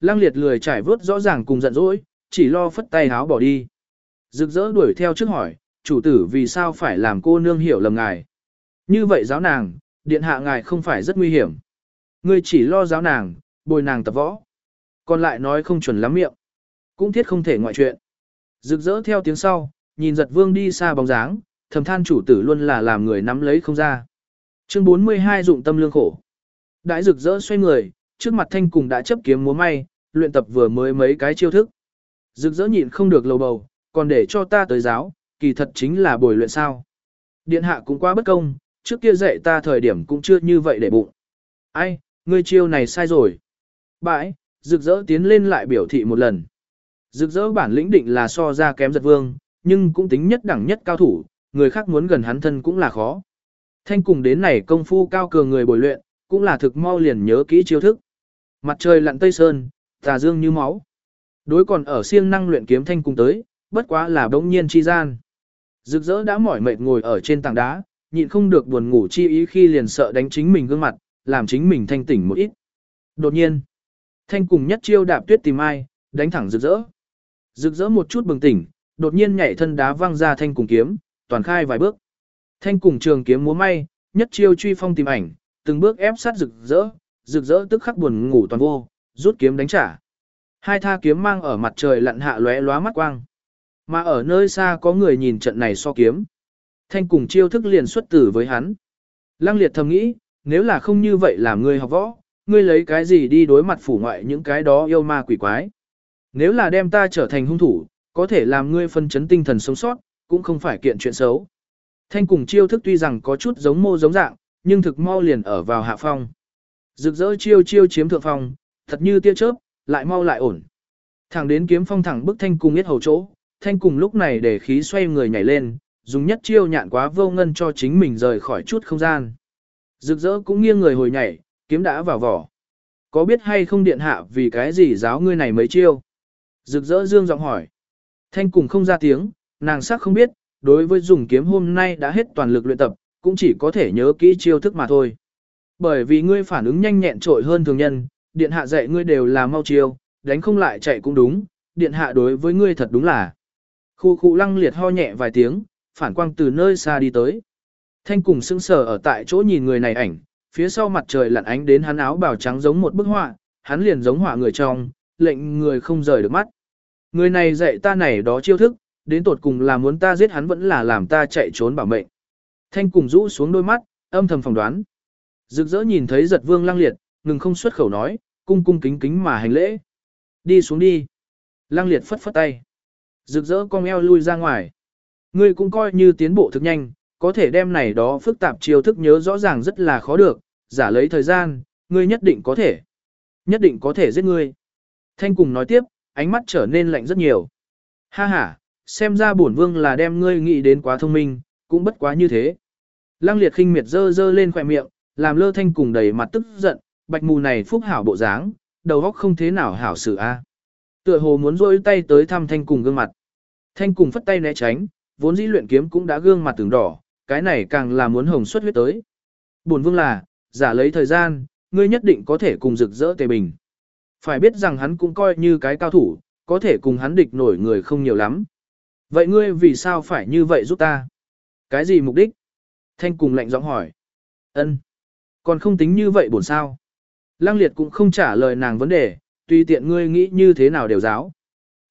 Lăng liệt lười trải vớt rõ ràng cùng giận dỗi, chỉ lo phất tay háo bỏ đi. Rực rỡ đuổi theo trước hỏi, chủ tử vì sao phải làm cô nương hiểu lầm ngài. Như vậy giáo nàng, điện hạ ngài không phải rất nguy hiểm. Ngươi chỉ lo giáo nàng, bồi nàng tập võ. Còn lại nói không chuẩn lắm miệng. Cũng thiết không thể ngoại chuyện. Rực rỡ theo tiếng sau, nhìn giật vương đi xa bóng dáng, thầm than chủ tử luôn là làm người nắm lấy không ra. Chương 42 dụng tâm lương khổ. Đại rực rỡ xoay người, trước mặt thanh cùng đã chấp kiếm múa may, luyện tập vừa mới mấy cái chiêu thức. Rực rỡ nhịn không được lầu bầu, còn để cho ta tới giáo, kỳ thật chính là bồi luyện sao. Điện hạ cũng quá bất công, trước kia dạy ta thời điểm cũng chưa như vậy để bụng. Ai, ngươi chiêu này sai rồi. Bãi, rực rỡ tiến lên lại biểu thị một lần. Rực rỡ bản lĩnh định là so ra kém giật vương, nhưng cũng tính nhất đẳng nhất cao thủ, người khác muốn gần hắn thân cũng là khó. Thanh cùng đến này công phu cao cường người bồi luyện, cũng là thực mau liền nhớ kỹ chiêu thức. Mặt trời lặn tây sơn, tà dương như máu. Đối còn ở siêng năng luyện kiếm thanh cùng tới, bất quá là đống nhiên chi gian. Rực rỡ đã mỏi mệt ngồi ở trên tảng đá, nhịn không được buồn ngủ chi ý khi liền sợ đánh chính mình gương mặt, làm chính mình thanh tỉnh một ít. Đột nhiên, thanh cùng nhất chiêu đạp tuyết tìm ai, đánh thẳng rực rỡ. Rực rỡ một chút bừng tỉnh, đột nhiên nhảy thân đá văng ra thanh cùng kiếm, toàn khai vài bước. Thanh cùng trường kiếm múa may, nhất chiêu truy phong tìm ảnh, từng bước ép sát rực rỡ, rực rỡ tức khắc buồn ngủ toàn vô, rút kiếm đánh trả. Hai tha kiếm mang ở mặt trời lặn hạ lóe lóa mắt quang. Mà ở nơi xa có người nhìn trận này so kiếm. Thanh cùng chiêu thức liền xuất tử với hắn. Lăng liệt thầm nghĩ, nếu là không như vậy làm ngươi học võ, ngươi lấy cái gì đi đối mặt phủ ngoại những cái đó yêu ma quỷ quái. Nếu là đem ta trở thành hung thủ, có thể làm ngươi phân chấn tinh thần sống sót, cũng không phải kiện chuyện xấu. Thanh cùng chiêu thức tuy rằng có chút giống mô giống dạng, nhưng thực mau liền ở vào hạ phong. Rực rỡ chiêu chiêu chiếm thượng phong, thật như tia chớp, lại mau lại ổn. Thẳng đến kiếm phong thẳng bức thanh cùng yết hầu chỗ, thanh cùng lúc này để khí xoay người nhảy lên, dùng nhất chiêu nhạn quá vô ngân cho chính mình rời khỏi chút không gian. Rực rỡ cũng nghiêng người hồi nhảy, kiếm đã vào vỏ. Có biết hay không điện hạ vì cái gì giáo ngươi này mấy chiêu? Rực rỡ dương giọng hỏi. Thanh cùng không ra tiếng, nàng sắc không biết, đối với dùng kiếm hôm nay đã hết toàn lực luyện tập, cũng chỉ có thể nhớ kỹ chiêu thức mà thôi. Bởi vì ngươi phản ứng nhanh nhẹn trội hơn thường nhân, điện hạ dạy ngươi đều là mau chiêu, đánh không lại chạy cũng đúng, điện hạ đối với ngươi thật đúng là. Khu khu lăng liệt ho nhẹ vài tiếng, phản quang từ nơi xa đi tới. Thanh cùng sững sờ ở tại chỗ nhìn người này ảnh, phía sau mặt trời lặn ánh đến hắn áo bào trắng giống một bức họa, hắn liền giống họa người trong, lệnh người không rời được mắt. Người này dạy ta này đó chiêu thức, đến tột cùng là muốn ta giết hắn vẫn là làm ta chạy trốn bảo mệnh. Thanh cùng rũ xuống đôi mắt, âm thầm phỏng đoán. Rực rỡ nhìn thấy giật vương lăng liệt, ngừng không xuất khẩu nói, cung cung kính kính mà hành lễ. Đi xuống đi. Lăng liệt phất phất tay. Rực rỡ con eo lui ra ngoài. Ngươi cũng coi như tiến bộ thực nhanh, có thể đem này đó phức tạp chiêu thức nhớ rõ ràng rất là khó được, giả lấy thời gian, ngươi nhất định có thể. Nhất định có thể giết ngươi. Thanh cùng nói tiếp, ánh mắt trở nên lạnh rất nhiều. Ha ha, xem ra bổn vương là đem ngươi nghĩ đến quá thông minh, cũng bất quá như thế. Lăng liệt khinh miệt dơ dơ lên khỏe miệng, làm lơ thanh cùng đầy mặt tức giận, bạch mù này phúc hảo bộ dáng, đầu óc không thế nào hảo xử a. Tựa hồ muốn rôi tay tới thăm thanh cùng gương mặt. Thanh cùng phất tay né tránh, vốn dĩ luyện kiếm cũng đã gương mặt từng đỏ, cái này càng là muốn hồng xuất huyết tới. Buồn vương là, giả lấy thời gian, ngươi nhất định có thể cùng rực rỡ tề bình. Phải biết rằng hắn cũng coi như cái cao thủ, có thể cùng hắn địch nổi người không nhiều lắm. Vậy ngươi vì sao phải như vậy giúp ta? Cái gì mục đích? Thanh cùng lạnh giọng hỏi. Ân, còn không tính như vậy bổn sao? Lăng liệt cũng không trả lời nàng vấn đề, tùy tiện ngươi nghĩ như thế nào đều giáo.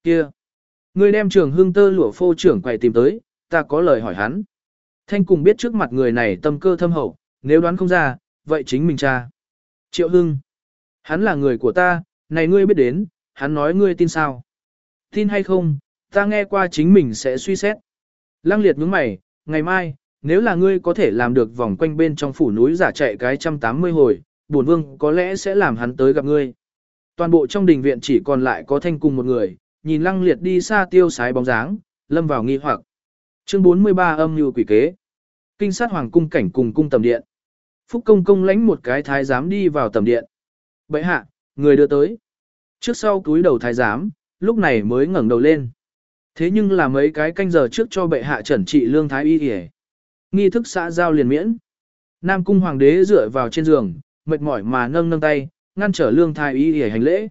Kia! Ngươi đem trường hương tơ lụa phô trưởng quầy tìm tới, ta có lời hỏi hắn. Thanh cùng biết trước mặt người này tâm cơ thâm hậu, nếu đoán không ra, vậy chính mình cha. Triệu Hưng. Hắn là người của ta, này ngươi biết đến, hắn nói ngươi tin sao? Tin hay không, ta nghe qua chính mình sẽ suy xét. Lăng liệt nhướng mày, ngày mai, nếu là ngươi có thể làm được vòng quanh bên trong phủ núi giả chạy cái trăm tám mươi hồi, bổn vương có lẽ sẽ làm hắn tới gặp ngươi. Toàn bộ trong đình viện chỉ còn lại có thanh cùng một người, nhìn lăng liệt đi xa tiêu sái bóng dáng, lâm vào nghi hoặc. Chương 43 âm như quỷ kế. Kinh sát hoàng cung cảnh cùng cung tầm điện. Phúc công công lãnh một cái thái giám đi vào tầm điện. Bậy hạ, người đưa tới. Trước sau túi đầu thái giám, lúc này mới ngẩng đầu lên. Thế nhưng là mấy cái canh giờ trước cho bệ hạ trần trị lương thái y hề, Nghi thức xã giao liền miễn. Nam cung hoàng đế dựa vào trên giường, mệt mỏi mà nâng nâng tay, ngăn trở lương thái y để hành lễ.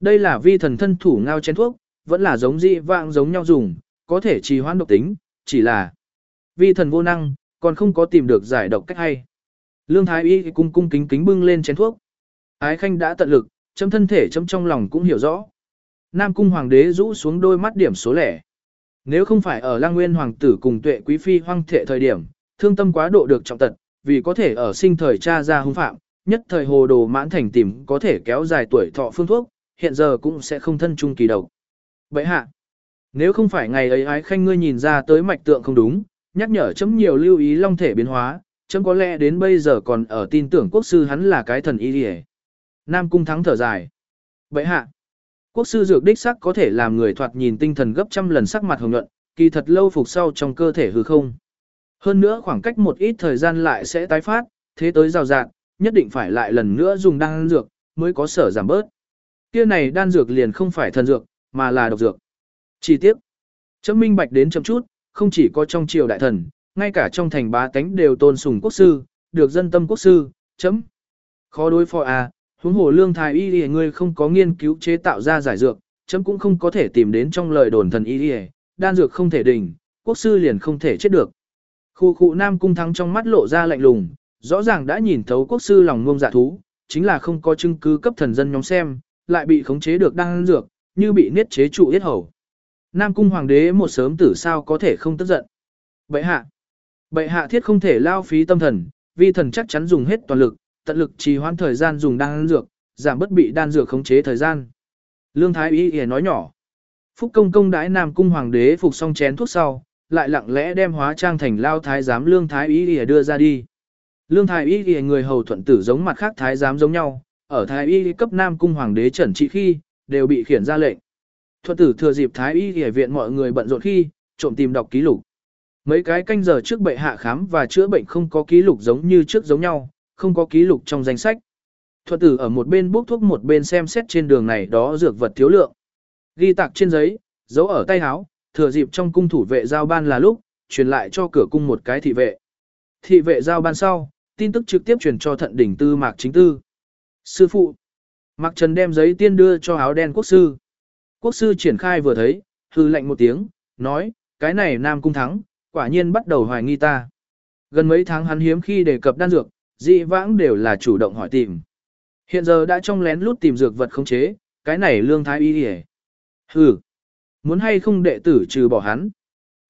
Đây là vi thần thân thủ ngao chén thuốc, vẫn là giống dị vạng giống nhau dùng, có thể trì hoãn độc tính, chỉ là vi thần vô năng, còn không có tìm được giải độc cách hay. Lương Thái Y cung cung kính kính bưng lên chén thuốc. Ái Khanh đã tận lực, chấm thân thể chấm trong lòng cũng hiểu rõ. Nam cung hoàng đế rũ xuống đôi mắt điểm số lẻ. Nếu không phải ở lang nguyên hoàng tử cùng tuệ quý phi hoang thệ thời điểm, thương tâm quá độ được trọng tật, vì có thể ở sinh thời cha ra hung phạm, nhất thời hồ đồ mãn thành tìm có thể kéo dài tuổi thọ phương thuốc, hiện giờ cũng sẽ không thân chung kỳ độc. Vậy hạ, nếu không phải ngày ấy ái khanh ngươi nhìn ra tới mạch tượng không đúng, nhắc nhở chấm nhiều lưu ý long thể biến hóa, chấm có lẽ đến bây giờ còn ở tin tưởng quốc sư hắn là cái thần y đi Nam cung thắng thở dài. Vậy hạ, quốc sư dược đích sắc có thể làm người thoạt nhìn tinh thần gấp trăm lần sắc mặt hồng nhuận, kỳ thật lâu phục sau trong cơ thể hư không. Hơn nữa khoảng cách một ít thời gian lại sẽ tái phát, thế tới rào rạng, nhất định phải lại lần nữa dùng đan dược, mới có sở giảm bớt. Kia này đan dược liền không phải thần dược, mà là độc dược. Chi tiết. Chấm minh bạch đến chậm chút, không chỉ có trong triều đại thần, ngay cả trong thành bá tánh đều tôn sùng quốc sư, được dân tâm quốc sư, chấm. Khó đối phó à, huống hồ lương thái y y ngươi không có nghiên cứu chế tạo ra giải dược, chấm cũng không có thể tìm đến trong lời đồn thần y y, đan dược không thể đỉnh, quốc sư liền không thể chết được. Khu khu nam cung thắng trong mắt lộ ra lạnh lùng, rõ ràng đã nhìn thấu quốc sư lòng ngông dạ thú, chính là không có chứng cứ cấp thần dân nhóm xem, lại bị khống chế được đan dược, như bị niết chế trụ yết hầu. Nam cung hoàng đế một sớm tử sao có thể không tức giận. Bệ hạ. Bệ hạ thiết không thể lao phí tâm thần, vi thần chắc chắn dùng hết toàn lực, tận lực trì hoãn thời gian dùng đan dược, giảm bất bị đan dược khống chế thời gian. Lương Thái Y Y nói nhỏ. Phúc công công đãi Nam cung hoàng đế phục xong chén thuốc sau, lại lặng lẽ đem hóa trang thành lao thái giám Lương Thái Y Y đưa ra đi. Lương Thái Y Y người hầu thuận tử giống mặt khác thái giám giống nhau, ở Thái Y cấp Nam cung hoàng đế trần trị khi, đều bị khiển ra lệnh. Thuận tử thừa dịp Thái Y Y viện mọi người bận rộn khi, trộm tìm đọc ký lục. Mấy cái canh giờ trước bệ hạ khám và chữa bệnh không có ký lục giống như trước giống nhau, không có ký lục trong danh sách. Thuật tử ở một bên bốc thuốc một bên xem xét trên đường này đó dược vật thiếu lượng. Ghi tạc trên giấy, giấu ở tay áo, thừa dịp trong cung thủ vệ giao ban là lúc, truyền lại cho cửa cung một cái thị vệ. Thị vệ giao ban sau, tin tức trực tiếp truyền cho thận đỉnh tư mạc chính tư. Sư phụ. Mạc Trần đem giấy tiên đưa cho áo đen quốc sư. Quốc sư triển khai vừa thấy, hư lệnh một tiếng, nói, cái này nam cung thắng, quả nhiên bắt đầu hoài nghi ta. Gần mấy tháng hắn hiếm khi đề cập đan dược, dị vãng đều là chủ động hỏi tìm. Hiện giờ đã trong lén lút tìm dược vật không chế, cái này lương thái y hề. Hừ, muốn hay không đệ tử trừ bỏ hắn.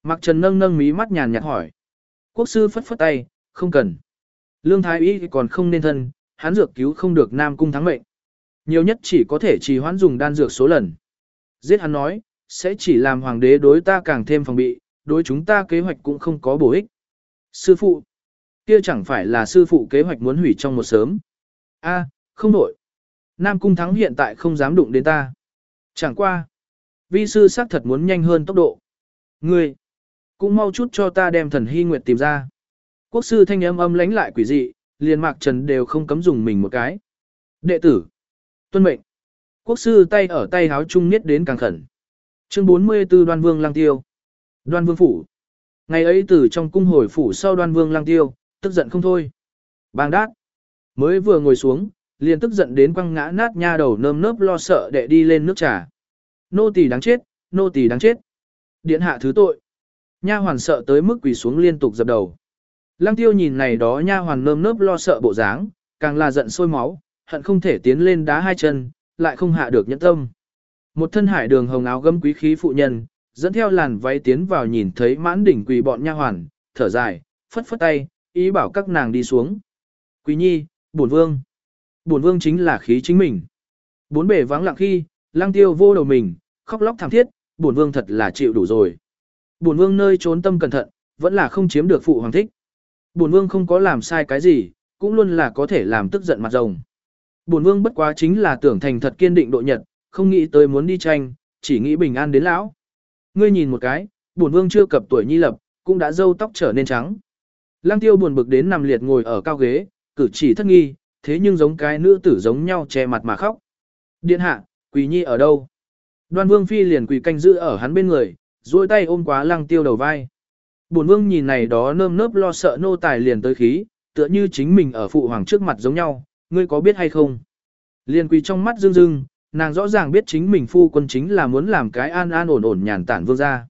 Mặc trần nâng nâng mí mắt nhàn nhạt hỏi. Quốc sư phất phất tay, không cần. Lương thái y còn không nên thân, hắn dược cứu không được nam cung thắng mệnh. Nhiều nhất chỉ có thể trì hoãn dùng đan dược số lần. Giết hắn nói, sẽ chỉ làm hoàng đế đối ta càng thêm phòng bị, đối chúng ta kế hoạch cũng không có bổ ích. Sư phụ, kia chẳng phải là sư phụ kế hoạch muốn hủy trong một sớm. A, không đổi. Nam Cung Thắng hiện tại không dám đụng đến ta. Chẳng qua. Vi sư xác thật muốn nhanh hơn tốc độ. Ngươi, cũng mau chút cho ta đem thần hy nguyệt tìm ra. Quốc sư thanh âm âm lánh lại quỷ dị, liền mạc trần đều không cấm dùng mình một cái. Đệ tử, tuân mệnh. Quốc sư tay ở tay háo trung niết đến càng khẩn. Chương 44 đoan vương lang tiêu. Đoan vương phủ. Ngày ấy từ trong cung hồi phủ sau đoan vương lang tiêu, tức giận không thôi. Bang đát. Mới vừa ngồi xuống, liền tức giận đến quăng ngã nát nha đầu nơm nớp lo sợ để đi lên nước trà. Nô tỳ đáng chết, nô tỳ đáng chết. Điện hạ thứ tội. Nha hoàn sợ tới mức quỳ xuống liên tục dập đầu. Lăng tiêu nhìn này đó nha hoàn nơm nớp lo sợ bộ dáng, càng là giận sôi máu, hận không thể tiến lên đá hai chân, lại không hạ được nhẫn tâm. Một thân hải đường hồng áo gấm quý khí phụ nhân, dẫn theo làn váy tiến vào nhìn thấy mãn đỉnh quỳ bọn nha hoàn, thở dài, phất phất tay, ý bảo các nàng đi xuống. Quý nhi, bổn vương. Bổn vương chính là khí chính mình. Bốn bể vắng lặng khi, lang tiêu vô đầu mình, khóc lóc thảm thiết, bổn vương thật là chịu đủ rồi. Bổn vương nơi trốn tâm cẩn thận, vẫn là không chiếm được phụ hoàng thích. Bổn vương không có làm sai cái gì, cũng luôn là có thể làm tức giận mặt rồng. Bổn vương bất quá chính là tưởng thành thật kiên định độ nhật, không nghĩ tới muốn đi tranh, chỉ nghĩ bình an đến lão. Ngươi nhìn một cái, bổn vương chưa cập tuổi nhi lập, cũng đã râu tóc trở nên trắng. Lăng tiêu buồn bực đến nằm liệt ngồi ở cao ghế, cử chỉ thất nghi, thế nhưng giống cái nữ tử giống nhau che mặt mà khóc. Điện hạ, quỳ nhi ở đâu? Đoan vương phi liền quỳ canh giữ ở hắn bên người, duỗi tay ôm quá lăng tiêu đầu vai. Bổn vương nhìn này đó nơm nớp lo sợ nô tài liền tới khí, tựa như chính mình ở phụ hoàng trước mặt giống nhau, ngươi có biết hay không? Liền quỳ trong mắt dương dương, nàng rõ ràng biết chính mình phu quân chính là muốn làm cái an an ổn ổn nhàn tản vương gia.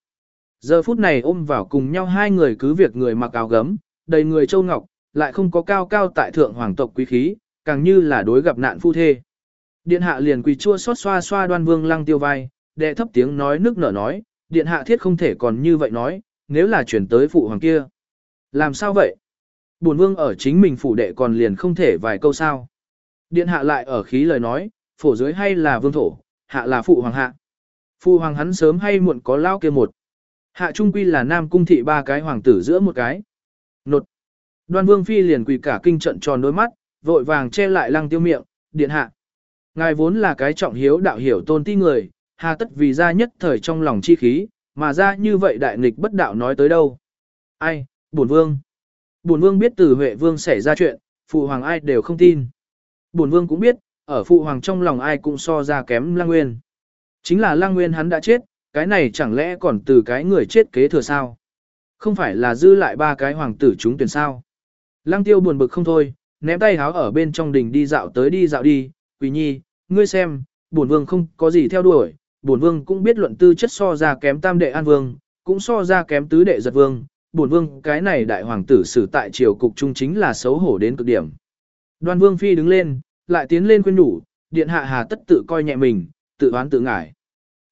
Giờ phút này ôm vào cùng nhau hai người cứ việc người mặc áo gấm, đầy người châu ngọc, lại không có cao cao tại thượng hoàng tộc quý khí, càng như là đối gặp nạn phu thê. Điện hạ liền quỳ chua xót xoa xoa đoan vương lăng tiêu vai, đệ thấp tiếng nói nước nở nói, điện hạ thiết không thể còn như vậy nói, nếu là chuyển tới phụ hoàng kia. Làm sao vậy? Bổn vương ở chính mình phủ đệ còn liền không thể vài câu sao. Điện hạ lại ở khí lời nói, phổ dưới hay là vương thổ, hạ là phụ hoàng hạ. Phụ hoàng hắn sớm hay muộn có lao kia một. Hạ trung quy là nam cung thị ba cái hoàng tử giữa một cái. Nột. Đoan vương phi liền quỳ cả kinh trận tròn đôi mắt, vội vàng che lại lăng tiêu miệng, điện hạ. Ngài vốn là cái trọng hiếu đạo hiểu tôn ti người, hà tất vì ra nhất thời trong lòng chi khí, mà ra như vậy đại nghịch bất đạo nói tới đâu. Ai, bổn vương. Bổn vương biết từ Huệ vương xảy ra chuyện, phụ hoàng ai đều không tin. Bổn vương cũng biết, ở phụ hoàng trong lòng ai cũng so ra kém lang nguyên. Chính là lang nguyên hắn đã chết, cái này chẳng lẽ còn từ cái người chết kế thừa sao? Không phải là dư lại ba cái hoàng tử chúng tuyển sao? Lăng tiêu buồn bực không thôi, ném tay háo ở bên trong đình đi dạo tới đi dạo đi, quỷ nhi, ngươi xem, bổn vương không có gì theo đuổi, bổn vương cũng biết luận tư chất so ra kém tam đệ an vương, cũng so ra kém tứ đệ giật vương, bổn vương cái này đại hoàng tử xử tại triều cục trung chính là xấu hổ đến cực điểm. Đoan vương phi đứng lên, lại tiến lên khuyên nhủ, điện hạ hà tất tự coi nhẹ mình, tự oán tự ngải.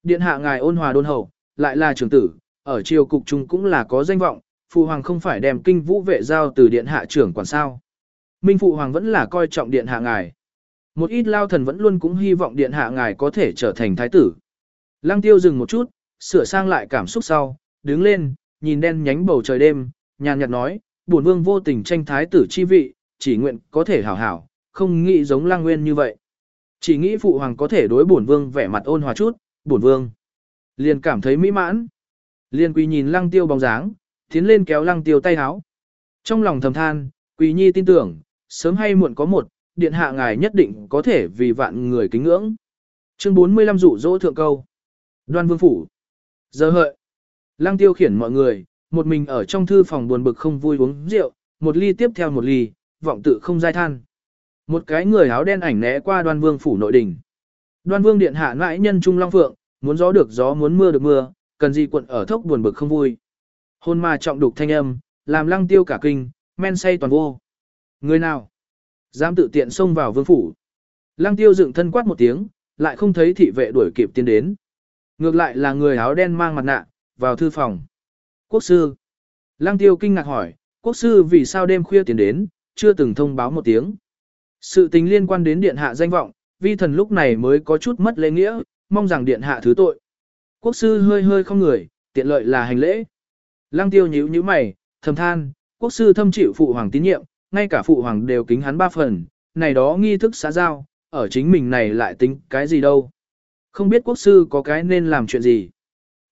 Điện hạ ngài ôn hòa đôn hậu, lại là trưởng tử, ở triều cục trung cũng là có danh vọng, phụ hoàng không phải đem kinh vũ vệ giao từ điện hạ trưởng quản sao. Minh phụ hoàng vẫn là coi trọng điện hạ ngài. Một ít lao thần vẫn luôn cũng hy vọng điện hạ ngài có thể trở thành thái tử. Lăng tiêu dừng một chút, sửa sang lại cảm xúc sau, đứng lên, nhìn đen nhánh bầu trời đêm, nhàn nhạt nói, buồn vương vô tình tranh thái tử chi vị, chỉ nguyện có thể hảo hảo, không nghĩ giống lang nguyên như vậy. Chỉ nghĩ phụ hoàng có thể đối bổn vương vẻ mặt ôn hòa chút, bổn vương. Liền cảm thấy mỹ mãn. Liên quỳ nhìn lăng tiêu bóng dáng, tiến lên kéo lăng tiêu tay háo. Trong lòng thầm than, quỳ nhi tin tưởng, sớm hay muộn có một, điện hạ ngài nhất định có thể vì vạn người kính ngưỡng. Chương 45 dụ dỗ thượng câu. Đoan vương phủ. Giờ hợi. Lăng tiêu khiển mọi người, một mình ở trong thư phòng buồn bực không vui uống rượu, một ly tiếp theo một ly, vọng tự không dai than. Một cái người áo đen ảnh né qua đoan vương phủ nội đình. Đoan vương điện hạ ngãi nhân trung long phượng, muốn gió được gió muốn mưa được mưa, cần gì quận ở thốc buồn bực không vui. Hôn ma trọng đục thanh âm, làm lăng tiêu cả kinh, men say toàn vô. Người nào? Dám tự tiện xông vào vương phủ. Lăng tiêu dựng thân quát một tiếng, lại không thấy thị vệ đuổi kịp tiến đến. Ngược lại là người áo đen mang mặt nạ, vào thư phòng. Quốc sư. Lăng tiêu kinh ngạc hỏi, quốc sư vì sao đêm khuya tiến đến, chưa từng thông báo một tiếng. Sự tình liên quan đến điện hạ danh vọng, vi thần lúc này mới có chút mất lễ nghĩa, mong rằng điện hạ thứ tội. Quốc sư hơi hơi không người, tiện lợi là hành lễ. Lăng tiêu nhíu nhíu mày, thầm than, quốc sư thâm chịu phụ hoàng tín nhiệm, ngay cả phụ hoàng đều kính hắn ba phần, này đó nghi thức xã giao, ở chính mình này lại tính cái gì đâu. Không biết quốc sư có cái nên làm chuyện gì.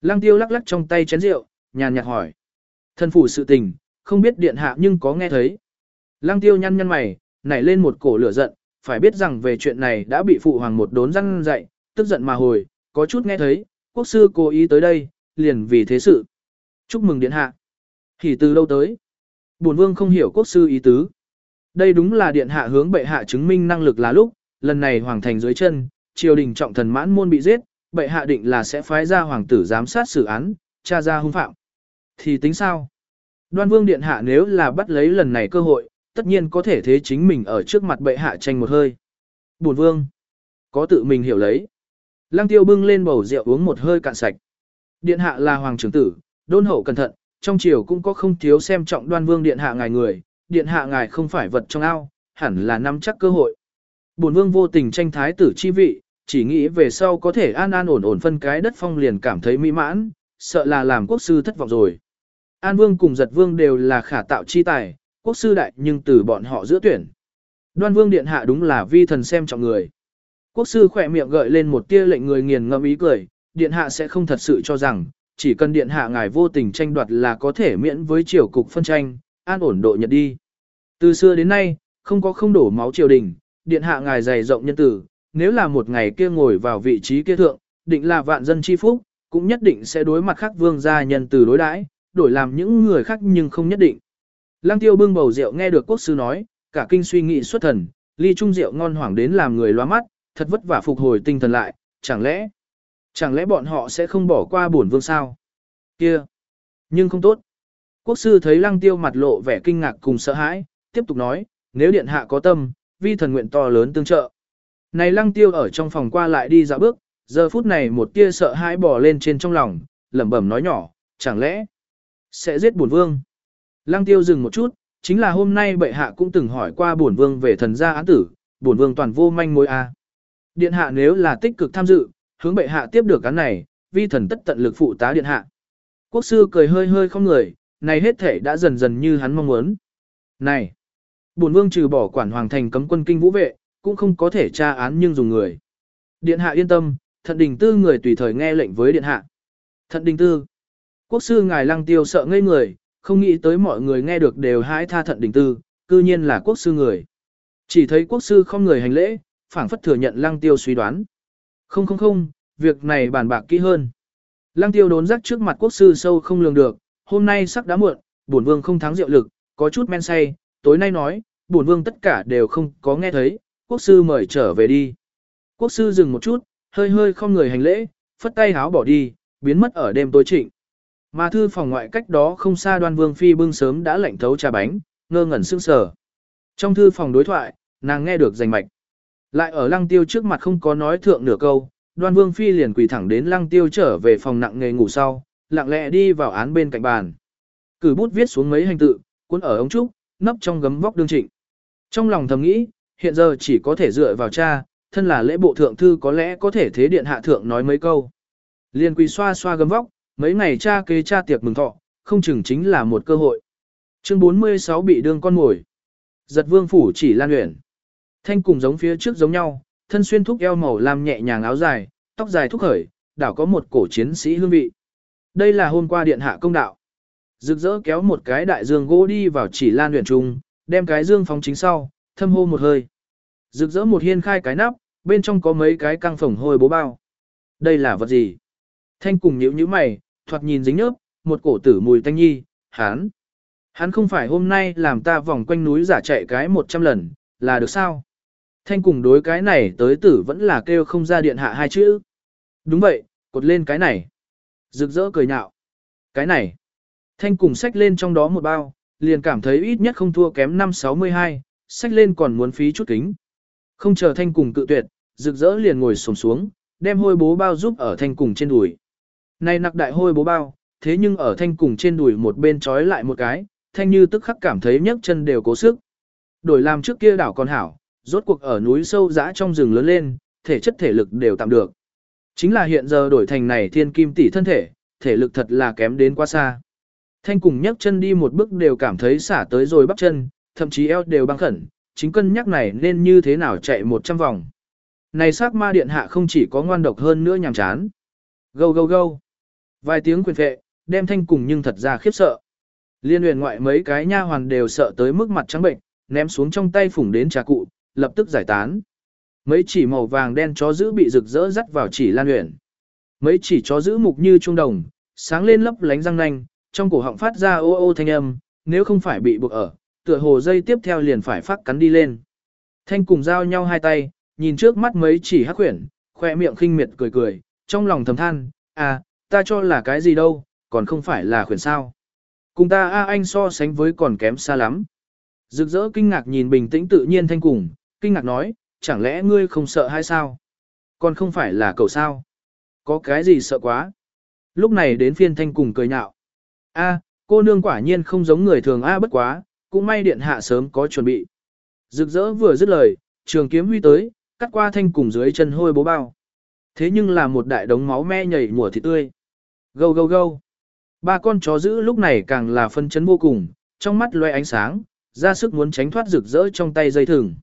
Lăng tiêu lắc lắc trong tay chén rượu, nhàn nhạt hỏi. Thân phủ sự tình, không biết điện hạ nhưng có nghe thấy. Lăng tiêu nhăn nhăn mày, nảy lên một cổ lửa giận, phải biết rằng về chuyện này đã bị phụ hoàng một đốn răng dạy, tức giận mà hồi, có chút nghe thấy, quốc sư cố ý tới đây, liền vì thế sự. Chúc mừng điện hạ. Thì từ lâu tới, bổn vương không hiểu quốc sư ý tứ. Đây đúng là điện hạ hướng bệ hạ chứng minh năng lực là lúc, lần này hoàng thành dưới chân, triều đình trọng thần mãn môn bị giết, bệ hạ định là sẽ phái ra hoàng tử giám sát xử án, tra ra hung phạm. Thì tính sao? Đoan vương điện hạ nếu là bắt lấy lần này cơ hội, tất nhiên có thể thế chính mình ở trước mặt bệ hạ tranh một hơi. Bổn vương, có tự mình hiểu lấy. Lăng tiêu bưng lên bầu rượu uống một hơi cạn sạch. Điện hạ là hoàng trưởng tử, đôn hậu cẩn thận, trong triều cũng có không thiếu xem trọng đoan vương điện hạ ngài người, điện hạ ngài không phải vật trong ao, hẳn là nắm chắc cơ hội. Bổn vương vô tình tranh thái tử chi vị, chỉ nghĩ về sau có thể an an ổn ổn phân cái đất phong liền cảm thấy mỹ mãn, sợ là làm quốc sư thất vọng rồi. An vương cùng giật vương đều là khả tạo chi tài, quốc sư đại nhưng từ bọn họ giữa tuyển. Đoan vương điện hạ đúng là vi thần xem trọng người. Quốc sư khỏe miệng gợi lên một tia lệnh người nghiền ngẫm ý cười, điện hạ sẽ không thật sự cho rằng, chỉ cần điện hạ ngài vô tình tranh đoạt là có thể miễn với triều cục phân tranh, an ổn độ nhật đi. Từ xưa đến nay, không có không đổ máu triều đình, điện hạ ngài dày rộng nhân tử, nếu là một ngày kia ngồi vào vị trí kia thượng, định là vạn dân chi phúc, cũng nhất định sẽ đối mặt khác vương gia nhân từ đối đãi, đổi làm những người khác nhưng không nhất định. Lăng tiêu bưng bầu rượu nghe được quốc sư nói, cả kinh suy nghĩ xuất thần, ly trung rượu ngon hoảng đến làm người loa mắt, thật vất vả phục hồi tinh thần lại, chẳng lẽ, chẳng lẽ bọn họ sẽ không bỏ qua bổn vương sao? Kia, nhưng không tốt. Quốc sư thấy lăng tiêu mặt lộ vẻ kinh ngạc cùng sợ hãi, tiếp tục nói, nếu điện hạ có tâm, vi thần nguyện to lớn tương trợ. Này lăng tiêu ở trong phòng qua lại đi dạo bước, giờ phút này một tia sợ hãi bò lên trên trong lòng, lẩm bẩm nói nhỏ, chẳng lẽ sẽ giết bổn vương. Lăng tiêu dừng một chút, chính là hôm nay bệ hạ cũng từng hỏi qua bổn vương về thần gia án tử, bổn vương toàn vô manh mối a. Điện hạ nếu là tích cực tham dự, hướng bệ hạ tiếp được án này, vi thần tất tận lực phụ tá điện hạ. Quốc sư cười hơi hơi không người, này hết thể đã dần dần như hắn mong muốn. Này, bổn vương trừ bỏ quản hoàng thành cấm quân kinh vũ vệ, cũng không có thể tra án nhưng dùng người. Điện hạ yên tâm, thận đình tư người tùy thời nghe lệnh với điện hạ. Thận đình tư. Quốc sư ngài lăng tiêu sợ ngây người, không nghĩ tới mọi người nghe được đều hãi tha thận đình tư, cư nhiên là quốc sư người. Chỉ thấy quốc sư không người hành lễ, phảng phất thừa nhận lăng tiêu suy đoán. Không không không, việc này bàn bạc kỹ hơn. Lăng tiêu đốn rắc trước mặt quốc sư sâu không lường được, hôm nay sắc đã muộn, bổn vương không thắng rượu lực, có chút men say, tối nay nói, bổn vương tất cả đều không có nghe thấy, quốc sư mời trở về đi. Quốc sư dừng một chút, hơi hơi không người hành lễ, phất tay háo bỏ đi, biến mất ở đêm tối trịnh. Mà thư phòng ngoại cách đó không xa đoan vương phi bưng sớm đã lạnh thấu trà bánh, ngơ ngẩn sương sờ. Trong thư phòng đối thoại, nàng nghe được rành mạch. Lại ở lăng tiêu trước mặt không có nói thượng nửa câu, đoan vương phi liền quỳ thẳng đến lăng tiêu trở về phòng nặng nghề ngủ sau, lặng lẽ đi vào án bên cạnh bàn. Cử bút viết xuống mấy hành tự, cuốn ở ống trúc, nấp trong gấm vóc đương trịnh. Trong lòng thầm nghĩ, hiện giờ chỉ có thể dựa vào cha, thân là lễ bộ thượng thư có lẽ có thể thế điện hạ thượng nói mấy câu. Liên quỳ xoa xoa gấm vóc, mấy ngày cha kế cha tiệc mừng thọ, không chừng chính là một cơ hội. Chương 46 bị đương con ngồi. Giật vương phủ chỉ lan luyện. Thanh cùng giống phía trước giống nhau, thân xuyên thúc eo màu làm nhẹ nhàng áo dài, tóc dài thúc khởi, đảo có một cổ chiến sĩ hương vị. Đây là hôm qua điện hạ công đạo. Rực rỡ kéo một cái đại dương gỗ đi vào chỉ lan luyện trung, đem cái dương phóng chính sau, thâm hô một hơi. Rực rỡ một hiên khai cái nắp, bên trong có mấy cái căng phồng hôi bố bao. Đây là vật gì? Thanh cùng nhíu nhíu mày, thoạt nhìn dính nhớp, một cổ tử mùi tanh nhi, hắn. Hắn không phải hôm nay làm ta vòng quanh núi giả chạy cái 100 lần, là được sao? Thanh cùng đối cái này tới tử vẫn là kêu không ra điện hạ hai chữ. Đúng vậy, cột lên cái này. Rực rỡ cười nhạo. Cái này. Thanh cùng xách lên trong đó một bao, liền cảm thấy ít nhất không thua kém 562, xách lên còn muốn phí chút kính. Không chờ thanh cùng cự tuyệt, rực rỡ liền ngồi sồm xuống, đem hôi bố bao giúp ở thanh cùng trên đùi. Này nặc đại hôi bố bao, thế nhưng ở thanh cùng trên đùi một bên trói lại một cái, thanh như tức khắc cảm thấy nhấc chân đều cố sức. Đổi làm trước kia đảo còn hảo, rốt cuộc ở núi sâu dã trong rừng lớn lên, thể chất thể lực đều tạm được. Chính là hiện giờ đổi thành này thiên kim tỷ thân thể, thể lực thật là kém đến quá xa. Thanh cùng nhấc chân đi một bước đều cảm thấy xả tới rồi bắp chân, thậm chí eo đều băng khẩn, chính cân nhắc này nên như thế nào chạy 100 vòng. Này sắc ma điện hạ không chỉ có ngoan độc hơn nữa nhàm chán. Gâu gâu gâu. Vài tiếng quyền vệ đem thanh cùng nhưng thật ra khiếp sợ. Liên huyền ngoại mấy cái nha hoàn đều sợ tới mức mặt trắng bệnh, ném xuống trong tay phủng đến trà cụ, lập tức giải tán. Mấy chỉ màu vàng đen chó giữ bị rực rỡ dắt vào chỉ lan nguyện. Mấy chỉ chó giữ mục như trung đồng, sáng lên lấp lánh răng nanh, trong cổ họng phát ra ô ô thanh âm, nếu không phải bị buộc ở, tựa hồ dây tiếp theo liền phải phát cắn đi lên. Thanh cùng giao nhau hai tay, nhìn trước mắt mấy chỉ hắc khuyển, khoe miệng khinh miệt cười cười, trong lòng thầm than, à, ta cho là cái gì đâu, còn không phải là khuyển sao. Cùng ta a anh so sánh với còn kém xa lắm. Rực rỡ kinh ngạc nhìn bình tĩnh tự nhiên thanh cùng, kinh ngạc nói, chẳng lẽ ngươi không sợ hay sao? Còn không phải là cậu sao? Có cái gì sợ quá? Lúc này đến phiên thanh cùng cười nhạo. A, cô nương quả nhiên không giống người thường A bất quá, cũng may điện hạ sớm có chuẩn bị. Rực rỡ vừa dứt lời, trường kiếm huy tới, cắt qua thanh cùng dưới chân hôi bố bao. Thế nhưng là một đại đống máu me nhảy mùa thịt tươi. Gâu gâu gâu. Ba con chó giữ lúc này càng là phân chấn vô cùng, trong mắt loe ánh sáng, ra sức muốn tránh thoát rực rỡ trong tay dây thừng.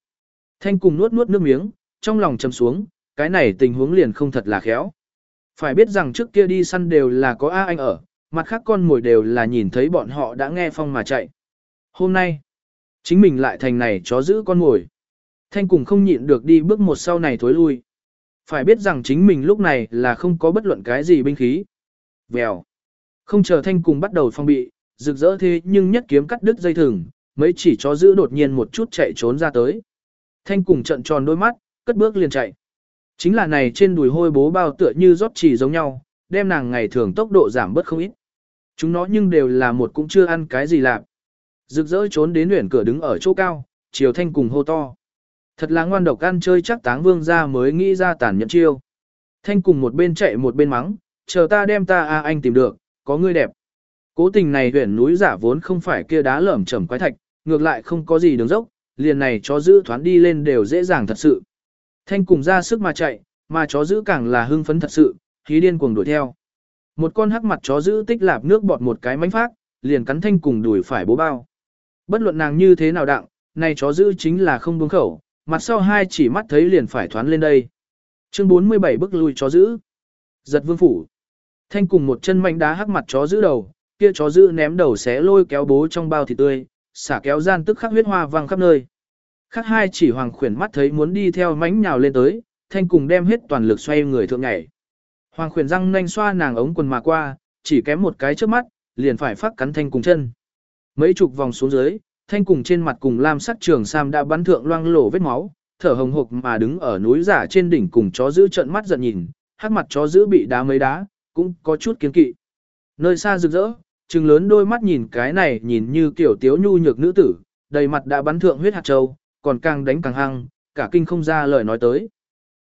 Thanh cùng nuốt nuốt nước miếng, trong lòng chầm xuống, cái này tình huống liền không thật là khéo. Phải biết rằng trước kia đi săn đều là có A anh ở, mặt khác con mồi đều là nhìn thấy bọn họ đã nghe phong mà chạy. Hôm nay, chính mình lại thành này chó giữ con mồi. Thanh cùng không nhịn được đi bước một sau này thối lui. Phải biết rằng chính mình lúc này là không có bất luận cái gì binh khí. Vèo. Không chờ thanh cùng bắt đầu phong bị, rực rỡ thế nhưng nhất kiếm cắt đứt dây thừng, mấy chỉ chó giữ đột nhiên một chút chạy trốn ra tới. Thanh cùng trận tròn đôi mắt, cất bước liền chạy. Chính là này trên đùi hôi bố bao tựa như rót chỉ giống nhau, đem nàng ngày thường tốc độ giảm bớt không ít. Chúng nó nhưng đều là một cũng chưa ăn cái gì lạc. Rực rỡ trốn đến huyển cửa đứng ở chỗ cao, chiều thanh cùng hô to. Thật là ngoan độc ăn chơi chắc táng vương ra mới nghĩ ra tàn nhẫn chiêu. Thanh cùng một bên chạy một bên mắng, chờ ta đem ta a anh tìm được, có người đẹp. Cố tình này huyển núi giả vốn không phải kia đá lởm chởm quái thạch, ngược lại không có gì đường dốc, liền này chó giữ thoán đi lên đều dễ dàng thật sự. Thanh cùng ra sức mà chạy, mà chó giữ càng là hưng phấn thật sự, khí điên cuồng đuổi theo. Một con hắc mặt chó giữ tích lạp nước bọt một cái mánh phát, liền cắn thanh cùng đuổi phải bố bao. Bất luận nàng như thế nào đặng, này chó giữ chính là không buông khẩu, mặt sau hai chỉ mắt thấy liền phải thoán lên đây. Chương 47 bước lui chó giữ. Giật vương phủ. Thanh cùng một chân mạnh đá hắc mặt chó giữ đầu, kia chó giữ ném đầu xé lôi kéo bố trong bao thịt tươi, xả kéo gian tức khắc huyết hoa vang khắp nơi. Khác hai chỉ hoàng khuyển mắt thấy muốn đi theo mánh nhào lên tới, thanh cùng đem hết toàn lực xoay người thượng nhảy. Hoàng khuyển răng nanh xoa nàng ống quần mà qua, chỉ kém một cái trước mắt, liền phải phát cắn thanh cùng chân. Mấy chục vòng xuống dưới, thanh cùng trên mặt cùng lam sắc trường sam đã bắn thượng loang lổ vết máu, thở hồng hộc mà đứng ở núi giả trên đỉnh cùng chó giữ trận mắt giận nhìn, hắc mặt chó giữ bị đá mấy đá, cũng có chút kiến kỵ. Nơi xa rực rỡ, trừng lớn đôi mắt nhìn cái này nhìn như kiểu tiếu nhu nhược nữ tử, đầy mặt đã bắn thượng huyết hạt châu, còn càng đánh càng hăng, cả kinh không ra lời nói tới.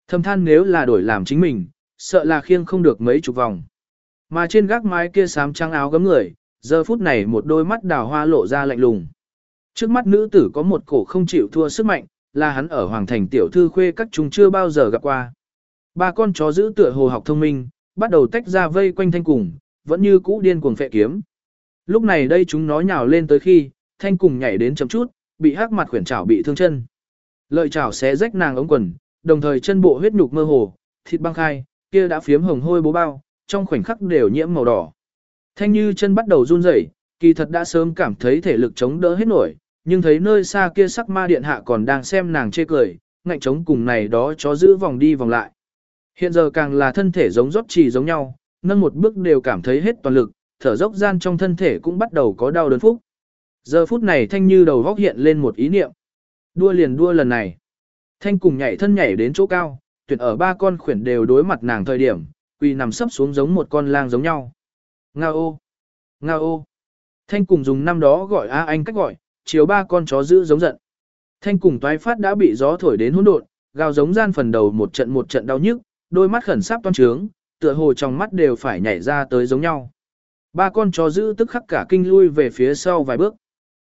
Thầm than nếu là đổi làm chính mình, sợ là khiêng không được mấy chục vòng. Mà trên gác mái kia sám trắng áo gấm người, giờ phút này một đôi mắt đào hoa lộ ra lạnh lùng. Trước mắt nữ tử có một cổ không chịu thua sức mạnh, là hắn ở Hoàng Thành tiểu thư khuê các chúng chưa bao giờ gặp qua. Ba con chó giữ tựa hồ học thông minh, bắt đầu tách ra vây quanh thanh cùng, vẫn như cũ điên cuồng phệ kiếm. Lúc này đây chúng nó nhào lên tới khi, thanh cùng nhảy đến chấm chút, bị hắc mặt khuyển chảo bị thương chân. Lợi chảo xé rách nàng ống quần, đồng thời chân bộ huyết nhục mơ hồ, thịt băng khai, kia đã phiếm hồng hôi bố bao, trong khoảnh khắc đều nhiễm màu đỏ. Thanh như chân bắt đầu run rẩy, kỳ thật đã sớm cảm thấy thể lực chống đỡ hết nổi, nhưng thấy nơi xa kia sắc ma điện hạ còn đang xem nàng chê cười, ngạnh chống cùng này đó chó giữ vòng đi vòng lại. Hiện giờ càng là thân thể giống rót trì giống nhau, nâng một bước đều cảm thấy hết toàn lực, thở dốc gian trong thân thể cũng bắt đầu có đau đớn phúc. Giờ phút này Thanh như đầu góc hiện lên một ý niệm. Đua liền đua lần này. Thanh cùng nhảy thân nhảy đến chỗ cao, tuyệt ở ba con khuyển đều đối mặt nàng thời điểm, quỳ nằm sấp xuống giống một con lang giống nhau. Nga ô! Nga ô! Thanh cùng dùng năm đó gọi A Anh cách gọi, chiếu ba con chó giữ giống giận. Thanh cùng toái phát đã bị gió thổi đến hỗn độn, gào giống gian phần đầu một trận một trận đau nhức, đôi mắt khẩn sắp toan trướng, tựa hồ trong mắt đều phải nhảy ra tới giống nhau. Ba con chó giữ tức khắc cả kinh lui về phía sau vài bước.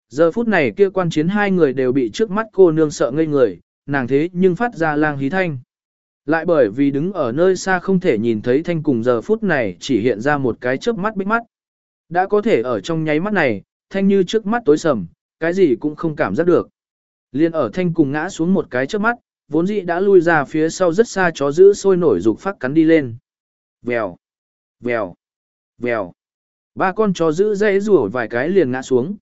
Giờ phút này kia quan chiến hai người đều bị trước mắt cô nương sợ ngây người, nàng thế nhưng phát ra lang hí thanh. Lại bởi vì đứng ở nơi xa không thể nhìn thấy thanh cùng giờ phút này chỉ hiện ra một cái chớp mắt bích mắt. Đã có thể ở trong nháy mắt này, thanh như trước mắt tối sầm, cái gì cũng không cảm giác được. Liên ở thanh cùng ngã xuống một cái chớp mắt, vốn dĩ đã lui ra phía sau rất xa chó giữ sôi nổi dục phát cắn đi lên. Vèo, vèo, vèo. Ba con chó giữ dây rủa vài cái liền ngã xuống.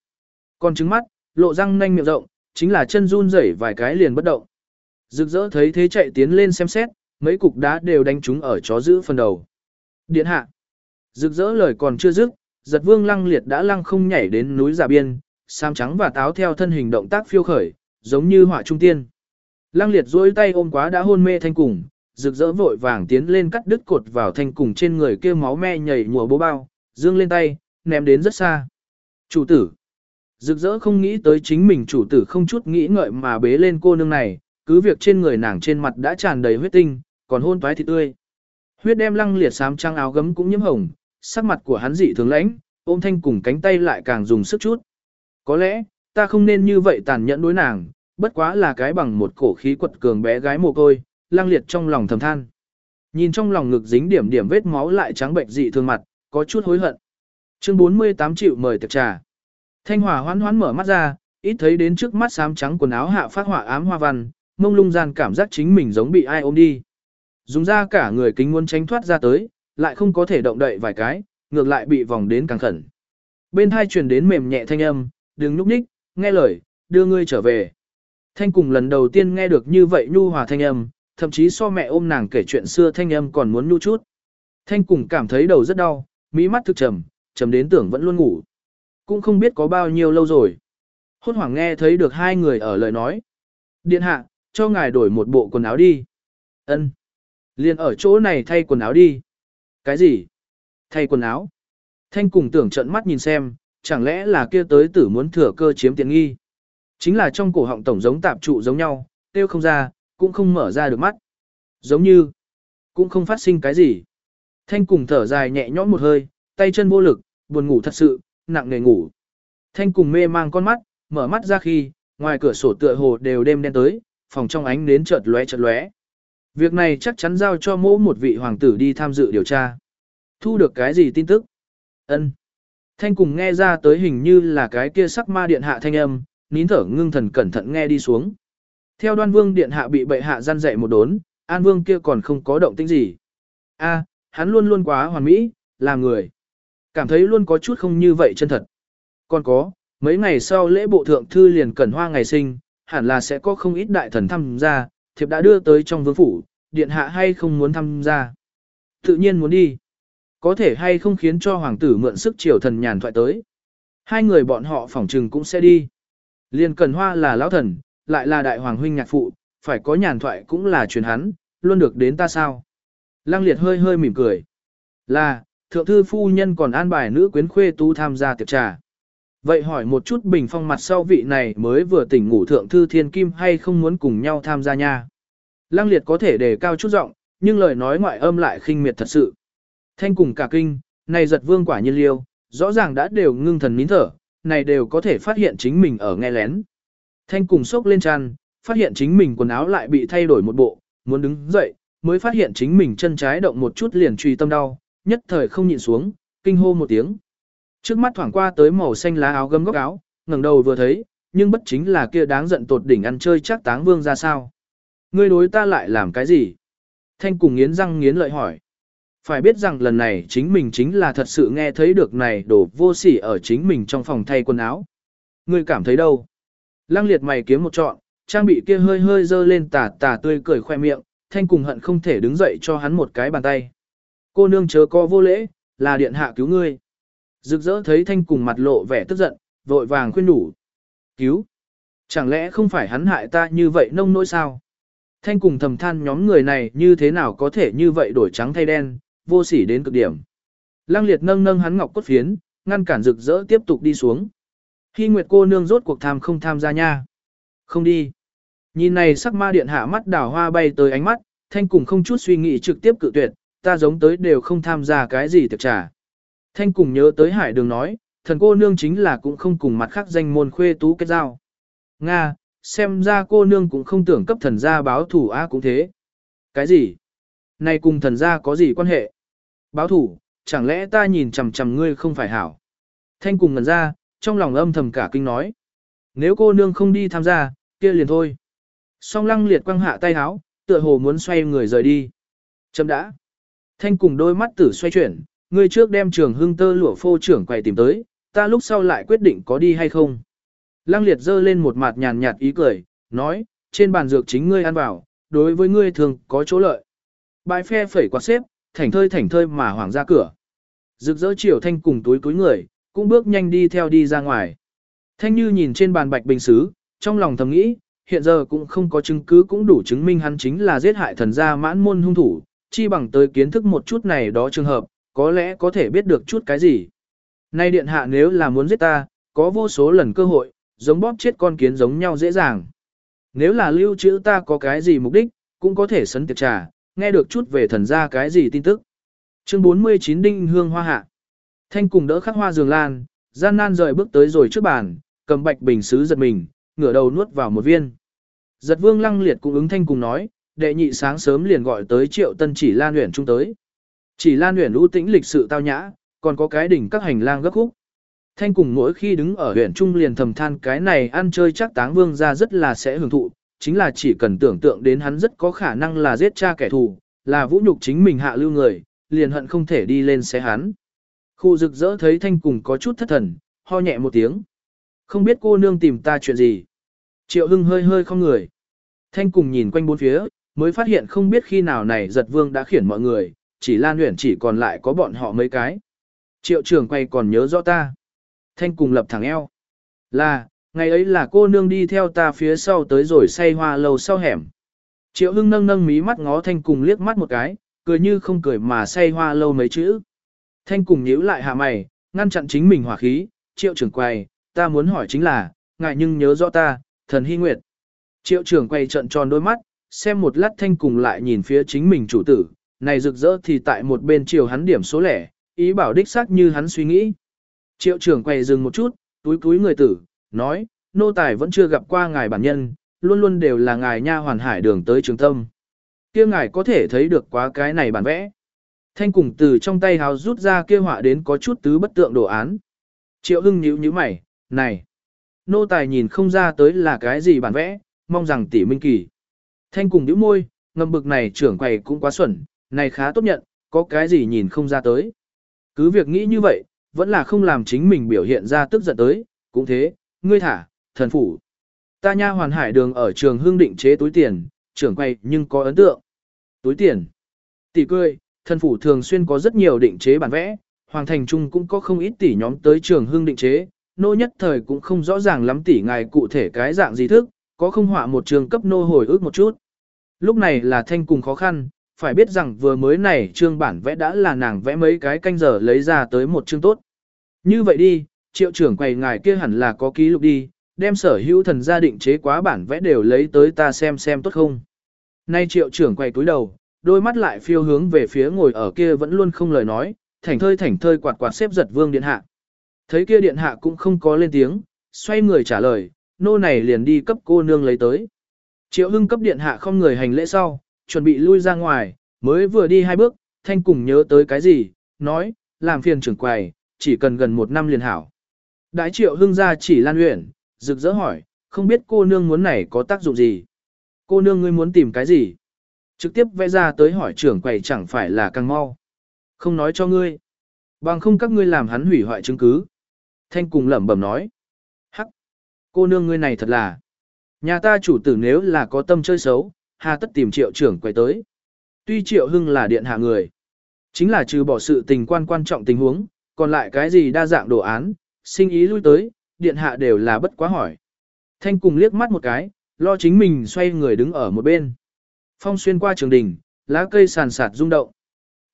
con trứng mắt, lộ răng nanh miệng rộng, chính là chân run rẩy vài cái liền bất động. Rực rỡ thấy thế chạy tiến lên xem xét, mấy cục đá đều đánh trúng ở chó giữ phần đầu. Điện hạ. Rực rỡ lời còn chưa dứt, giật vương lăng liệt đã lăng không nhảy đến núi giả biên, sam trắng và táo theo thân hình động tác phiêu khởi, giống như họa trung tiên. Lăng liệt duỗi tay ôm quá đã hôn mê thanh cùng, rực rỡ vội vàng tiến lên cắt đứt cột vào thanh cùng trên người kia máu me nhảy mùa bố bao, dương lên tay, ném đến rất xa. Chủ tử. Rực rỡ không nghĩ tới chính mình chủ tử không chút nghĩ ngợi mà bế lên cô nương này, cứ việc trên người nàng trên mặt đã tràn đầy huyết tinh, còn hôn toái thịt tươi. Huyết đem lăng liệt xám trăng áo gấm cũng nhiễm hồng, sắc mặt của hắn dị thường lãnh, ôm thanh cùng cánh tay lại càng dùng sức chút. Có lẽ, ta không nên như vậy tàn nhẫn đối nàng, bất quá là cái bằng một cổ khí quật cường bé gái mồ côi, lăng liệt trong lòng thầm than. Nhìn trong lòng ngực dính điểm điểm vết máu lại trắng bệnh dị thường mặt, có chút hối hận. Chương 48 triệu mời tiệc trà. Thanh Hòa hoán hoán mở mắt ra, ít thấy đến trước mắt xám trắng quần áo hạ phát họa ám hoa văn, mông lung gian cảm giác chính mình giống bị ai ôm đi. Dùng ra cả người kính muốn tránh thoát ra tới, lại không có thể động đậy vài cái, ngược lại bị vòng đến càng khẩn. Bên thai truyền đến mềm nhẹ thanh âm, đừng núp ních, nghe lời, đưa ngươi trở về. Thanh cùng lần đầu tiên nghe được như vậy nhu hòa thanh âm, thậm chí so mẹ ôm nàng kể chuyện xưa thanh âm còn muốn nhu chút. Thanh cùng cảm thấy đầu rất đau, mỹ mắt thực trầm, trầm đến tưởng vẫn luôn ngủ. Cũng không biết có bao nhiêu lâu rồi. Hốt hoảng nghe thấy được hai người ở lời nói. Điện hạ, cho ngài đổi một bộ quần áo đi. Ân. Liền ở chỗ này thay quần áo đi. Cái gì? Thay quần áo? Thanh cùng tưởng trận mắt nhìn xem, chẳng lẽ là kia tới tử muốn thừa cơ chiếm tiện nghi. Chính là trong cổ họng tổng giống tạp trụ giống nhau, tiêu không ra, cũng không mở ra được mắt. Giống như, cũng không phát sinh cái gì. Thanh cùng thở dài nhẹ nhõm một hơi, tay chân vô lực, buồn ngủ thật sự, nặng nề ngủ. Thanh cùng mê mang con mắt, mở mắt ra khi, ngoài cửa sổ tựa hồ đều đêm đen tới, phòng trong ánh nến chợt lóe chợt lóe. Việc này chắc chắn giao cho mỗ một vị hoàng tử đi tham dự điều tra. Thu được cái gì tin tức? Ân. Thanh cùng nghe ra tới hình như là cái kia sắc ma điện hạ thanh âm, nín thở ngưng thần cẩn thận nghe đi xuống. Theo đoan vương điện hạ bị bệ hạ gian dạy một đốn, an vương kia còn không có động tĩnh gì. A, hắn luôn luôn quá hoàn mỹ, làm người. Cảm thấy luôn có chút không như vậy chân thật. Còn có, mấy ngày sau lễ bộ thượng thư liền cẩn hoa ngày sinh, hẳn là sẽ có không ít đại thần tham gia, thiệp đã đưa tới trong vương phủ, điện hạ hay không muốn tham gia. Tự nhiên muốn đi. Có thể hay không khiến cho hoàng tử mượn sức triều thần nhàn thoại tới. Hai người bọn họ phỏng trừng cũng sẽ đi. Liên Cần Hoa là lão thần, lại là đại hoàng huynh nhạc phụ, phải có nhàn thoại cũng là truyền hắn, luôn được đến ta sao. Lăng liệt hơi hơi mỉm cười. Là, thượng thư phu nhân còn an bài nữ quyến khuê tú tham gia tiệc trà. Vậy hỏi một chút bình phong mặt sau vị này mới vừa tỉnh ngủ thượng thư thiên kim hay không muốn cùng nhau tham gia nha. Lăng liệt có thể đề cao chút giọng, nhưng lời nói ngoại âm lại khinh miệt thật sự. Thanh cùng cả kinh, này giật vương quả nhiên liêu, rõ ràng đã đều ngưng thần nín thở, này đều có thể phát hiện chính mình ở nghe lén. Thanh cùng sốc lên tràn, phát hiện chính mình quần áo lại bị thay đổi một bộ, muốn đứng dậy, mới phát hiện chính mình chân trái động một chút liền truy tâm đau, nhất thời không nhịn xuống, kinh hô một tiếng. Trước mắt thoảng qua tới màu xanh lá áo gấm góc áo, ngẩng đầu vừa thấy, nhưng bất chính là kia đáng giận tột đỉnh ăn chơi chắc táng vương ra sao. Ngươi đối ta lại làm cái gì? Thanh cùng nghiến răng nghiến lợi hỏi. Phải biết rằng lần này chính mình chính là thật sự nghe thấy được này đổ vô sỉ ở chính mình trong phòng thay quần áo. Ngươi cảm thấy đâu? Lăng liệt mày kiếm một trọn, trang bị kia hơi hơi dơ lên tà tà tươi cười khoe miệng, thanh cùng hận không thể đứng dậy cho hắn một cái bàn tay. Cô nương chớ co vô lễ, là điện hạ cứu ngươi. Rực rỡ thấy thanh cùng mặt lộ vẻ tức giận, vội vàng khuyên đủ. Cứu! Chẳng lẽ không phải hắn hại ta như vậy nông nỗi sao? Thanh cùng thầm than nhóm người này như thế nào có thể như vậy đổi trắng thay đen, vô sỉ đến cực điểm. Lăng liệt nâng nâng hắn ngọc cốt phiến, ngăn cản rực rỡ tiếp tục đi xuống. Khi Nguyệt cô nương rốt cuộc tham không tham gia nha. Không đi. Nhìn này sắc ma điện hạ mắt đảo hoa bay tới ánh mắt, thanh cùng không chút suy nghĩ trực tiếp cự tuyệt, ta giống tới đều không tham gia cái gì tiệc trà. Thanh cùng nhớ tới hải đường nói, thần cô nương chính là cũng không cùng mặt khác danh môn khuê tú kết giao. Nga, xem ra cô nương cũng không tưởng cấp thần gia báo thủ á cũng thế. Cái gì? Này cùng thần gia có gì quan hệ? Báo thủ, chẳng lẽ ta nhìn chằm chằm ngươi không phải hảo? Thanh cùng ngần ra, trong lòng âm thầm cả kinh nói. Nếu cô nương không đi tham gia, kia liền thôi. Song lăng liệt quăng hạ tay háo, tựa hồ muốn xoay người rời đi. Chấm đã. Thanh cùng đôi mắt tử xoay chuyển, ngươi trước đem trường hưng tơ lụa phô trưởng quầy tìm tới, ta lúc sau lại quyết định có đi hay không. Lăng liệt giơ lên một mặt nhàn nhạt ý cười, nói, trên bàn dược chính ngươi ăn vào, đối với ngươi thường có chỗ lợi. Bài phe phẩy quạt xếp, thảnh thơi thảnh thơi mà hoảng ra cửa. Rực rỡ chiều thanh cùng túi túi người, cũng bước nhanh đi theo đi ra ngoài. Thanh như nhìn trên bàn bạch bình xứ, trong lòng thầm nghĩ, hiện giờ cũng không có chứng cứ cũng đủ chứng minh hắn chính là giết hại thần gia mãn môn hung thủ, chi bằng tới kiến thức một chút này đó trường hợp, có lẽ có thể biết được chút cái gì. Nay điện hạ nếu là muốn giết ta, có vô số lần cơ hội, giống bóp chết con kiến giống nhau dễ dàng. Nếu là lưu trữ ta có cái gì mục đích, cũng có thể sấn tiệc trà, nghe được chút về thần gia cái gì tin tức. Chương 49 Đinh Hương Hoa Hạ Thanh cùng đỡ khắc hoa giường lan, gian nan rời bước tới rồi trước bàn, cầm bạch bình sứ giật mình, ngửa đầu nuốt vào một viên. Giật vương lăng liệt cũng ứng thanh cùng nói, đệ nhị sáng sớm liền gọi tới triệu tân chỉ lan huyện trung tới. Chỉ lan huyện ưu tĩnh lịch sự tao nhã, còn có cái đỉnh các hành lang gấp khúc. Thanh cùng mỗi khi đứng ở huyện trung liền thầm than cái này ăn chơi chắc táng vương ra rất là sẽ hưởng thụ, chính là chỉ cần tưởng tượng đến hắn rất có khả năng là giết cha kẻ thù, là vũ nhục chính mình hạ lưu người, liền hận không thể đi lên xé hắn. Khu rực rỡ thấy thanh cùng có chút thất thần, ho nhẹ một tiếng. Không biết cô nương tìm ta chuyện gì. Triệu hưng hơi hơi không người. Thanh cùng nhìn quanh bốn phía, mới phát hiện không biết khi nào này giật vương đã khiển mọi người, chỉ lan nguyện chỉ còn lại có bọn họ mấy cái. Triệu trưởng quay còn nhớ rõ ta. Thanh cùng lập thẳng eo. Là, ngày ấy là cô nương đi theo ta phía sau tới rồi say hoa lầu sau hẻm. Triệu Hưng nâng nâng mí mắt ngó Thanh cùng liếc mắt một cái, cười như không cười mà say hoa lâu mấy chữ. Thanh cùng nhíu lại hạ mày, ngăn chặn chính mình hỏa khí, triệu trưởng quay, ta muốn hỏi chính là, ngài nhưng nhớ rõ ta, thần hy nguyệt. Triệu trưởng quay trận tròn đôi mắt, xem một lát Thanh cùng lại nhìn phía chính mình chủ tử, này rực rỡ thì tại một bên chiều hắn điểm số lẻ, ý bảo đích xác như hắn suy nghĩ. Triệu trưởng quay dừng một chút, túi túi người tử, nói, nô tài vẫn chưa gặp qua ngài bản nhân, luôn luôn đều là ngài nha hoàn hải đường tới trường tâm. kia ngài có thể thấy được quá cái này bản vẽ. Thanh cùng từ trong tay hào rút ra kia họa đến có chút tứ bất tượng đồ án. Triệu hưng nhíu nhíu mày, này, nô tài nhìn không ra tới là cái gì bản vẽ, mong rằng tỷ minh kỳ. Thanh cùng nhíu môi, ngầm bực này trưởng quầy cũng quá xuẩn, này khá tốt nhận, có cái gì nhìn không ra tới. Cứ việc nghĩ như vậy, vẫn là không làm chính mình biểu hiện ra tức giận tới, cũng thế, ngươi thả, thần phủ. Ta nha hoàn hải đường ở trường hương định chế túi tiền, trưởng quay nhưng có ấn tượng. Túi tiền. Tỷ cười, thần phủ thường xuyên có rất nhiều định chế bản vẽ, hoàng thành trung cũng có không ít tỷ nhóm tới trường hương định chế, nô nhất thời cũng không rõ ràng lắm tỷ ngài cụ thể cái dạng gì thức, có không họa một trường cấp nô hồi ước một chút. Lúc này là thanh cùng khó khăn, phải biết rằng vừa mới này trương bản vẽ đã là nàng vẽ mấy cái canh giờ lấy ra tới một chương tốt. Như vậy đi, triệu trưởng quầy ngài kia hẳn là có ký lục đi, đem sở hữu thần gia định chế quá bản vẽ đều lấy tới ta xem xem tốt không. Nay triệu trưởng quầy túi đầu, đôi mắt lại phiêu hướng về phía ngồi ở kia vẫn luôn không lời nói, thảnh thơi thảnh thơi quạt quạt xếp giật vương điện hạ. Thấy kia điện hạ cũng không có lên tiếng, xoay người trả lời, nô này liền đi cấp cô nương lấy tới. Triệu hưng cấp điện hạ không người hành lễ sau, chuẩn bị lui ra ngoài, mới vừa đi hai bước, thanh cùng nhớ tới cái gì, nói, làm phiền trưởng quầy, chỉ cần gần một năm liền hảo. Đại triệu hưng ra chỉ lan luyện, rực rỡ hỏi, không biết cô nương muốn này có tác dụng gì. Cô nương ngươi muốn tìm cái gì? Trực tiếp vẽ ra tới hỏi trưởng quầy chẳng phải là càng mau. Không nói cho ngươi. Bằng không các ngươi làm hắn hủy hoại chứng cứ. Thanh cùng lẩm bẩm nói. Hắc. Cô nương ngươi này thật là. Nhà ta chủ tử nếu là có tâm chơi xấu, hà tất tìm triệu trưởng quay tới. Tuy triệu hưng là điện hạ người. Chính là trừ bỏ sự tình quan quan trọng tình huống, còn lại cái gì đa dạng đồ án, sinh ý lui tới, điện hạ đều là bất quá hỏi. Thanh cùng liếc mắt một cái, lo chính mình xoay người đứng ở một bên. Phong xuyên qua trường đình, lá cây sàn sạt rung động.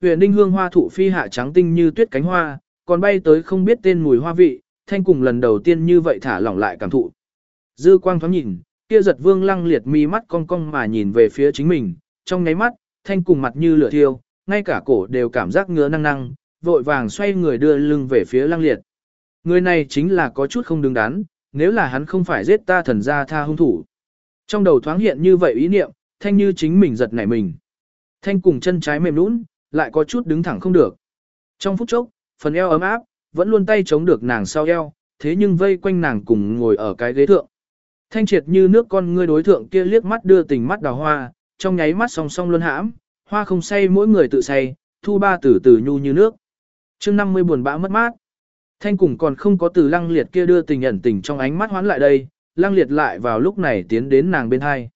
Huyền đinh hương hoa thụ phi hạ trắng tinh như tuyết cánh hoa, còn bay tới không biết tên mùi hoa vị, thanh cùng lần đầu tiên như vậy thả lỏng lại cảm thụ. Dư quang thoáng nhìn, kia giật vương lăng liệt mi mắt cong cong mà nhìn về phía chính mình, trong nháy mắt, thanh cùng mặt như lửa thiêu, ngay cả cổ đều cảm giác ngứa năng năng, vội vàng xoay người đưa lưng về phía lăng liệt. Người này chính là có chút không đứng đắn, nếu là hắn không phải giết ta thần ra tha hung thủ. Trong đầu thoáng hiện như vậy ý niệm, thanh như chính mình giật nảy mình. Thanh cùng chân trái mềm nũng, lại có chút đứng thẳng không được. Trong phút chốc, phần eo ấm áp, vẫn luôn tay chống được nàng sau eo, thế nhưng vây quanh nàng cùng ngồi ở cái ghế thượng. Thanh triệt như nước con ngươi đối thượng kia liếc mắt đưa tình mắt đào hoa, trong nháy mắt song song luôn hãm, hoa không say mỗi người tự say, thu ba tử tử nhu như nước. chương 50 buồn bã mất mát. Thanh cùng còn không có từ lăng liệt kia đưa tình ẩn tình trong ánh mắt hoán lại đây, lăng liệt lại vào lúc này tiến đến nàng bên hai.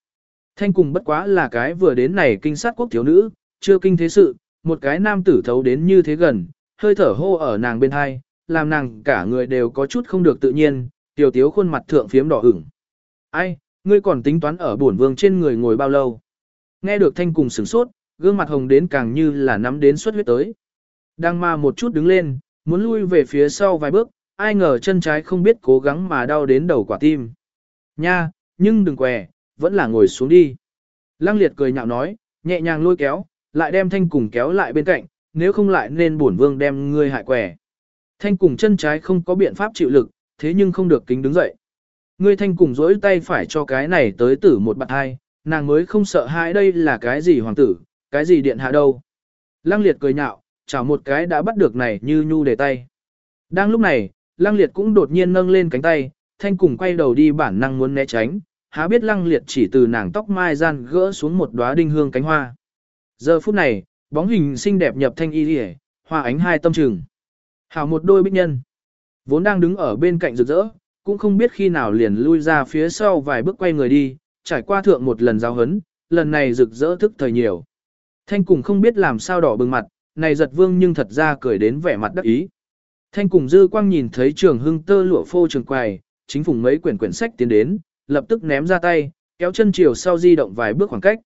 Thanh cùng bất quá là cái vừa đến này kinh sát quốc thiếu nữ, chưa kinh thế sự, một cái nam tử thấu đến như thế gần, hơi thở hô ở nàng bên hai, làm nàng cả người đều có chút không được tự nhiên, tiểu tiếu khuôn mặt thượng phiếm đỏ ửng. Ai, ngươi còn tính toán ở bổn vương trên người ngồi bao lâu? Nghe được thanh cùng sửng sốt, gương mặt hồng đến càng như là nắm đến suất huyết tới. Đang ma một chút đứng lên, muốn lui về phía sau vài bước, ai ngờ chân trái không biết cố gắng mà đau đến đầu quả tim. Nha, nhưng đừng què, vẫn là ngồi xuống đi. Lăng liệt cười nhạo nói, nhẹ nhàng lôi kéo, lại đem thanh cùng kéo lại bên cạnh, nếu không lại nên bổn vương đem ngươi hại quẻ. Thanh cùng chân trái không có biện pháp chịu lực, thế nhưng không được kính đứng dậy. Ngươi thanh cùng dỗi tay phải cho cái này tới tử một bạn hai, nàng mới không sợ hãi đây là cái gì hoàng tử, cái gì điện hạ đâu. Lăng liệt cười nhạo, chảo một cái đã bắt được này như nhu để tay. Đang lúc này, lăng liệt cũng đột nhiên nâng lên cánh tay, thanh cùng quay đầu đi bản năng muốn né tránh, há biết lăng liệt chỉ từ nàng tóc mai gian gỡ xuống một đóa đinh hương cánh hoa. Giờ phút này, bóng hình xinh đẹp nhập thanh y liễu, hoa ánh hai tâm trường. Hảo một đôi bích nhân, vốn đang đứng ở bên cạnh rực rỡ, cũng không biết khi nào liền lui ra phía sau vài bước quay người đi, trải qua thượng một lần giao hấn, lần này rực rỡ thức thời nhiều. Thanh cùng không biết làm sao đỏ bừng mặt, này giật vương nhưng thật ra cười đến vẻ mặt đắc ý. Thanh cùng dư quang nhìn thấy trường hưng tơ lụa phô trường quầy, chính phủ mấy quyển quyển sách tiến đến, lập tức ném ra tay, kéo chân chiều sau di động vài bước khoảng cách.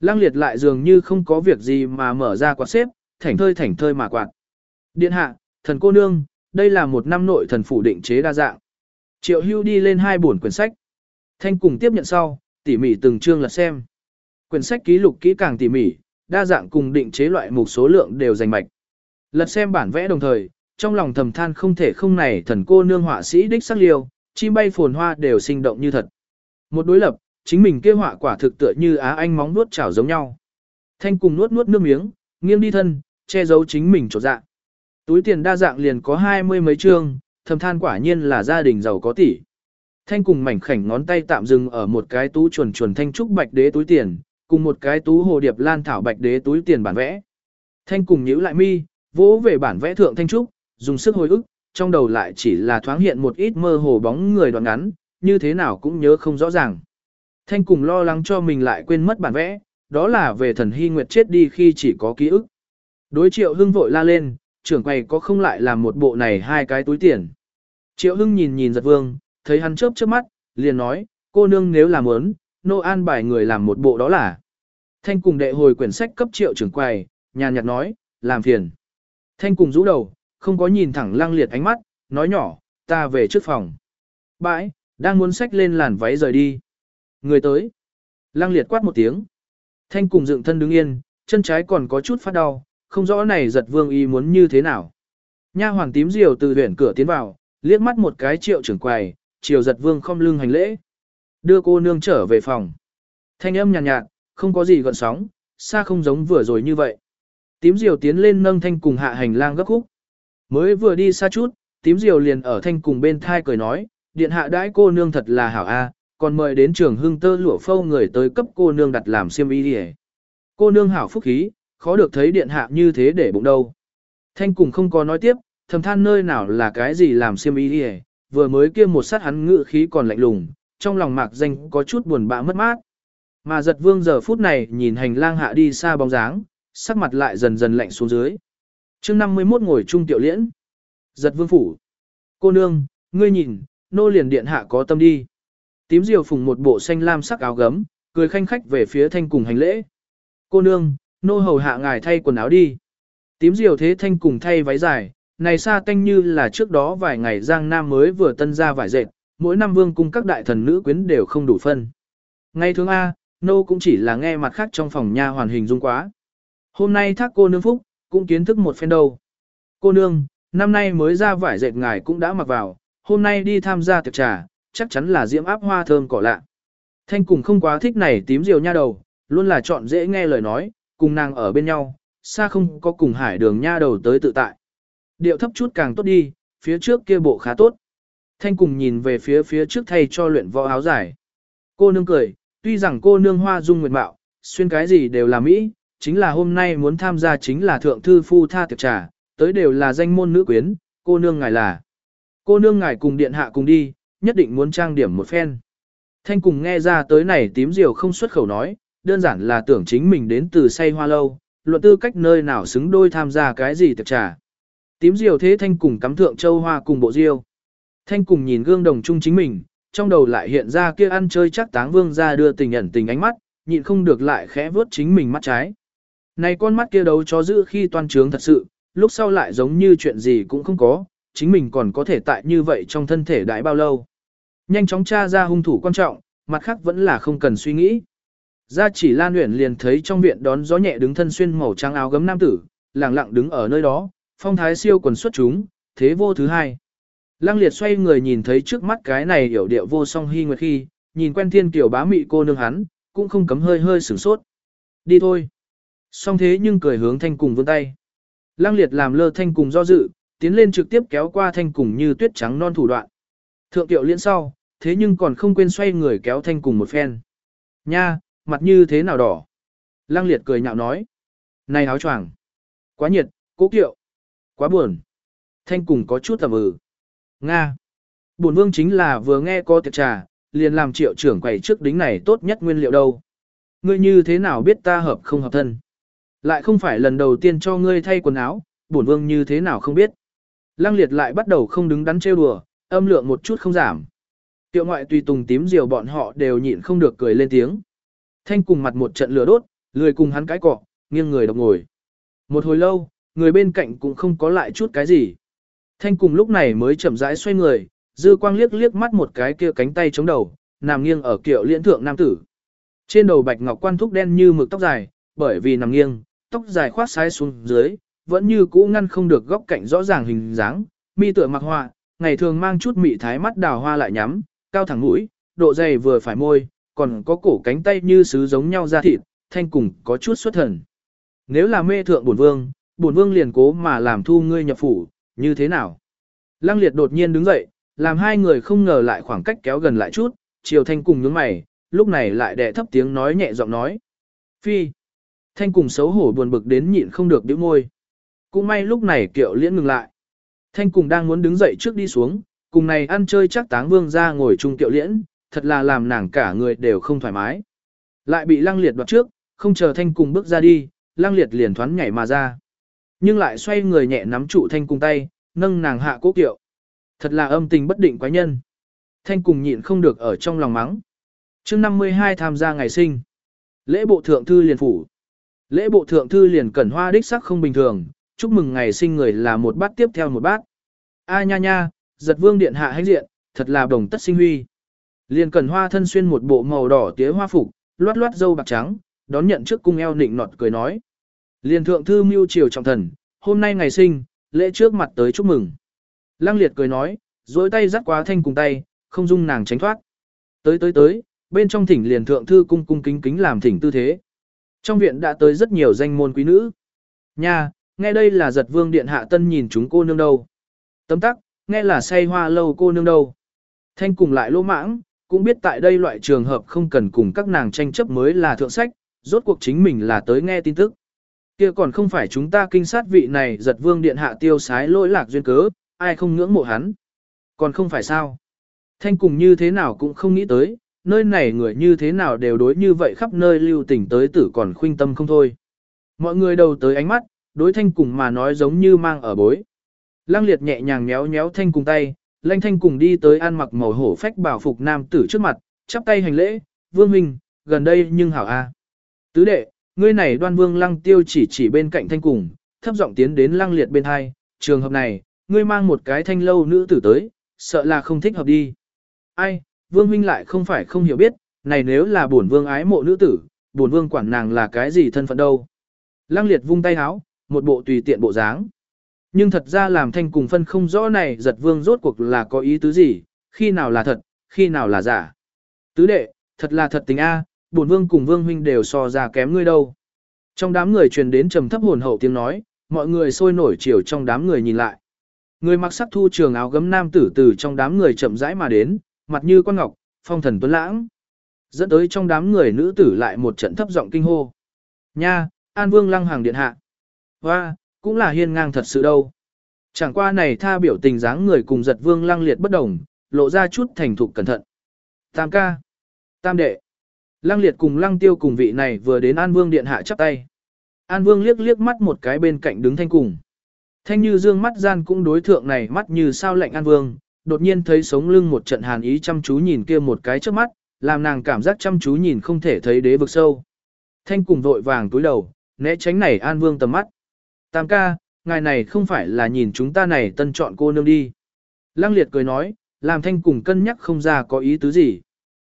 Lăng liệt lại dường như không có việc gì mà mở ra quạt xếp, thảnh thơi thảnh thơi mà quạt. Điện hạ, thần cô nương, đây là một năm nội thần phủ định chế đa dạng. Triệu hưu đi lên hai buồn quyển sách. Thanh cùng tiếp nhận sau, tỉ mỉ từng chương lật xem. Quyển sách ký lục kỹ càng tỉ mỉ, đa dạng cùng định chế loại mục số lượng đều dành mạch. Lật xem bản vẽ đồng thời, trong lòng thầm than không thể không này thần cô nương họa sĩ đích sắc liêu, chim bay phồn hoa đều sinh động như thật. Một đối lập, chính mình kêu họa quả thực tựa như á anh móng nuốt chảo giống nhau. Thanh cùng nuốt nuốt nước miếng, nghiêng đi thân, che giấu chính mình chỗ dạ. Túi tiền đa dạng liền có hai mươi mấy trương, thầm than quả nhiên là gia đình giàu có tỷ. Thanh cùng mảnh khảnh ngón tay tạm dừng ở một cái tú chuẩn chuẩn thanh trúc bạch đế túi tiền, cùng một cái tú hồ điệp lan thảo bạch đế túi tiền bản vẽ. Thanh cùng nhíu lại mi, vỗ về bản vẽ thượng thanh trúc, dùng sức hồi ức, trong đầu lại chỉ là thoáng hiện một ít mơ hồ bóng người đoạn ngắn, như thế nào cũng nhớ không rõ ràng. Thanh cùng lo lắng cho mình lại quên mất bản vẽ, đó là về thần hy nguyệt chết đi khi chỉ có ký ức. Đối triệu hưng vội la lên, trưởng quầy có không lại làm một bộ này hai cái túi tiền. Triệu hưng nhìn nhìn giật vương, thấy hắn chớp chớp mắt, liền nói, cô nương nếu làm muốn, nô an bài người làm một bộ đó là. Thanh cùng đệ hồi quyển sách cấp triệu trưởng quầy, nhàn nhạt nói, làm phiền. Thanh cùng rũ đầu, không có nhìn thẳng lăng liệt ánh mắt, nói nhỏ, ta về trước phòng. Bãi, đang muốn sách lên làn váy rời đi. Người tới. Lăng liệt quát một tiếng. Thanh cùng dựng thân đứng yên, chân trái còn có chút phát đau, không rõ này giật vương y muốn như thế nào. Nha hoàng tím diều từ huyện cửa tiến vào, liếc mắt một cái triệu trưởng quầy, chiều giật vương không lưng hành lễ. Đưa cô nương trở về phòng. Thanh âm nhàn nhạt, nhạt, không có gì gợn sóng, xa không giống vừa rồi như vậy. Tím diều tiến lên nâng thanh cùng hạ hành lang gấp khúc. Mới vừa đi xa chút, tím diều liền ở thanh cùng bên thai cười nói, điện hạ đãi cô nương thật là hảo a, còn mời đến trường hưng tơ lụa phâu người tới cấp cô nương đặt làm xiêm y đi Cô nương hảo phúc khí, khó được thấy điện hạ như thế để bụng đâu. Thanh cùng không có nói tiếp, thầm than nơi nào là cái gì làm xiêm y đi vừa mới kia một sát hắn ngự khí còn lạnh lùng, trong lòng mạc danh có chút buồn bã mất mát. Mà giật vương giờ phút này nhìn hành lang hạ đi xa bóng dáng, sắc mặt lại dần dần lạnh xuống dưới. chương 51 ngồi trung tiểu liễn. Giật vương phủ. Cô nương, ngươi nhìn, nô liền điện hạ có tâm đi. Tím diều phùng một bộ xanh lam sắc áo gấm, cười khanh khách về phía thanh cùng hành lễ. Cô nương, nô hầu hạ ngài thay quần áo đi. Tím diều thế thanh cùng thay váy dài, này xa tanh như là trước đó vài ngày Giang Nam mới vừa tân ra vải dệt, mỗi năm vương cung các đại thần nữ quyến đều không đủ phân. Ngay thường A, nô cũng chỉ là nghe mặt khác trong phòng nha hoàn hình dung quá. Hôm nay thác cô nương phúc, cũng kiến thức một phen đâu. Cô nương, năm nay mới ra vải dệt ngài cũng đã mặc vào, hôm nay đi tham gia tiệc trà, chắc chắn là diễm áp hoa thơm cỏ lạ. Thanh cùng không quá thích này tím diều nha đầu, luôn là chọn dễ nghe lời nói, cùng nàng ở bên nhau, xa không có cùng hải đường nha đầu tới tự tại. Điệu thấp chút càng tốt đi, phía trước kia bộ khá tốt. Thanh cùng nhìn về phía phía trước thay cho luyện võ áo dài. Cô nương cười, tuy rằng cô nương hoa dung nguyệt mạo, xuyên cái gì đều là Mỹ, chính là hôm nay muốn tham gia chính là thượng thư phu tha tiệc trà, tới đều là danh môn nữ quyến, cô nương ngài là. Cô nương ngài cùng điện hạ cùng đi, nhất định muốn trang điểm một phen. Thanh cùng nghe ra tới này tím diều không xuất khẩu nói, đơn giản là tưởng chính mình đến từ say hoa lâu, luận tư cách nơi nào xứng đôi tham gia cái gì tiệc trà. Tím diều thế thanh cùng cắm thượng châu hoa cùng bộ diêu. Thanh cùng nhìn gương đồng chung chính mình, trong đầu lại hiện ra kia ăn chơi chắc táng vương ra đưa tình ẩn tình ánh mắt, nhịn không được lại khẽ vớt chính mình mắt trái. Này con mắt kia đấu cho giữ khi toan trướng thật sự, lúc sau lại giống như chuyện gì cũng không có, chính mình còn có thể tại như vậy trong thân thể đại bao lâu. Nhanh chóng tra ra hung thủ quan trọng, mặt khác vẫn là không cần suy nghĩ. Gia chỉ Lan Uyển liền thấy trong viện đón gió nhẹ đứng thân xuyên màu trắng áo gấm nam tử, lặng lặng đứng ở nơi đó, phong thái siêu quần xuất chúng, thế vô thứ hai. Lăng liệt xoay người nhìn thấy trước mắt cái này hiểu điệu vô song hy nguyệt khi, nhìn quen thiên kiểu bá mị cô nương hắn, cũng không cấm hơi hơi sửng sốt. Đi thôi. Song thế nhưng cười hướng thanh cùng vươn tay. Lăng liệt làm lơ thanh cùng do dự, tiến lên trực tiếp kéo qua thanh cùng như tuyết trắng non thủ đoạn. Thượng tiệu liên sau, thế nhưng còn không quên xoay người kéo thanh cùng một phen. Nha, mặt như thế nào đỏ. Lăng liệt cười nhạo nói. Này áo choàng, Quá nhiệt, cố kiệu. Quá buồn. Thanh cùng có chút tầm ừ. Nga. Bổn vương chính là vừa nghe có tiệc trà, liền làm triệu trưởng quầy trước đính này tốt nhất nguyên liệu đâu. Ngươi như thế nào biết ta hợp không hợp thân? Lại không phải lần đầu tiên cho ngươi thay quần áo, bổn vương như thế nào không biết. Lăng liệt lại bắt đầu không đứng đắn trêu đùa, âm lượng một chút không giảm. Tiệu ngoại tùy tùng tím diều bọn họ đều nhịn không được cười lên tiếng. Thanh cùng mặt một trận lửa đốt, lười cùng hắn cái cọ, nghiêng người độc ngồi. Một hồi lâu, người bên cạnh cũng không có lại chút cái gì. Thanh cùng lúc này mới chậm rãi xoay người, dư quang liếc liếc mắt một cái kia cánh tay chống đầu, nằm nghiêng ở kiệu liễn thượng nam tử. Trên đầu bạch ngọc quan thúc đen như mực tóc dài, bởi vì nằm nghiêng, tóc dài khoát sai xuống dưới, vẫn như cũ ngăn không được góc cạnh rõ ràng hình dáng, mi tựa mặc hoa, ngày thường mang chút mị thái mắt đào hoa lại nhắm, cao thẳng mũi, độ dày vừa phải môi, còn có cổ cánh tay như sứ giống nhau da thịt, thanh cùng có chút xuất thần. Nếu là mê thượng bổn vương, bổn vương liền cố mà làm thu ngươi nhập phủ, như thế nào? Lăng liệt đột nhiên đứng dậy, làm hai người không ngờ lại khoảng cách kéo gần lại chút, chiều thanh cùng nhướng mày, lúc này lại đẻ thấp tiếng nói nhẹ giọng nói. Phi. Thanh cùng xấu hổ buồn bực đến nhịn không được bĩu môi. Cũng may lúc này kiệu liễn ngừng lại. Thanh cùng đang muốn đứng dậy trước đi xuống, cùng này ăn chơi chắc táng vương ra ngồi chung kiệu liễn, thật là làm nàng cả người đều không thoải mái. Lại bị lăng liệt đoạt trước, không chờ thanh cùng bước ra đi, lăng liệt liền thoán nhảy mà ra. Nhưng lại xoay người nhẹ nắm trụ thanh cùng tay, nâng nàng hạ cố kiệu. Thật là âm tình bất định quái nhân. Thanh cùng nhịn không được ở trong lòng mắng. chương 52 tham gia ngày sinh. Lễ bộ thượng thư liền phủ. Lễ bộ thượng thư liền cẩn hoa đích sắc không bình thường, chúc mừng ngày sinh người là một bát tiếp theo một bát. A nha nha, giật vương điện hạ hãnh diện, thật là đồng tất sinh huy. Liền cẩn hoa thân xuyên một bộ màu đỏ tía hoa phục, loát loát dâu bạc trắng, đón nhận trước cung eo nịnh nọt cười nói. Liên thượng thư mưu triều trọng thần, hôm nay ngày sinh, lễ trước mặt tới chúc mừng. Lăng liệt cười nói, dối tay dắt quá thanh cùng tay, không dung nàng tránh thoát. Tới tới tới, bên trong thỉnh liền thượng thư cung cung kính kính làm thỉnh tư thế. Trong viện đã tới rất nhiều danh môn quý nữ. Nha, nghe đây là giật vương điện hạ tân nhìn chúng cô nương đâu. Tấm tắc, nghe là say hoa lâu cô nương đâu. Thanh cùng lại lỗ mãng, cũng biết tại đây loại trường hợp không cần cùng các nàng tranh chấp mới là thượng sách, rốt cuộc chính mình là tới nghe tin tức. kia còn không phải chúng ta kinh sát vị này giật vương điện hạ tiêu sái lỗi lạc duyên cớ, ai không ngưỡng mộ hắn. Còn không phải sao. Thanh cùng như thế nào cũng không nghĩ tới, nơi này người như thế nào đều đối như vậy khắp nơi lưu tình tới tử còn khuynh tâm không thôi. Mọi người đầu tới ánh mắt, đối thanh cùng mà nói giống như mang ở bối. Lăng liệt nhẹ nhàng nhéo nhéo thanh cùng tay, lanh thanh cùng đi tới ăn mặc màu hổ phách bảo phục nam tử trước mặt, chắp tay hành lễ, vương huynh, gần đây nhưng hảo a. Tứ đệ, ngươi này đoan vương lăng tiêu chỉ chỉ bên cạnh thanh cùng, thấp giọng tiến đến lăng liệt bên hai, trường hợp này, ngươi mang một cái thanh lâu nữ tử tới, sợ là không thích hợp đi. Ai, vương huynh lại không phải không hiểu biết, này nếu là bổn vương ái mộ nữ tử, bổn vương quản nàng là cái gì thân phận đâu. Lăng liệt vung tay háo, một bộ tùy tiện bộ dáng. Nhưng thật ra làm thanh cùng phân không rõ này giật vương rốt cuộc là có ý tứ gì, khi nào là thật, khi nào là giả. Tứ đệ, thật là thật tình a, bổn vương cùng vương huynh đều so ra kém ngươi đâu. Trong đám người truyền đến trầm thấp hồn hậu tiếng nói, mọi người sôi nổi chiều trong đám người nhìn lại. Người mặc sắc thu trường áo gấm nam tử từ trong đám người chậm rãi mà đến, mặt như quan ngọc, phong thần tuấn lãng. Dẫn tới trong đám người nữ tử lại một trận thấp giọng kinh hô. Nha, An Vương lăng hàng điện hạ. Hoa, cũng là hiên ngang thật sự đâu. Chẳng qua này tha biểu tình dáng người cùng giật vương lăng liệt bất đồng, lộ ra chút thành thục cẩn thận. Tam ca. Tam đệ. Lăng liệt cùng lăng tiêu cùng vị này vừa đến An Vương điện hạ chắp tay. An Vương liếc liếc mắt một cái bên cạnh đứng thanh cùng. Thanh như dương mắt gian cũng đối thượng này mắt như sao lạnh An Vương, đột nhiên thấy sống lưng một trận hàn ý chăm chú nhìn kia một cái trước mắt, làm nàng cảm giác chăm chú nhìn không thể thấy đế vực sâu. Thanh cùng vội vàng túi đầu, né tránh này An Vương tầm mắt. Tam ca, ngài này không phải là nhìn chúng ta này tân chọn cô nương đi. Lăng liệt cười nói, làm thanh cùng cân nhắc không ra có ý tứ gì.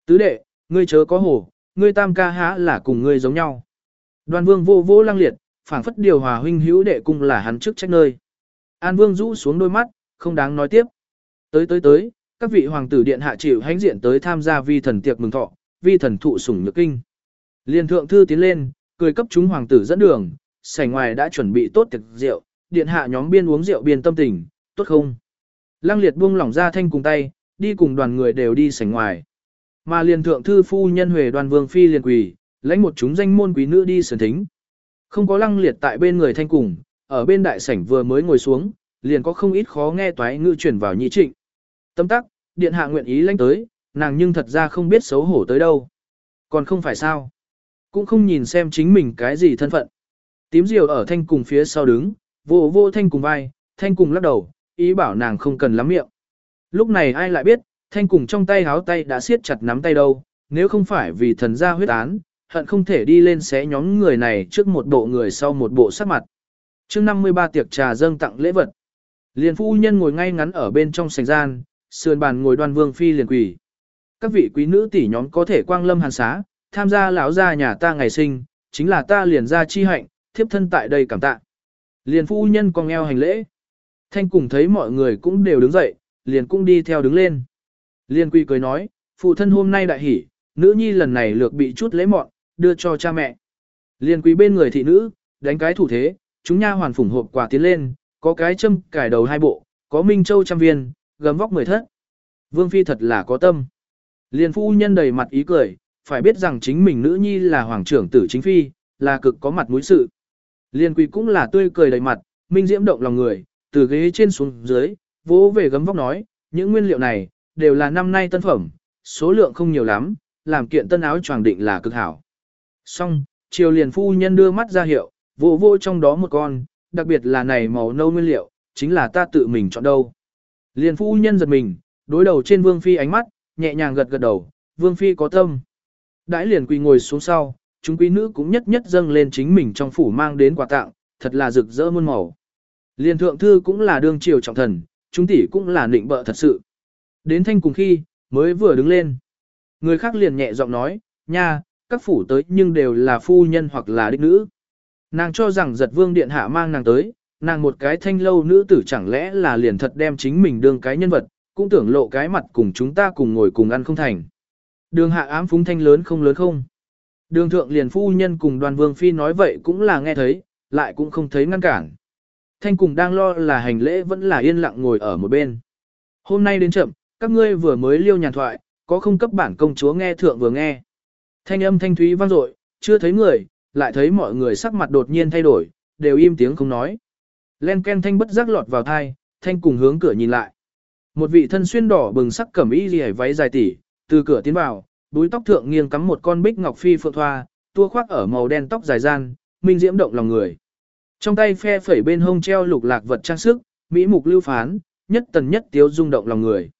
Tứ đệ, ngươi chớ có hổ, ngươi tam ca há là cùng ngươi giống nhau. Đoàn vương vô vô lăng liệt, phảng phất điều hòa huynh hữu đệ cung là hắn trước trách nơi. An vương rũ xuống đôi mắt, không đáng nói tiếp. Tới tới tới, các vị hoàng tử điện hạ chịu hãnh diện tới tham gia vi thần tiệc mừng thọ, vi thần thụ sủng nhược kinh. Liên thượng thư tiến lên, cười cấp chúng hoàng tử dẫn đường, sảnh ngoài đã chuẩn bị tốt tiệc rượu, điện hạ nhóm biên uống rượu biên tâm tình, tốt không? Lăng liệt buông lỏng ra thanh cùng tay, đi cùng đoàn người đều đi sảnh ngoài. Mà liền thượng thư phu nhân huệ đoàn vương phi liền quỳ, lãnh một chúng danh môn quý nữ đi sườn thính. Không có lăng liệt tại bên người thanh cùng, ở bên đại sảnh vừa mới ngồi xuống, liền có không ít khó nghe toái ngữ chuyển vào nhị trịnh. Tâm tắc, điện hạ nguyện ý lãnh tới, nàng nhưng thật ra không biết xấu hổ tới đâu. Còn không phải sao. Cũng không nhìn xem chính mình cái gì thân phận. Tím diều ở thanh cùng phía sau đứng, vô vô thanh cùng vai, thanh cùng lắc đầu, ý bảo nàng không cần lắm miệng. Lúc này ai lại biết, thanh cùng trong tay háo tay đã siết chặt nắm tay đâu, nếu không phải vì thần gia huyết án, hận không thể đi lên xé nhóm người này trước một bộ người sau một bộ sắc mặt. chương 53 tiệc trà dâng tặng lễ vật. Liền phu nhân ngồi ngay ngắn ở bên trong sành gian, sườn bàn ngồi đoan vương phi liền quỷ. Các vị quý nữ tỷ nhóm có thể quang lâm hàn xá, tham gia lão gia nhà ta ngày sinh, chính là ta liền ra chi hạnh, thiếp thân tại đây cảm tạ. Liền phu nhân con eo hành lễ. Thanh cùng thấy mọi người cũng đều đứng dậy, liền cũng đi theo đứng lên. Liên quy cười nói, phụ thân hôm nay đại hỉ, nữ nhi lần này lược bị chút lễ mọn, đưa cho cha mẹ. Liên quý bên người thị nữ, đánh cái thủ thế, chúng nha hoàn phủng hộp quà tiến lên, có cái châm cải đầu hai bộ, có minh châu trăm viên, gấm vóc mười thất. Vương phi thật là có tâm. Liên phu nhân đầy mặt ý cười, phải biết rằng chính mình nữ nhi là hoàng trưởng tử chính phi, là cực có mặt mũi sự. Liên quỳ cũng là tươi cười đầy mặt, minh diễm động lòng người, từ ghế trên xuống dưới, vỗ về gấm vóc nói, những nguyên liệu này, đều là năm nay tân phẩm, số lượng không nhiều lắm, làm kiện tân áo choàng định là cực hảo. Xong, triều liền phu nhân đưa mắt ra hiệu, vỗ vô trong đó một con, đặc biệt là này màu nâu nguyên liệu, chính là ta tự mình chọn đâu. Liền phu nhân giật mình, đối đầu trên vương phi ánh mắt, nhẹ nhàng gật gật đầu, vương phi có tâm. Đãi liền quỳ ngồi xuống sau, chúng quý nữ cũng nhất nhất dâng lên chính mình trong phủ mang đến quà tặng, thật là rực rỡ muôn màu. Liên thượng thư cũng là đương triều trọng thần, chúng tỷ cũng là nịnh bợ thật sự. Đến thanh cùng khi, mới vừa đứng lên. Người khác liền nhẹ giọng nói, nha, các phủ tới nhưng đều là phu nhân hoặc là đích nữ. Nàng cho rằng giật vương điện hạ mang nàng tới, nàng một cái thanh lâu nữ tử chẳng lẽ là liền thật đem chính mình đương cái nhân vật, cũng tưởng lộ cái mặt cùng chúng ta cùng ngồi cùng ăn không thành. Đường hạ ám phúng thanh lớn không lớn không. Đường thượng liền phu nhân cùng đoàn vương phi nói vậy cũng là nghe thấy, lại cũng không thấy ngăn cản. Thanh cùng đang lo là hành lễ vẫn là yên lặng ngồi ở một bên. Hôm nay đến chậm, các ngươi vừa mới liêu nhàn thoại, có không cấp bản công chúa nghe thượng vừa nghe. Thanh âm thanh thúy vang dội, chưa thấy người, lại thấy mọi người sắc mặt đột nhiên thay đổi, đều im tiếng không nói. Len ken thanh bất giác lọt vào thai, thanh cùng hướng cửa nhìn lại. Một vị thân xuyên đỏ bừng sắc cẩm y liễu váy dài tỉ, từ cửa tiến vào, búi tóc thượng nghiêng cắm một con bích ngọc phi phượng thoa, tua khoác ở màu đen tóc dài gian, minh diễm động lòng người. Trong tay phe phẩy bên hông treo lục lạc vật trang sức, mỹ mục lưu phán, nhất tần nhất tiếu rung động lòng người.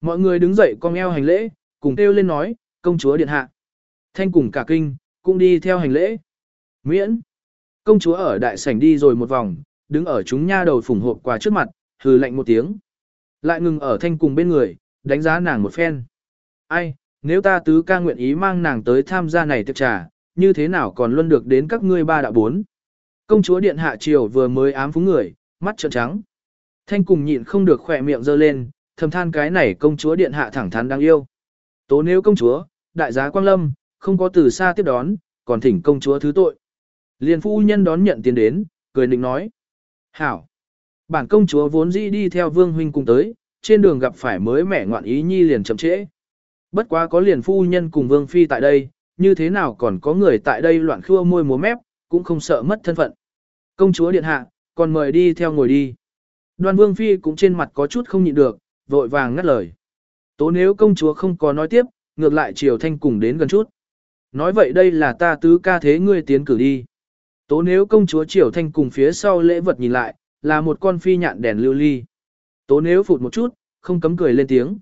Mọi người đứng dậy cong eo hành lễ, cùng kêu lên nói, công chúa điện hạ. Thanh cùng cả kinh, cũng đi theo hành lễ. Miễn. Công chúa ở đại sảnh đi rồi một vòng, đứng ở chúng nha đầu phủng hộp quà trước mặt, hừ lạnh một tiếng. Lại ngừng ở thanh cùng bên người, đánh giá nàng một phen. Ai, nếu ta tứ ca nguyện ý mang nàng tới tham gia này tiệc trà, như thế nào còn luôn được đến các ngươi ba đạo bốn. Công chúa điện hạ triều vừa mới ám phúng người, mắt trợn trắng. Thanh cùng nhịn không được khỏe miệng giơ lên, thầm than cái này công chúa điện hạ thẳng thắn đáng yêu. Tố nếu công chúa, đại giá quang lâm, không có từ xa tiếp đón, còn thỉnh công chúa thứ tội. Liền phu nhân đón nhận tiền đến, cười định nói. Hảo! Bản công chúa vốn dĩ đi theo vương huynh cùng tới, trên đường gặp phải mới mẻ ngoạn ý nhi liền chậm trễ. Bất quá có liền phu nhân cùng vương phi tại đây, như thế nào còn có người tại đây loạn khua môi múa mép, cũng không sợ mất thân phận. Công chúa điện hạ, còn mời đi theo ngồi đi. Đoan vương phi cũng trên mặt có chút không nhịn được, vội vàng ngắt lời. Tố nếu công chúa không có nói tiếp, ngược lại triều thanh cùng đến gần chút. Nói vậy đây là ta tứ ca thế ngươi tiến cử đi. Tố nếu công chúa triều thanh cùng phía sau lễ vật nhìn lại, là một con phi nhạn đèn lưu ly. Tố nếu phụt một chút, không cấm cười lên tiếng.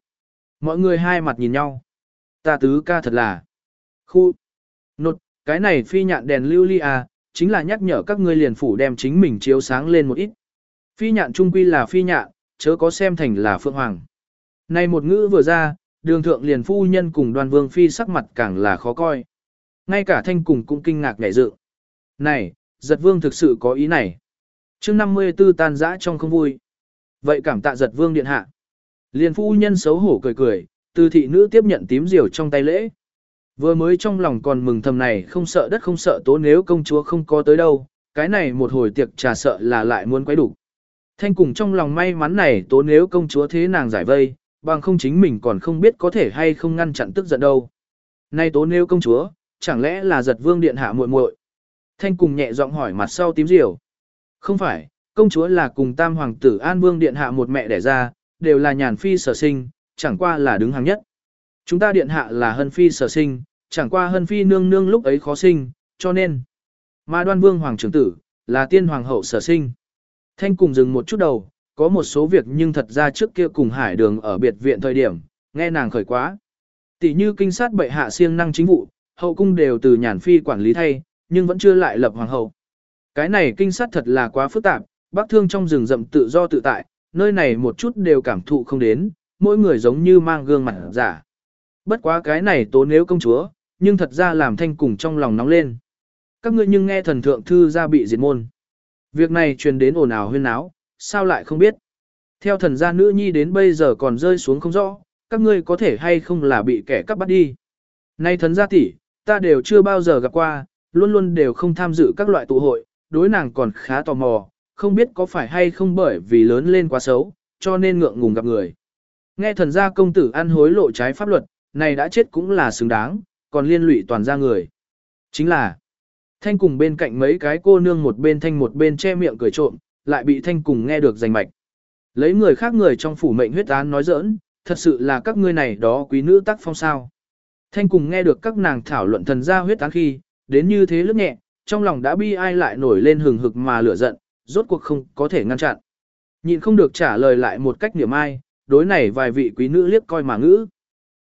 Mọi người hai mặt nhìn nhau. Ta tứ ca thật là. Khu. Nột, cái này phi nhạn đèn lưu ly à, chính là nhắc nhở các ngươi liền phủ đem chính mình chiếu sáng lên một ít. Phi nhạn trung quy là phi nhạn, chớ có xem thành là phượng hoàng. Này một ngữ vừa ra, đường thượng liền phu nhân cùng đoàn vương phi sắc mặt càng là khó coi. Ngay cả thanh cùng cũng kinh ngạc ngại dự. Này, giật vương thực sự có ý này. chương 54 tan dã trong không vui. Vậy cảm tạ giật vương điện hạ. Liền phu nhân xấu hổ cười cười, từ thị nữ tiếp nhận tím diều trong tay lễ. Vừa mới trong lòng còn mừng thầm này không sợ đất không sợ tố nếu công chúa không có tới đâu, cái này một hồi tiệc trà sợ là lại muốn quấy đủ. Thanh cùng trong lòng may mắn này tố nếu công chúa thế nàng giải vây, bằng không chính mình còn không biết có thể hay không ngăn chặn tức giận đâu. Nay tố nếu công chúa, chẳng lẽ là giật vương điện hạ muội muội? Thanh cùng nhẹ giọng hỏi mặt sau tím diều. Không phải, công chúa là cùng tam hoàng tử An Vương điện hạ một mẹ đẻ ra, đều là nhàn phi sở sinh, chẳng qua là đứng hàng nhất. Chúng ta điện hạ là hân phi sở sinh, chẳng qua hân phi nương nương lúc ấy khó sinh, cho nên. Mà đoan vương hoàng trưởng tử, là tiên hoàng hậu sở sinh. Thanh cùng dừng một chút đầu, có một số việc nhưng thật ra trước kia cùng hải đường ở biệt viện thời điểm, nghe nàng khởi quá. Tỷ như kinh sát bệ hạ siêng năng chính vụ, hậu cung đều từ nhàn phi quản lý thay, nhưng vẫn chưa lại lập hoàng hậu. Cái này kinh sát thật là quá phức tạp, bác thương trong rừng rậm tự do tự tại, nơi này một chút đều cảm thụ không đến, mỗi người giống như mang gương mặt giả. Bất quá cái này tố nếu công chúa, nhưng thật ra làm thanh cùng trong lòng nóng lên. Các ngươi nhưng nghe thần thượng thư ra bị diệt môn. Việc này truyền đến ồn ào huyên náo, sao lại không biết. Theo thần gia nữ nhi đến bây giờ còn rơi xuống không rõ, các ngươi có thể hay không là bị kẻ cắp bắt đi. Nay thần gia tỷ, ta đều chưa bao giờ gặp qua, luôn luôn đều không tham dự các loại tụ hội, đối nàng còn khá tò mò, không biết có phải hay không bởi vì lớn lên quá xấu, cho nên ngượng ngùng gặp người. Nghe thần gia công tử ăn hối lộ trái pháp luật, này đã chết cũng là xứng đáng, còn liên lụy toàn gia người. Chính là, thanh cùng bên cạnh mấy cái cô nương một bên thanh một bên che miệng cười trộm, lại bị thanh cùng nghe được giành mạch. Lấy người khác người trong phủ mệnh huyết án nói giỡn, thật sự là các ngươi này đó quý nữ tác phong sao. Thanh cùng nghe được các nàng thảo luận thần gia huyết án khi, đến như thế lướt nhẹ, trong lòng đã bi ai lại nổi lên hừng hực mà lửa giận, rốt cuộc không có thể ngăn chặn. nhìn không được trả lời lại một cách niệm ai, đối này vài vị quý nữ liếc coi mà ngữ.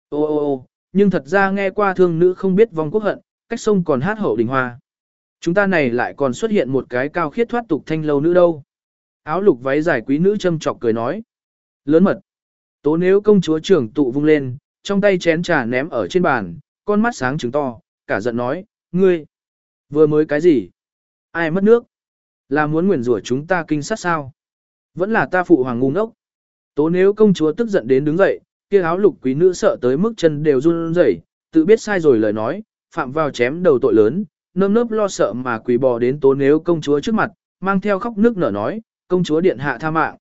Ô ô ô, nhưng thật ra nghe qua thương nữ không biết vong quốc hận, cách sông còn hát hậu đình hoa. Chúng ta này lại còn xuất hiện một cái cao khiết thoát tục thanh lâu nữ đâu. Áo lục váy dài quý nữ châm chọc cười nói. Lớn mật. Tố nếu công chúa trưởng tụ vung lên, trong tay chén trà ném ở trên bàn, con mắt sáng trứng to, cả giận nói, ngươi, vừa mới cái gì? Ai mất nước? Là muốn nguyền rủa chúng ta kinh sát sao? Vẫn là ta phụ hoàng ngu ngốc. Tố nếu công chúa tức giận đến đứng dậy, kia áo lục quý nữ sợ tới mức chân đều run rẩy, tự biết sai rồi lời nói, phạm vào chém đầu tội lớn, nơm nớp lo sợ mà quỳ bò đến tố nếu công chúa trước mặt, mang theo khóc nước nở nói, công chúa điện hạ tha mạng.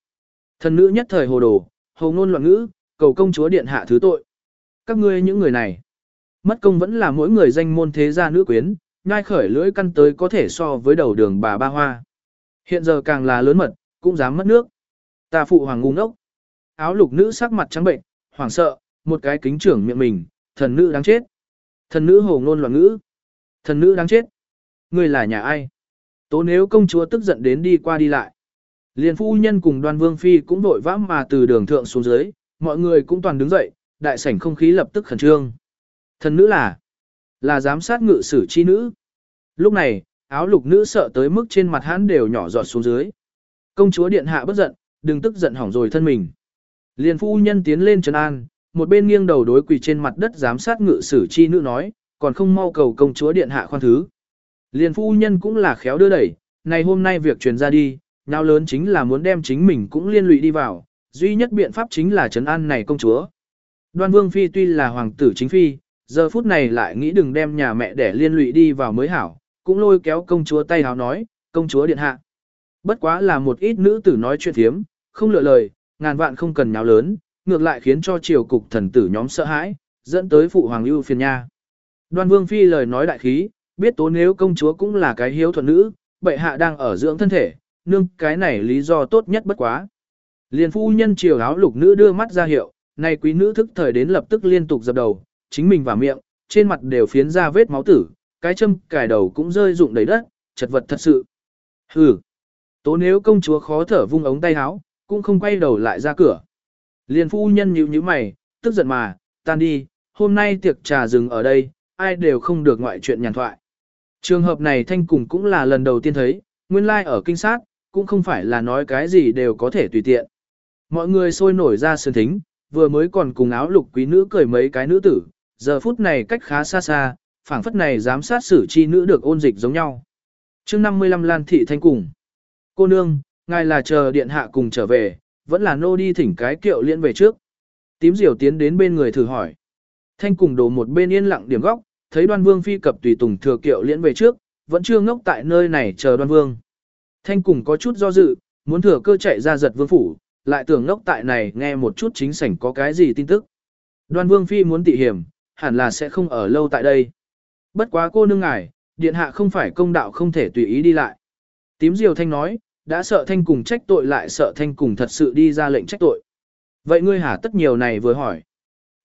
Thần nữ nhất thời hồ đồ, hồ ngôn loạn ngữ, cầu công chúa điện hạ thứ tội. Các ngươi những người này, mất công vẫn là mỗi người danh môn thế gia nữ quyến, ngai khởi lưỡi căn tới có thể so với đầu đường bà ba hoa. Hiện giờ càng là lớn mật, cũng dám mất nước. Ta phụ hoàng ngu ngốc. Áo lục nữ sắc mặt trắng bệnh, hoảng sợ, một cái kính trưởng miệng mình, thần nữ đáng chết. Thần nữ hồ ngôn loạn ngữ. Thần nữ đáng chết. Ngươi là nhà ai? Tố nếu công chúa tức giận đến đi qua đi lại. Liền phu nhân cùng đoan vương phi cũng vội vã mà từ đường thượng xuống dưới, mọi người cũng toàn đứng dậy, đại sảnh không khí lập tức khẩn trương. Thần nữ là, là giám sát ngự sử chi nữ. Lúc này, áo lục nữ sợ tới mức trên mặt hắn đều nhỏ giọt xuống dưới. Công chúa điện hạ bất giận, đừng tức giận hỏng rồi thân mình. Liền phu nhân tiến lên trấn an, một bên nghiêng đầu đối quỳ trên mặt đất giám sát ngự sử chi nữ nói, còn không mau cầu công chúa điện hạ khoan thứ. Liền phu nhân cũng là khéo đưa đẩy, này hôm nay việc truyền ra đi, nào lớn chính là muốn đem chính mình cũng liên lụy đi vào, duy nhất biện pháp chính là trấn an này công chúa. Đoan Vương Phi tuy là hoàng tử chính phi, giờ phút này lại nghĩ đừng đem nhà mẹ để liên lụy đi vào mới hảo, cũng lôi kéo công chúa tay hào nói, công chúa điện hạ. Bất quá là một ít nữ tử nói chuyện thiếm, không lựa lời, ngàn vạn không cần nháo lớn, ngược lại khiến cho triều cục thần tử nhóm sợ hãi, dẫn tới phụ hoàng ưu phiền nha. Đoan Vương Phi lời nói đại khí, biết tố nếu công chúa cũng là cái hiếu thuận nữ, bệ hạ đang ở dưỡng thân thể, nương cái này lý do tốt nhất bất quá. Liền phu nhân triều áo lục nữ đưa mắt ra hiệu, này quý nữ thức thời đến lập tức liên tục dập đầu, chính mình và miệng, trên mặt đều phiến ra vết máu tử, cái châm cài đầu cũng rơi rụng đầy đất, chật vật thật sự. Hừ. Tố nếu công chúa khó thở vung ống tay áo, cũng không quay đầu lại ra cửa. Liền phu nhân nhíu nhíu mày, tức giận mà, tan đi, hôm nay tiệc trà dừng ở đây, ai đều không được ngoại chuyện nhàn thoại. Trường hợp này thanh cùng cũng là lần đầu tiên thấy, nguyên lai like ở kinh sát, cũng không phải là nói cái gì đều có thể tùy tiện. Mọi người sôi nổi ra sườn thính, vừa mới còn cùng áo lục quý nữ cười mấy cái nữ tử, giờ phút này cách khá xa xa, phảng phất này dám sát xử chi nữ được ôn dịch giống nhau. chương 55 Lan Thị Thanh cùng. Cô nương, ngài là chờ điện hạ cùng trở về, vẫn là nô đi thỉnh cái kiệu liễn về trước. Tím diều tiến đến bên người thử hỏi. Thanh cùng đổ một bên yên lặng điểm góc, thấy đoan vương phi cập tùy tùng thừa kiệu liễn về trước, vẫn chưa ngốc tại nơi này chờ đoan vương. Thanh cùng có chút do dự, muốn thừa cơ chạy ra giật vương phủ, lại tưởng ngốc tại này nghe một chút chính sảnh có cái gì tin tức. Đoan vương phi muốn tị hiểm, hẳn là sẽ không ở lâu tại đây. Bất quá cô nương ngài, điện hạ không phải công đạo không thể tùy ý đi lại. Tím diều thanh nói, đã sợ thanh cùng trách tội lại sợ thanh cùng thật sự đi ra lệnh trách tội. Vậy ngươi hả tất nhiều này vừa hỏi.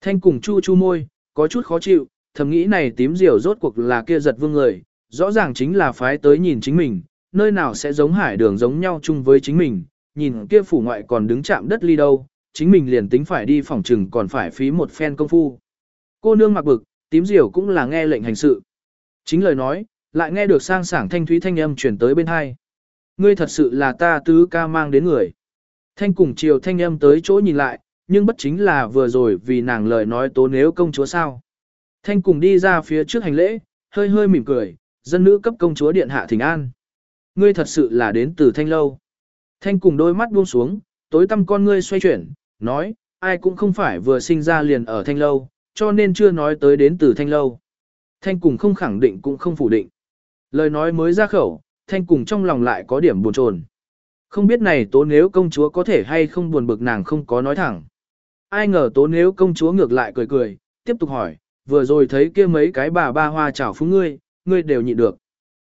Thanh cùng chu chu môi, có chút khó chịu, thầm nghĩ này tím diều rốt cuộc là kia giật vương người, rõ ràng chính là phái tới nhìn chính mình, nơi nào sẽ giống hải đường giống nhau chung với chính mình, nhìn kia phủ ngoại còn đứng chạm đất ly đâu, chính mình liền tính phải đi phòng trừng còn phải phí một phen công phu. Cô nương mặc bực, tím diều cũng là nghe lệnh hành sự. Chính lời nói, lại nghe được sang sảng thanh thúy thanh âm chuyển tới bên hai. Ngươi thật sự là ta tứ ca mang đến người. Thanh cùng chiều thanh âm tới chỗ nhìn lại, nhưng bất chính là vừa rồi vì nàng lời nói tố nếu công chúa sao. Thanh cùng đi ra phía trước hành lễ, hơi hơi mỉm cười, dân nữ cấp công chúa điện hạ thỉnh an. Ngươi thật sự là đến từ thanh lâu. Thanh cùng đôi mắt buông xuống, tối tăm con ngươi xoay chuyển, nói, ai cũng không phải vừa sinh ra liền ở thanh lâu, cho nên chưa nói tới đến từ thanh lâu. Thanh cùng không khẳng định cũng không phủ định. Lời nói mới ra khẩu, thanh cùng trong lòng lại có điểm buồn chồn. Không biết này tố nếu công chúa có thể hay không buồn bực nàng không có nói thẳng. Ai ngờ tố nếu công chúa ngược lại cười cười, tiếp tục hỏi, vừa rồi thấy kia mấy cái bà ba hoa chảo phúng ngươi, ngươi đều nhịn được.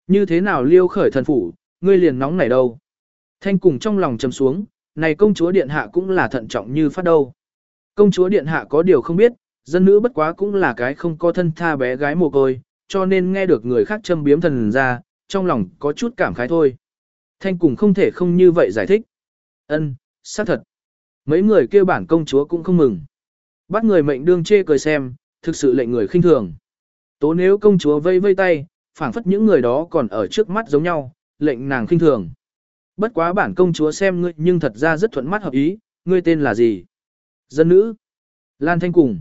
Như thế nào liêu khởi thần phủ, ngươi liền nóng nảy đâu. Thanh cùng trong lòng chầm xuống, này công chúa điện hạ cũng là thận trọng như phát đâu. Công chúa điện hạ có điều không biết, dân nữ bất quá cũng là cái không có thân tha bé gái mồ côi, cho nên nghe được người khác châm biếm thần ra, trong lòng có chút cảm khái thôi. Thanh cùng không thể không như vậy giải thích. Ân, xác thật. Mấy người kêu bản công chúa cũng không mừng. Bắt người mệnh đương chê cười xem, thực sự lệnh người khinh thường. Tố nếu công chúa vây vây tay, phảng phất những người đó còn ở trước mắt giống nhau, lệnh nàng khinh thường. Bất quá bản công chúa xem ngươi nhưng thật ra rất thuận mắt hợp ý, ngươi tên là gì? Dân nữ. Lan Thanh Cùng.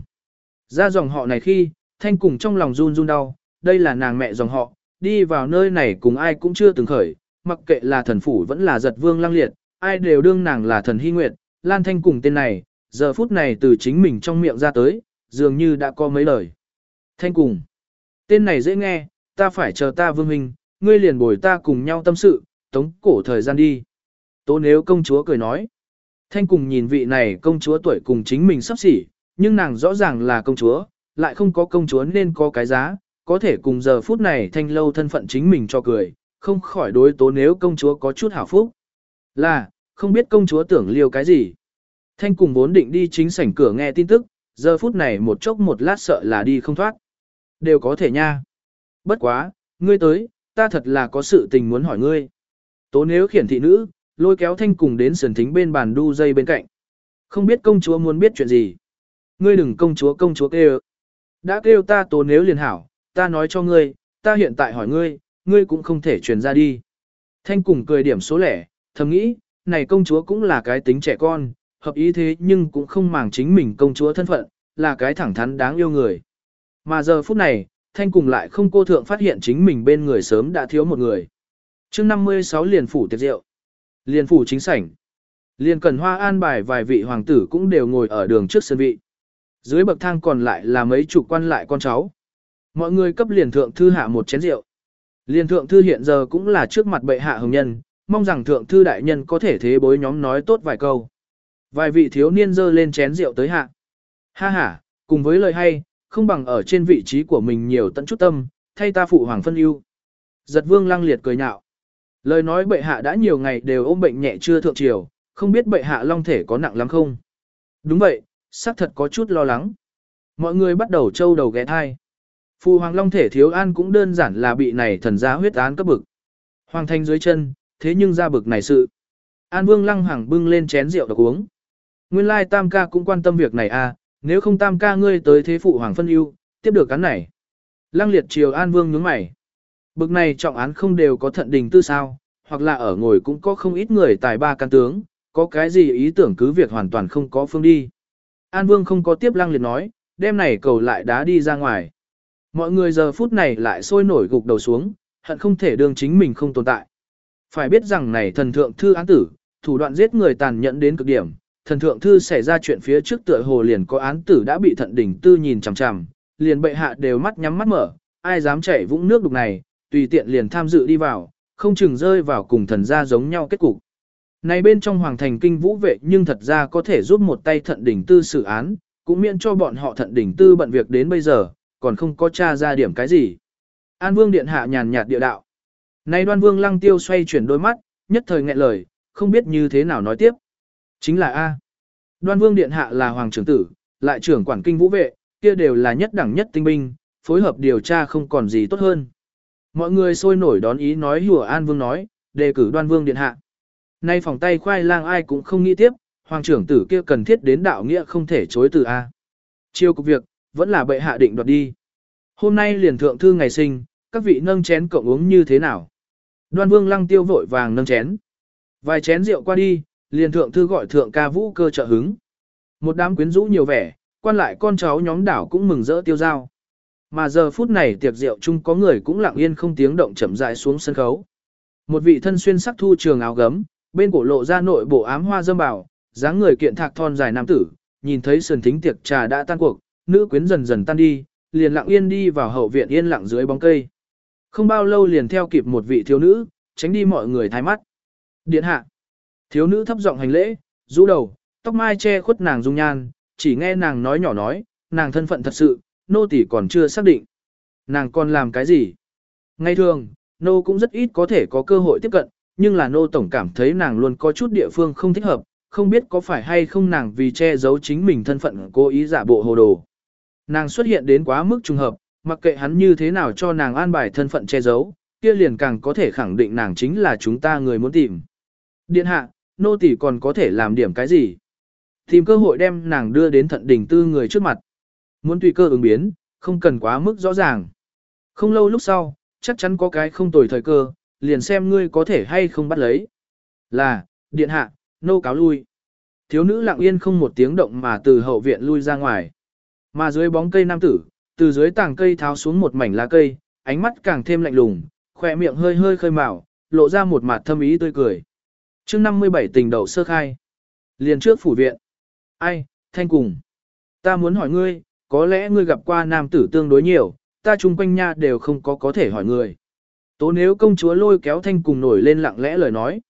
Ra dòng họ này khi, Thanh Cùng trong lòng run run đau, đây là nàng mẹ dòng họ, đi vào nơi này cùng ai cũng chưa từng khởi, mặc kệ là thần phủ vẫn là giật vương lăng liệt, ai đều đương nàng là thần hy nguyệt, Lan Thanh Cùng tên này, giờ phút này từ chính mình trong miệng ra tới, dường như đã có mấy lời. Thanh Cùng. Tên này dễ nghe, ta phải chờ ta vương hình, ngươi liền bồi ta cùng nhau tâm sự, tống cổ thời gian đi. Tố nếu công chúa cười nói. Thanh cùng nhìn vị này công chúa tuổi cùng chính mình sắp xỉ, nhưng nàng rõ ràng là công chúa, lại không có công chúa nên có cái giá, có thể cùng giờ phút này thanh lâu thân phận chính mình cho cười, không khỏi đối tố nếu công chúa có chút hảo phúc. Là, không biết công chúa tưởng liêu cái gì. Thanh cùng vốn định đi chính sảnh cửa nghe tin tức, giờ phút này một chốc một lát sợ là đi không thoát. Đều có thể nha. Bất quá, ngươi tới, ta thật là có sự tình muốn hỏi ngươi. Tố nếu khiển thị nữ, lôi kéo thanh cùng đến sườn thính bên bàn đu dây bên cạnh. Không biết công chúa muốn biết chuyện gì. Ngươi đừng công chúa công chúa kêu. Đã kêu ta tố nếu liền hảo, ta nói cho ngươi, ta hiện tại hỏi ngươi, ngươi cũng không thể truyền ra đi. Thanh cùng cười điểm số lẻ, thầm nghĩ, này công chúa cũng là cái tính trẻ con, hợp ý thế nhưng cũng không màng chính mình công chúa thân phận, là cái thẳng thắn đáng yêu người. Mà giờ phút này, Thanh cùng lại không cô thượng phát hiện chính mình bên người sớm đã thiếu một người chương 56 liền phủ tiệc rượu. Liền phủ chính sảnh. Liền cần hoa an bài vài vị hoàng tử cũng đều ngồi ở đường trước sân vị. Dưới bậc thang còn lại là mấy chục quan lại con cháu. Mọi người cấp liền thượng thư hạ một chén rượu. Liền thượng thư hiện giờ cũng là trước mặt bệ hạ hồng nhân, mong rằng thượng thư đại nhân có thể thế bối nhóm nói tốt vài câu. Vài vị thiếu niên dơ lên chén rượu tới hạ. Ha ha, cùng với lời hay, không bằng ở trên vị trí của mình nhiều tận chút tâm, thay ta phụ hoàng phân ưu. Giật vương lăng liệt cười nhạo. Lời nói bệ hạ đã nhiều ngày đều ôm bệnh nhẹ chưa thượng triều, không biết bệ hạ long thể có nặng lắm không? Đúng vậy, xác thật có chút lo lắng. Mọi người bắt đầu trâu đầu ghé thai. Phu hoàng long thể thiếu an cũng đơn giản là bị này thần giá huyết án cấp bực. Hoàng thanh dưới chân, thế nhưng ra bực này sự. An vương lăng hằng bưng lên chén rượu độc uống. Nguyên lai tam ca cũng quan tâm việc này à, nếu không tam ca ngươi tới thế phụ hoàng phân ưu, tiếp được cán này. Lăng liệt triều an vương nhướng mày. Bực này trọng án không đều có thận đình tư sao, hoặc là ở ngồi cũng có không ít người tài ba can tướng, có cái gì ý tưởng cứ việc hoàn toàn không có phương đi. An Vương không có tiếp lăng liệt nói, đêm này cầu lại đá đi ra ngoài. Mọi người giờ phút này lại sôi nổi gục đầu xuống, hận không thể đương chính mình không tồn tại. Phải biết rằng này thần thượng thư án tử, thủ đoạn giết người tàn nhẫn đến cực điểm, thần thượng thư xảy ra chuyện phía trước tựa hồ liền có án tử đã bị thận đỉnh tư nhìn chằm chằm, liền bệ hạ đều mắt nhắm mắt mở, ai dám chảy vũng nước đục này, tùy tiện liền tham dự đi vào, không chừng rơi vào cùng thần gia giống nhau kết cục. Này bên trong hoàng thành kinh vũ vệ nhưng thật ra có thể giúp một tay thận đỉnh tư xử án, cũng miễn cho bọn họ thận đỉnh tư bận việc đến bây giờ, còn không có tra ra điểm cái gì. An vương điện hạ nhàn nhạt địa đạo. Này đoan vương lăng tiêu xoay chuyển đôi mắt, nhất thời nghẹn lời, không biết như thế nào nói tiếp. Chính là A. Đoan vương điện hạ là hoàng trưởng tử, lại trưởng quản kinh vũ vệ, kia đều là nhất đẳng nhất tinh binh, phối hợp điều tra không còn gì tốt hơn. Mọi người sôi nổi đón ý nói hùa An Vương nói, đề cử đoan vương điện hạ. Nay phòng tay khoai lang ai cũng không nghĩ tiếp, hoàng trưởng tử kia cần thiết đến đạo nghĩa không thể chối từ A. Chiêu cục việc, vẫn là bệ hạ định đoạt đi. Hôm nay liền thượng thư ngày sinh, các vị nâng chén cộng uống như thế nào? Đoan vương lăng tiêu vội vàng nâng chén. Vài chén rượu qua đi, liền thượng thư gọi thượng ca vũ cơ trợ hứng. Một đám quyến rũ nhiều vẻ, quan lại con cháu nhóm đảo cũng mừng rỡ tiêu giao. Mà giờ phút này tiệc rượu chung có người cũng lặng yên không tiếng động chậm rãi xuống sân khấu. Một vị thân xuyên sắc thu trường áo gấm, bên cổ lộ ra nội bộ ám hoa dâm bảo, dáng người kiện thạc thon dài nam tử, nhìn thấy sườn thính tiệc trà đã tan cuộc, nữ quyến dần dần tan đi, liền lặng yên đi vào hậu viện yên lặng dưới bóng cây. Không bao lâu liền theo kịp một vị thiếu nữ, tránh đi mọi người thái mắt. Điện hạ. Thiếu nữ thấp giọng hành lễ, rũ đầu, tóc mai che khuất nàng dung nhan, chỉ nghe nàng nói nhỏ nói, nàng thân phận thật sự, nô tỷ còn chưa xác định. Nàng còn làm cái gì? Ngay thường, nô cũng rất ít có thể có cơ hội tiếp cận, nhưng là nô tổng cảm thấy nàng luôn có chút địa phương không thích hợp, không biết có phải hay không nàng vì che giấu chính mình thân phận cố ý giả bộ hồ đồ. Nàng xuất hiện đến quá mức trùng hợp, mặc kệ hắn như thế nào cho nàng an bài thân phận che giấu, kia liền càng có thể khẳng định nàng chính là chúng ta người muốn tìm. Điện hạ, nô tỷ còn có thể làm điểm cái gì? Tìm cơ hội đem nàng đưa đến thận đỉnh tư người trước mặt. Muốn tùy cơ ứng biến, không cần quá mức rõ ràng. Không lâu lúc sau, chắc chắn có cái không tồi thời cơ, liền xem ngươi có thể hay không bắt lấy. Là, điện hạ, nô cáo lui. Thiếu nữ lặng yên không một tiếng động mà từ hậu viện lui ra ngoài. Mà dưới bóng cây nam tử, từ dưới tảng cây tháo xuống một mảnh lá cây, ánh mắt càng thêm lạnh lùng, khỏe miệng hơi hơi khơi mào, lộ ra một mặt thâm ý tươi cười. chương 57 tình đầu sơ khai. Liền trước phủ viện. Ai, thanh cùng. Ta muốn hỏi ngươi, có lẽ ngươi gặp qua nam tử tương đối nhiều, ta chung quanh nha đều không có có thể hỏi ngươi. Tố nếu công chúa lôi kéo thanh cùng nổi lên lặng lẽ lời nói.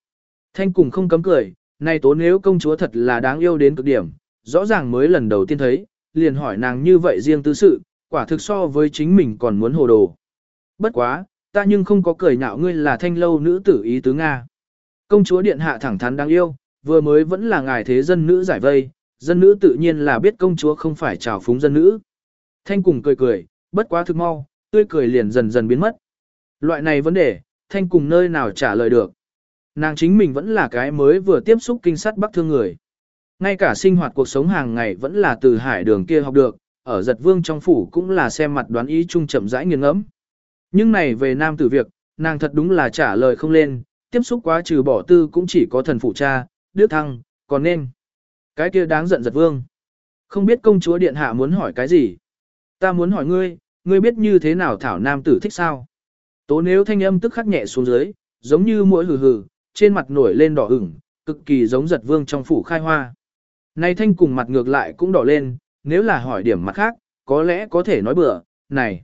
Thanh cùng không cấm cười, này tố nếu công chúa thật là đáng yêu đến cực điểm, rõ ràng mới lần đầu tiên thấy, liền hỏi nàng như vậy riêng tư sự, quả thực so với chính mình còn muốn hồ đồ. Bất quá, ta nhưng không có cười nhạo ngươi là thanh lâu nữ tử ý tứ Nga. Công chúa điện hạ thẳng thắn đáng yêu, vừa mới vẫn là ngài thế dân nữ giải vây, dân nữ tự nhiên là biết công chúa không phải trào phúng dân nữ. Thanh cùng cười cười, bất quá thực mau, tươi cười liền dần dần biến mất. Loại này vấn đề, thanh cùng nơi nào trả lời được. Nàng chính mình vẫn là cái mới vừa tiếp xúc kinh sát bắc thương người. Ngay cả sinh hoạt cuộc sống hàng ngày vẫn là từ hải đường kia học được, ở giật vương trong phủ cũng là xem mặt đoán ý chung chậm rãi nghiêng ngẫm. Nhưng này về nam tử việc, nàng thật đúng là trả lời không lên, tiếp xúc quá trừ bỏ tư cũng chỉ có thần phụ cha, đứa thăng, còn nên. Cái kia đáng giận giật vương. Không biết công chúa điện hạ muốn hỏi cái gì? Ta muốn hỏi ngươi, ngươi biết như thế nào thảo nam tử thích sao? Tố nếu thanh âm tức khắc nhẹ xuống dưới, giống như mũi hừ hừ, trên mặt nổi lên đỏ ửng, cực kỳ giống giật vương trong phủ khai hoa. Này thanh cùng mặt ngược lại cũng đỏ lên, nếu là hỏi điểm mặt khác, có lẽ có thể nói bừa, này.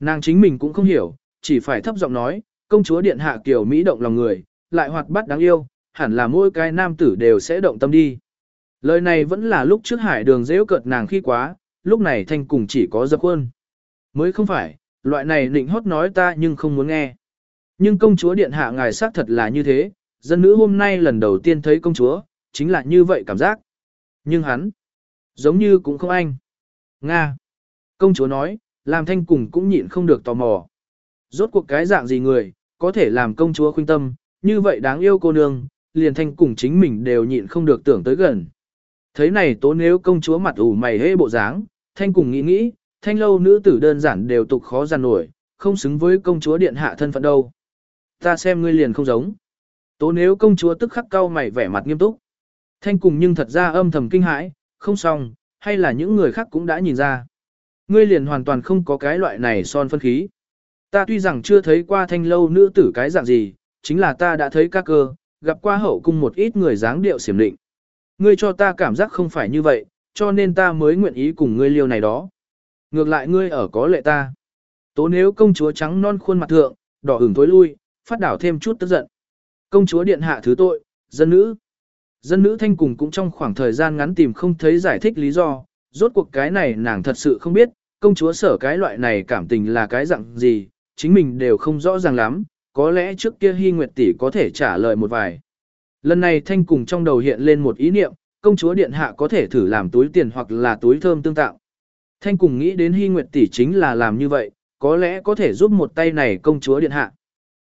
Nàng chính mình cũng không hiểu, chỉ phải thấp giọng nói, công chúa điện hạ kiểu Mỹ động lòng người, lại hoạt bát đáng yêu, hẳn là mỗi cái nam tử đều sẽ động tâm đi. Lời này vẫn là lúc trước hải đường dễ cợt nàng khi quá, lúc này thanh cùng chỉ có dập khuôn. Mới không phải, loại này định hót nói ta nhưng không muốn nghe. Nhưng công chúa điện hạ ngài xác thật là như thế, dân nữ hôm nay lần đầu tiên thấy công chúa, chính là như vậy cảm giác. Nhưng hắn, giống như cũng không anh. Nga. Công chúa nói, làm thanh cùng cũng nhịn không được tò mò. Rốt cuộc cái dạng gì người, có thể làm công chúa khuyên tâm, như vậy đáng yêu cô nương, liền thanh cùng chính mình đều nhịn không được tưởng tới gần. Thấy này tố nếu công chúa mặt ủ mày hê bộ dáng, thanh cùng nghĩ nghĩ, thanh lâu nữ tử đơn giản đều tục khó giàn nổi, không xứng với công chúa điện hạ thân phận đâu. Ta xem ngươi liền không giống. Tố nếu công chúa tức khắc cau mày vẻ mặt nghiêm túc. Thanh cùng nhưng thật ra âm thầm kinh hãi, không xong, hay là những người khác cũng đã nhìn ra. Ngươi liền hoàn toàn không có cái loại này son phân khí. Ta tuy rằng chưa thấy qua thanh lâu nữ tử cái dạng gì, chính là ta đã thấy các cơ, gặp qua hậu cung một ít người dáng điệu xiểm định. Ngươi cho ta cảm giác không phải như vậy, cho nên ta mới nguyện ý cùng ngươi liêu này đó. Ngược lại ngươi ở có lệ ta. Tố nếu công chúa trắng non khuôn mặt thượng, đỏ ửng tối lui, phát đảo thêm chút tức giận. Công chúa điện hạ thứ tội, dân nữ. Dân nữ thanh cùng cũng trong khoảng thời gian ngắn tìm không thấy giải thích lý do, rốt cuộc cái này nàng thật sự không biết, công chúa sở cái loại này cảm tình là cái dạng gì, chính mình đều không rõ ràng lắm, có lẽ trước kia Hy Nguyệt tỷ có thể trả lời một vài. Lần này thanh cùng trong đầu hiện lên một ý niệm, công chúa điện hạ có thể thử làm túi tiền hoặc là túi thơm tương tạo. Thanh cùng nghĩ đến Hy Nguyệt tỷ chính là làm như vậy, có lẽ có thể giúp một tay này công chúa điện hạ.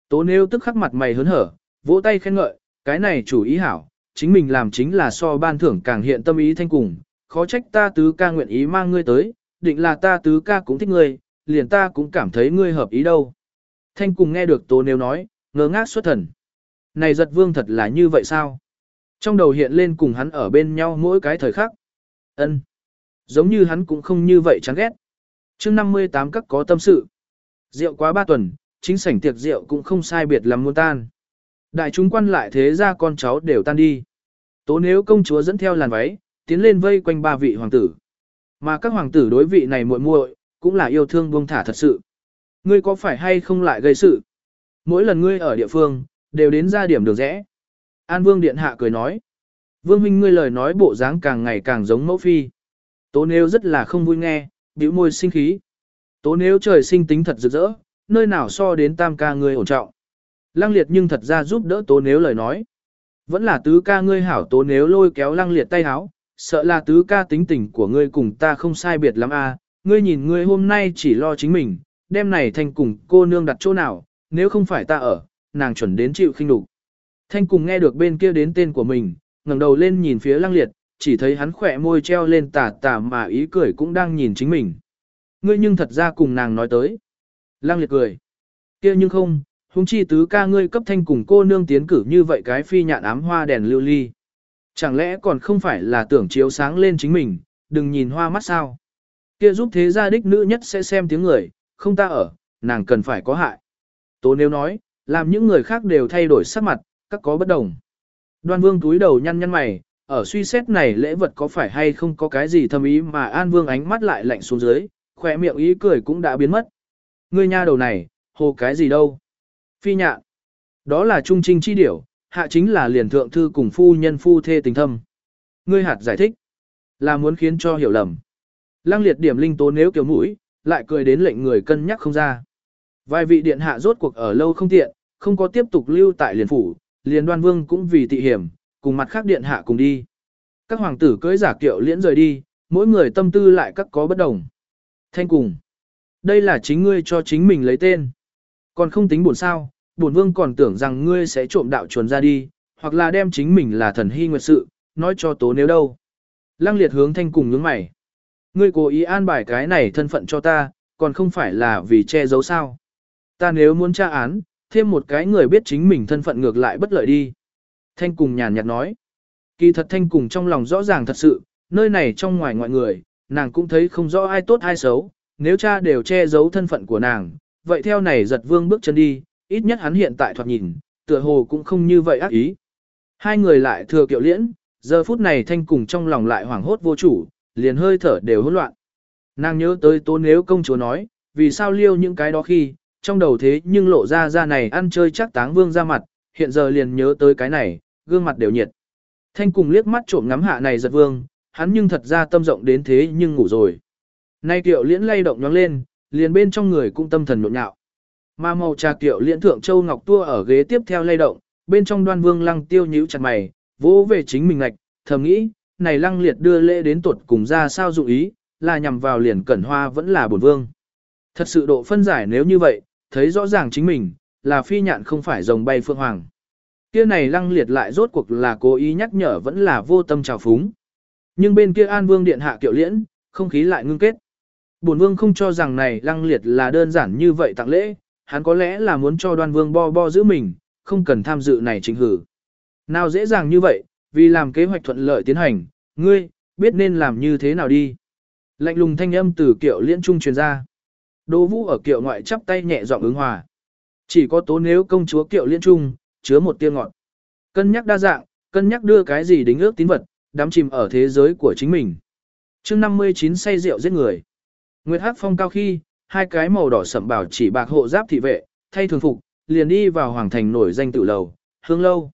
Tố nêu tức khắc mặt mày hớn hở, vỗ tay khen ngợi, cái này chủ ý hảo, chính mình làm chính là so ban thưởng càng hiện tâm ý thanh cùng, khó trách ta tứ ca nguyện ý mang ngươi tới, định là ta tứ ca cũng thích ngươi, liền ta cũng cảm thấy ngươi hợp ý đâu. Thanh cùng nghe được tố Nêu nói, ngơ ngác xuất thần. Này giật vương thật là như vậy sao? Trong đầu hiện lên cùng hắn ở bên nhau mỗi cái thời khắc. ân Giống như hắn cũng không như vậy chán ghét. chương 58 các có tâm sự. Rượu quá ba tuần, chính sảnh tiệc rượu cũng không sai biệt lắm muốn tan. Đại chúng quan lại thế ra con cháu đều tan đi. Tố nếu công chúa dẫn theo làn váy, tiến lên vây quanh ba vị hoàng tử. Mà các hoàng tử đối vị này muội muội cũng là yêu thương buông thả thật sự. Ngươi có phải hay không lại gây sự? Mỗi lần ngươi ở địa phương, đều đến ra điểm đường rẽ. An Vương Điện Hạ cười nói. Vương huynh ngươi lời nói bộ dáng càng ngày càng giống mẫu phi. Tố nếu rất là không vui nghe, bĩu môi sinh khí. Tố nếu trời sinh tính thật rực rỡ, nơi nào so đến tam ca ngươi ổn trọng. Lăng liệt nhưng thật ra giúp đỡ tố nếu lời nói. Vẫn là tứ ca ngươi hảo tố nếu lôi kéo lăng liệt tay háo, sợ là tứ ca tính tình của ngươi cùng ta không sai biệt lắm. À. ngươi nhìn ngươi hôm nay chỉ lo chính mình, đêm này thành cùng cô nương đặt chỗ nào, nếu không phải ta ở, nàng chuẩn đến chịu khinh đục. Thanh cùng nghe được bên kia đến tên của mình, ngẩng đầu lên nhìn phía lăng liệt, chỉ thấy hắn khỏe môi treo lên tà tà mà ý cười cũng đang nhìn chính mình. Ngươi nhưng thật ra cùng nàng nói tới. Lăng liệt cười. kia nhưng không, huống chi tứ ca ngươi cấp thanh cùng cô nương tiến cử như vậy cái phi nhạn ám hoa đèn lưu ly. Chẳng lẽ còn không phải là tưởng chiếu sáng lên chính mình, đừng nhìn hoa mắt sao. Kia giúp thế gia đích nữ nhất sẽ xem tiếng người, không ta ở, nàng cần phải có hại. Tố nếu nói, làm những người khác đều thay đổi sắc mặt, các có bất đồng. Đoan vương túi đầu nhăn nhăn mày, ở suy xét này lễ vật có phải hay không có cái gì thâm ý mà An Vương ánh mắt lại lạnh xuống dưới, khỏe miệng ý cười cũng đã biến mất. Ngươi nha đầu này, hồ cái gì đâu? Phi nhạn. Đó là trung trinh chi điểu, hạ chính là liền thượng thư cùng phu nhân phu thê tình thâm. Ngươi hạt giải thích, là muốn khiến cho hiểu lầm. Lăng liệt điểm linh tố nếu kiểu mũi, lại cười đến lệnh người cân nhắc không ra. Vài vị điện hạ rốt cuộc ở lâu không tiện, không có tiếp tục lưu tại liền phủ, liền đoan vương cũng vì tị hiểm, cùng mặt khác điện hạ cùng đi. Các hoàng tử cưới giả kiệu liễn rời đi, mỗi người tâm tư lại các có bất đồng. Thanh cùng. Đây là chính ngươi cho chính mình lấy tên. Còn không tính buồn sao, buồn vương còn tưởng rằng ngươi sẽ trộm đạo chuồn ra đi, hoặc là đem chính mình là thần hy nguyệt sự, nói cho tố nếu đâu. Lăng liệt hướng thanh cùng nhướng mày. Ngươi cố ý an bài cái này thân phận cho ta, còn không phải là vì che giấu sao. Ta nếu muốn tra án, thêm một cái người biết chính mình thân phận ngược lại bất lợi đi. Thanh cùng nhàn nhạt nói. Kỳ thật thanh cùng trong lòng rõ ràng thật sự, nơi này trong ngoài ngoại người, nàng cũng thấy không rõ ai tốt ai xấu, nếu cha đều che giấu thân phận của nàng, vậy theo này giật vương bước chân đi, ít nhất hắn hiện tại thoạt nhìn, tựa hồ cũng không như vậy ác ý. Hai người lại thừa kiệu liễn, giờ phút này thanh cùng trong lòng lại hoảng hốt vô chủ, liền hơi thở đều hỗn loạn. Nàng nhớ tới tố nếu công chúa nói, vì sao liêu những cái đó khi, trong đầu thế nhưng lộ ra ra này ăn chơi chắc táng vương ra mặt, hiện giờ liền nhớ tới cái này, gương mặt đều nhiệt. Thanh cùng liếc mắt trộm ngắm hạ này giật vương, hắn nhưng thật ra tâm rộng đến thế nhưng ngủ rồi. Nay kiệu liễn lay động nhoáng lên, liền bên trong người cũng tâm thần nhộn nhạo. Mà màu trà kiệu liễn thượng châu ngọc tua ở ghế tiếp theo lay động, bên trong đoan vương lăng tiêu nhíu chặt mày, vỗ về chính mình ngạch, thầm nghĩ, này lăng liệt đưa lễ đến tuột cùng ra sao dụng ý, là nhằm vào liền cẩn hoa vẫn là bổn vương. Thật sự độ phân giải nếu như vậy, thấy rõ ràng chính mình, là phi nhạn không phải rồng bay phương hoàng. Kia này lăng liệt lại rốt cuộc là cố ý nhắc nhở vẫn là vô tâm trào phúng. Nhưng bên kia an vương điện hạ kiệu liễn, không khí lại ngưng kết. Bổn vương không cho rằng này lăng liệt là đơn giản như vậy tặng lễ, hắn có lẽ là muốn cho đoan vương bo bo giữ mình, không cần tham dự này chính hử. Nào dễ dàng như vậy, vì làm kế hoạch thuận lợi tiến hành, ngươi, biết nên làm như thế nào đi. Lạnh lùng thanh âm từ kiệu liễn trung truyền ra. Đỗ vũ ở kiệu ngoại chắp tay nhẹ giọng ứng hòa. Chỉ có tố nếu công chúa kiệu liễn trung, chứa một tia ngọn Cân nhắc đa dạng, cân nhắc đưa cái gì đính ước tín vật, đắm chìm ở thế giới của chính mình. chương 59 say rượu giết người. Nguyệt Hắc Phong cao khi, hai cái màu đỏ sậm bảo chỉ bạc hộ giáp thị vệ, thay thường phục, liền đi vào hoàng thành nổi danh tự lầu, hương lâu.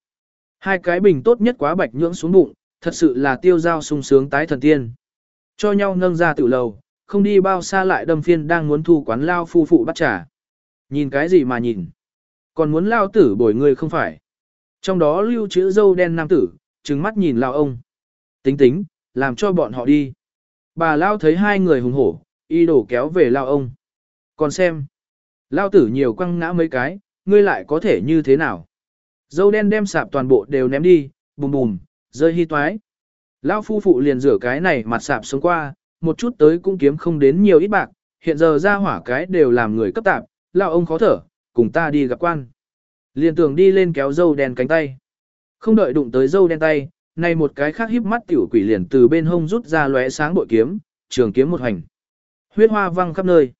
Hai cái bình tốt nhất quá bạch nhưỡng xuống bụng, thật sự là tiêu giao sung sướng tái thần tiên. Cho nhau nâng ra tự lầu, không đi bao xa lại đâm phiên đang muốn thu quán lao phu phụ bắt trả. Nhìn cái gì mà nhìn? Còn muốn lao tử bồi người không phải. Trong đó lưu chữ dâu đen nam tử, trừng mắt nhìn lao ông. Tính tính, làm cho bọn họ đi. Bà lao thấy hai người hùng hổ, y đổ kéo về lao ông. Còn xem, lao tử nhiều quăng ngã mấy cái, ngươi lại có thể như thế nào? Dâu đen đem sạp toàn bộ đều ném đi, bùm bùm, rơi hy toái. Lao phu phụ liền rửa cái này mặt sạp xuống qua, một chút tới cũng kiếm không đến nhiều ít bạc, hiện giờ ra hỏa cái đều làm người cấp tạp, lao ông khó thở, cùng ta đi gặp quan. Liền tưởng đi lên kéo dâu đen cánh tay. Không đợi đụng tới dâu đen tay, này một cái khác híp mắt tiểu quỷ liền từ bên hông rút ra lóe sáng bội kiếm, trường kiếm một hành. Huyết hoa văng khắp nơi.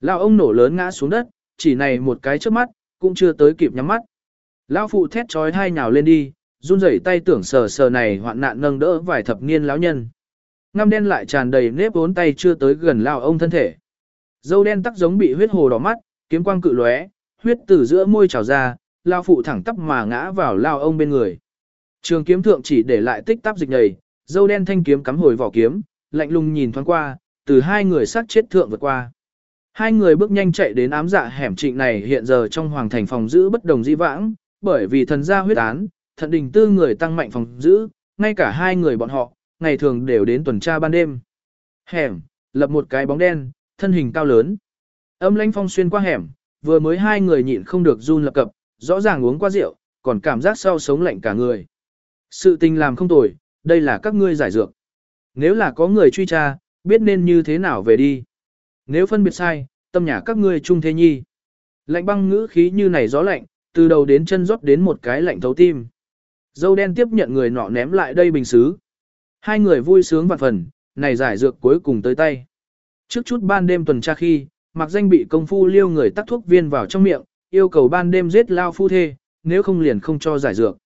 Lão ông nổ lớn ngã xuống đất, chỉ này một cái trước mắt, cũng chưa tới kịp nhắm mắt. Lão phụ thét trói hai nhào lên đi, run rẩy tay tưởng sờ sờ này hoạn nạn nâng đỡ vài thập niên lão nhân. Ngăm đen lại tràn đầy nếp vốn tay chưa tới gần lão ông thân thể. Dâu đen tắc giống bị huyết hồ đỏ mắt, kiếm quang cự lóe, huyết từ giữa môi trào ra, lao phụ thẳng tắp mà ngã vào lao ông bên người. Trường kiếm thượng chỉ để lại tích tắp dịch nhầy, dâu đen thanh kiếm cắm hồi vỏ kiếm, lạnh lùng nhìn thoáng qua, từ hai người sát chết thượng vượt qua. Hai người bước nhanh chạy đến ám dạ hẻm trịnh này hiện giờ trong hoàng thành phòng giữ bất đồng di vãng, bởi vì thần gia huyết án, thận đình tư người tăng mạnh phòng giữ, ngay cả hai người bọn họ, ngày thường đều đến tuần tra ban đêm. Hẻm, lập một cái bóng đen, thân hình cao lớn. Âm lãnh phong xuyên qua hẻm, vừa mới hai người nhịn không được run lập cập, rõ ràng uống qua rượu, còn cảm giác sau sống lạnh cả người. Sự tình làm không tồi, đây là các ngươi giải dược. Nếu là có người truy tra, biết nên như thế nào về đi. Nếu phân biệt sai, tâm nhà các ngươi chung thế nhi. Lạnh băng ngữ khí như này gió lạnh, từ đầu đến chân rót đến một cái lạnh thấu tim. Dâu đen tiếp nhận người nọ ném lại đây bình xứ. Hai người vui sướng vạn phần, này giải dược cuối cùng tới tay. Trước chút ban đêm tuần tra khi, mặc danh bị công phu liêu người tắc thuốc viên vào trong miệng, yêu cầu ban đêm giết lao phu thê, nếu không liền không cho giải dược.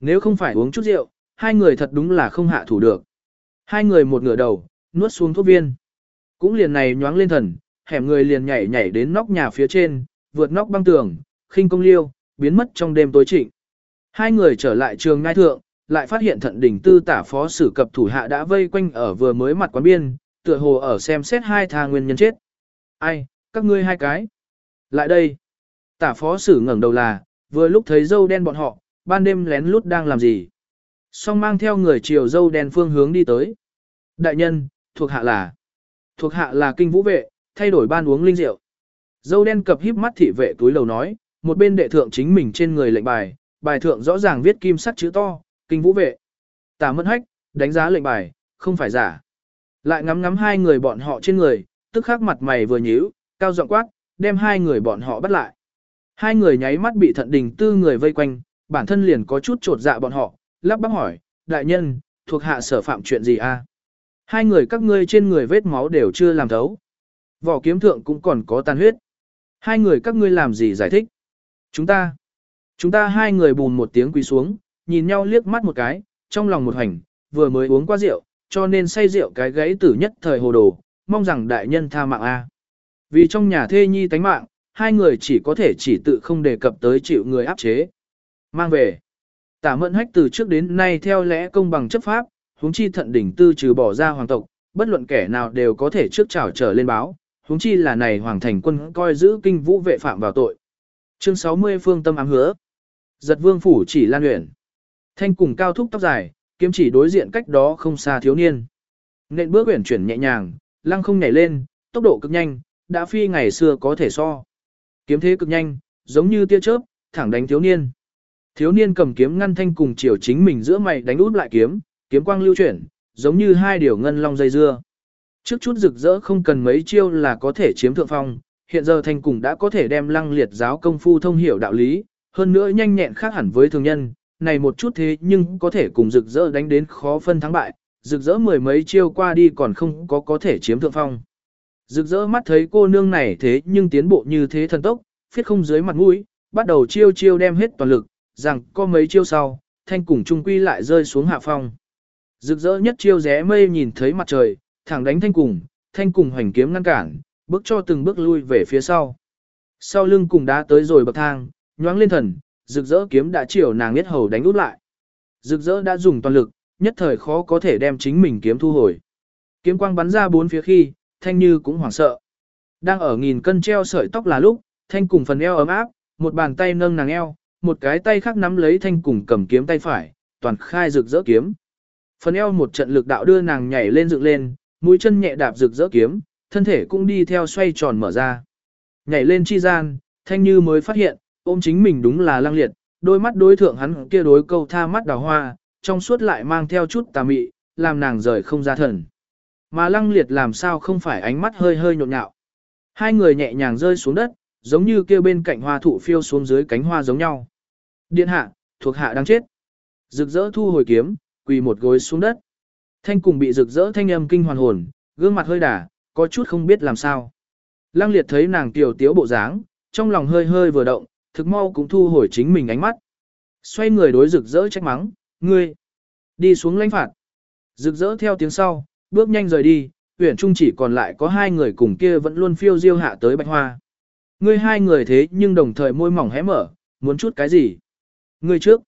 Nếu không phải uống chút rượu, hai người thật đúng là không hạ thủ được. Hai người một ngửa đầu, nuốt xuống thuốc viên. Cũng liền này nhoáng lên thần, hẻm người liền nhảy nhảy đến nóc nhà phía trên, vượt nóc băng tường, khinh công liêu, biến mất trong đêm tối trịnh. Hai người trở lại trường ngai thượng, lại phát hiện thận đỉnh tư tả phó sử cập thủ hạ đã vây quanh ở vừa mới mặt quán biên, tựa hồ ở xem xét hai thà nguyên nhân chết. Ai, các ngươi hai cái. Lại đây. Tả phó sử ngẩng đầu là, vừa lúc thấy dâu đen bọn họ, ban đêm lén lút đang làm gì. Song mang theo người chiều dâu đen phương hướng đi tới. Đại nhân, thuộc hạ là. Thuộc hạ là kinh vũ vệ, thay đổi ban uống linh rượu. Dâu đen cập híp mắt thị vệ túi lầu nói, một bên đệ thượng chính mình trên người lệnh bài, bài thượng rõ ràng viết kim sắt chữ to, kinh vũ vệ. Tả mẫn hách, đánh giá lệnh bài, không phải giả. Lại ngắm ngắm hai người bọn họ trên người, tức khắc mặt mày vừa nhíu, cao giọng quát, đem hai người bọn họ bắt lại. Hai người nháy mắt bị thận đình tư người vây quanh, bản thân liền có chút trột dạ bọn họ, lắp bắp hỏi, đại nhân, thuộc hạ sở phạm chuyện gì a? Hai người các ngươi trên người vết máu đều chưa làm thấu. Vỏ kiếm thượng cũng còn có tàn huyết. Hai người các ngươi làm gì giải thích? Chúng ta, chúng ta hai người bùn một tiếng quỳ xuống, nhìn nhau liếc mắt một cái, trong lòng một hành, vừa mới uống qua rượu, cho nên say rượu cái gãy tử nhất thời hồ đồ, mong rằng đại nhân tha mạng A. Vì trong nhà thê nhi tánh mạng, hai người chỉ có thể chỉ tự không đề cập tới chịu người áp chế. Mang về. Tả mẫn hách từ trước đến nay theo lẽ công bằng chấp pháp, huống chi thận đỉnh tư trừ bỏ ra hoàng tộc, bất luận kẻ nào đều có thể trước trảo trở lên báo, huống chi là này hoàng thành quân coi giữ kinh vũ vệ phạm vào tội. Chương 60 phương tâm ám hứa. Giật vương phủ chỉ lan luyện. Thanh cùng cao thúc tóc dài, kiếm chỉ đối diện cách đó không xa thiếu niên. Nên bước uyển chuyển nhẹ nhàng, lăng không nhảy lên, tốc độ cực nhanh, đã phi ngày xưa có thể so. Kiếm thế cực nhanh, giống như tia chớp, thẳng đánh thiếu niên. Thiếu niên cầm kiếm ngăn thanh cùng chiều chính mình giữa mày đánh út lại kiếm, kiếm quang lưu chuyển, giống như hai điều ngân long dây dưa. Trước chút rực rỡ không cần mấy chiêu là có thể chiếm thượng phong, hiện giờ thanh cùng đã có thể đem lăng liệt giáo công phu thông hiểu đạo lý, hơn nữa nhanh nhẹn khác hẳn với thường nhân, này một chút thế nhưng có thể cùng rực rỡ đánh đến khó phân thắng bại, rực rỡ mười mấy chiêu qua đi còn không có có thể chiếm thượng phong. Rực rỡ mắt thấy cô nương này thế nhưng tiến bộ như thế thần tốc, phiết không dưới mặt mũi, bắt đầu chiêu chiêu đem hết toàn lực, rằng có mấy chiêu sau, thanh cùng trung quy lại rơi xuống hạ phong. Rực rỡ nhất chiêu rẽ mây nhìn thấy mặt trời, thẳng đánh thanh cùng, thanh cùng hoành kiếm ngăn cản, bước cho từng bước lui về phía sau. Sau lưng cùng đã tới rồi bậc thang, nhoáng lên thần, rực rỡ kiếm đã chiều nàng biết hầu đánh út lại. Rực rỡ đã dùng toàn lực, nhất thời khó có thể đem chính mình kiếm thu hồi. Kiếm quang bắn ra bốn phía khi, thanh như cũng hoảng sợ. Đang ở nghìn cân treo sợi tóc là lúc, thanh cùng phần eo ấm áp, một bàn tay nâng nàng eo, một cái tay khác nắm lấy thanh cùng cầm kiếm tay phải, toàn khai rực rỡ kiếm. Phần eo một trận lực đạo đưa nàng nhảy lên dựng lên, mũi chân nhẹ đạp rực rỡ kiếm, thân thể cũng đi theo xoay tròn mở ra. Nhảy lên chi gian, thanh như mới phát hiện, ôm chính mình đúng là lăng liệt, đôi mắt đối thượng hắn kia đối câu tha mắt đào hoa, trong suốt lại mang theo chút tà mị, làm nàng rời không ra thần. Mà lăng liệt làm sao không phải ánh mắt hơi hơi nhộn nhạo. Hai người nhẹ nhàng rơi xuống đất, giống như kêu bên cạnh hoa thụ phiêu xuống dưới cánh hoa giống nhau. Điện hạ, thuộc hạ đang chết. Rực rỡ thu hồi kiếm, quỳ một gối xuống đất. Thanh cùng bị rực rỡ thanh âm kinh hoàn hồn, gương mặt hơi đà, có chút không biết làm sao. Lăng liệt thấy nàng tiểu tiếu bộ dáng, trong lòng hơi hơi vừa động, thực mau cũng thu hồi chính mình ánh mắt. Xoay người đối rực rỡ trách mắng, ngươi, đi xuống lãnh phạt. Rực rỡ theo tiếng sau, bước nhanh rời đi, huyện trung chỉ còn lại có hai người cùng kia vẫn luôn phiêu diêu hạ tới bạch hoa. Ngươi hai người thế nhưng đồng thời môi mỏng hé mở, muốn chút cái gì? Ngươi trước.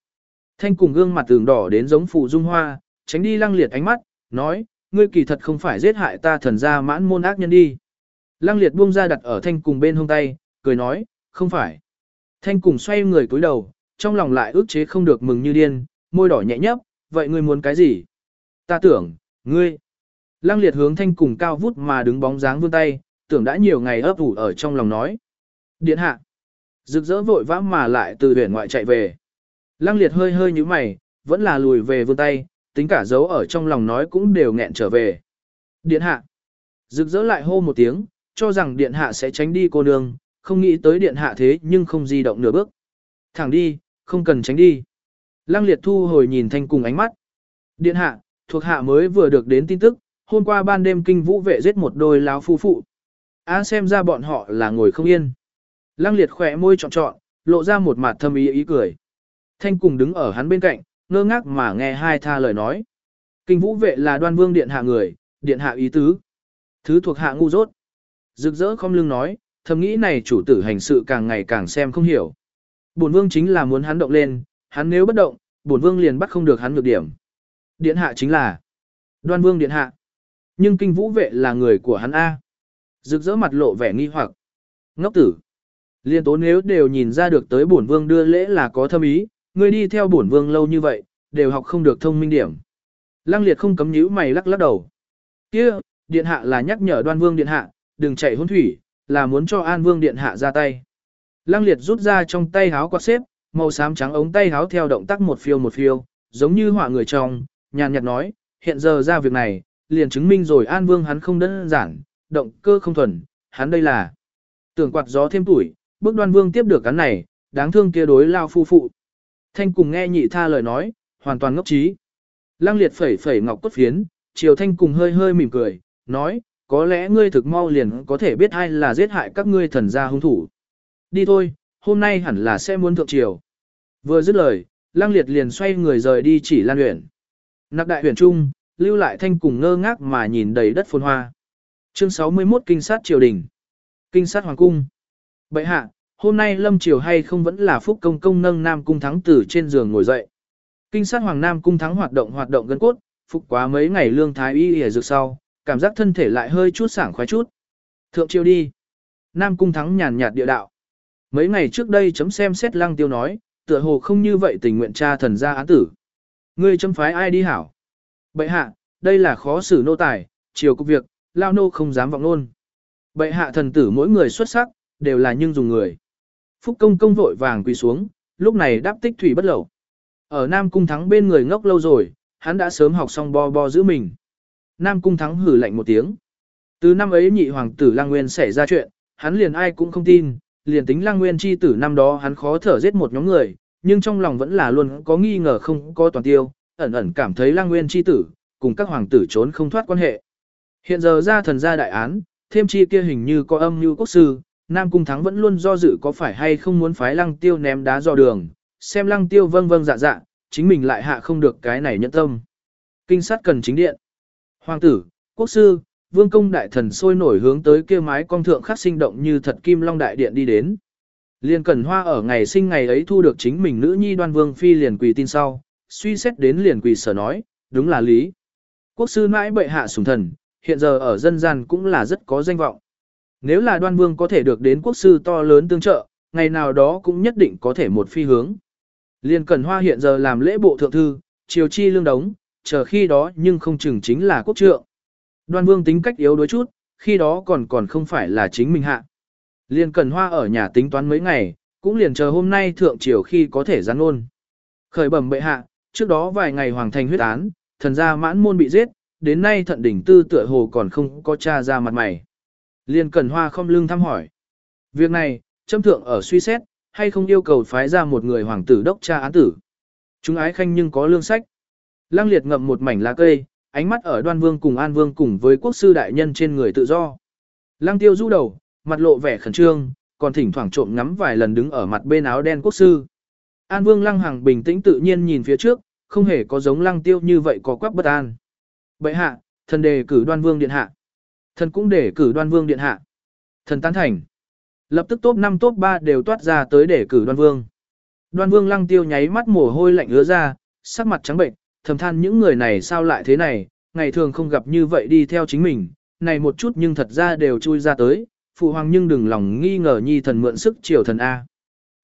Thanh cùng gương mặt tường đỏ đến giống phù dung hoa, tránh đi lăng liệt ánh mắt, nói, ngươi kỳ thật không phải giết hại ta thần gia mãn môn ác nhân đi. Lăng liệt buông ra đặt ở thanh cùng bên hông tay, cười nói, không phải. Thanh cùng xoay người cúi đầu, trong lòng lại ước chế không được mừng như điên, môi đỏ nhẹ nhấp, vậy ngươi muốn cái gì? Ta tưởng, ngươi. Lăng liệt hướng thanh cùng cao vút mà đứng bóng dáng vươn tay, tưởng đã nhiều ngày ấp ủ ở trong lòng nói. Điện hạ. Rực rỡ vội vã mà lại từ huyền ngoại chạy về. Lăng liệt hơi hơi như mày, vẫn là lùi về vươn tay, tính cả dấu ở trong lòng nói cũng đều nghẹn trở về. Điện hạ. Rực rỡ lại hô một tiếng, cho rằng điện hạ sẽ tránh đi cô nương, không nghĩ tới điện hạ thế nhưng không di động nửa bước. Thẳng đi, không cần tránh đi. Lăng liệt thu hồi nhìn thanh cùng ánh mắt. Điện hạ, thuộc hạ mới vừa được đến tin tức, hôm qua ban đêm kinh vũ vệ giết một đôi láo phu phụ. Á xem ra bọn họ là ngồi không yên. Lăng liệt khỏe môi trọn trọn, lộ ra một mặt thâm ý ý cười. Thanh cùng đứng ở hắn bên cạnh, ngơ ngác mà nghe hai tha lời nói. Kinh vũ vệ là đoan vương điện hạ người, điện hạ ý tứ. Thứ thuộc hạ ngu dốt. Rực rỡ không lưng nói, thầm nghĩ này chủ tử hành sự càng ngày càng xem không hiểu. Bổn vương chính là muốn hắn động lên, hắn nếu bất động, bổn vương liền bắt không được hắn được điểm. Điện hạ chính là đoan vương điện hạ. Nhưng kinh vũ vệ là người của hắn A. Rực rỡ mặt lộ vẻ nghi hoặc. Ngốc tử. Liên tố nếu đều nhìn ra được tới bổn vương đưa lễ là có thâm ý, người đi theo bổn vương lâu như vậy, đều học không được thông minh điểm. Lăng liệt không cấm nhíu mày lắc lắc đầu. Kia, điện hạ là nhắc nhở đoan vương điện hạ, đừng chạy hôn thủy, là muốn cho an vương điện hạ ra tay. Lăng liệt rút ra trong tay háo quạt xếp, màu xám trắng ống tay háo theo động tác một phiêu một phiêu, giống như họa người trong, nhàn nhạt nói, hiện giờ ra việc này, liền chứng minh rồi an vương hắn không đơn giản, động cơ không thuần, hắn đây là tưởng quạt gió thêm tuổi, bước đoan vương tiếp được cắn này, đáng thương kia đối lao phu phụ. Thanh cùng nghe nhị tha lời nói, hoàn toàn ngốc trí. Lăng liệt phẩy phẩy ngọc cốt phiến, chiều thanh cùng hơi hơi mỉm cười, nói, có lẽ ngươi thực mau liền có thể biết ai là giết hại các ngươi thần gia hung thủ. Đi thôi, hôm nay hẳn là sẽ muốn thượng triều. Vừa dứt lời, lăng liệt liền xoay người rời đi chỉ lan Uyển. Nặc đại Huyền trung, lưu lại thanh cùng ngơ ngác mà nhìn đầy đất phồn hoa. Chương 61 Kinh sát triều đình. Kinh sát hoàng cung. Bệ hạ, hôm nay lâm triều hay không vẫn là phúc công công nâng nam cung thắng từ trên giường ngồi dậy. Kinh sát hoàng nam cung thắng hoạt động hoạt động gân cốt, phục quá mấy ngày lương thái y y dược sau, cảm giác thân thể lại hơi chút sảng khoái chút. Thượng triều đi. Nam cung thắng nhàn nhạt địa đạo. Mấy ngày trước đây chấm xem xét lăng tiêu nói, tựa hồ không như vậy tình nguyện cha thần ra án tử. Ngươi chấm phái ai đi hảo? Bệ hạ, đây là khó xử nô tài, chiều cục việc, lao nô không dám vọng nôn. Bệ hạ thần tử mỗi người xuất sắc, đều là nhưng dùng người. Phúc công công vội vàng quỳ xuống, lúc này đáp tích thủy bất lẩu. Ở Nam Cung Thắng bên người ngốc lâu rồi, hắn đã sớm học xong bo bo giữ mình. Nam Cung Thắng hử lạnh một tiếng. Từ năm ấy nhị hoàng tử Lang Nguyên xảy ra chuyện, hắn liền ai cũng không tin, liền tính Lang Nguyên chi tử năm đó hắn khó thở giết một nhóm người, nhưng trong lòng vẫn là luôn có nghi ngờ không có toàn tiêu, ẩn ẩn cảm thấy Lang Nguyên chi tử, cùng các hoàng tử trốn không thoát quan hệ. Hiện giờ ra thần gia đại án, thêm chi kia hình như có âm như quốc sư, Nam Cung Thắng vẫn luôn do dự có phải hay không muốn phái lăng tiêu ném đá dò đường, xem lăng tiêu vâng vâng dạ dạ, chính mình lại hạ không được cái này nhẫn tâm. Kinh sát cần chính điện. Hoàng tử, quốc sư, vương công đại thần sôi nổi hướng tới kia mái con thượng khắc sinh động như thật kim long đại điện đi đến. Liên Cẩn Hoa ở ngày sinh ngày ấy thu được chính mình nữ nhi đoan vương phi liền quỳ tin sau, suy xét đến liền quỳ sở nói, đúng là lý. Quốc sư mãi bệ hạ sủng thần, hiện giờ ở dân gian cũng là rất có danh vọng. Nếu là đoan vương có thể được đến quốc sư to lớn tương trợ, ngày nào đó cũng nhất định có thể một phi hướng. Liên Cẩn Hoa hiện giờ làm lễ bộ thượng thư, triều chi lương đống, chờ khi đó nhưng không chừng chính là quốc trượng. Đoan vương tính cách yếu đuối chút, khi đó còn còn không phải là chính mình hạ. Liên Cẩn Hoa ở nhà tính toán mấy ngày, cũng liền chờ hôm nay thượng triều khi có thể gián ôn. Khởi bẩm bệ hạ, trước đó vài ngày hoàng thành huyết án, thần gia mãn môn bị giết, đến nay thận đỉnh tư tựa hồ còn không có tra ra mặt mày. Liên Cẩn Hoa không lưng thăm hỏi. Việc này, châm thượng ở suy xét, hay không yêu cầu phái ra một người hoàng tử đốc tra án tử. Chúng ái khanh nhưng có lương sách. Lăng liệt ngậm một mảnh lá cây, ánh mắt ở đoan vương cùng an vương cùng với quốc sư đại nhân trên người tự do. Lăng tiêu du đầu, mặt lộ vẻ khẩn trương, còn thỉnh thoảng trộm ngắm vài lần đứng ở mặt bên áo đen quốc sư. An vương lăng hằng bình tĩnh tự nhiên nhìn phía trước, không hề có giống lăng tiêu như vậy có quắc bất an. Bệ hạ, thần đề cử đoan vương điện hạ. Thần cũng đề cử đoan vương điện hạ. Thần tán thành. Lập tức top 5 top 3 đều toát ra tới đề cử đoan vương. Đoan vương lăng tiêu nháy mắt mồ hôi lạnh ứa ra, sắc mặt trắng bệnh, thầm than những người này sao lại thế này, ngày thường không gặp như vậy đi theo chính mình, này một chút nhưng thật ra đều chui ra tới, phụ hoàng nhưng đừng lòng nghi ngờ nhi thần mượn sức triều thần A.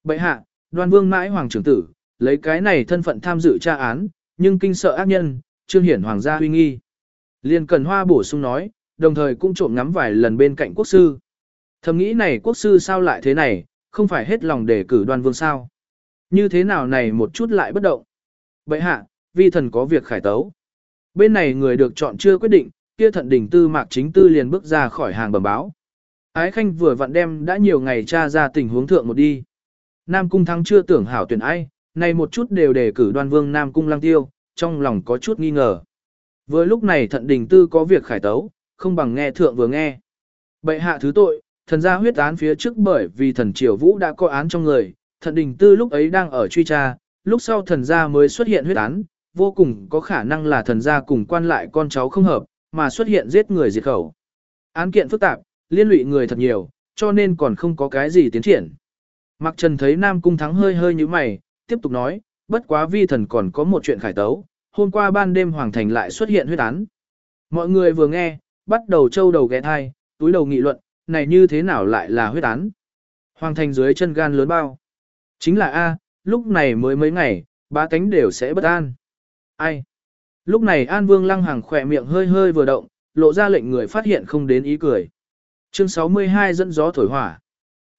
Bệ hạ, đoan vương mãi hoàng trưởng tử, lấy cái này thân phận tham dự tra án, nhưng kinh sợ ác nhân, trương hiển hoàng gia huy nghi. Liên Cần Hoa bổ sung nói, đồng thời cũng trộm ngắm vài lần bên cạnh quốc sư. Thầm nghĩ này quốc sư sao lại thế này, không phải hết lòng để cử đoan vương sao. Như thế nào này một chút lại bất động. Bệ hạ, vi thần có việc khải tấu. Bên này người được chọn chưa quyết định, kia thận đỉnh tư mạc chính tư liền bước ra khỏi hàng bẩm báo. Ái Khanh vừa vặn đem đã nhiều ngày tra ra tình huống thượng một đi. Nam Cung Thắng chưa tưởng hảo tuyển ai, này một chút đều đề cử đoan vương Nam Cung Lăng Tiêu, trong lòng có chút nghi ngờ. Vừa lúc này thận đình tư có việc khải tấu, không bằng nghe thượng vừa nghe. Bệ hạ thứ tội, thần gia huyết án phía trước bởi vì thần triều vũ đã có án trong người, thận đình tư lúc ấy đang ở truy tra, lúc sau thần gia mới xuất hiện huyết án, vô cùng có khả năng là thần gia cùng quan lại con cháu không hợp, mà xuất hiện giết người diệt khẩu. Án kiện phức tạp, liên lụy người thật nhiều, cho nên còn không có cái gì tiến triển. Mặc trần thấy Nam Cung Thắng hơi hơi như mày, tiếp tục nói, bất quá vi thần còn có một chuyện khải tấu, hôm qua ban đêm Hoàng Thành lại xuất hiện huyết án. Mọi người vừa nghe, bắt đầu trâu đầu ghé thai, túi đầu nghị luận, này như thế nào lại là huyết án. Hoàng Thành dưới chân gan lớn bao. Chính là A, lúc này mới mấy ngày, ba cánh đều sẽ bất an. Ai? Lúc này An Vương Lăng Hàng khỏe miệng hơi hơi vừa động, lộ ra lệnh người phát hiện không đến ý cười. Chương 62 dẫn gió thổi hỏa.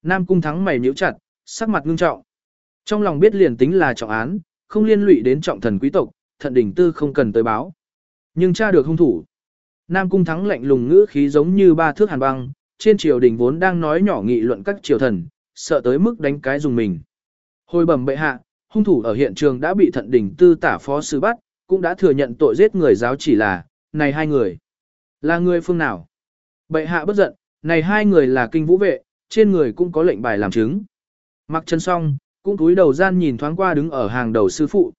Nam Cung thắng mày nhíu chặt, sắc mặt ngưng trọng. Trong lòng biết liền tính là trọng án, không liên lụy đến trọng thần quý tộc, thận đỉnh tư không cần tới báo. Nhưng tra được hung thủ. Nam Cung thắng lạnh lùng ngữ khí giống như ba thước hàn băng, trên triều đình vốn đang nói nhỏ nghị luận các triều thần, sợ tới mức đánh cái dùng mình. Hồi bẩm bệ hạ, hung thủ ở hiện trường đã bị thận đỉnh tư tả phó sứ bắt, cũng đã thừa nhận tội giết người giáo chỉ là, này hai người. Là người phương nào? Bệ hạ bất giận, này hai người là kinh vũ vệ, trên người cũng có lệnh bài làm chứng. Mặc chân song, cũng túi đầu gian nhìn thoáng qua đứng ở hàng đầu sư phụ.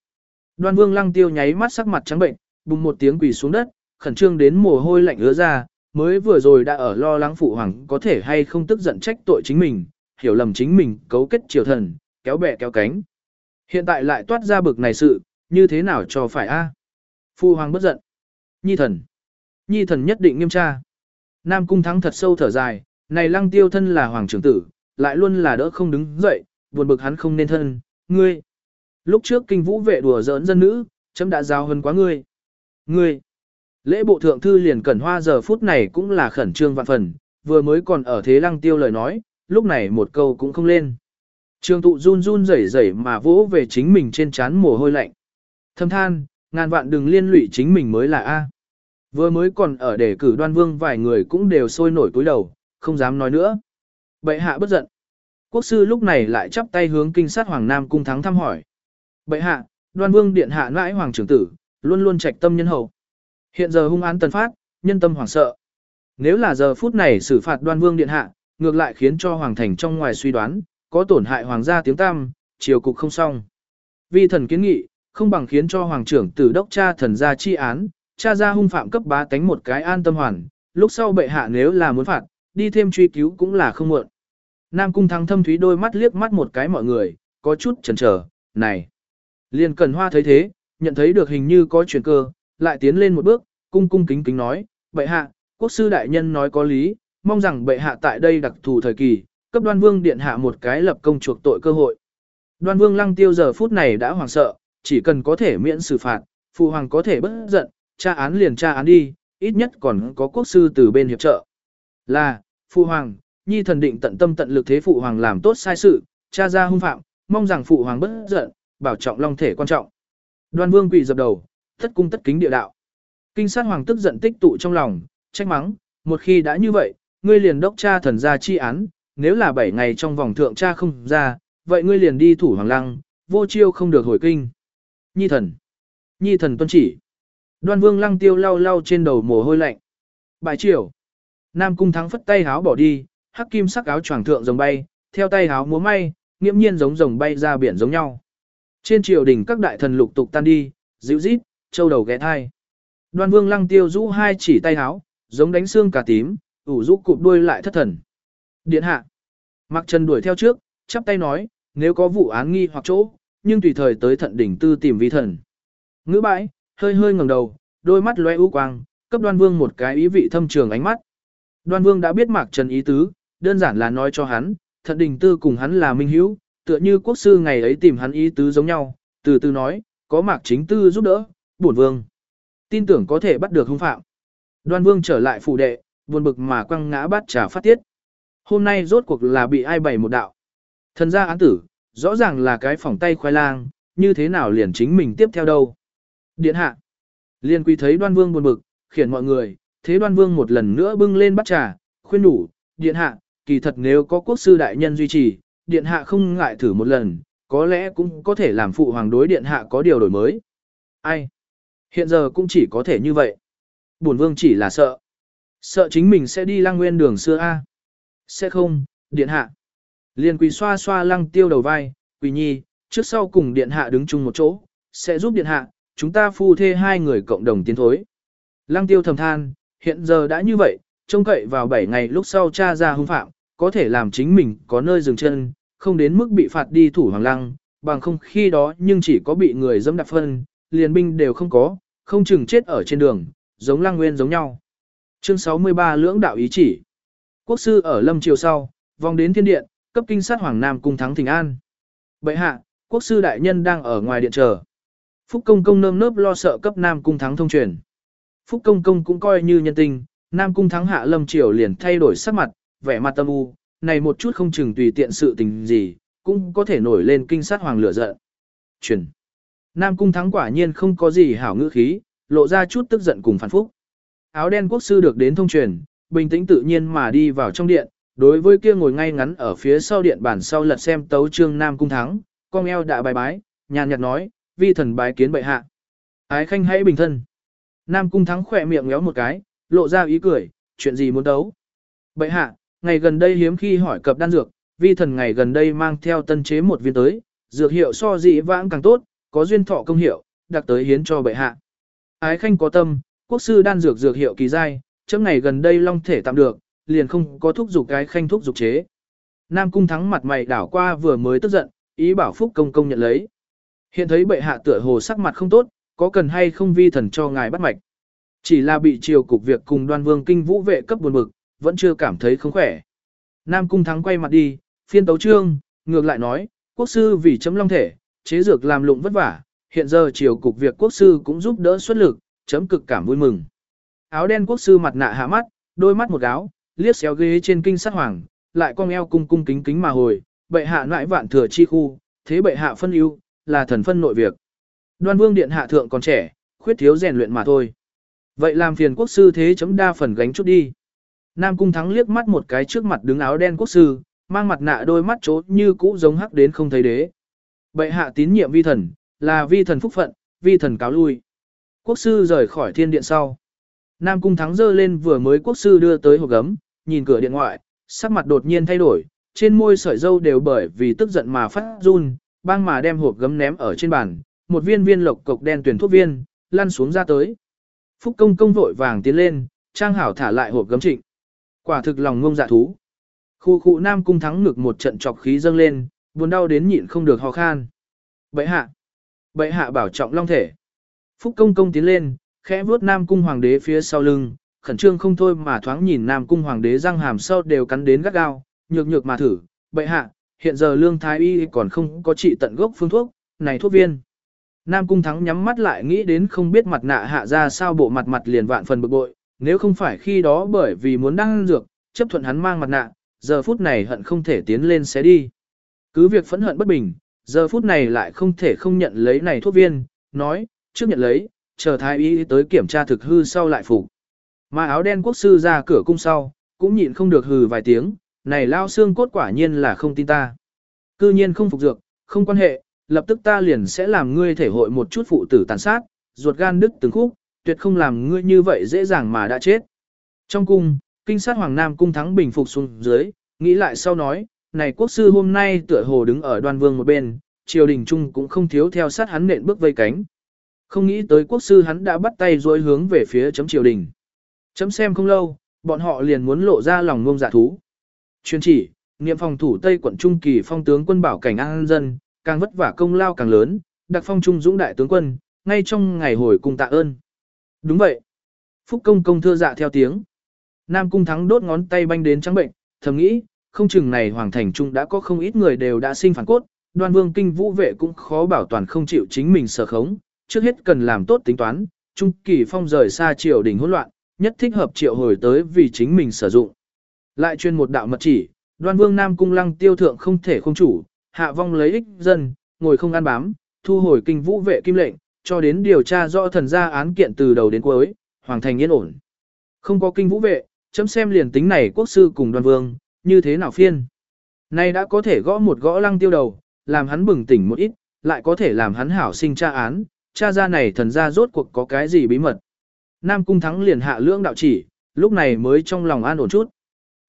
Đoan vương lăng tiêu nháy mắt sắc mặt trắng bệnh, bùng một tiếng quỳ xuống đất, khẩn trương đến mồ hôi lạnh ứa ra, mới vừa rồi đã ở lo lắng phụ hoàng có thể hay không tức giận trách tội chính mình, hiểu lầm chính mình cấu kết triều thần, kéo bè kéo cánh. Hiện tại lại toát ra bực này sự, như thế nào cho phải a? Phu hoàng bất giận. Nhi thần. Nhi thần nhất định nghiêm tra. Nam cung thắng thật sâu thở dài, này lăng tiêu thân là hoàng trưởng tử, lại luôn là đỡ không đứng dậy, buồn bực hắn không nên thân, ngươi. Lúc trước kinh vũ vệ đùa giỡn dân nữ, chấm đã giao hơn quá ngươi. Ngươi. Lễ bộ thượng thư liền cẩn hoa giờ phút này cũng là khẩn trương vạn phần, vừa mới còn ở thế lăng tiêu lời nói, lúc này một câu cũng không lên. Trường tụ run run rẩy rẩy mà vỗ về chính mình trên trán mồ hôi lạnh. Thâm than, ngàn vạn đừng liên lụy chính mình mới là A. Vừa mới còn ở đề cử đoan vương vài người cũng đều sôi nổi cúi đầu, không dám nói nữa. Bệ hạ bất giận. Quốc sư lúc này lại chắp tay hướng kinh sát Hoàng Nam cung thắng thăm hỏi. Bệ hạ, đoan vương điện hạ nãi hoàng trưởng tử, luôn luôn trạch tâm nhân hậu. Hiện giờ hung án tần phát, nhân tâm hoảng sợ. Nếu là giờ phút này xử phạt đoan vương điện hạ, ngược lại khiến cho hoàng thành trong ngoài suy đoán, có tổn hại hoàng gia tiếng tam, triều cục không xong. Vi thần kiến nghị, không bằng khiến cho hoàng trưởng tử đốc cha thần gia chi án, cha ra hung phạm cấp bá tánh một cái an tâm hoàn, lúc sau bệ hạ nếu là muốn phạt, đi thêm truy cứu cũng là không muộn. Nam cung thắng thâm thúy đôi mắt liếc mắt một cái mọi người, có chút chần chờ, này. Liên cần hoa thấy thế, nhận thấy được hình như có chuyển cơ, lại tiến lên một bước, cung cung kính kính nói, bệ hạ, quốc sư đại nhân nói có lý, mong rằng bệ hạ tại đây đặc thù thời kỳ, cấp đoan vương điện hạ một cái lập công chuộc tội cơ hội. Đoan vương lăng tiêu giờ phút này đã hoảng sợ, chỉ cần có thể miễn xử phạt, phụ hoàng có thể bất giận, tra án liền tra án đi, ít nhất còn có quốc sư từ bên hiệp trợ. Là, phụ hoàng, nhi thần định tận tâm tận lực thế phụ hoàng làm tốt sai sự, tra ra hung phạm, mong rằng phụ hoàng bất giận, bảo trọng long thể quan trọng. Đoan vương quỳ dập đầu, thất cung tất kính địa đạo. Kinh sát hoàng tức giận tích tụ trong lòng, trách mắng, một khi đã như vậy, ngươi liền đốc tra thần gia chi án, nếu là 7 ngày trong vòng thượng tra không ra, vậy ngươi liền đi thủ hoàng lăng, vô chiêu không được hồi kinh. Nhi thần. Nhi thần tuân chỉ. Đoan vương lăng tiêu lau lau trên đầu mồ hôi lạnh. Bài triều. Nam cung thắng phất tay háo bỏ đi, hắc kim sắc áo choàng thượng rồng bay, theo tay háo múa may, nghiễm nhiên giống rồng bay ra biển giống nhau. Trên triều đình các đại thần lục tục tan đi, dịu rít, châu đầu ghé thai. Đoan vương lăng tiêu rũ hai chỉ tay háo, giống đánh xương cả tím, ủ rũ cụp đuôi lại thất thần. Điện hạ. Mặc trần đuổi theo trước, chắp tay nói, nếu có vụ án nghi hoặc chỗ, nhưng tùy thời tới thận đỉnh tư tìm vi thần. Ngữ bãi, hơi hơi ngẩng đầu, đôi mắt lóe u quang, cấp đoan vương một cái ý vị thâm trường ánh mắt. Đoan vương đã biết mạc trần ý tứ, đơn giản là nói cho hắn, thận đỉnh tư cùng hắn là minh hữu, tựa như quốc sư ngày ấy tìm hắn ý tứ giống nhau, từ từ nói, có mạc chính tư giúp đỡ, bổn vương. Tin tưởng có thể bắt được hung phạm. Đoan vương trở lại phủ đệ, buồn bực mà quăng ngã bát trà phát tiết. Hôm nay rốt cuộc là bị ai bày một đạo. Thần gia án tử, rõ ràng là cái phòng tay khoai lang, như thế nào liền chính mình tiếp theo đâu. Điện hạ. liền quy thấy đoan vương buồn bực, khiển mọi người, thế đoan vương một lần nữa bưng lên bắt trà, khuyên đủ, điện hạ, kỳ thật nếu có quốc sư đại nhân duy trì, điện hạ không ngại thử một lần, có lẽ cũng có thể làm phụ hoàng đối điện hạ có điều đổi mới. Ai? Hiện giờ cũng chỉ có thể như vậy. Bổn vương chỉ là sợ. Sợ chính mình sẽ đi lang nguyên đường xưa A. Sẽ không, điện hạ. Liên quỳ xoa xoa lăng tiêu đầu vai, quỳ nhi, trước sau cùng điện hạ đứng chung một chỗ, sẽ giúp điện hạ, chúng ta phu thê hai người cộng đồng tiến thối. Lăng tiêu thầm than, hiện giờ đã như vậy, trông cậy vào 7 ngày lúc sau cha ra hung phạm, có thể làm chính mình có nơi dừng chân, không đến mức bị phạt đi thủ hoàng lăng, bằng không khi đó nhưng chỉ có bị người dâm đạp phân, liền binh đều không có, không chừng chết ở trên đường, giống lăng nguyên giống nhau. Chương 63 lưỡng đạo ý chỉ. Quốc sư ở lâm triều sau, vòng đến thiên điện, cấp kinh sát hoàng nam cung thắng thịnh an. Bệ hạ, quốc sư đại nhân đang ở ngoài điện chờ. Phúc công công nơm nớp lo sợ cấp nam cung thắng thông truyền. Phúc công công cũng coi như nhân tình, nam cung thắng hạ lâm triều liền thay đổi sắc mặt, vẻ mặt tâm u, này một chút không chừng tùy tiện sự tình gì, cũng có thể nổi lên kinh sát hoàng lửa giận. Truyền. Nam cung thắng quả nhiên không có gì hảo ngữ khí, lộ ra chút tức giận cùng phản phúc. Áo đen quốc sư được đến thông truyền, bình tĩnh tự nhiên mà đi vào trong điện, đối với kia ngồi ngay ngắn ở phía sau điện bản sau lật xem tấu trương Nam cung thắng, con eo đã bài bái, nhàn nhạt nói, vi thần bái kiến bệ hạ. Ái khanh hãy bình thân. Nam cung thắng khỏe miệng ngéo một cái, lộ ra ý cười, chuyện gì muốn đấu. Bệ hạ, ngày gần đây hiếm khi hỏi cập đan dược, vi thần ngày gần đây mang theo tân chế một viên tới, dược hiệu so dị vãng càng tốt, có duyên thọ công hiệu, đặc tới hiến cho bệ hạ. Ái khanh có tâm, quốc sư đan dược dược hiệu kỳ giai, chấm ngày gần đây long thể tạm được, liền không có thúc giục cái khanh thúc giục chế. Nam cung thắng mặt mày đảo qua vừa mới tức giận, ý bảo phúc công công nhận lấy. Hiện thấy bệ hạ tựa hồ sắc mặt không tốt, có cần hay không vi thần cho ngài bắt mạch. Chỉ là bị triều cục việc cùng đoan vương kinh vũ vệ cấp buồn bực, vẫn chưa cảm thấy không khỏe. Nam cung thắng quay mặt đi, phiên tấu trương, ngược lại nói, quốc sư vì chấm long thể, chế dược làm lụng vất vả, hiện giờ triều cục việc quốc sư cũng giúp đỡ xuất lực, chấm cực cảm vui mừng. Áo đen quốc sư mặt nạ hạ mắt, đôi mắt một áo, liếc xéo ghế trên kinh sát hoàng, lại cong eo cung cung kính kính mà hồi, bệ hạ nãi vạn thừa chi khu, thế bệ hạ phân ưu, là thần phân nội việc. Đoan vương điện hạ thượng còn trẻ, khuyết thiếu rèn luyện mà thôi. Vậy làm phiền quốc sư thế chấm đa phần gánh chút đi. Nam cung thắng liếc mắt một cái trước mặt đứng áo đen quốc sư, mang mặt nạ đôi mắt chốt như cũ giống hắc đến không thấy đế. Bệ hạ tín nhiệm vi thần, là vi thần phúc phận, vi thần cáo lui. Quốc sư rời khỏi thiên điện sau. Nam cung thắng dơ lên vừa mới quốc sư đưa tới hộp gấm, nhìn cửa điện ngoại, sắc mặt đột nhiên thay đổi, trên môi sợi dâu đều bởi vì tức giận mà phát run, băng mà đem hộp gấm ném ở trên bàn, một viên viên lộc cục đen tuyển thuốc viên, lăn xuống ra tới. Phúc công công vội vàng tiến lên, trang hảo thả lại hộp gấm trịnh. Quả thực lòng ngông dạ thú. Khu khu nam cung thắng ngực một trận trọc khí dâng lên, buồn đau đến nhịn không được ho khan. Bệ hạ. Bệ hạ bảo trọng long thể. Phúc công công tiến lên, khẽ vuốt nam cung hoàng đế phía sau lưng, khẩn trương không thôi mà thoáng nhìn nam cung hoàng đế răng hàm sau đều cắn đến gắt gao, nhược nhược mà thử. Bệ hạ, hiện giờ lương thái y còn không có trị tận gốc phương thuốc, này thuốc viên. Nam cung thắng nhắm mắt lại nghĩ đến không biết mặt nạ hạ ra sao bộ mặt mặt liền vạn phần bực bội, nếu không phải khi đó bởi vì muốn đăng dược, chấp thuận hắn mang mặt nạ, giờ phút này hận không thể tiến lên xé đi. Cứ việc phẫn hận bất bình, giờ phút này lại không thể không nhận lấy này thuốc viên, nói, trước nhận lấy, chờ thái y tới kiểm tra thực hư sau lại phục. Mà áo đen quốc sư ra cửa cung sau, cũng nhịn không được hừ vài tiếng, này lao xương cốt quả nhiên là không tin ta. Cư nhiên không phục dược, không quan hệ, lập tức ta liền sẽ làm ngươi thể hội một chút phụ tử tàn sát, ruột gan đứt từng khúc, tuyệt không làm ngươi như vậy dễ dàng mà đã chết. Trong cung, kinh sát Hoàng Nam cung thắng bình phục xuống dưới, nghĩ lại sau nói, này quốc sư hôm nay tựa hồ đứng ở đoan vương một bên, triều đình trung cũng không thiếu theo sát hắn nện bước vây cánh. Không nghĩ tới quốc sư hắn đã bắt tay dối hướng về phía chấm triều đình. Chấm xem không lâu, bọn họ liền muốn lộ ra lòng ngông dạ thú. Chuyên chỉ, niệm phòng thủ Tây quận Trung Kỳ phong tướng quân bảo cảnh an dân, càng vất vả công lao càng lớn, đặc phong trung dũng đại tướng quân, ngay trong ngày hồi cung tạ ơn. Đúng vậy. Phúc công công thưa dạ theo tiếng. Nam cung thắng đốt ngón tay banh đến trắng bệnh, thầm nghĩ, không chừng này hoàng thành trung đã có không ít người đều đã sinh phản cốt, đoan vương kinh vũ vệ cũng khó bảo toàn không chịu chính mình sở khống, trước hết cần làm tốt tính toán, trung kỳ phong rời xa triều đình hỗn loạn, nhất thích hợp triệu hồi tới vì chính mình sử dụng. Lại chuyên một đạo mật chỉ, đoan vương nam cung lăng tiêu thượng không thể không chủ, hạ vong lấy ích dân, ngồi không ăn bám, thu hồi kinh vũ vệ kim lệnh, cho đến điều tra rõ thần gia án kiện từ đầu đến cuối, hoàng thành yên ổn. Không có kinh vũ vệ, chấm xem liền tính này quốc sư cùng đoan vương, như thế nào phiên. Nay đã có thể gõ một gõ lăng tiêu đầu, làm hắn bừng tỉnh một ít, lại có thể làm hắn hảo sinh tra án, tra ra này thần gia rốt cuộc có cái gì bí mật. Nam cung thắng liền hạ lưỡng đạo chỉ, lúc này mới trong lòng an ổn chút.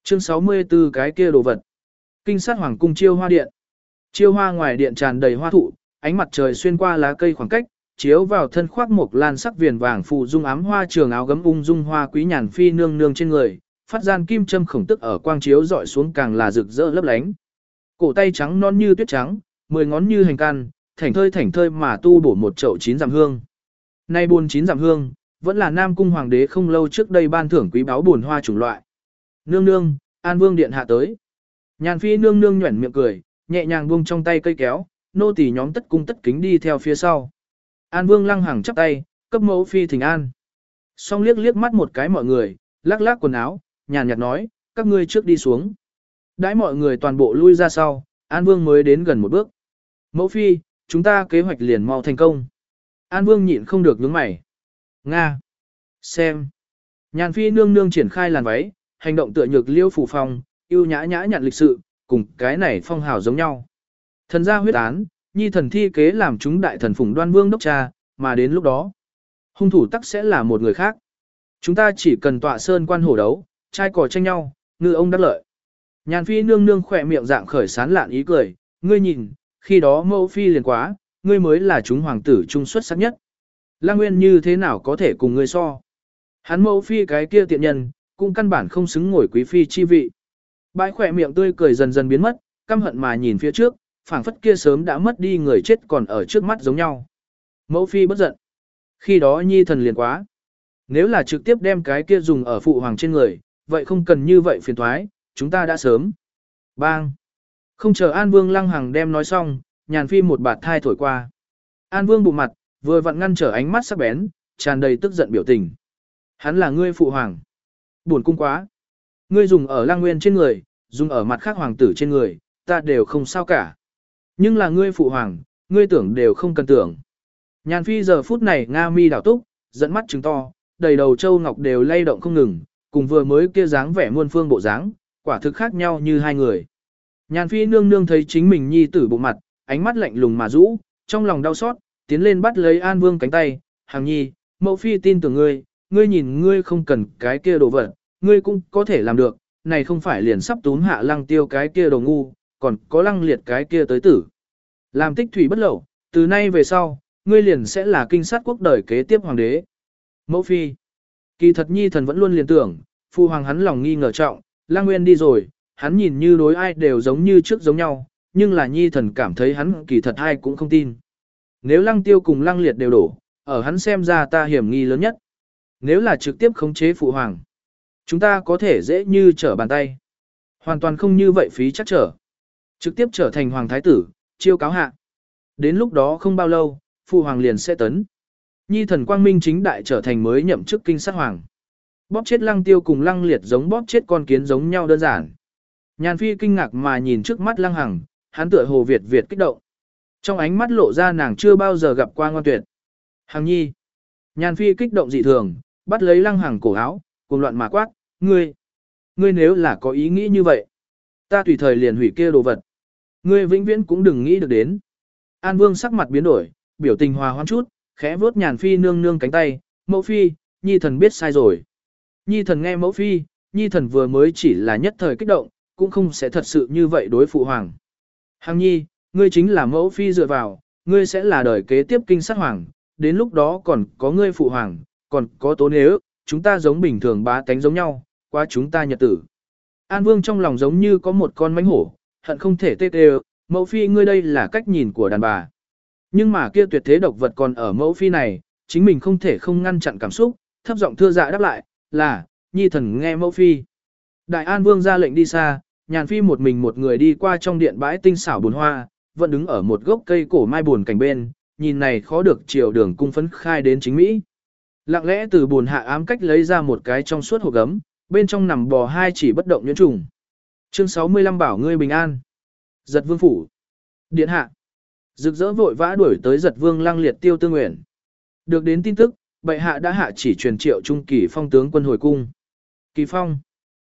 Chương 64 cái kia đồ vật. Kinh sát hoàng cung chiêu hoa điện. Chiêu hoa ngoài điện tràn đầy hoa thụ, ánh mặt trời xuyên qua lá cây khoảng cách, chiếu vào thân khoác một lan sắc viền vàng phù dung ám hoa trường áo gấm ung dung hoa quý nhàn phi nương nương trên người, phát gian kim châm khổng tức ở quang chiếu dọi xuống càng là rực rỡ lấp lánh. Cổ tay trắng non như tuyết trắng, mười ngón như hành can, thảnh thơi thảnh thơi mà tu bổ một chậu chín giảm hương. Nay buồn chín giảm hương, vẫn là Nam cung hoàng đế không lâu trước đây ban thưởng quý báu buồn hoa chủng loại. Nương nương, An Vương điện hạ tới. Nhàn phi nương nương nhuẩn miệng cười, nhẹ nhàng buông trong tay cây kéo, nô tỳ nhóm tất cung tất kính đi theo phía sau. An Vương lăng hàng chắp tay, cấp mẫu phi thỉnh an. Xong liếc liếc mắt một cái mọi người, lắc lắc quần áo, nhàn nhạt nói, các ngươi trước đi xuống. Đãi mọi người toàn bộ lui ra sau, An Vương mới đến gần một bước. Mẫu phi, chúng ta kế hoạch liền mau thành công. An Vương nhịn không được nhướng mày. Nga. Xem. Nhàn phi nương nương triển khai làn váy, hành động tựa nhược liêu phủ phong, yêu nhã nhã nhận lịch sự, cùng cái này phong hào giống nhau. Thần gia huyết án, nhi thần thi kế làm chúng đại thần phùng đoan vương đốc cha, mà đến lúc đó, hung thủ tắc sẽ là một người khác. Chúng ta chỉ cần tọa sơn quan hổ đấu, trai cò tranh nhau, ngư ông đắc lợi. Nhàn phi nương nương khỏe miệng dạng khởi sán lạn ý cười, ngươi nhìn, khi đó mẫu phi liền quá, ngươi mới là chúng hoàng tử trung xuất sắc nhất. Lăng Nguyên như thế nào có thể cùng ngươi so? Hắn mẫu phi cái kia tiện nhân, cũng căn bản không xứng ngồi quý phi chi vị. Bãi khỏe miệng tươi cười dần dần biến mất, căm hận mà nhìn phía trước, phảng phất kia sớm đã mất đi người chết còn ở trước mắt giống nhau. Mẫu phi bất giận. Khi đó nhi thần liền quá. Nếu là trực tiếp đem cái kia dùng ở phụ hoàng trên người, vậy không cần như vậy phiền thoái, chúng ta đã sớm. Bang! Không chờ An Vương lăng hằng đem nói xong, nhàn phi một bạt thai thổi qua. An Vương bụng mặt, vừa vặn ngăn trở ánh mắt sắc bén, tràn đầy tức giận biểu tình. Hắn là ngươi phụ hoàng. Buồn cung quá. Ngươi dùng ở lang nguyên trên người, dùng ở mặt khác hoàng tử trên người, ta đều không sao cả. Nhưng là ngươi phụ hoàng, ngươi tưởng đều không cần tưởng. Nhàn phi giờ phút này Nga mi đảo túc, dẫn mắt trứng to, đầy đầu châu ngọc đều lay động không ngừng, cùng vừa mới kia dáng vẻ muôn phương bộ dáng, quả thực khác nhau như hai người. Nhàn phi nương nương thấy chính mình nhi tử bộ mặt, ánh mắt lạnh lùng mà rũ, trong lòng đau xót, tiến lên bắt lấy An Vương cánh tay, hàng nhi, mẫu phi tin tưởng ngươi, ngươi nhìn ngươi không cần cái kia đồ vật, ngươi cũng có thể làm được, này không phải liền sắp túm hạ lăng tiêu cái kia đồ ngu, còn có lăng liệt cái kia tới tử. Làm tích thủy bất lậu, từ nay về sau, ngươi liền sẽ là kinh sát quốc đời kế tiếp hoàng đế. Mẫu phi, kỳ thật nhi thần vẫn luôn liền tưởng, phu hoàng hắn lòng nghi ngờ trọng, lang nguyên đi rồi, hắn nhìn như đối ai đều giống như trước giống nhau, nhưng là nhi thần cảm thấy hắn kỳ thật ai cũng không tin. Nếu lăng tiêu cùng lăng liệt đều đổ, ở hắn xem ra ta hiểm nghi lớn nhất. Nếu là trực tiếp khống chế phụ hoàng, chúng ta có thể dễ như trở bàn tay. Hoàn toàn không như vậy phí chắc trở. Trực tiếp trở thành hoàng thái tử, chiêu cáo hạ. Đến lúc đó không bao lâu, phụ hoàng liền sẽ tấn. Nhi thần quang minh chính đại trở thành mới nhậm chức kinh sát hoàng. Bóp chết lăng tiêu cùng lăng liệt giống bóp chết con kiến giống nhau đơn giản. Nhàn phi kinh ngạc mà nhìn trước mắt lăng hằng, hắn tựa hồ Việt Việt kích động. Trong ánh mắt lộ ra nàng chưa bao giờ gặp qua ngoan tuyệt. Hằng nhi. Nhàn phi kích động dị thường, bắt lấy lăng hằng cổ áo, cùng loạn mà quát, ngươi. ngươi nếu là có ý nghĩ như vậy, ta tùy thời liền hủy kia đồ vật. Ngươi vĩnh viễn cũng đừng nghĩ được đến. An Vương sắc mặt biến đổi, biểu tình hòa hoãn chút, khẽ vuốt nhàn phi nương nương cánh tay, mẫu phi, nhi thần biết sai rồi. Nhi thần nghe mẫu phi, nhi thần vừa mới chỉ là nhất thời kích động, cũng không sẽ thật sự như vậy đối phụ hoàng. Hằng nhi, ngươi chính là mẫu phi dựa vào, ngươi sẽ là đời kế tiếp kinh sát hoàng, đến lúc đó còn có ngươi phụ hoàng, còn có tố nếu, chúng ta giống bình thường bá tánh giống nhau, qua chúng ta nhật tử. An Vương trong lòng giống như có một con mánh hổ, hận không thể tê tê, mẫu phi ngươi đây là cách nhìn của đàn bà. Nhưng mà kia tuyệt thế độc vật còn ở mẫu phi này, chính mình không thể không ngăn chặn cảm xúc, thấp giọng thưa dạ đáp lại, là, nhi thần nghe mẫu phi. Đại An Vương ra lệnh đi xa, nhàn phi một mình một người đi qua trong điện bãi tinh xảo bùn hoa, vẫn đứng ở một gốc cây cổ mai buồn cảnh bên, nhìn này khó được chiều đường cung phấn khai đến chính Mỹ. Lặng lẽ từ buồn hạ ám cách lấy ra một cái trong suốt hộp gấm, bên trong nằm bò hai chỉ bất động nhuyễn trùng. Chương 65 bảo ngươi bình an. Giật vương phủ. Điện hạ. Rực rỡ vội vã đuổi tới giật vương lăng liệt tiêu tư nguyện. Được đến tin tức, bệ hạ đã hạ chỉ truyền triệu trung kỳ phong tướng quân hồi cung. Kỳ phong.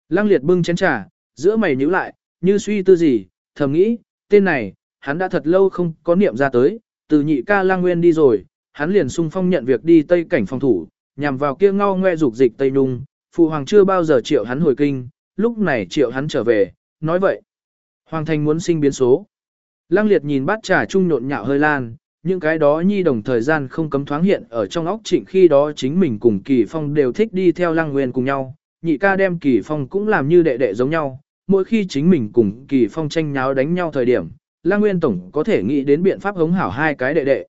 Lăng liệt bưng chén trà, giữa mày nhíu lại, như suy tư gì, thầm nghĩ, tên này, hắn đã thật lâu không có niệm ra tới, từ nhị ca lang nguyên đi rồi, hắn liền sung phong nhận việc đi tây cảnh phòng thủ, nhằm vào kia ngao ngoe dục dịch tây nung, phụ hoàng chưa bao giờ triệu hắn hồi kinh, lúc này triệu hắn trở về, nói vậy. Hoàng thành muốn sinh biến số. Lăng liệt nhìn bát trà trung nhộn nhạo hơi lan, những cái đó nhi đồng thời gian không cấm thoáng hiện ở trong óc trịnh khi đó chính mình cùng kỳ phong đều thích đi theo lăng nguyên cùng nhau, nhị ca đem kỳ phong cũng làm như đệ đệ giống nhau, mỗi khi chính mình cùng kỳ phong tranh nháo đánh nhau thời điểm, lăng nguyên tổng có thể nghĩ đến biện pháp hống hảo hai cái đệ đệ.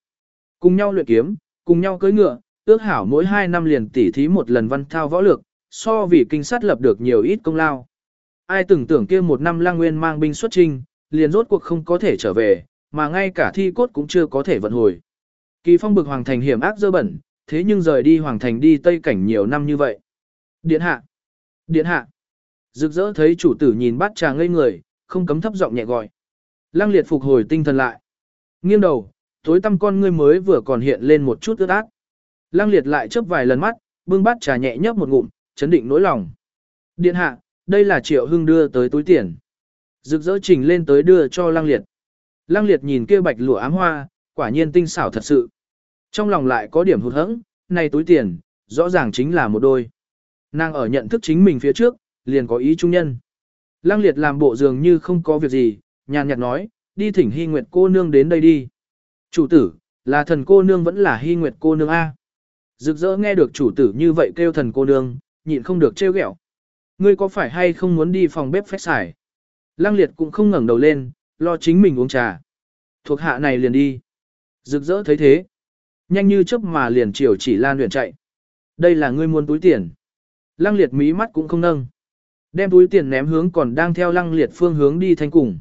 Cùng nhau luyện kiếm, cùng nhau cưỡi ngựa, ước hảo mỗi hai năm liền tỉ thí một lần văn thao võ lược, so vì kinh sát lập được nhiều ít công lao. Ai từng tưởng kia một năm lang nguyên mang binh xuất trinh, liền rốt cuộc không có thể trở về, mà ngay cả thi cốt cũng chưa có thể vận hồi. Kỳ phong bực hoàng thành hiểm ác dơ bẩn, thế nhưng rời đi hoàng thành đi tây cảnh nhiều năm như vậy. Điện hạ! Điện hạ! Rực rỡ thấy chủ tử nhìn bát trà ngây người, không cấm thấp giọng nhẹ gọi. Lăng liệt phục hồi tinh thần lại. Nghiêng đầu, tối tăm con ngươi mới vừa còn hiện lên một chút ướt át. Lăng liệt lại chớp vài lần mắt, bưng bát trà nhẹ nhấp một ngụm, chấn định nỗi lòng. Điện hạ, đây là triệu hưng đưa tới túi tiền. Rực rỡ trình lên tới đưa cho lăng liệt. Lăng liệt nhìn kia bạch lụa ám hoa, quả nhiên tinh xảo thật sự. Trong lòng lại có điểm hụt hẫng, này túi tiền, rõ ràng chính là một đôi. Nàng ở nhận thức chính mình phía trước, liền có ý trung nhân. Lăng liệt làm bộ dường như không có việc gì, nhàn nhạt nói, đi thỉnh hy nguyệt cô nương đến đây đi. Chủ tử, là thần cô nương vẫn là hy nguyệt cô nương A. Rực rỡ nghe được chủ tử như vậy kêu thần cô nương, nhịn không được trêu ghẹo. Ngươi có phải hay không muốn đi phòng bếp phép xài? Lăng liệt cũng không ngẩng đầu lên, lo chính mình uống trà. Thuộc hạ này liền đi. Rực rỡ thấy thế. Nhanh như chớp mà liền chiều chỉ lan luyện chạy. Đây là ngươi muốn túi tiền. Lăng liệt mí mắt cũng không nâng. Đem túi tiền ném hướng còn đang theo lăng liệt phương hướng đi thanh cùng.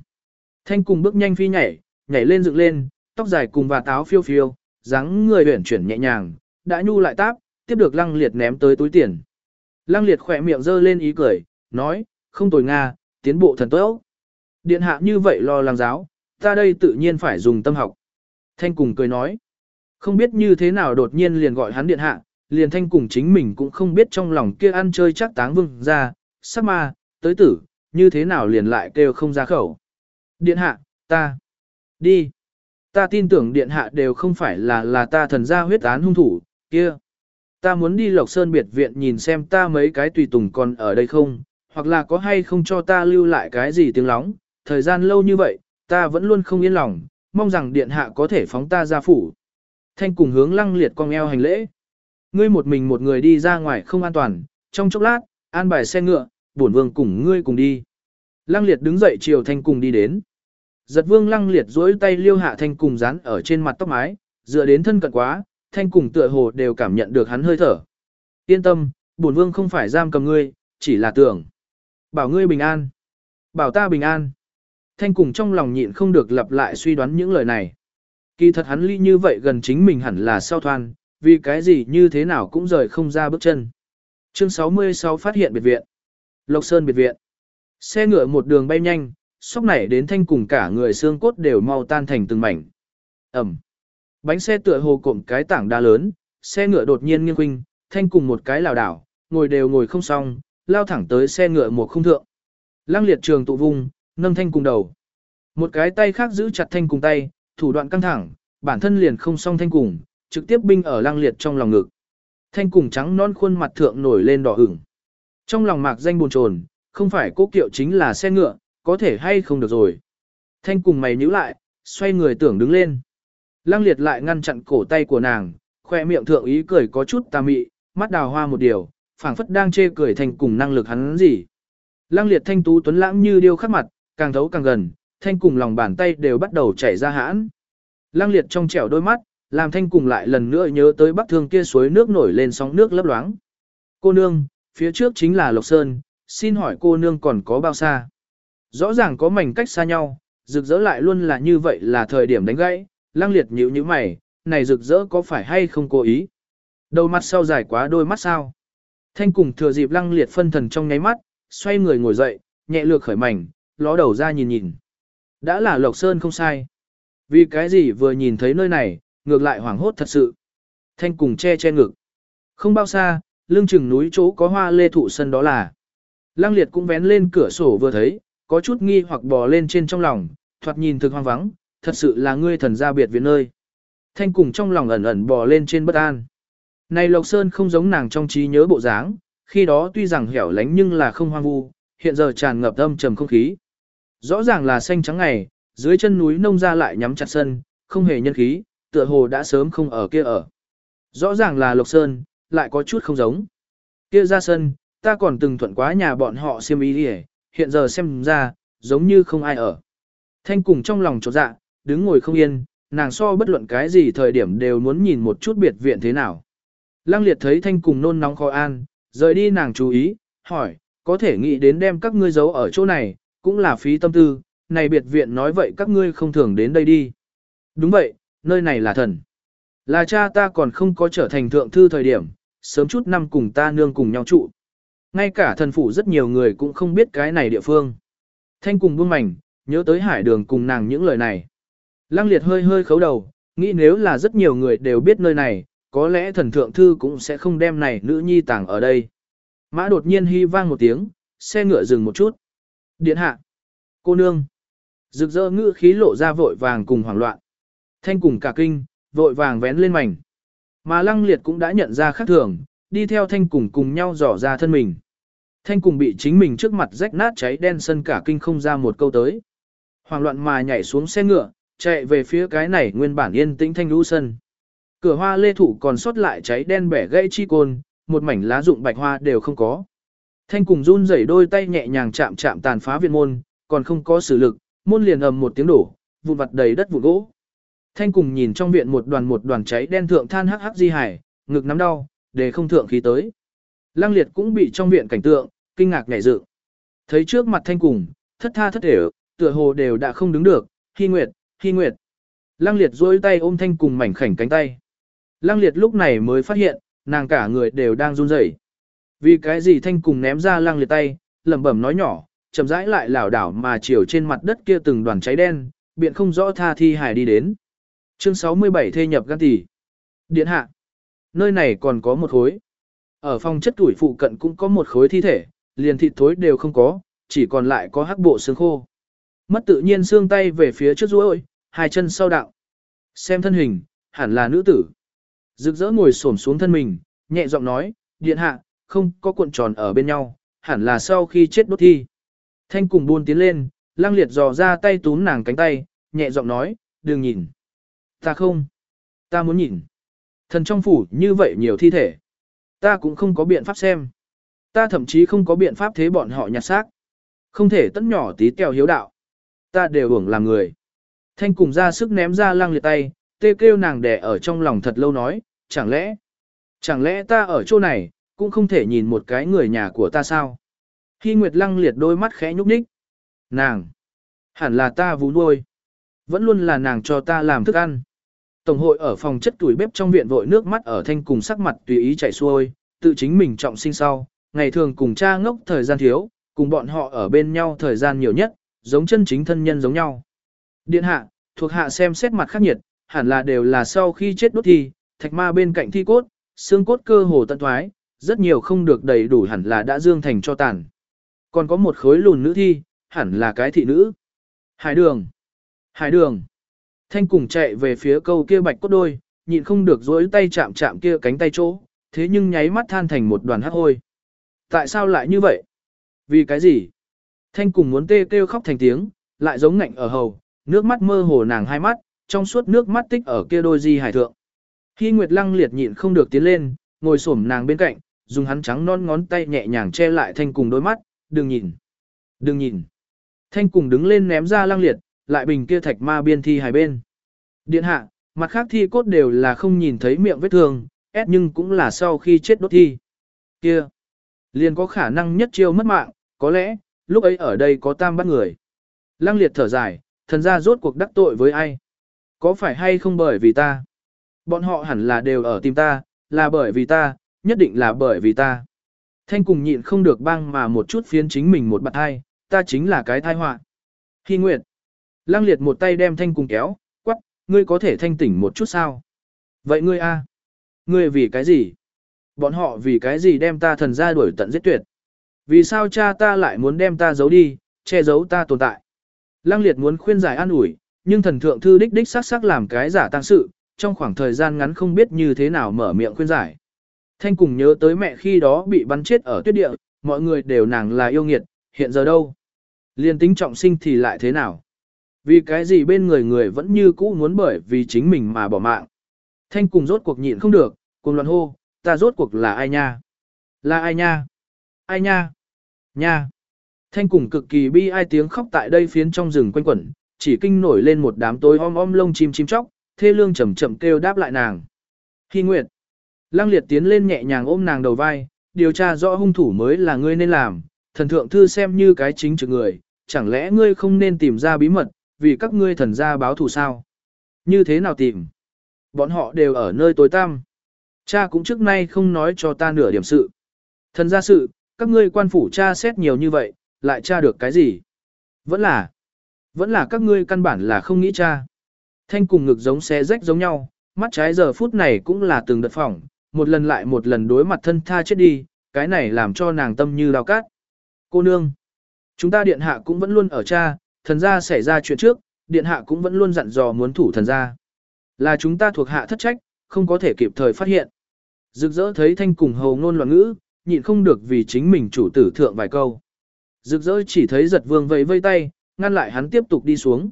Thanh cùng bước nhanh phi nhảy, nhảy lên dựng lên, tóc dài cùng và táo phiêu phiêu, dáng người uyển chuyển nhẹ nhàng, đã nhu lại táp, tiếp được lăng liệt ném tới túi tiền. Lăng liệt khỏe miệng giơ lên ý cười, nói, không tồi Nga, tiến bộ thần tốt. Điện hạ như vậy lo lắng giáo, ta đây tự nhiên phải dùng tâm học. Thanh cùng cười nói, không biết như thế nào đột nhiên liền gọi hắn điện hạ, liền thanh cùng chính mình cũng không biết trong lòng kia ăn chơi chắc táng vương ra, sắc ma, tới tử, như thế nào liền lại kêu không ra khẩu. Điện hạ, ta, đi. Ta tin tưởng điện hạ đều không phải là là ta thần gia huyết án hung thủ, kia. Ta muốn đi Lộc Sơn biệt viện nhìn xem ta mấy cái tùy tùng còn ở đây không, hoặc là có hay không cho ta lưu lại cái gì tiếng lóng, thời gian lâu như vậy, ta vẫn luôn không yên lòng, mong rằng điện hạ có thể phóng ta ra phủ. Thanh cùng hướng lăng liệt cong eo hành lễ. Ngươi một mình một người đi ra ngoài không an toàn, trong chốc lát, an bài xe ngựa, bổn vương cùng ngươi cùng đi. Lăng liệt đứng dậy chiều thanh cùng đi đến. Giật vương lăng liệt duỗi tay liêu hạ thanh cùng dán ở trên mặt tóc mái, dựa đến thân cận quá, thanh cùng tựa hồ đều cảm nhận được hắn hơi thở. Yên tâm, bổn vương không phải giam cầm ngươi, chỉ là tưởng. Bảo ngươi bình an. Bảo ta bình an. Thanh cùng trong lòng nhịn không được lặp lại suy đoán những lời này. Kỳ thật hắn ly như vậy gần chính mình hẳn là sao thoan, vì cái gì như thế nào cũng rời không ra bước chân. Chương 66 phát hiện biệt viện. Lộc Sơn biệt viện. Xe ngựa một đường bay nhanh, sóc nảy đến thanh cùng cả người xương cốt đều mau tan thành từng mảnh. Ẩm. Bánh xe tựa hồ cộm cái tảng đa lớn, xe ngựa đột nhiên nghiêng khuynh, thanh cùng một cái lảo đảo, ngồi đều ngồi không xong, lao thẳng tới xe ngựa một không thượng. Lăng liệt trường tụ vung, nâng thanh cùng đầu. Một cái tay khác giữ chặt thanh cùng tay, thủ đoạn căng thẳng, bản thân liền không song thanh cùng, trực tiếp binh ở lăng liệt trong lòng ngực. Thanh cùng trắng non khuôn mặt thượng nổi lên đỏ ửng. Trong lòng mạc danh buồn chồn, không phải cố kiệu chính là xe ngựa, có thể hay không được rồi. Thanh cùng mày nhíu lại, xoay người tưởng đứng lên. Lăng liệt lại ngăn chặn cổ tay của nàng, khoe miệng thượng ý cười có chút tà mị, mắt đào hoa một điều, phảng phất đang chê cười thành cùng năng lực hắn gì. Lăng liệt thanh tú tuấn lãng như điêu khắc mặt, càng thấu càng gần, thanh cùng lòng bàn tay đều bắt đầu chảy ra hãn. Lăng liệt trong trẻo đôi mắt, làm thanh cùng lại lần nữa nhớ tới bắc thương kia suối nước nổi lên sóng nước lấp loáng. Cô nương, phía trước chính là Lộc Sơn, xin hỏi cô nương còn có bao xa? Rõ ràng có mảnh cách xa nhau, rực rỡ lại luôn là như vậy là thời điểm đánh gãy, lăng liệt nhíu như mày, này rực rỡ có phải hay không cố ý? Đầu mắt sau dài quá đôi mắt sao? Thanh cùng thừa dịp lăng liệt phân thần trong nháy mắt, xoay người ngồi dậy, nhẹ lược khởi mảnh, ló đầu ra nhìn nhìn. Đã là Lộc Sơn không sai. Vì cái gì vừa nhìn thấy nơi này, ngược lại hoảng hốt thật sự. Thanh cùng che che ngực. Không bao xa, lưng chừng núi chỗ có hoa lê thụ sân đó là. Lăng liệt cũng vén lên cửa sổ vừa thấy, có chút nghi hoặc bò lên trên trong lòng, thoạt nhìn thực hoang vắng, thật sự là ngươi thần gia biệt viện nơi. Thanh cùng trong lòng ẩn ẩn bò lên trên bất an. Này Lộc Sơn không giống nàng trong trí nhớ bộ dáng, khi đó tuy rằng hẻo lánh nhưng là không hoang vu, hiện giờ tràn ngập âm trầm không khí. Rõ ràng là xanh trắng ngày, dưới chân núi nông ra lại nhắm chặt sân, không hề nhân khí, tựa hồ đã sớm không ở kia ở. Rõ ràng là Lộc Sơn, lại có chút không giống. Kia ra sân, ta còn từng thuận quá nhà bọn họ xem ý đi hiện giờ xem ra, giống như không ai ở. Thanh cùng trong lòng trột dạ, đứng ngồi không yên, nàng so bất luận cái gì thời điểm đều muốn nhìn một chút biệt viện thế nào. Lăng liệt thấy thanh cùng nôn nóng khó an, rời đi nàng chú ý, hỏi, có thể nghĩ đến đem các ngươi giấu ở chỗ này, cũng là phí tâm tư, này biệt viện nói vậy các ngươi không thường đến đây đi. Đúng vậy, nơi này là thần. Là cha ta còn không có trở thành thượng thư thời điểm, sớm chút năm cùng ta nương cùng nhau trụ. Ngay cả thần phủ rất nhiều người cũng không biết cái này địa phương. Thanh cùng buông mảnh, nhớ tới hải đường cùng nàng những lời này. Lăng liệt hơi hơi khấu đầu, nghĩ nếu là rất nhiều người đều biết nơi này, có lẽ thần thượng thư cũng sẽ không đem này nữ nhi tàng ở đây. Mã đột nhiên hy vang một tiếng, xe ngựa dừng một chút. Điện hạ. Cô nương. Rực rỡ ngữ khí lộ ra vội vàng cùng hoảng loạn. Thanh cùng cả kinh, vội vàng vén lên mảnh. Mà lăng liệt cũng đã nhận ra khác thường, đi theo thanh cùng cùng nhau dò ra thân mình. Thanh cùng bị chính mình trước mặt rách nát cháy đen sân cả kinh không ra một câu tới. Hoàng loạn mà nhảy xuống xe ngựa, chạy về phía cái này nguyên bản yên tĩnh thanh lũ sân. Cửa hoa lê thủ còn sót lại cháy đen bẻ gãy chi côn, một mảnh lá rụng bạch hoa đều không có. Thanh cùng run rẩy đôi tay nhẹ nhàng chạm chạm tàn phá viện môn, còn không có sử lực, môn liền ầm một tiếng đổ, vụn vặt đầy đất vụn gỗ. Thanh cùng nhìn trong viện một đoàn một đoàn cháy đen thượng than hắc hắc di hải, ngực nắm đau, để không thượng khí tới. Lăng liệt cũng bị trong viện cảnh tượng, kinh ngạc nhảy dựng. Thấy trước mặt thanh cùng, thất tha thất để, tựa hồ đều đã không đứng được, hy nguyệt, hy nguyệt. Lăng liệt duỗi tay ôm thanh cùng mảnh khảnh cánh tay. Lăng liệt lúc này mới phát hiện, nàng cả người đều đang run rẩy. Vì cái gì thanh cùng ném ra lăng liệt tay, lẩm bẩm nói nhỏ, chậm rãi lại lảo đảo mà chiều trên mặt đất kia từng đoàn cháy đen, biện không rõ tha thi hải đi đến. Chương 67 thê nhập gan tỷ. Điện hạ. Nơi này còn có một khối. Ở phòng chất tuổi phụ cận cũng có một khối thi thể, liền thịt thối đều không có, chỉ còn lại có hắc bộ xương khô. Mất tự nhiên xương tay về phía trước ruôi, hai chân sau đạo. Xem thân hình, hẳn là nữ tử. Rực rỡ ngồi xổm xuống thân mình, nhẹ giọng nói, điện hạ, không có cuộn tròn ở bên nhau, hẳn là sau khi chết đốt thi. Thanh cùng buôn tiến lên, lang liệt dò ra tay túm nàng cánh tay, nhẹ giọng nói, đừng nhìn. Ta không. Ta muốn nhìn. Thần trong phủ như vậy nhiều thi thể. Ta cũng không có biện pháp xem. Ta thậm chí không có biện pháp thế bọn họ nhặt xác. Không thể tấn nhỏ tí kèo hiếu đạo. Ta đều hưởng làm người. Thanh cùng ra sức ném ra lăng liệt tay, tê kêu nàng đẻ ở trong lòng thật lâu nói, chẳng lẽ, chẳng lẽ ta ở chỗ này, cũng không thể nhìn một cái người nhà của ta sao? Khi Nguyệt lăng liệt đôi mắt khẽ nhúc nhích. Nàng, hẳn là ta vú nuôi. Vẫn luôn là nàng cho ta làm thức ăn. Tổng hội ở phòng chất tuổi bếp trong viện vội nước mắt ở thanh cùng sắc mặt tùy ý chảy xuôi, tự chính mình trọng sinh sau, ngày thường cùng cha ngốc thời gian thiếu, cùng bọn họ ở bên nhau thời gian nhiều nhất, giống chân chính thân nhân giống nhau. Điện hạ, thuộc hạ xem xét mặt khắc nhiệt, hẳn là đều là sau khi chết đốt thi, thạch ma bên cạnh thi cốt, xương cốt cơ hồ tận thoái, rất nhiều không được đầy đủ hẳn là đã dương thành cho tàn. Còn có một khối lùn nữ thi, hẳn là cái thị nữ. Hải đường. Hải đường. Thanh cùng chạy về phía câu kia bạch cốt đôi, nhịn không được dối tay chạm chạm kia cánh tay chỗ, thế nhưng nháy mắt than thành một đoàn hắc hôi. Tại sao lại như vậy? Vì cái gì? Thanh cùng muốn tê kêu khóc thành tiếng, lại giống ngạnh ở hầu, nước mắt mơ hồ nàng hai mắt, trong suốt nước mắt tích ở kia đôi di hải thượng. Khi Nguyệt Lăng liệt nhịn không được tiến lên, ngồi xổm nàng bên cạnh, dùng hắn trắng non ngón tay nhẹ nhàng che lại Thanh cùng đôi mắt, đừng nhìn, đừng nhìn. Thanh cùng đứng lên ném ra Lăng liệt, lại bình kia thạch ma biên thi hai bên. Điện hạ, mặt khác thi cốt đều là không nhìn thấy miệng vết thương, ép nhưng cũng là sau khi chết đốt thi. Kia, liền có khả năng nhất chiêu mất mạng, có lẽ, lúc ấy ở đây có tam bắt người. Lăng liệt thở dài, thần ra rốt cuộc đắc tội với ai? Có phải hay không bởi vì ta? Bọn họ hẳn là đều ở tìm ta, là bởi vì ta, nhất định là bởi vì ta. Thanh cùng nhịn không được băng mà một chút phiến chính mình một bạn hai, ta chính là cái thai họa. Hy Nguyệt. Lăng liệt một tay đem thanh cùng kéo, quắc, ngươi có thể thanh tỉnh một chút sao? Vậy ngươi a, Ngươi vì cái gì? Bọn họ vì cái gì đem ta thần ra đuổi tận giết tuyệt? Vì sao cha ta lại muốn đem ta giấu đi, che giấu ta tồn tại? Lăng liệt muốn khuyên giải an ủi, nhưng thần thượng thư đích đích sắc sắc làm cái giả tăng sự, trong khoảng thời gian ngắn không biết như thế nào mở miệng khuyên giải. Thanh cùng nhớ tới mẹ khi đó bị bắn chết ở tuyết địa, mọi người đều nàng là yêu nghiệt, hiện giờ đâu? Liên tính trọng sinh thì lại thế nào? Vì cái gì bên người người vẫn như cũ muốn bởi vì chính mình mà bỏ mạng? Thanh cùng rốt cuộc nhịn không được, cùng loạn hô, ta rốt cuộc là ai nha? Là ai nha? Ai nha? Nha! Thanh cùng cực kỳ bi ai tiếng khóc tại đây phiến trong rừng quanh quẩn, chỉ kinh nổi lên một đám tối om om lông chim chim chóc, thê lương chậm chậm kêu đáp lại nàng. Hy Nguyệt. Lăng liệt tiến lên nhẹ nhàng ôm nàng đầu vai, điều tra rõ hung thủ mới là ngươi nên làm, thần thượng thư xem như cái chính trực người, chẳng lẽ ngươi không nên tìm ra bí mật, vì các ngươi thần gia báo thù sao? Như thế nào tìm? Bọn họ đều ở nơi tối tăm. Cha cũng trước nay không nói cho ta nửa điểm sự. Thần gia sự, các ngươi quan phủ cha xét nhiều như vậy, lại tra được cái gì? Vẫn là, vẫn là các ngươi căn bản là không nghĩ cha. Thanh cùng ngực giống xé rách giống nhau, mắt trái giờ phút này cũng là từng đợt phỏng, một lần lại một lần đối mặt thân tha chết đi, cái này làm cho nàng tâm như đào cát. Cô nương, chúng ta điện hạ cũng vẫn luôn ở cha, thần gia xảy ra chuyện trước, điện hạ cũng vẫn luôn dặn dò muốn thủ thần gia. Là chúng ta thuộc hạ thất trách, không có thể kịp thời phát hiện. Rực rỡ thấy thanh cùng hầu ngôn loạn ngữ, nhịn không được vì chính mình chủ tử thượng vài câu. Rực rỡ chỉ thấy giật vương vẫy vây tay, ngăn lại hắn tiếp tục đi xuống.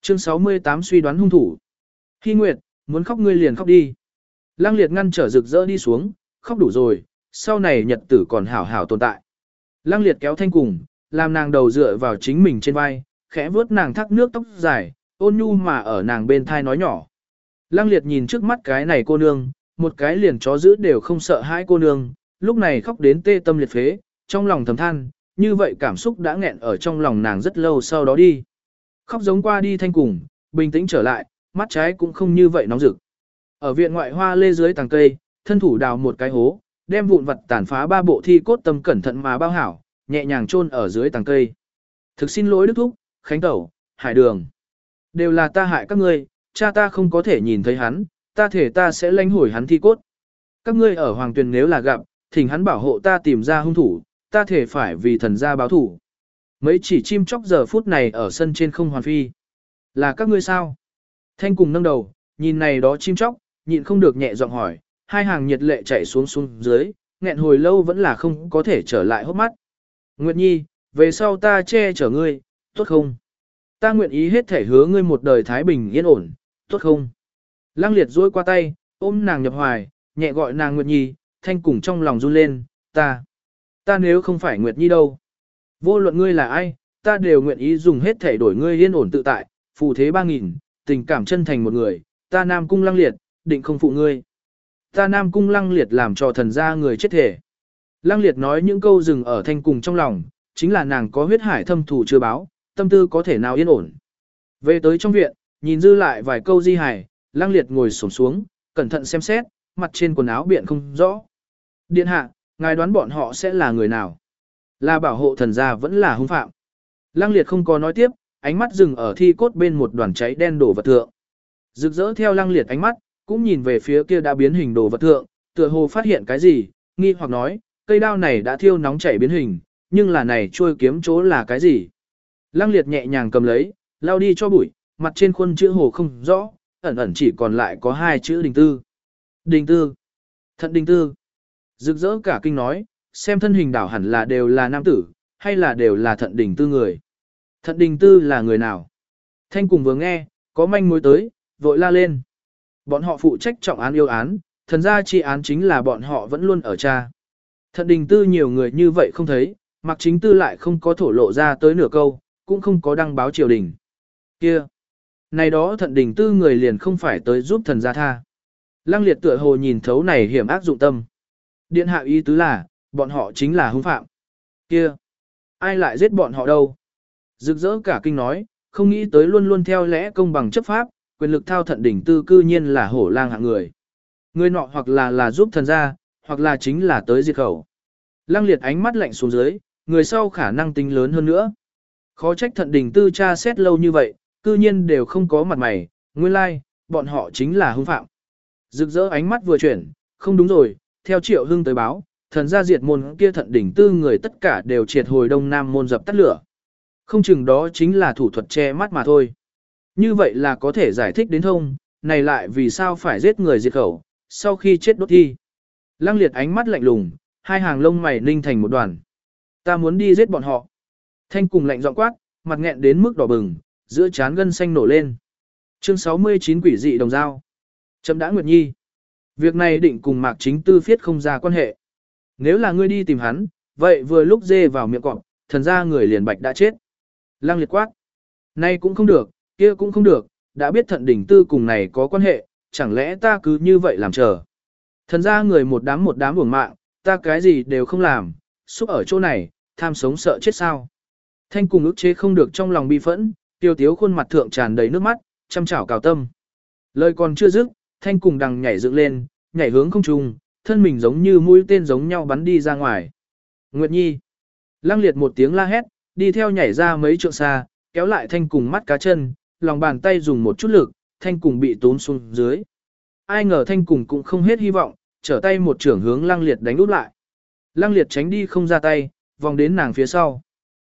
Chương 68 suy đoán hung thủ. Hy Nguyệt, muốn khóc ngươi liền khóc đi. Lăng liệt ngăn trở rực rỡ đi xuống, khóc đủ rồi, sau này nhật tử còn hảo hảo tồn tại. Lăng liệt kéo thanh cùng, làm nàng đầu dựa vào chính mình trên vai, khẽ vuốt nàng thác nước tóc dài, ôn nhu mà ở nàng bên thai nói nhỏ. Lăng liệt nhìn trước mắt cái này cô nương, một cái liền chó giữ đều không sợ hai cô nương, lúc này khóc đến tê tâm liệt phế, trong lòng thầm than, như vậy cảm xúc đã nghẹn ở trong lòng nàng rất lâu sau đó đi. Khóc giống qua đi thanh cùng, bình tĩnh trở lại, mắt trái cũng không như vậy nóng rực. Ở viện ngoại hoa lê dưới tàng cây, thân thủ đào một cái hố, đem vụn vật tàn phá ba bộ thi cốt tâm cẩn thận mà bao hảo, nhẹ nhàng chôn ở dưới tàng cây. Thực xin lỗi Đức Thúc, Khánh Tẩu, Hải Đường. Đều là ta hại các ngươi, cha ta không có thể nhìn thấy hắn, ta thể ta sẽ lãnh hồi hắn thi cốt. Các ngươi ở Hoàng Tuyền nếu là gặp, thỉnh hắn bảo hộ ta tìm ra hung thủ, ta thể phải vì thần gia báo thủ. Mấy chỉ chim chóc giờ phút này ở sân trên không hoàn phi. Là các ngươi sao? Thanh cùng nâng đầu, nhìn này đó chim chóc, nhịn không được nhẹ giọng hỏi, hai hàng nhiệt lệ chảy xuống xuống dưới, nghẹn hồi lâu vẫn là không có thể trở lại hốc mắt. Nguyệt Nhi, về sau ta che chở ngươi, tốt không? Ta nguyện ý hết thể hứa ngươi một đời thái bình yên ổn, tốt không? Lăng liệt duỗi qua tay, ôm nàng nhập hoài, nhẹ gọi nàng Nguyệt Nhi, thanh cùng trong lòng run lên, ta. Ta nếu không phải Nguyệt Nhi đâu. Vô luận ngươi là ai, ta đều nguyện ý dùng hết thể đổi ngươi yên ổn tự tại, phù thế ba nghìn, tình cảm chân thành một người, ta nam cung lăng liệt, định không phụ ngươi. Ta nam cung lăng liệt làm cho thần gia người chết thể. Lăng liệt nói những câu dừng ở thanh cùng trong lòng, chính là nàng có huyết hải thâm thủ chưa báo, tâm tư có thể nào yên ổn. Về tới trong viện, nhìn dư lại vài câu di hài, Lang liệt ngồi sổm xuống, cẩn thận xem xét, mặt trên quần áo biện không rõ. Điện hạ, ngài đoán bọn họ sẽ là người nào? Là bảo hộ thần gia vẫn là hung phạm. Lang liệt không có nói tiếp, ánh mắt dừng ở thi cốt bên một đoàn cháy đen đổ vật thượng. Rực rỡ theo Lang liệt ánh mắt, cũng nhìn về phía kia đã biến hình đồ vật thượng, tựa hồ phát hiện cái gì, nghi hoặc nói, cây đao này đã thiêu nóng chảy biến hình, nhưng là này trôi kiếm chỗ là cái gì? Lăng liệt nhẹ nhàng cầm lấy, lao đi cho bụi, mặt trên khuôn chữ hồ không rõ, ẩn ẩn chỉ còn lại có hai chữ đình tư. Đình tư. Thận đình tư. Rực rỡ cả kinh nói, xem thân hình đảo hẳn là đều là nam tử, hay là đều là thận đình tư người. Thận đình tư là người nào? Thanh cùng vừa nghe, có manh mối tới, vội la lên. Bọn họ phụ trách trọng án yêu án, thần ra chi án chính là bọn họ vẫn luôn ở cha. Thận đình tư nhiều người như vậy không thấy, mặc chính tư lại không có thổ lộ ra tới nửa câu, cũng không có đăng báo triều đình. Kia! Này đó thận đình tư người liền không phải tới giúp thần gia tha. Lăng liệt tựa hồ nhìn thấu này hiểm ác dụng tâm. Điện hạ ý tứ là, bọn họ chính là hung phạm. Kia! Ai lại giết bọn họ đâu? Rực rỡ cả kinh nói, không nghĩ tới luôn luôn theo lẽ công bằng chấp pháp, quyền lực thao thận đỉnh tư cư nhiên là hổ lang hạng người. Người nọ hoặc là là giúp thần gia, hoặc là chính là tới diệt khẩu. Lăng liệt ánh mắt lạnh xuống dưới, người sau khả năng tính lớn hơn nữa. Khó trách thận đỉnh tư cha xét lâu như vậy, cư nhiên đều không có mặt mày, nguyên lai, like, bọn họ chính là hung phạm. Rực rỡ ánh mắt vừa chuyển, không đúng rồi, theo triệu hưng tới báo, thần gia diệt môn kia thận đỉnh tư người tất cả đều triệt hồi đông nam môn dập tắt lửa. Không chừng đó chính là thủ thuật che mắt mà thôi. Như vậy là có thể giải thích đến thông, này lại vì sao phải giết người diệt khẩu, sau khi chết đốt thi. Lăng liệt ánh mắt lạnh lùng, hai hàng lông mày ninh thành một đoàn. Ta muốn đi giết bọn họ. Thanh cùng lạnh giọng quát, mặt nghẹn đến mức đỏ bừng, giữa trán gân xanh nổ lên. Chương 69 quỷ dị đồng dao. Chấm đã Nguyệt Nhi. Việc này định cùng Mạc Chính Tư phiết không ra quan hệ. Nếu là ngươi đi tìm hắn, vậy vừa lúc dê vào miệng cọp, thần ra người liền bạch đã chết. Lăng liệt quát. Nay cũng không được, kia cũng không được, đã biết thận đỉnh tư cùng này có quan hệ, chẳng lẽ ta cứ như vậy làm chờ. Thần ra người một đám một đám buồng mạng, ta cái gì đều không làm, xúc ở chỗ này, tham sống sợ chết sao. Thanh cùng ức chế không được trong lòng bi phẫn, tiêu tiếu khuôn mặt thượng tràn đầy nước mắt, chăm chảo cào tâm. Lời còn chưa dứt, thanh cùng đằng nhảy dựng lên, nhảy hướng không trung, thân mình giống như mũi tên giống nhau bắn đi ra ngoài. Nguyệt Nhi. Lăng liệt một tiếng la hét, đi theo nhảy ra mấy trượng xa, kéo lại thanh cùng mắt cá chân, lòng bàn tay dùng một chút lực, thanh cùng bị tốn xuống dưới. Ai ngờ thanh cùng cũng không hết hy vọng, trở tay một trưởng hướng lăng liệt đánh úp lại. Lăng liệt tránh đi không ra tay, vòng đến nàng phía sau.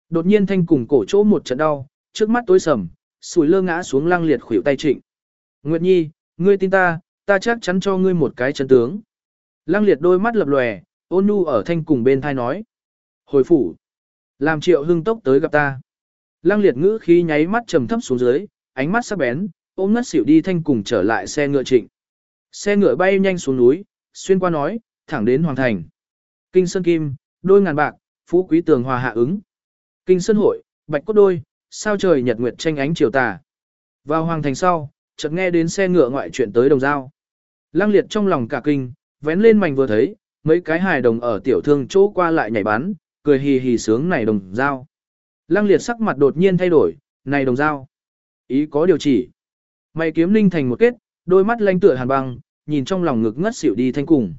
Đột nhiên thanh cùng cổ chỗ một trận đau, trước mắt tối sầm, sùi lơ ngã xuống lăng liệt khuỷu tay trịnh. Nguyệt Nhi, ngươi tin ta, ta chắc chắn cho ngươi một cái chân tướng. Lăng liệt đôi mắt lập lòe, ôn nu ở thanh cùng bên thai nói. Hồi phủ. Làm triệu hưng tốc tới gặp ta. Lăng liệt ngữ khí nháy mắt trầm thấp xuống dưới, ánh mắt sắc bén, ôm ngất xỉu đi thanh cùng trở lại xe ngựa trịnh. Xe ngựa bay nhanh xuống núi, xuyên qua nói, thẳng đến hoàng thành. Kinh Sơn Kim, đôi ngàn bạc, phú quý tường hòa hạ ứng. Kinh Sơn Hội, bạch cốt đôi, sao trời nhật nguyệt tranh ánh chiều tà. Vào hoàng thành sau, chợt nghe đến xe ngựa ngoại chuyện tới đồng dao. Lăng liệt trong lòng cả kinh, vén lên mảnh vừa thấy, mấy cái hài đồng ở tiểu thương chỗ qua lại nhảy bắn, cười hì hì sướng này đồng dao. Lăng liệt sắc mặt đột nhiên thay đổi, này đồng dao. Ý có điều chỉ. Mày kiếm linh thành một kết, đôi mắt lanh tựa hàn băng, nhìn trong lòng ngực ngất xỉu đi thanh cùng.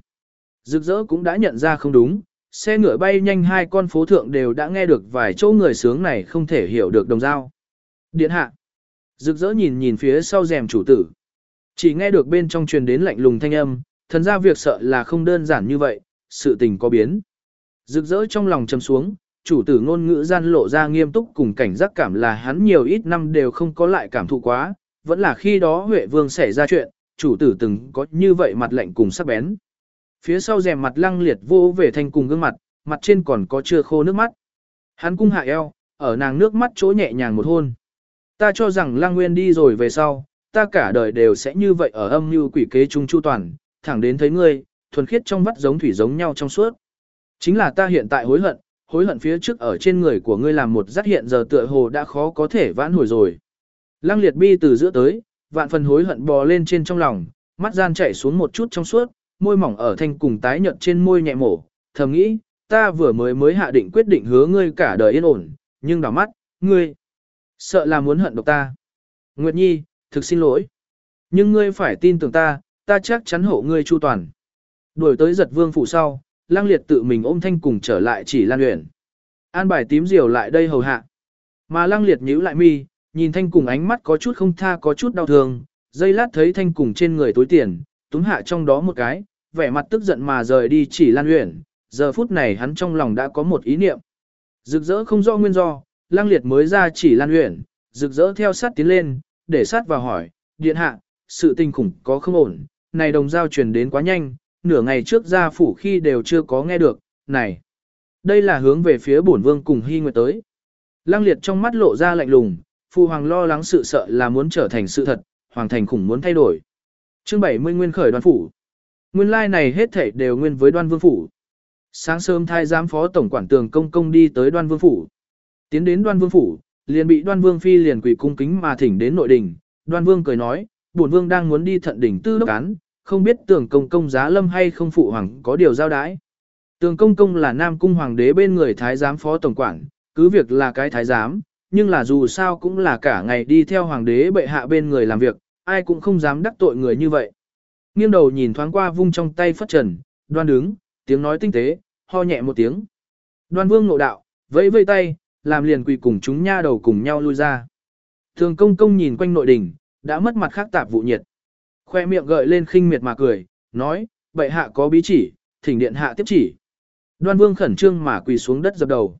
Rực rỡ cũng đã nhận ra không đúng, xe ngựa bay nhanh hai con phố thượng đều đã nghe được vài chỗ người sướng này không thể hiểu được đồng dao. Điện hạ. Rực rỡ nhìn nhìn phía sau rèm chủ tử. Chỉ nghe được bên trong truyền đến lạnh lùng thanh âm, thần ra việc sợ là không đơn giản như vậy, sự tình có biến. Rực rỡ trong lòng châm xuống, chủ tử ngôn ngữ gian lộ ra nghiêm túc cùng cảnh giác cảm là hắn nhiều ít năm đều không có lại cảm thụ quá, vẫn là khi đó Huệ Vương xảy ra chuyện, chủ tử từng có như vậy mặt lạnh cùng sắc bén. Phía sau rèm mặt lăng liệt vô về thanh cùng gương mặt, mặt trên còn có chưa khô nước mắt. Hắn cung hạ eo, ở nàng nước mắt chỗ nhẹ nhàng một hôn. Ta cho rằng lăng nguyên đi rồi về sau, ta cả đời đều sẽ như vậy ở âm như quỷ kế trung chu toàn, thẳng đến thấy ngươi, thuần khiết trong vắt giống thủy giống nhau trong suốt. Chính là ta hiện tại hối hận, hối hận phía trước ở trên người của ngươi làm một giác hiện giờ tựa hồ đã khó có thể vãn hồi rồi. Lăng liệt bi từ giữa tới, vạn phần hối hận bò lên trên trong lòng, mắt gian chảy xuống một chút trong suốt, môi mỏng ở thanh cùng tái nhợt trên môi nhẹ mổ, thầm nghĩ, ta vừa mới mới hạ định quyết định hứa ngươi cả đời yên ổn, nhưng đảo mắt, ngươi, sợ là muốn hận độc ta. Nguyệt Nhi, thực xin lỗi. Nhưng ngươi phải tin tưởng ta, ta chắc chắn hộ ngươi chu toàn. Đuổi tới giật vương phủ sau, lang liệt tự mình ôm thanh cùng trở lại chỉ lan luyện. An bài tím diều lại đây hầu hạ. Mà lang liệt nhíu lại mi, nhìn thanh cùng ánh mắt có chút không tha có chút đau thương, dây lát thấy thanh cùng trên người tối tiền, túm hạ trong đó một cái, vẻ mặt tức giận mà rời đi chỉ Lan Uyển, giờ phút này hắn trong lòng đã có một ý niệm. Rực rỡ không rõ nguyên do, Lăng Liệt mới ra chỉ Lan Uyển, rực rỡ theo sát tiến lên, để sát vào hỏi, điện hạ, sự tình khủng có không ổn, này đồng giao truyền đến quá nhanh, nửa ngày trước ra phủ khi đều chưa có nghe được, này. Đây là hướng về phía bổn vương cùng hy nguyệt tới. Lăng liệt trong mắt lộ ra lạnh lùng, phụ hoàng lo lắng sự sợ là muốn trở thành sự thật, hoàng thành khủng muốn thay đổi. Chương 70 nguyên khởi đoan phủ. Nguyên lai này hết thảy đều nguyên với đoan vương phủ. Sáng sớm thái giám phó tổng quản tường công công đi tới đoan vương phủ. Tiến đến đoan vương phủ, liền bị đoan vương phi liền quỳ cung kính mà thỉnh đến nội đình. Đoan vương cười nói, bổn vương đang muốn đi thận đỉnh tư đốc án, không biết tường công công giá lâm hay không phụ hoàng có điều giao đái. Tường công công là nam cung hoàng đế bên người thái giám phó tổng quản, cứ việc là cái thái giám, nhưng là dù sao cũng là cả ngày đi theo hoàng đế bệ hạ bên người làm việc, ai cũng không dám đắc tội người như vậy. Nghiêng đầu nhìn thoáng qua vung trong tay phất trần, đoan đứng, tiếng nói tinh tế, ho nhẹ một tiếng. Đoan vương ngộ đạo, vẫy vây tay, làm liền quỳ cùng chúng nha đầu cùng nhau lui ra. Thường công công nhìn quanh nội đình, đã mất mặt khác tạp vụ nhiệt. Khoe miệng gợi lên khinh miệt mà cười, nói, bệ hạ có bí chỉ, thỉnh điện hạ tiếp chỉ. Đoan vương khẩn trương mà quỳ xuống đất dập đầu.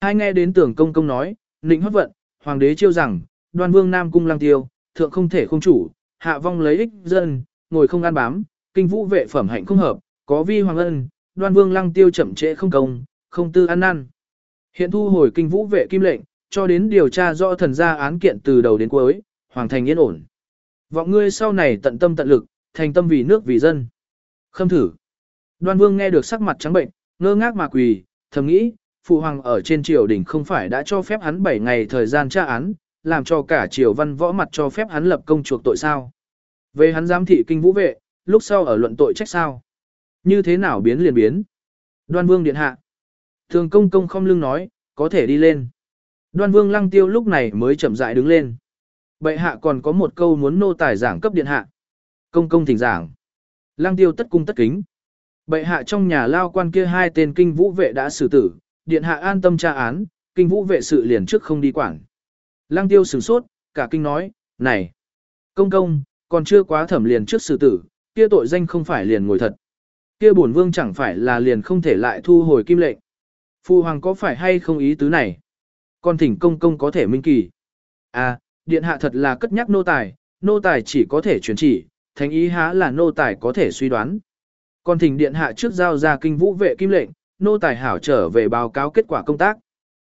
Hai nghe đến tưởng công công nói, nịnh hót vận, hoàng đế chiêu rằng, đoan vương nam cung lang tiêu, thượng không thể không chủ, hạ vong lấy ích dân, ngồi không ăn bám, kinh vũ vệ phẩm hạnh không hợp, có vi hoàng ân, đoan vương lăng tiêu chậm trễ không công, không tư ăn năn. Hiện thu hồi kinh vũ vệ kim lệnh, cho đến điều tra rõ thần gia án kiện từ đầu đến cuối, hoàng thành yên ổn. Vọng ngươi sau này tận tâm tận lực, thành tâm vì nước vì dân. Khâm thử. Đoan vương nghe được sắc mặt trắng bệnh, ngơ ngác mà quỳ, thầm nghĩ, phụ hoàng ở trên triều đình không phải đã cho phép hắn 7 ngày thời gian tra án, làm cho cả triều văn võ mặt cho phép hắn lập công chuộc tội sao. Về hắn giám thị kinh vũ vệ, lúc sau ở luận tội trách sao. Như thế nào biến liền biến. Đoan vương điện hạ. Thường công công không lưng nói, có thể đi lên. Đoan vương lăng tiêu lúc này mới chậm rãi đứng lên. Bệ hạ còn có một câu muốn nô tài giảng cấp điện hạ. Công công thỉnh giảng. Lăng tiêu tất cung tất kính. Bệ hạ trong nhà lao quan kia hai tên kinh vũ vệ đã xử tử, điện hạ an tâm tra án, kinh vũ vệ sự liền trước không đi quản. Lăng tiêu sửng sốt, cả kinh nói, này, công công, còn chưa quá thẩm liền trước xử tử, kia tội danh không phải liền ngồi thật. Kia bổn vương chẳng phải là liền không thể lại thu hồi kim lệnh. Phu hoàng có phải hay không ý tứ này? Còn thỉnh công công có thể minh kỳ. À, điện hạ thật là cất nhắc nô tài, nô tài chỉ có thể truyền chỉ, thánh ý há là nô tài có thể suy đoán. Còn thỉnh điện hạ trước giao ra kinh vũ vệ kim lệnh, nô tài hảo trở về báo cáo kết quả công tác.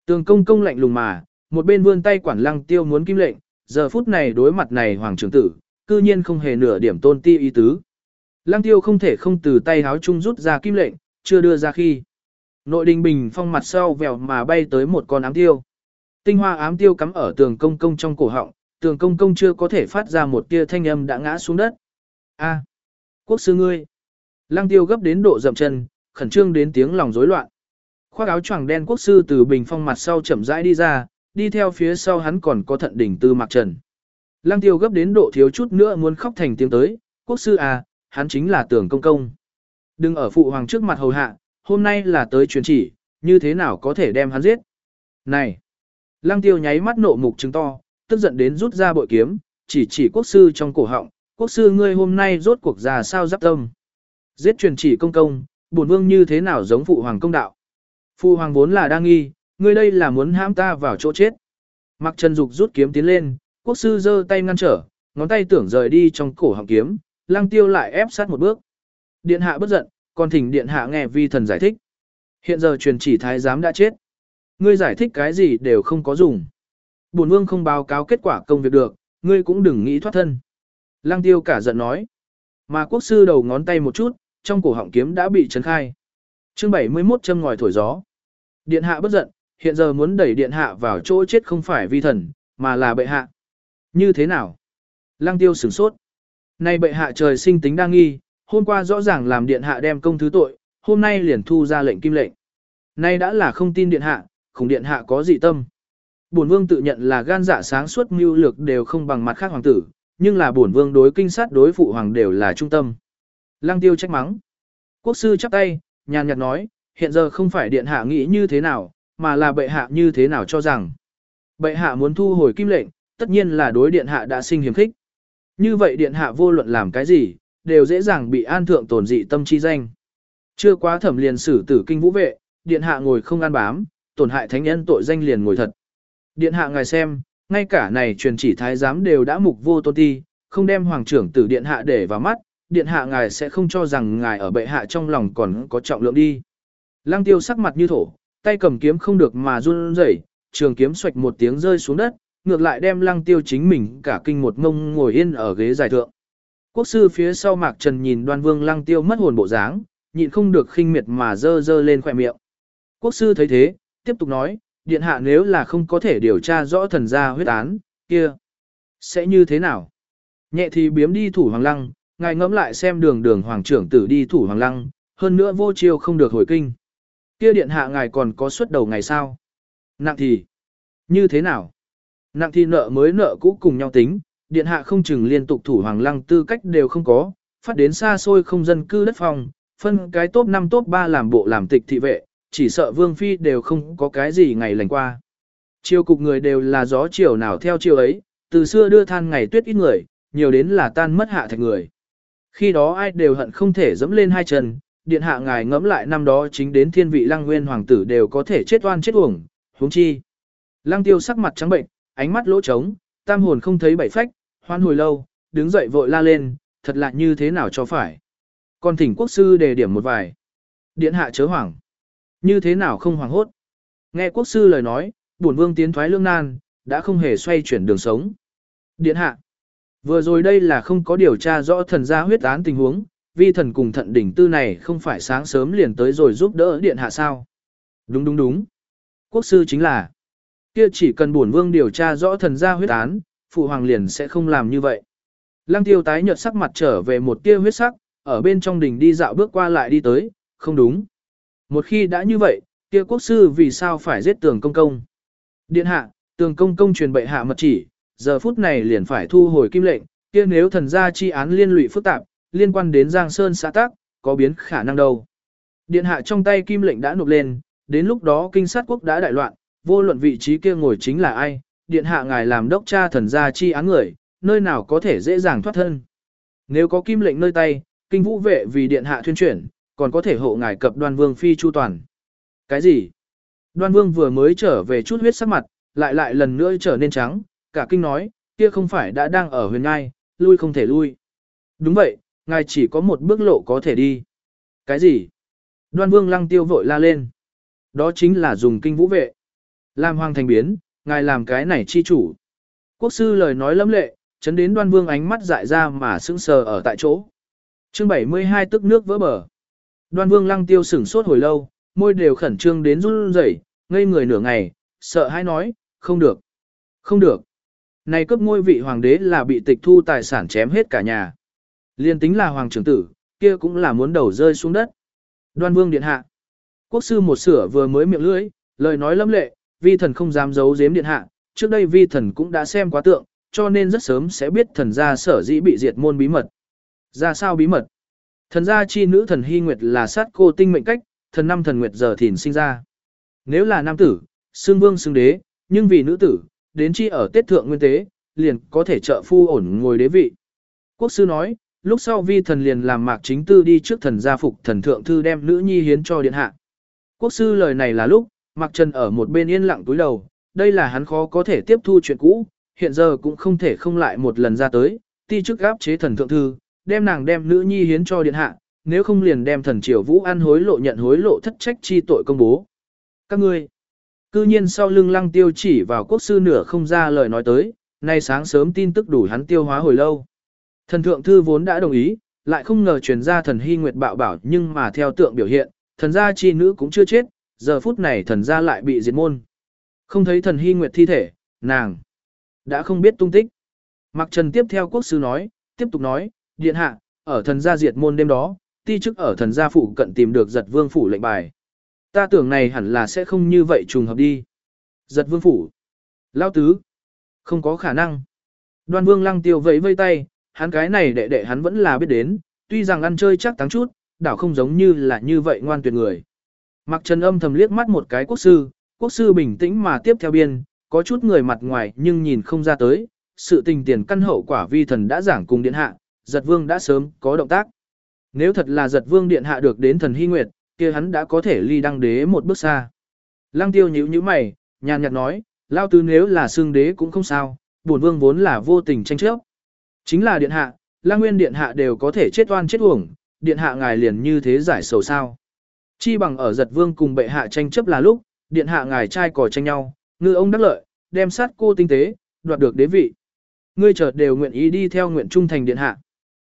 Tường công công lạnh lùng mà, một bên vươn tay quản lăng tiêu muốn kim lệnh, giờ phút này đối mặt này hoàng trưởng tử, cư nhiên không hề nửa điểm tôn ti ý tứ. Lăng tiêu không thể không từ tay háo chung rút ra kim lệnh, chưa đưa ra khi. Nội đình bình phong mặt sau vèo mà bay tới một con ám tiêu. Tinh hoa ám tiêu cắm ở tường công công trong cổ họng, tường công công chưa có thể phát ra một tia thanh âm đã ngã xuống đất. A, quốc sư ngươi. Lăng tiêu gấp đến độ dậm chân, khẩn trương đến tiếng lòng rối loạn. Khoác áo choàng đen quốc sư từ bình phong mặt sau chậm rãi đi ra, đi theo phía sau hắn còn có thận đỉnh tư mặc trần. Lăng tiêu gấp đến độ thiếu chút nữa muốn khóc thành tiếng tới, quốc sư à, hắn chính là tưởng công công. Đừng ở phụ hoàng trước mặt hầu hạ, hôm nay là tới truyền chỉ, như thế nào có thể đem hắn giết. Này! Lăng tiêu nháy mắt nộ mục trứng to, tức giận đến rút ra bội kiếm, chỉ chỉ quốc sư trong cổ họng, quốc sư ngươi hôm nay rốt cuộc ra sao giáp tâm. Giết truyền chỉ công công, bổn vương như thế nào giống phụ hoàng công đạo. Phụ hoàng vốn là đang nghi, ngươi đây là muốn hãm ta vào chỗ chết. Mặc Trần Dục rút kiếm tiến lên, quốc sư giơ tay ngăn trở, ngón tay tưởng rời đi trong cổ họng kiếm, lăng tiêu lại ép sát một bước. Điện hạ bất giận, còn thỉnh điện hạ nghe vi thần giải thích. Hiện giờ truyền chỉ thái giám đã chết. Ngươi giải thích cái gì đều không có dùng. Bổn vương không báo cáo kết quả công việc được, ngươi cũng đừng nghĩ thoát thân. Lăng tiêu cả giận nói. Mà quốc sư đầu ngón tay một chút, trong cổ họng kiếm đã bị chấn khai. Chương 71 châm ngòi thổi gió. Điện hạ bất giận, hiện giờ muốn đẩy điện hạ vào chỗ chết không phải vi thần, mà là bệ hạ. Như thế nào? Lăng tiêu sửng sốt. Nay bệ hạ trời sinh tính đang nghi, hôm qua rõ ràng làm điện hạ đem công thứ tội, hôm nay liền thu ra lệnh kim lệnh. Nay đã là không tin điện hạ, khủng điện hạ có dị tâm. Bổn vương tự nhận là gan dạ sáng suốt mưu lược đều không bằng mặt khác hoàng tử, nhưng là bổn vương đối kinh sát đối phụ hoàng đều là trung tâm. Lăng tiêu trách mắng. Quốc sư chắp tay, nhàn nhạt nói, hiện giờ không phải điện hạ nghĩ như thế nào, mà là bệ hạ như thế nào cho rằng. Bệ hạ muốn thu hồi kim lệnh, tất nhiên là đối điện hạ đã sinh hiểm khích. Như vậy điện hạ vô luận làm cái gì, đều dễ dàng bị an thượng tổn dị tâm chi danh. Chưa quá thẩm liền xử tử kinh vũ vệ, điện hạ ngồi không an bám, tổn hại thánh nhân tội danh liền ngồi thật. Điện hạ ngài xem, ngay cả này truyền chỉ thái giám đều đã mục vô tôn ti, không đem hoàng trưởng tử điện hạ để vào mắt, điện hạ ngài sẽ không cho rằng ngài ở bệ hạ trong lòng còn có trọng lượng đi. Lăng tiêu sắc mặt như thổ, tay cầm kiếm không được mà run rẩy, trường kiếm xoạch một tiếng rơi xuống đất, ngược lại đem lăng tiêu chính mình cả kinh một ngông ngồi yên ở ghế dài thượng. Quốc sư phía sau mạc trần nhìn đoan vương lăng tiêu mất hồn bộ dáng, nhịn không được khinh miệt mà dơ dơ lên khỏe miệng. Quốc sư thấy thế, tiếp tục nói, điện hạ nếu là không có thể điều tra rõ thần gia huyết án, kia, sẽ như thế nào? Nhẹ thì biếm đi thủ hoàng lăng, ngài ngẫm lại xem đường đường hoàng trưởng tử đi thủ hoàng lăng, hơn nữa vô chiêu không được hồi kinh. Kia điện hạ ngài còn có suất đầu ngày sao? Nặng thì, như thế nào? Nặng thì nợ mới nợ cũ cùng nhau tính, điện hạ không chừng liên tục thủ hoàng lăng tư cách đều không có, phát đến xa xôi không dân cư đất phòng, phân cái top 5 top 3 làm bộ làm tịch thị vệ, chỉ sợ vương phi đều không có cái gì ngày lành qua. Chiều cục người đều là gió chiều nào theo chiều ấy, từ xưa đưa than ngày tuyết ít người, nhiều đến là tan mất hạ thạch người. Khi đó ai đều hận không thể dẫm lên hai chân, điện hạ ngài ngẫm lại năm đó chính đến thiên vị lăng nguyên hoàng tử đều có thể chết oan chết uổng, huống chi. Lăng tiêu sắc mặt trắng bệnh, ánh mắt lỗ trống, tam hồn không thấy bảy phách, hoan hồi lâu, đứng dậy vội la lên, thật lạ như thế nào cho phải. Còn thỉnh quốc sư đề điểm một vài. Điện hạ chớ hoảng. Như thế nào không hoảng hốt. Nghe quốc sư lời nói, bổn vương tiến thoái lương nan, đã không hề xoay chuyển đường sống. Điện hạ. Vừa rồi đây là không có điều tra rõ thần gia huyết án tình huống, vi thần cùng thận đỉnh tư này không phải sáng sớm liền tới rồi giúp đỡ điện hạ sao. Đúng đúng đúng. Quốc sư chính là. Kia chỉ cần bổn vương điều tra rõ thần gia huyết án, phụ hoàng liền sẽ không làm như vậy. Lăng tiêu tái nhợt sắc mặt trở về một tia huyết sắc, ở bên trong đỉnh đi dạo bước qua lại đi tới, không đúng. Một khi đã như vậy, kia quốc sư vì sao phải giết tường công công? Điện hạ, tường công công truyền bệ hạ mật chỉ, giờ phút này liền phải thu hồi kim lệnh, kia nếu thần gia chi án liên lụy phức tạp, liên quan đến Giang Sơn xã tác, có biến khả năng đâu. Điện hạ trong tay kim lệnh đã nộp lên, đến lúc đó kinh sát quốc đã đại loạn, vô luận vị trí kia ngồi chính là ai, điện hạ ngài làm đốc cha thần gia chi án người, nơi nào có thể dễ dàng thoát thân. Nếu có kim lệnh nơi tay, kinh vũ vệ vì điện hạ thuyên chuyển, còn có thể hộ ngài cập đoan vương phi chu toàn. Cái gì? Đoan vương vừa mới trở về chút huyết sắc mặt, lại lại lần nữa trở nên trắng, cả kinh nói, kia không phải đã đang ở huyền ngai, lui không thể lui. Đúng vậy, ngài chỉ có một bước lộ có thể đi. Cái gì? Đoan vương lăng tiêu vội la lên. Đó chính là dùng kinh vũ vệ. Làm hoàng thành biến, ngài làm cái này chi chủ. Quốc sư lời nói lâm lệ, chấn đến đoan vương ánh mắt dại ra mà sững sờ ở tại chỗ. chương 72 tức nước vỡ bờ. Đoan vương lăng tiêu sửng sốt hồi lâu, môi đều khẩn trương đến run rẩy, ngây người nửa ngày, sợ hãi nói, không được, không được. Này cấp ngôi vị hoàng đế là bị tịch thu tài sản chém hết cả nhà. Liên tính là hoàng trưởng tử, kia cũng là muốn đầu rơi xuống đất. Đoan vương điện hạ. Quốc sư một sửa vừa mới miệng lưỡi, lời nói lâm lệ, vi thần không dám giấu giếm điện hạ. Trước đây vi thần cũng đã xem quá tượng, cho nên rất sớm sẽ biết thần gia sở dĩ bị diệt môn bí mật. Ra sao bí mật? Thần gia chi nữ thần hy nguyệt là sát cô tinh mệnh cách, thần năm thần nguyệt giờ thìn sinh ra. Nếu là nam tử, xương vương xương đế, nhưng vì nữ tử, đến chi ở tiết thượng nguyên tế, liền có thể trợ phu ổn ngồi đế vị. Quốc sư nói, lúc sau vi thần liền làm mạc chính tư đi trước thần gia phục thần thượng thư đem nữ nhi hiến cho điện hạ. Quốc sư lời này là lúc, mạc trần ở một bên yên lặng túi đầu, đây là hắn khó có thể tiếp thu chuyện cũ, hiện giờ cũng không thể không lại một lần ra tới, ti chức gáp chế thần thượng thư, đem nàng đem nữ nhi hiến cho điện hạ, nếu không liền đem thần triều vũ ăn hối lộ nhận hối lộ thất trách chi tội công bố. Các ngươi, cư nhiên sau lưng lăng tiêu chỉ vào quốc sư nửa không ra lời nói tới, nay sáng sớm tin tức đủ hắn tiêu hóa hồi lâu. Thần thượng thư vốn đã đồng ý, lại không ngờ truyền ra thần hy nguyệt bạo bảo nhưng mà theo tượng biểu hiện, thần gia chi nữ cũng chưa chết, giờ phút này thần gia lại bị diệt môn. Không thấy thần hy nguyệt thi thể, nàng đã không biết tung tích. Mặc trần tiếp theo quốc sư nói, tiếp tục nói, điện hạ, ở thần gia diệt môn đêm đó, ti chức ở thần gia phủ cận tìm được giật vương phủ lệnh bài. Ta tưởng này hẳn là sẽ không như vậy trùng hợp đi. Giật vương phủ. Lao tứ. Không có khả năng. Đoan vương lăng tiêu vẫy vây tay, hắn cái này đệ đệ hắn vẫn là biết đến, tuy rằng ăn chơi chắc táng chút, đảo không giống như là như vậy ngoan tuyệt người. Mặc trần âm thầm liếc mắt một cái quốc sư, quốc sư bình tĩnh mà tiếp theo biên, có chút người mặt ngoài nhưng nhìn không ra tới, sự tình tiền căn hậu quả vi thần đã giảng cùng điện hạ, giật vương đã sớm có động tác. Nếu thật là giật vương điện hạ được đến thần hy nguyệt, kia hắn đã có thể ly đăng đế một bước xa. Lăng tiêu nhíu nhíu mày, nhàn nhạt nói, lao tứ nếu là xương đế cũng không sao, bổn vương vốn là vô tình tranh chấp. Chính là điện hạ, lang nguyên điện hạ đều có thể chết oan chết uổng, điện hạ ngài liền như thế giải sầu sao. Chi bằng ở giật vương cùng bệ hạ tranh chấp là lúc, điện hạ ngài trai cò tranh nhau, ngư ông đắc lợi, đem sát cô tinh tế, đoạt được đế vị. Ngươi chợt đều nguyện ý đi theo nguyện trung thành điện hạ.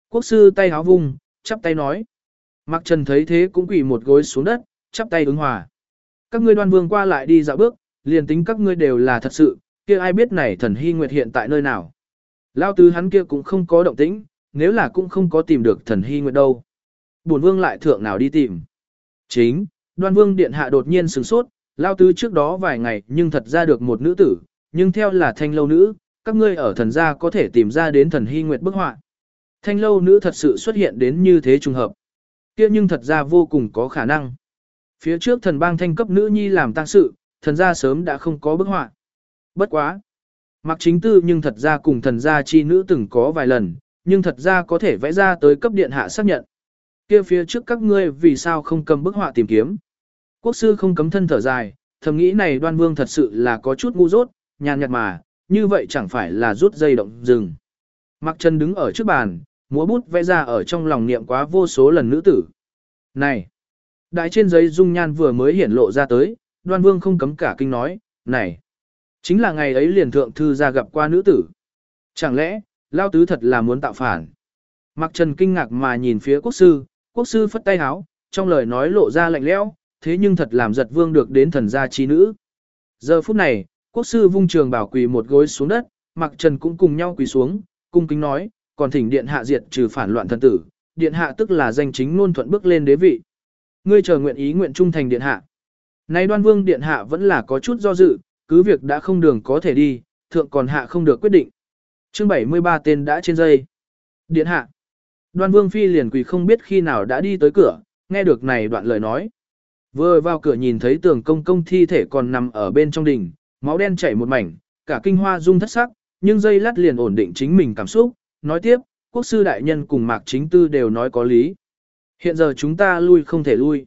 Quốc sư tay háo vung, chắp tay nói. Mặc trần thấy thế cũng quỳ một gối xuống đất, chắp tay ứng hòa. Các ngươi đoan vương qua lại đi dạo bước, liền tính các ngươi đều là thật sự, kia ai biết này thần hy nguyệt hiện tại nơi nào. Lao tứ hắn kia cũng không có động tĩnh, nếu là cũng không có tìm được thần hy nguyệt đâu. Bổn vương lại thượng nào đi tìm. Chính, đoan vương điện hạ đột nhiên sửng sốt, lao tứ trước đó vài ngày nhưng thật ra được một nữ tử, nhưng theo là thanh lâu nữ, các ngươi ở thần gia có thể tìm ra đến thần hy nguyệt bức họa. Thanh lâu nữ thật sự xuất hiện đến như thế trùng hợp. kia nhưng thật ra vô cùng có khả năng. Phía trước thần bang thanh cấp nữ nhi làm tang sự, thần gia sớm đã không có bức họa. Bất quá. Mặc chính tư nhưng thật ra cùng thần gia chi nữ từng có vài lần, nhưng thật ra có thể vẽ ra tới cấp điện hạ xác nhận. Kia phía trước các ngươi vì sao không cầm bức họa tìm kiếm. Quốc sư không cấm thân thở dài, thầm nghĩ này đoan vương thật sự là có chút ngu dốt, nhàn nhạt mà, như vậy chẳng phải là rút dây động rừng. Mặc chân đứng ở trước bàn, múa bút vẽ ra ở trong lòng niệm quá vô số lần nữ tử. Này! Đại trên giấy dung nhan vừa mới hiển lộ ra tới, đoan vương không cấm cả kinh nói, này! Chính là ngày ấy liền thượng thư ra gặp qua nữ tử. Chẳng lẽ, lao tứ thật là muốn tạo phản? Mặc trần kinh ngạc mà nhìn phía quốc sư, quốc sư phất tay háo, trong lời nói lộ ra lạnh lẽo, thế nhưng thật làm giật vương được đến thần gia chi nữ. Giờ phút này, quốc sư vung trường bảo quỳ một gối xuống đất, mặc trần cũng cùng nhau quỳ xuống, cung kính nói, còn thỉnh điện hạ diệt trừ phản loạn thần tử, điện hạ tức là danh chính ngôn thuận bước lên đế vị. Ngươi chờ nguyện ý nguyện trung thành điện hạ. Nay đoan vương điện hạ vẫn là có chút do dự, cứ việc đã không đường có thể đi, thượng còn hạ không được quyết định. Chương 73 tên đã trên dây. Điện hạ. Đoan vương phi liền quỳ không biết khi nào đã đi tới cửa, nghe được này đoạn lời nói. Vừa vào cửa nhìn thấy tường công công thi thể còn nằm ở bên trong đình, máu đen chảy một mảnh, cả kinh hoa rung thất sắc, nhưng dây lát liền ổn định chính mình cảm xúc, nói tiếp, quốc sư đại nhân cùng mạc chính tư đều nói có lý. Hiện giờ chúng ta lui không thể lui.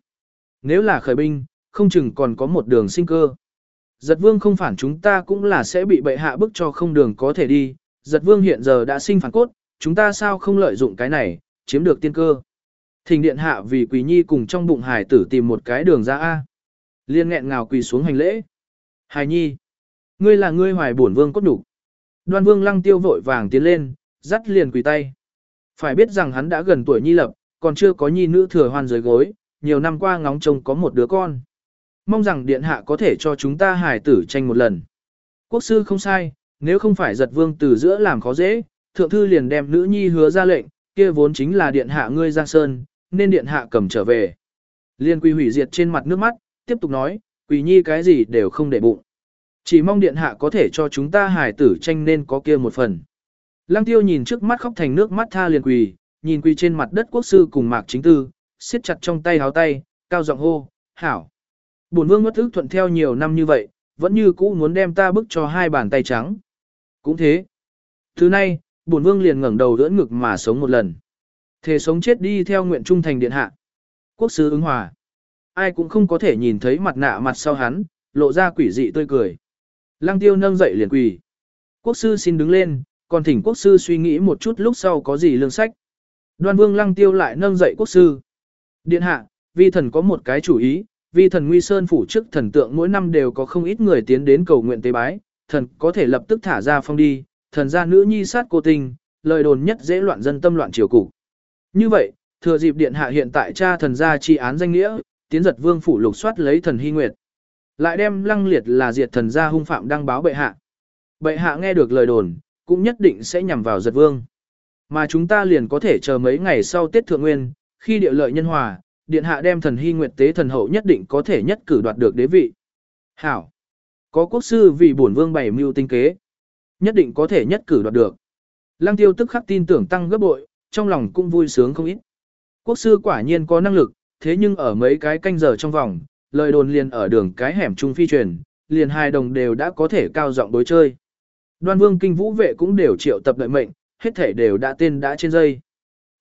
Nếu là khởi binh, không chừng còn có một đường sinh cơ. Giật vương không phản chúng ta cũng là sẽ bị bệ hạ bức cho không đường có thể đi. Giật vương hiện giờ đã sinh phản cốt, chúng ta sao không lợi dụng cái này, chiếm được tiên cơ. Thình điện hạ vì quỳ nhi cùng trong bụng hải tử tìm một cái đường ra A. Liên nghẹn ngào quỳ xuống hành lễ. Hải nhi, ngươi là ngươi hoài bổn vương cốt đủ. Đoan vương lăng tiêu vội vàng tiến lên, dắt liền quỳ tay. Phải biết rằng hắn đã gần tuổi nhi lập, còn chưa có nhi nữ thừa hoan dưới gối, nhiều năm qua ngóng trông có một đứa con. Mong rằng điện hạ có thể cho chúng ta hài tử tranh một lần. Quốc sư không sai, nếu không phải giật vương từ giữa làm khó dễ, thượng thư liền đem nữ nhi hứa ra lệnh, kia vốn chính là điện hạ ngươi Giang Sơn, nên điện hạ cầm trở về. Liên quy hủy diệt trên mặt nước mắt, tiếp tục nói, quỳ nhi cái gì đều không để bụng. Chỉ mong điện hạ có thể cho chúng ta hài tử tranh nên có kia một phần. Lăng tiêu nhìn trước mắt khóc thành nước mắt tha liền quỳ, nhìn quỳ trên mặt đất quốc sư cùng mạc chính tư, siết chặt trong tay háo tay, cao giọng hô, hảo. Bổn vương mất thức thuận theo nhiều năm như vậy, vẫn như cũ muốn đem ta bức cho hai bàn tay trắng. Cũng thế. Thứ nay, bổn vương liền ngẩng đầu đỡ ngực mà sống một lần. Thề sống chết đi theo nguyện trung thành điện hạ. Quốc sư ứng hòa. Ai cũng không có thể nhìn thấy mặt nạ mặt sau hắn, lộ ra quỷ dị tươi cười. Lăng tiêu nâng dậy liền quỳ. Quốc sư xin đứng lên, còn thỉnh quốc sư suy nghĩ một chút lúc sau có gì lương sách. Đoan vương lăng tiêu lại nâng dậy quốc sư. Điện hạ, vi thần có một cái chủ ý, vi thần nguy sơn phủ chức thần tượng mỗi năm đều có không ít người tiến đến cầu nguyện tế bái, thần có thể lập tức thả ra phong đi, thần gia nữ nhi sát cô tình, lời đồn nhất dễ loạn dân tâm loạn triều cục. Như vậy, thừa dịp điện hạ hiện tại cha thần gia chi án danh nghĩa, tiến giật vương phủ lục soát lấy thần hy nguyệt. Lại đem lăng liệt là diệt thần gia hung phạm đăng báo bệ hạ. Bệ hạ nghe được lời đồn, cũng nhất định sẽ nhằm vào giật vương. Mà chúng ta liền có thể chờ mấy ngày sau Tết Thượng Nguyên, khi địa lợi nhân hòa, điện hạ đem thần hy nguyệt tế thần hậu nhất định có thể nhất cử đoạt được đế vị. Hảo! Có quốc sư vì bổn vương bày mưu tinh kế. Nhất định có thể nhất cử đoạt được. Lăng tiêu tức khắc tin tưởng tăng gấp bội, trong lòng cũng vui sướng không ít. Quốc sư quả nhiên có năng lực, thế nhưng ở mấy cái canh giờ trong vòng, lời đồn liền ở đường cái hẻm trung phi truyền, liền hai đồng đều đã có thể cao giọng đối chơi. Đoan vương kinh vũ vệ cũng đều triệu tập đợi mệnh, hết thể đều đã tên đã trên dây.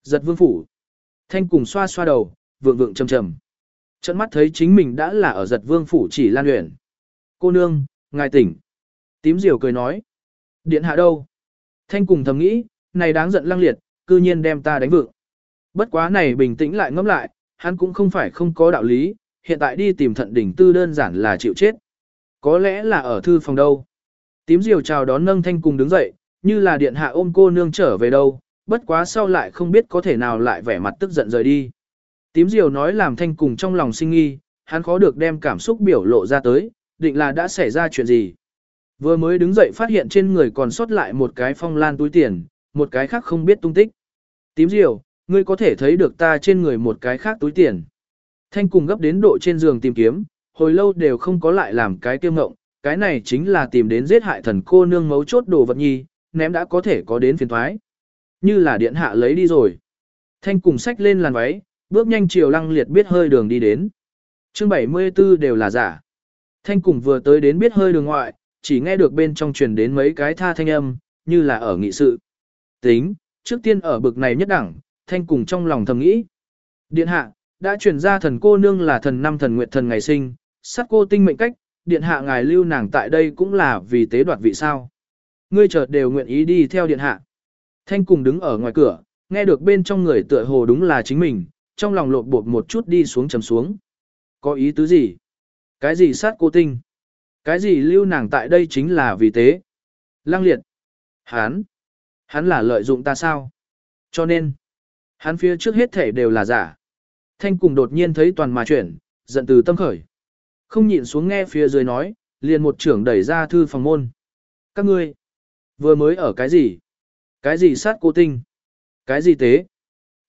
Giật vương phủ. Thanh cùng xoa xoa đầu, vượng vượng trầm trầm. Trận mắt thấy chính mình đã là ở giật vương phủ chỉ lan luyện. Cô nương, ngài tỉnh. Tím diều cười nói. Điện hạ đâu? Thanh cùng thầm nghĩ, này đáng giận lăng liệt, cư nhiên đem ta đánh vượng. Bất quá này bình tĩnh lại ngẫm lại, hắn cũng không phải không có đạo lý, hiện tại đi tìm thận đỉnh tư đơn giản là chịu chết. Có lẽ là ở thư phòng đâu. Tím diều chào đón nâng thanh cùng đứng dậy, như là điện hạ ôm cô nương trở về đâu, bất quá sau lại không biết có thể nào lại vẻ mặt tức giận rời đi. Tím diều nói làm thanh cùng trong lòng sinh nghi, hắn khó được đem cảm xúc biểu lộ ra tới, định là đã xảy ra chuyện gì. Vừa mới đứng dậy phát hiện trên người còn sót lại một cái phong lan túi tiền, một cái khác không biết tung tích. Tím diều, ngươi có thể thấy được ta trên người một cái khác túi tiền. Thanh cùng gấp đến độ trên giường tìm kiếm, hồi lâu đều không có lại làm cái kiêu ngộng, cái này chính là tìm đến giết hại thần cô nương mấu chốt đồ vật nhi, ném đã có thể có đến phiền thoái. Như là điện hạ lấy đi rồi. Thanh cùng sách lên làn váy, bước nhanh chiều lăng liệt biết hơi đường đi đến. chương 74 đều là giả. Thanh cùng vừa tới đến biết hơi đường ngoại, chỉ nghe được bên trong truyền đến mấy cái tha thanh âm, như là ở nghị sự. Tính, trước tiên ở bực này nhất đẳng, thanh cùng trong lòng thầm nghĩ. Điện hạ, đã truyền ra thần cô nương là thần năm thần nguyệt thần ngày sinh, sát cô tinh mệnh cách, điện hạ ngài lưu nàng tại đây cũng là vì tế đoạt vị sao. Ngươi chợt đều nguyện ý đi theo điện hạ. Thanh cùng đứng ở ngoài cửa, nghe được bên trong người tựa hồ đúng là chính mình, trong lòng lột bột một chút đi xuống trầm xuống. Có ý tứ gì? Cái gì sát cô tinh? Cái gì lưu nàng tại đây chính là vì tế? Lăng liệt. Hán. Hắn là lợi dụng ta sao? Cho nên, hắn phía trước hết thể đều là giả. Thanh cùng đột nhiên thấy toàn mà chuyển, giận từ tâm khởi. Không nhịn xuống nghe phía dưới nói, liền một trưởng đẩy ra thư phòng môn. Các ngươi, vừa mới ở cái gì? Cái gì sát cô tinh? Cái gì tế?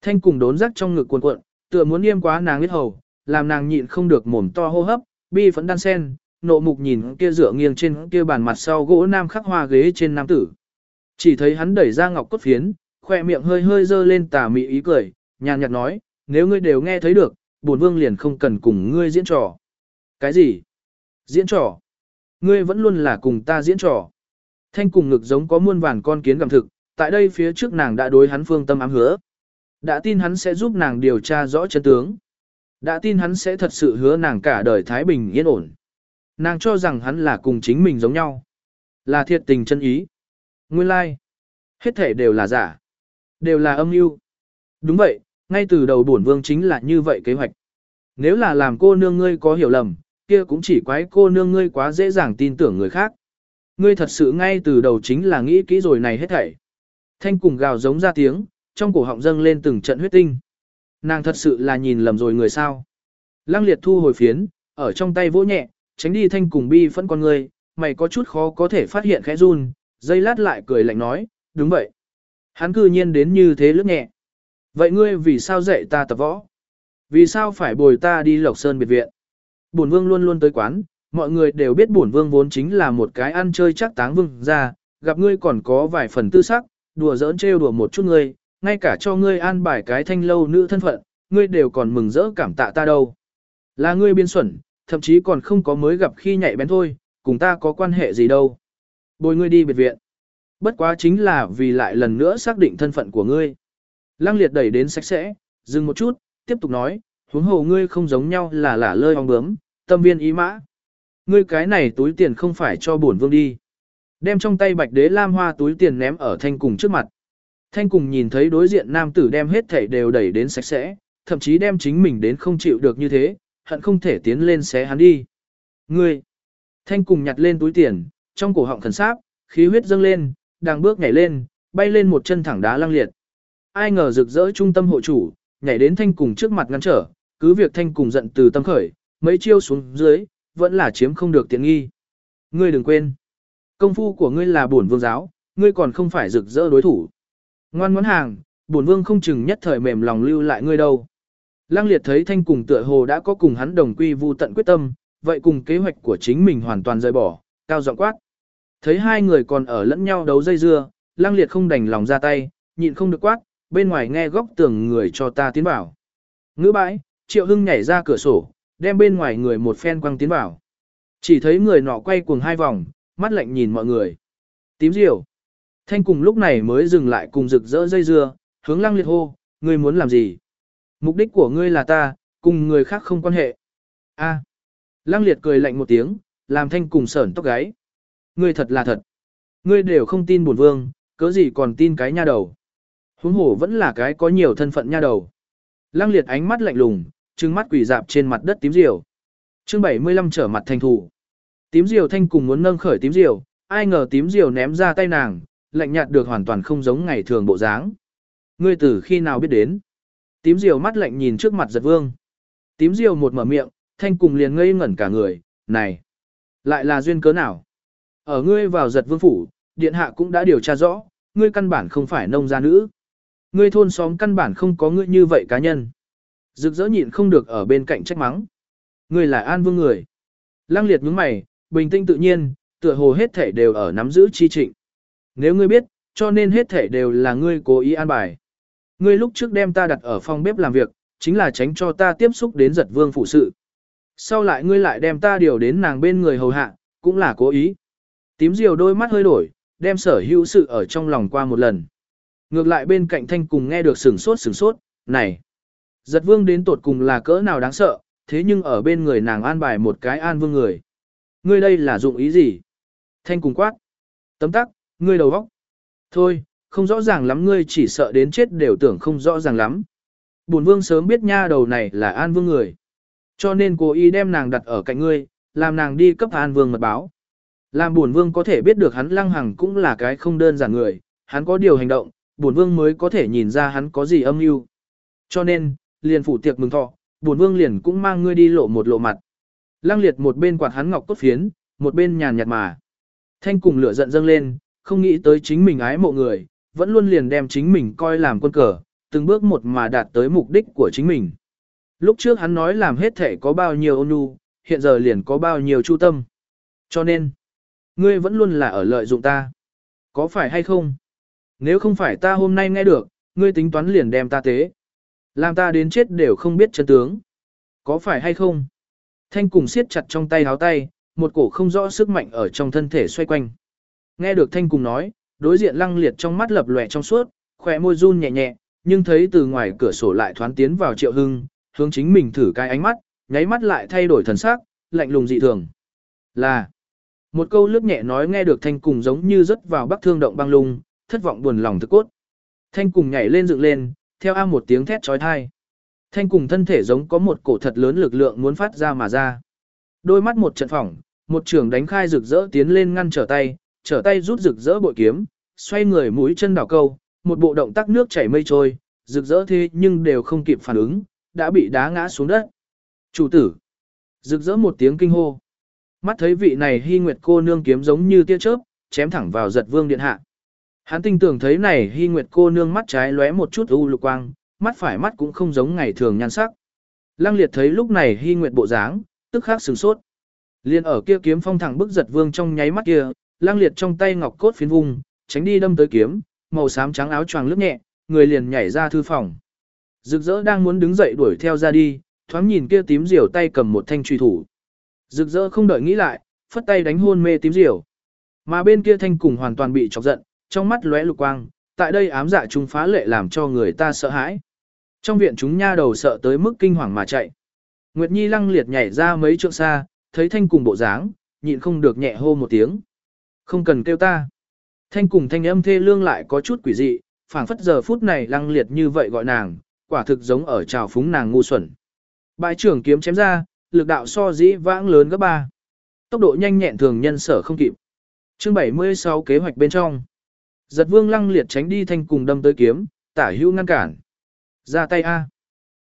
Thanh cùng đốn rắc trong ngực cuộn cuộn, tựa muốn yêm quá nàng biết hầu, làm nàng nhịn không được mồm to hô hấp, bi phấn đan sen, nộ mục nhìn kia dựa nghiêng trên kia bàn mặt sau gỗ nam khắc hoa ghế trên nam tử. Chỉ thấy hắn đẩy ra ngọc cốt phiến, khoe miệng hơi hơi dơ lên tà mị ý cười, nhàn nhạt nói, nếu ngươi đều nghe thấy được, bổn vương liền không cần cùng ngươi diễn trò. Cái gì? Diễn trò? Ngươi vẫn luôn là cùng ta diễn trò. Thanh cùng ngực giống có muôn vàn con kiến gặm thực, tại đây phía trước nàng đã đối hắn phương tâm ám hứa. Đã tin hắn sẽ giúp nàng điều tra rõ chân tướng. Đã tin hắn sẽ thật sự hứa nàng cả đời Thái Bình yên ổn. Nàng cho rằng hắn là cùng chính mình giống nhau. Là thiệt tình chân ý. Nguyên lai. Like. Hết thể đều là giả. Đều là âm mưu. Đúng vậy, ngay từ đầu bổn vương chính là như vậy kế hoạch. Nếu là làm cô nương ngươi có hiểu lầm, kia cũng chỉ quái cô nương ngươi quá dễ dàng tin tưởng người khác. Ngươi thật sự ngay từ đầu chính là nghĩ kỹ rồi này hết thảy. Thanh cùng gào giống ra tiếng, trong cổ họng dâng lên từng trận huyết tinh. Nàng thật sự là nhìn lầm rồi người sao. Lăng liệt thu hồi phiến, ở trong tay vỗ nhẹ, tránh đi thanh cùng bi phẫn con người, mày có chút khó có thể phát hiện khẽ run, dây lát lại cười lạnh nói, đúng vậy. Hắn cư nhiên đến như thế lướt nhẹ. Vậy ngươi vì sao dạy ta tập võ? Vì sao phải bồi ta đi Lộc Sơn biệt viện? Bổn vương luôn luôn tới quán, mọi người đều biết bổn vương vốn chính là một cái ăn chơi chắc táng vương ra, gặp ngươi còn có vài phần tư sắc, đùa giỡn trêu đùa một chút ngươi, ngay cả cho ngươi an bài cái thanh lâu nữ thân phận, ngươi đều còn mừng rỡ cảm tạ ta đâu. Là ngươi biên xuẩn, thậm chí còn không có mới gặp khi nhạy bén thôi, cùng ta có quan hệ gì đâu. Bồi ngươi đi biệt viện. Bất quá chính là vì lại lần nữa xác định thân phận của ngươi. Lăng liệt đẩy đến sạch sẽ, dừng một chút, tiếp tục nói, huống hồ ngươi không giống nhau là lả lơi ong bướm, tâm viên ý mã. Ngươi cái này túi tiền không phải cho bổn vương đi. Đem trong tay bạch đế lam hoa túi tiền ném ở thanh cùng trước mặt. Thanh cùng nhìn thấy đối diện nam tử đem hết thảy đều đẩy đến sạch sẽ, thậm chí đem chính mình đến không chịu được như thế, hận không thể tiến lên xé hắn đi. Ngươi! Thanh cùng nhặt lên túi tiền, trong cổ họng thần sáp, khí huyết dâng lên, đang bước nhảy lên, bay lên một chân thẳng đá lăng liệt. Ai ngờ rực rỡ trung tâm hộ chủ, nhảy đến thanh cùng trước mặt ngăn trở, cứ việc thanh cùng giận từ tâm khởi, mấy chiêu xuống dưới, vẫn là chiếm không được tiện nghi. Ngươi đừng quên, công phu của ngươi là bổn vương giáo, ngươi còn không phải rực rỡ đối thủ. Ngoan ngoãn hàng, bổn vương không chừng nhất thời mềm lòng lưu lại ngươi đâu. Lăng liệt thấy thanh cùng tựa hồ đã có cùng hắn đồng quy vu tận quyết tâm, vậy cùng kế hoạch của chính mình hoàn toàn rời bỏ, cao giọng quát. Thấy hai người còn ở lẫn nhau đấu dây dưa, lăng liệt không đành lòng ra tay, nhịn không được quát, bên ngoài nghe góc tường người cho ta tiến bảo. Ngữ bãi, triệu hưng nhảy ra cửa sổ, đem bên ngoài người một phen quăng tiến bảo. Chỉ thấy người nọ quay cuồng hai vòng, mắt lạnh nhìn mọi người. Tím diều. Thanh cùng lúc này mới dừng lại cùng rực rỡ dây dưa, hướng lăng liệt hô, ngươi muốn làm gì? Mục đích của ngươi là ta, cùng người khác không quan hệ. A. Lăng liệt cười lạnh một tiếng, làm thanh cùng sởn tóc gáy. Ngươi thật là thật. Ngươi đều không tin bổn vương, cớ gì còn tin cái nha đầu. Huống hổ vẫn là cái có nhiều thân phận nha đầu. Lăng liệt ánh mắt lạnh lùng, trừng mắt quỷ dạp trên mặt đất tím diều. Chương 75 trở mặt thành thủ. Tím diều thanh cùng muốn nâng khởi tím diều, ai ngờ tím diều ném ra tay nàng, lạnh nhạt được hoàn toàn không giống ngày thường bộ dáng. Ngươi từ khi nào biết đến? Tím diều mắt lạnh nhìn trước mặt giật vương. Tím diều một mở miệng, thanh cùng liền ngây ngẩn cả người, này, lại là duyên cớ nào? Ở ngươi vào giật vương phủ, điện hạ cũng đã điều tra rõ, ngươi căn bản không phải nông gia nữ. Ngươi thôn xóm căn bản không có ngươi như vậy cá nhân. Rực rỡ nhịn không được ở bên cạnh trách mắng. Ngươi là an vương người. Lăng liệt nhướng mày, bình tĩnh tự nhiên, tựa hồ hết thể đều ở nắm giữ chi trịnh. Nếu ngươi biết, cho nên hết thể đều là ngươi cố ý an bài. Ngươi lúc trước đem ta đặt ở phòng bếp làm việc, chính là tránh cho ta tiếp xúc đến giật vương phụ sự. Sau lại ngươi lại đem ta điều đến nàng bên người hầu hạ, cũng là cố ý. Tím diều đôi mắt hơi đổi, đem sở hữu sự ở trong lòng qua một lần. Ngược lại bên cạnh thanh cùng nghe được sừng sốt sừng sốt, này. Giật vương đến tột cùng là cỡ nào đáng sợ, thế nhưng ở bên người nàng an bài một cái an vương người. Ngươi đây là dụng ý gì? Thanh cùng quát. Tấm tắc, ngươi đầu óc. Thôi, không rõ ràng lắm ngươi chỉ sợ đến chết đều tưởng không rõ ràng lắm. Bổn vương sớm biết nha đầu này là an vương người. Cho nên cố ý đem nàng đặt ở cạnh ngươi, làm nàng đi cấp an vương mật báo. Làm bổn vương có thể biết được hắn lăng hằng cũng là cái không đơn giản người, hắn có điều hành động, bổn vương mới có thể nhìn ra hắn có gì âm mưu. Cho nên, liền phủ tiệc mừng thọ, bổn vương liền cũng mang ngươi đi lộ một lộ mặt. Lăng liệt một bên quạt hắn ngọc cốt phiến, một bên nhàn nhạt mà. Thanh cùng lửa giận dâng lên, không nghĩ tới chính mình ái mộ người, vẫn luôn liền đem chính mình coi làm quân cờ, từng bước một mà đạt tới mục đích của chính mình. Lúc trước hắn nói làm hết thể có bao nhiêu ôn nhu, hiện giờ liền có bao nhiêu chu tâm. Cho nên, ngươi vẫn luôn là ở lợi dụng ta. Có phải hay không? Nếu không phải ta hôm nay nghe được, ngươi tính toán liền đem ta tế. Làm ta đến chết đều không biết chân tướng. Có phải hay không? Thanh cùng siết chặt trong tay háo tay, một cổ không rõ sức mạnh ở trong thân thể xoay quanh. Nghe được Thanh cùng nói, đối diện lăng liệt trong mắt lập lòe trong suốt, khỏe môi run nhẹ nhẹ, nhưng thấy từ ngoài cửa sổ lại thoán tiến vào triệu hưng, hướng chính mình thử cái ánh mắt, nháy mắt lại thay đổi thần sắc, lạnh lùng dị thường. Là, một câu lướt nhẹ nói nghe được thanh cùng giống như rớt vào bắc thương động băng lung, thất vọng buồn lòng thực cốt. Thanh cùng nhảy lên dựng lên, theo a một tiếng thét trói thai. Thanh cùng thân thể giống có một cổ thật lớn lực lượng muốn phát ra mà ra. Đôi mắt một trận phỏng, một trường đánh khai rực rỡ tiến lên ngăn trở tay, trở tay rút rực rỡ bội kiếm, xoay người mũi chân đảo câu, một bộ động tác nước chảy mây trôi, rực rỡ thế nhưng đều không kịp phản ứng, đã bị đá ngã xuống đất. Chủ tử, rực rỡ một tiếng kinh hô. Mắt thấy vị này hy nguyệt cô nương kiếm giống như tia chớp, chém thẳng vào giật vương điện hạ. Hắn tinh tưởng thấy này hy nguyệt cô nương mắt trái lóe một chút u lục quang, mắt phải mắt cũng không giống ngày thường nhan sắc. Lăng liệt thấy lúc này hy nguyệt bộ dáng, tức khắc sửng sốt. Liên ở kia kiếm phong thẳng bức giật vương trong nháy mắt kia, lăng liệt trong tay ngọc cốt phiến vung tránh đi đâm tới kiếm, màu xám trắng áo choàng lướt nhẹ, người liền nhảy ra thư phòng. Rực rỡ đang muốn đứng dậy đuổi theo ra đi, thoáng nhìn kia tím diều tay cầm một thanh truy thủ. Rực rỡ không đợi nghĩ lại, phất tay đánh hôn mê tím diều. Mà bên kia thanh cùng hoàn toàn bị chọc giận, trong mắt lóe lục quang, tại đây ám dạ chúng phá lệ làm cho người ta sợ hãi. Trong viện chúng nha đầu sợ tới mức kinh hoàng mà chạy. Nguyệt Nhi lăng liệt nhảy ra mấy trượng xa, thấy thanh cùng bộ dáng, nhịn không được nhẹ hô một tiếng. Không cần kêu ta. Thanh cùng thanh âm thê lương lại có chút quỷ dị, phảng phất giờ phút này lăng liệt như vậy gọi nàng, quả thực giống ở trào phúng nàng ngu xuẩn. Bại trưởng kiếm chém ra, lực đạo so dĩ vãng lớn gấp ba. Tốc độ nhanh nhẹn thường nhân sở không kịp. Chương 76 kế hoạch bên trong. Giật vương lăng liệt tránh đi thanh cùng đâm tới kiếm, tả hữu ngăn cản. Ra tay A.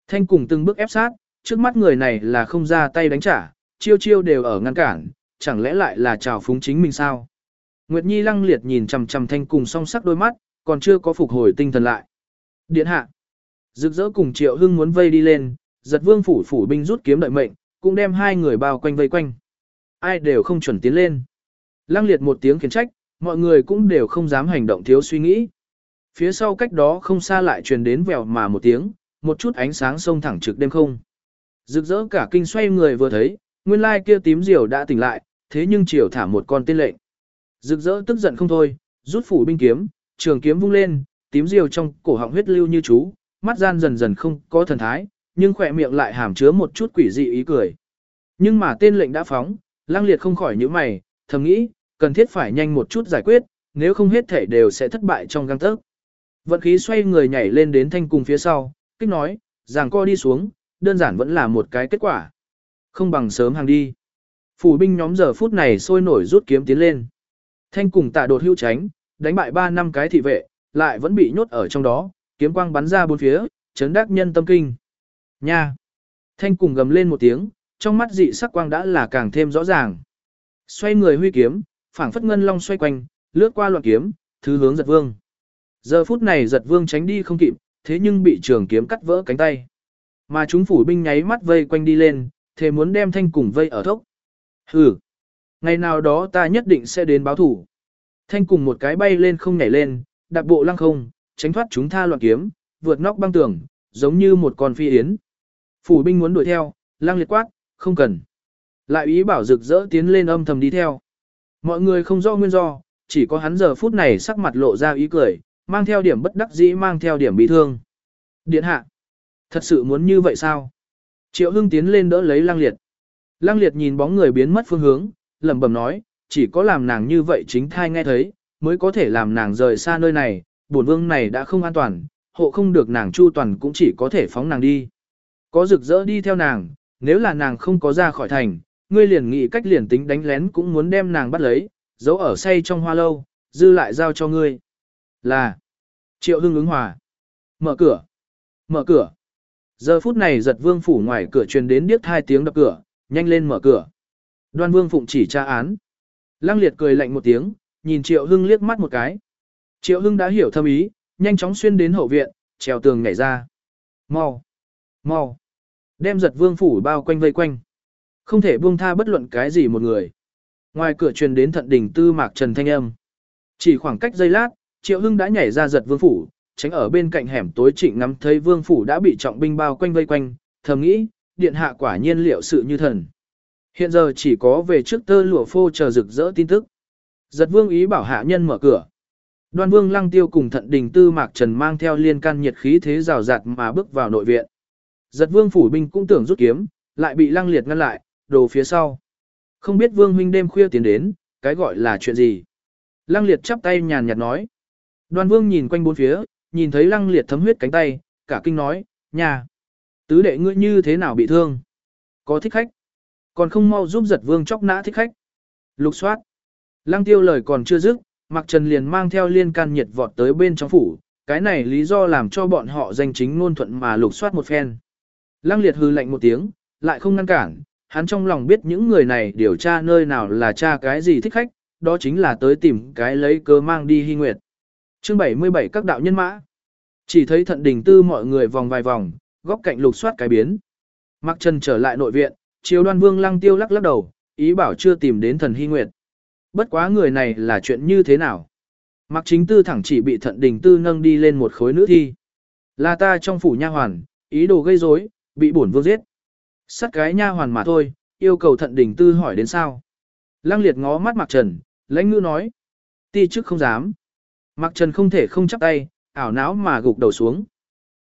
Thanh cùng từng bước ép sát, trước mắt người này là không ra tay đánh trả, chiêu chiêu đều ở ngăn cản, chẳng lẽ lại là trào phúng chính mình sao? Nguyệt Nhi lăng liệt nhìn chằm chằm thanh cùng song sắc đôi mắt, còn chưa có phục hồi tinh thần lại. Điện hạ. Rực rỡ cùng Triệu Hưng muốn vây đi lên, giật vương phủ phủ binh rút kiếm đợi mệnh, cũng đem hai người bao quanh vây quanh. Ai đều không chuẩn tiến lên. Lăng liệt một tiếng khiển trách, mọi người cũng đều không dám hành động thiếu suy nghĩ. Phía sau cách đó không xa lại truyền đến vèo mà một tiếng, một chút ánh sáng sông thẳng trực đêm không. Rực rỡ cả kinh xoay người vừa thấy, nguyên lai kia tím diều đã tỉnh lại, thế nhưng chiều thả một con tên lệnh. Rực rỡ tức giận không thôi, rút phủ binh kiếm, trường kiếm vung lên, tím diều trong cổ họng huyết lưu như chú, mắt gian dần dần không có thần thái, nhưng khỏe miệng lại hàm chứa một chút quỷ dị ý cười. Nhưng mà tên lệnh đã phóng, lang liệt không khỏi những mày, thầm nghĩ, cần thiết phải nhanh một chút giải quyết, nếu không hết thể đều sẽ thất bại trong găng tấc. Vận khí xoay người nhảy lên đến thanh cùng phía sau, kích nói, rằng co đi xuống, đơn giản vẫn là một cái kết quả. Không bằng sớm hàng đi. Phủ binh nhóm giờ phút này sôi nổi rút kiếm tiến lên. Thanh cùng tạ đột hưu tránh, đánh bại 3 năm cái thị vệ, lại vẫn bị nhốt ở trong đó, kiếm quang bắn ra bốn phía, chấn đắc nhân tâm kinh. Nha! Thanh cùng gầm lên một tiếng, trong mắt dị sắc quang đã là càng thêm rõ ràng. Xoay người huy kiếm, phảng phất ngân long xoay quanh, lướt qua loạn kiếm, thứ hướng giật vương. Giờ phút này giật vương tránh đi không kịp, thế nhưng bị trường kiếm cắt vỡ cánh tay. Mà chúng phủ binh nháy mắt vây quanh đi lên, thề muốn đem thanh cùng vây ở thốc. Hừ! Ngày nào đó ta nhất định sẽ đến báo thủ. Thanh cùng một cái bay lên không nhảy lên, đạp bộ lăng không, tránh thoát chúng tha loạn kiếm, vượt nóc băng tường, giống như một con phi yến. Phủ binh muốn đuổi theo, lăng liệt quát, không cần. Lại ý bảo rực rỡ tiến lên âm thầm đi theo. Mọi người không rõ nguyên do, chỉ có hắn giờ phút này sắc mặt lộ ra ý cười, mang theo điểm bất đắc dĩ mang theo điểm bị thương. Điện hạ, thật sự muốn như vậy sao? Triệu Hưng tiến lên đỡ lấy lăng liệt. Lăng liệt nhìn bóng người biến mất phương hướng, lẩm bẩm nói, chỉ có làm nàng như vậy chính thai nghe thấy, mới có thể làm nàng rời xa nơi này, bổn vương này đã không an toàn, hộ không được nàng chu toàn cũng chỉ có thể phóng nàng đi. Có rực rỡ đi theo nàng, nếu là nàng không có ra khỏi thành, ngươi liền nghĩ cách liền tính đánh lén cũng muốn đem nàng bắt lấy, giấu ở say trong hoa lâu, dư lại giao cho ngươi. Là Triệu Hưng ứng hòa. Mở cửa. Mở cửa. Giờ phút này giật vương phủ ngoài cửa truyền đến điếc hai tiếng đập cửa, nhanh lên mở cửa. Đoan vương phụng chỉ tra án. Lăng liệt cười lạnh một tiếng, nhìn Triệu Hưng liếc mắt một cái. Triệu Hưng đã hiểu thâm ý, nhanh chóng xuyên đến hậu viện, trèo tường nhảy ra. Mau! Mau! Đem giật vương phủ bao quanh vây quanh. Không thể buông tha bất luận cái gì một người. Ngoài cửa truyền đến thận đỉnh tư mạc trần thanh âm. Chỉ khoảng cách giây lát, Triệu Hưng đã nhảy ra giật vương phủ, tránh ở bên cạnh hẻm tối trịnh ngắm thấy vương phủ đã bị trọng binh bao quanh vây quanh, thầm nghĩ, điện hạ quả nhiên liệu sự như thần. Hiện giờ chỉ có về trước tơ lụa phô chờ rực rỡ tin tức. Giật vương ý bảo hạ nhân mở cửa. Đoan vương lăng tiêu cùng thận đình tư mạc trần mang theo liên can nhiệt khí thế rào rạt mà bước vào nội viện. Giật vương phủ binh cũng tưởng rút kiếm, lại bị lăng liệt ngăn lại, đồ phía sau. Không biết vương huynh đêm khuya tiến đến, cái gọi là chuyện gì. Lăng liệt chắp tay nhàn nhạt nói. Đoan vương nhìn quanh bốn phía, nhìn thấy lăng liệt thấm huyết cánh tay, cả kinh nói, nhà. Tứ đệ ngươi như thế nào bị thương? Có thích khách? Còn không mau giúp giật vương chóc nã thích khách. Lục soát. Lăng tiêu lời còn chưa dứt, Mạc Trần liền mang theo liên can nhiệt vọt tới bên trong phủ, cái này lý do làm cho bọn họ danh chính ngôn thuận mà lục soát một phen. Lăng liệt hư lạnh một tiếng, lại không ngăn cản, hắn trong lòng biết những người này điều tra nơi nào là tra cái gì thích khách, đó chính là tới tìm cái lấy cớ mang đi hy nguyệt. Chương 77 các đạo nhân mã. Chỉ thấy thận đình tư mọi người vòng vài vòng, góc cạnh lục soát cái biến. Mạc Trần trở lại nội viện, chiếu đoan vương lăng tiêu lắc lắc đầu, ý bảo chưa tìm đến thần hy nguyệt. Bất quá người này là chuyện như thế nào? mặc chính tư thẳng chỉ bị thận đình tư nâng đi lên một khối nữ thi. Là ta trong phủ nha hoàn, ý đồ gây rối, bị bổn vương giết. Sát cái nha hoàn mà thôi, yêu cầu thận đình tư hỏi đến sao. Lăng liệt ngó mắt mặc Trần, lãnh ngữ nói. Ti chức không dám. mặc Trần không thể không chắp tay, ảo não mà gục đầu xuống.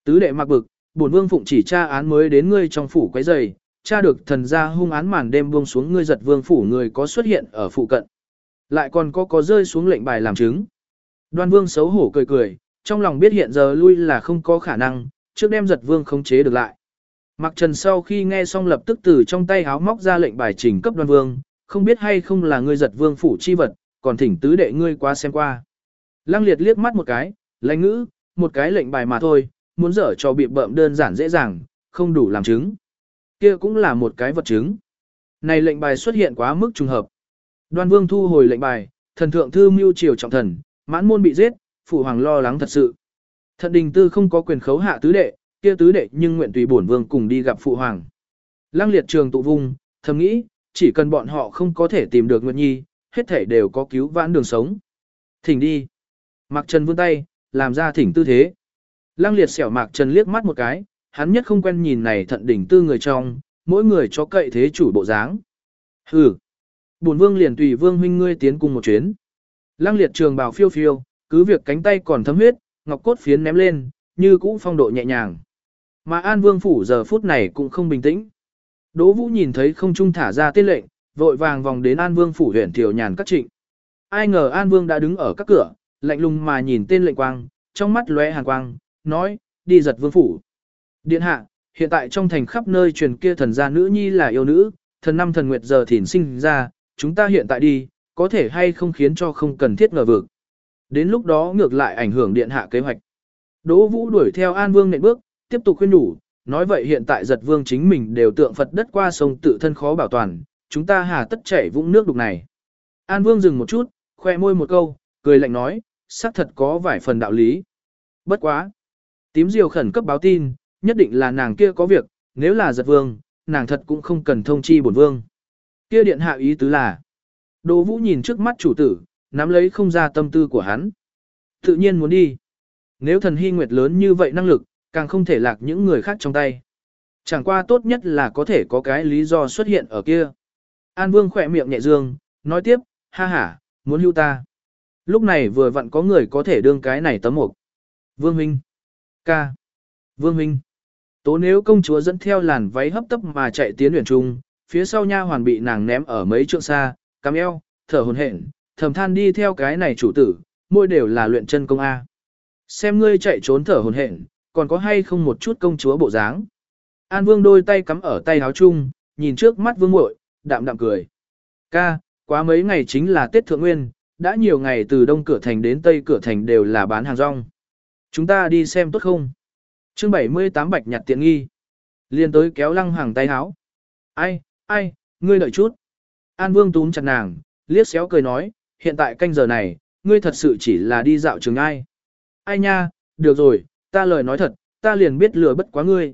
Tứ đệ mặc bực, bổn vương phụng chỉ tra án mới đến ngươi trong phủ quấy giày, tra được thần gia hung án màn đêm buông xuống ngươi giật vương phủ người có xuất hiện ở phụ cận. Lại còn có có rơi xuống lệnh bài làm chứng. Đoan vương xấu hổ cười cười, trong lòng biết hiện giờ lui là không có khả năng, trước đem giật vương khống chế được lại. Mặc trần sau khi nghe xong lập tức từ trong tay háo móc ra lệnh bài trình cấp đoan vương, không biết hay không là ngươi giật vương phủ chi vật, còn thỉnh tứ đệ ngươi qua xem qua. Lăng liệt liếc mắt một cái, lãnh ngữ, một cái lệnh bài mà thôi, muốn dở cho bị bợm đơn giản dễ dàng, không đủ làm chứng. Kia cũng là một cái vật chứng. Này lệnh bài xuất hiện quá mức trùng hợp. Đoan Vương thu hồi lệnh bài, thần thượng thư mưu triều trọng thần, mãn môn bị giết, phụ hoàng lo lắng thật sự. Thận đình tư không có quyền khấu hạ tứ đệ, kia tứ đệ nhưng nguyện tùy bổn vương cùng đi gặp phụ hoàng. Lăng liệt trường tụ vung, thầm nghĩ, chỉ cần bọn họ không có thể tìm được Nguyệt Nhi, hết thể đều có cứu vãn đường sống. Thỉnh đi. Mạc Trần vươn tay, làm ra thỉnh tư thế. Lăng liệt xẻo Mạc Trần liếc mắt một cái, hắn nhất không quen nhìn này thận đỉnh tư người trong, mỗi người cho cậy thế chủ bộ dáng. Hừ. Bổn vương liền tùy vương huynh ngươi tiến cùng một chuyến. Lăng liệt trường bào phiêu phiêu, cứ việc cánh tay còn thấm huyết, ngọc cốt phiến ném lên, như cũ phong độ nhẹ nhàng. Mà An Vương phủ giờ phút này cũng không bình tĩnh. Đỗ Vũ nhìn thấy không trung thả ra tên lệnh, vội vàng vòng đến An Vương phủ huyện tiểu nhàn các trịnh. Ai ngờ An Vương đã đứng ở các cửa, lạnh lùng mà nhìn tên lệnh quang, trong mắt lóe hàn quang, nói, đi giật vương phủ. Điện hạ, hiện tại trong thành khắp nơi truyền kia thần gia nữ nhi là yêu nữ, thần năm thần nguyệt giờ thỉn sinh ra, chúng ta hiện tại đi, có thể hay không khiến cho không cần thiết ngờ vực. Đến lúc đó ngược lại ảnh hưởng điện hạ kế hoạch. Đỗ Vũ đuổi theo An Vương nệm bước, tiếp tục khuyên nhủ, nói vậy hiện tại giật vương chính mình đều tượng Phật đất qua sông tự thân khó bảo toàn, chúng ta hà tất chảy vũng nước đục này. An Vương dừng một chút, khoe môi một câu, cười lạnh nói, xác thật có vài phần đạo lý. Bất quá. Tím diều khẩn cấp báo tin, nhất định là nàng kia có việc, nếu là giật vương, nàng thật cũng không cần thông chi bổn vương. Kia điện hạ ý tứ là. Đỗ Vũ nhìn trước mắt chủ tử, nắm lấy không ra tâm tư của hắn. Tự nhiên muốn đi. Nếu thần hy nguyệt lớn như vậy năng lực, càng không thể lạc những người khác trong tay. Chẳng qua tốt nhất là có thể có cái lý do xuất hiện ở kia. An Vương khỏe miệng nhẹ dương, nói tiếp, ha ha, muốn hưu ta. Lúc này vừa vặn có người có thể đương cái này tấm mục. Vương Minh. Ca. Vương Minh. Tố nếu công chúa dẫn theo làn váy hấp tấp mà chạy tiến huyền trung, phía sau nha hoàn bị nàng ném ở mấy trượng xa, cắm eo, thở hồn hển, thầm than đi theo cái này chủ tử, môi đều là luyện chân công A. Xem ngươi chạy trốn thở hồn hển, còn có hay không một chút công chúa bộ dáng. An Vương đôi tay cắm ở tay áo chung, nhìn trước mắt Vương muội, đạm đạm cười. Ca, quá mấy ngày chính là Tết Thượng Nguyên, đã nhiều ngày từ đông cửa thành đến tây cửa thành đều là bán hàng rong. Chúng ta đi xem tốt không? Chương 78 bạch nhặt tiện nghi. Liên tới kéo lăng hàng tay áo. Ai, ai, ngươi đợi chút. An Vương túm chặt nàng, liếc xéo cười nói, hiện tại canh giờ này, ngươi thật sự chỉ là đi dạo trường ai. Ai nha, được rồi, ta lời nói thật, ta liền biết lừa bất quá ngươi.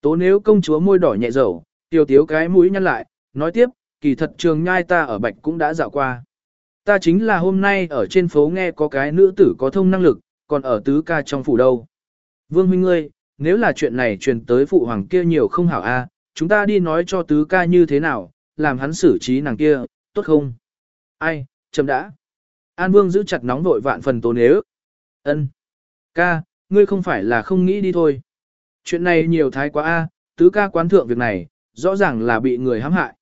Tố nếu công chúa môi đỏ nhẹ dầu, tiêu tiếu cái mũi nhăn lại, nói tiếp, kỳ thật trường nhai ta ở bạch cũng đã dạo qua. Ta chính là hôm nay ở trên phố nghe có cái nữ tử có thông năng lực, còn ở tứ ca trong phủ đâu. Vương huynh ngươi, nếu là chuyện này truyền tới phụ hoàng kia nhiều không hảo a, chúng ta đi nói cho tứ ca như thế nào, làm hắn xử trí nàng kia, tốt không? Ai, chấm đã. An Vương giữ chặt nóng vội vạn phần tố nếu. Ân, Ca, ngươi không phải là không nghĩ đi thôi. Chuyện này nhiều thái quá a, tứ ca quán thượng việc này, rõ ràng là bị người hãm hại.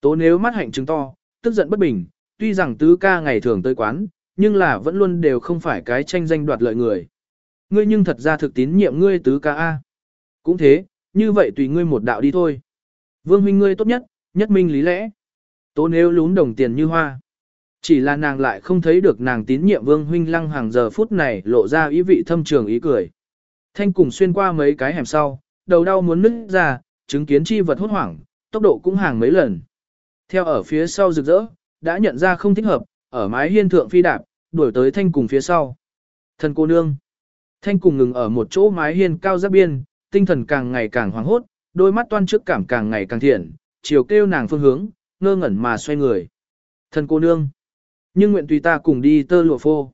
Tố nếu mắt hạnh chứng to, tức giận bất bình, tuy rằng tứ ca ngày thường tới quán, nhưng là vẫn luôn đều không phải cái tranh danh đoạt lợi người. Ngươi nhưng thật ra thực tín nhiệm ngươi tứ ca A. Cũng thế, như vậy tùy ngươi một đạo đi thôi. Vương huynh ngươi tốt nhất, nhất minh lý lẽ. Tố nếu lún đồng tiền như hoa. Chỉ là nàng lại không thấy được nàng tín nhiệm vương huynh lăng hàng giờ phút này lộ ra ý vị thâm trường ý cười. Thanh cùng xuyên qua mấy cái hẻm sau, đầu đau muốn nứt ra, chứng kiến chi vật hốt hoảng, tốc độ cũng hàng mấy lần. Theo ở phía sau rực rỡ, đã nhận ra không thích hợp, ở mái hiên thượng phi đạp, đuổi tới thanh cùng phía sau. Thần cô nương. Thanh cùng ngừng ở một chỗ mái hiên cao giáp biên, tinh thần càng ngày càng hoảng hốt, đôi mắt toan trước cảm càng ngày càng thiện, chiều kêu nàng phương hướng, ngơ ngẩn mà xoay người. Thần cô nương. Nhưng nguyện tùy ta cùng đi tơ lụa phô.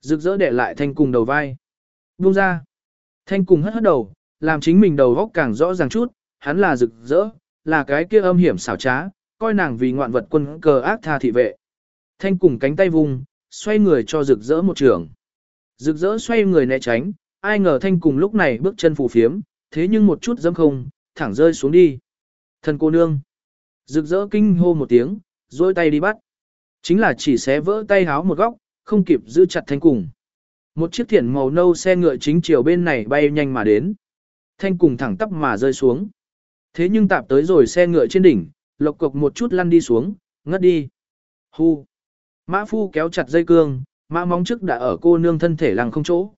Rực rỡ để lại thanh cùng đầu vai. Buông ra. Thanh cùng hất hất đầu, làm chính mình đầu góc càng rõ ràng chút, hắn là rực rỡ, là cái kia âm hiểm xảo trá, coi nàng vì ngoạn vật quân cờ ác tha thị vệ. Thanh cùng cánh tay vùng, xoay người cho rực rỡ một trường. Rực rỡ xoay người né tránh, ai ngờ thanh cùng lúc này bước chân phù phiếm, thế nhưng một chút dâm không, thẳng rơi xuống đi. Thần cô nương. Rực rỡ kinh hô một tiếng, dôi tay đi bắt. Chính là chỉ xé vỡ tay háo một góc, không kịp giữ chặt thanh cùng. Một chiếc thiển màu nâu xe ngựa chính chiều bên này bay nhanh mà đến. Thanh cùng thẳng tắp mà rơi xuống. Thế nhưng tạp tới rồi xe ngựa trên đỉnh, lộc cục một chút lăn đi xuống, ngất đi. Hu. Mã phu kéo chặt dây cương, mã móng trước đã ở cô nương thân thể lằng không chỗ.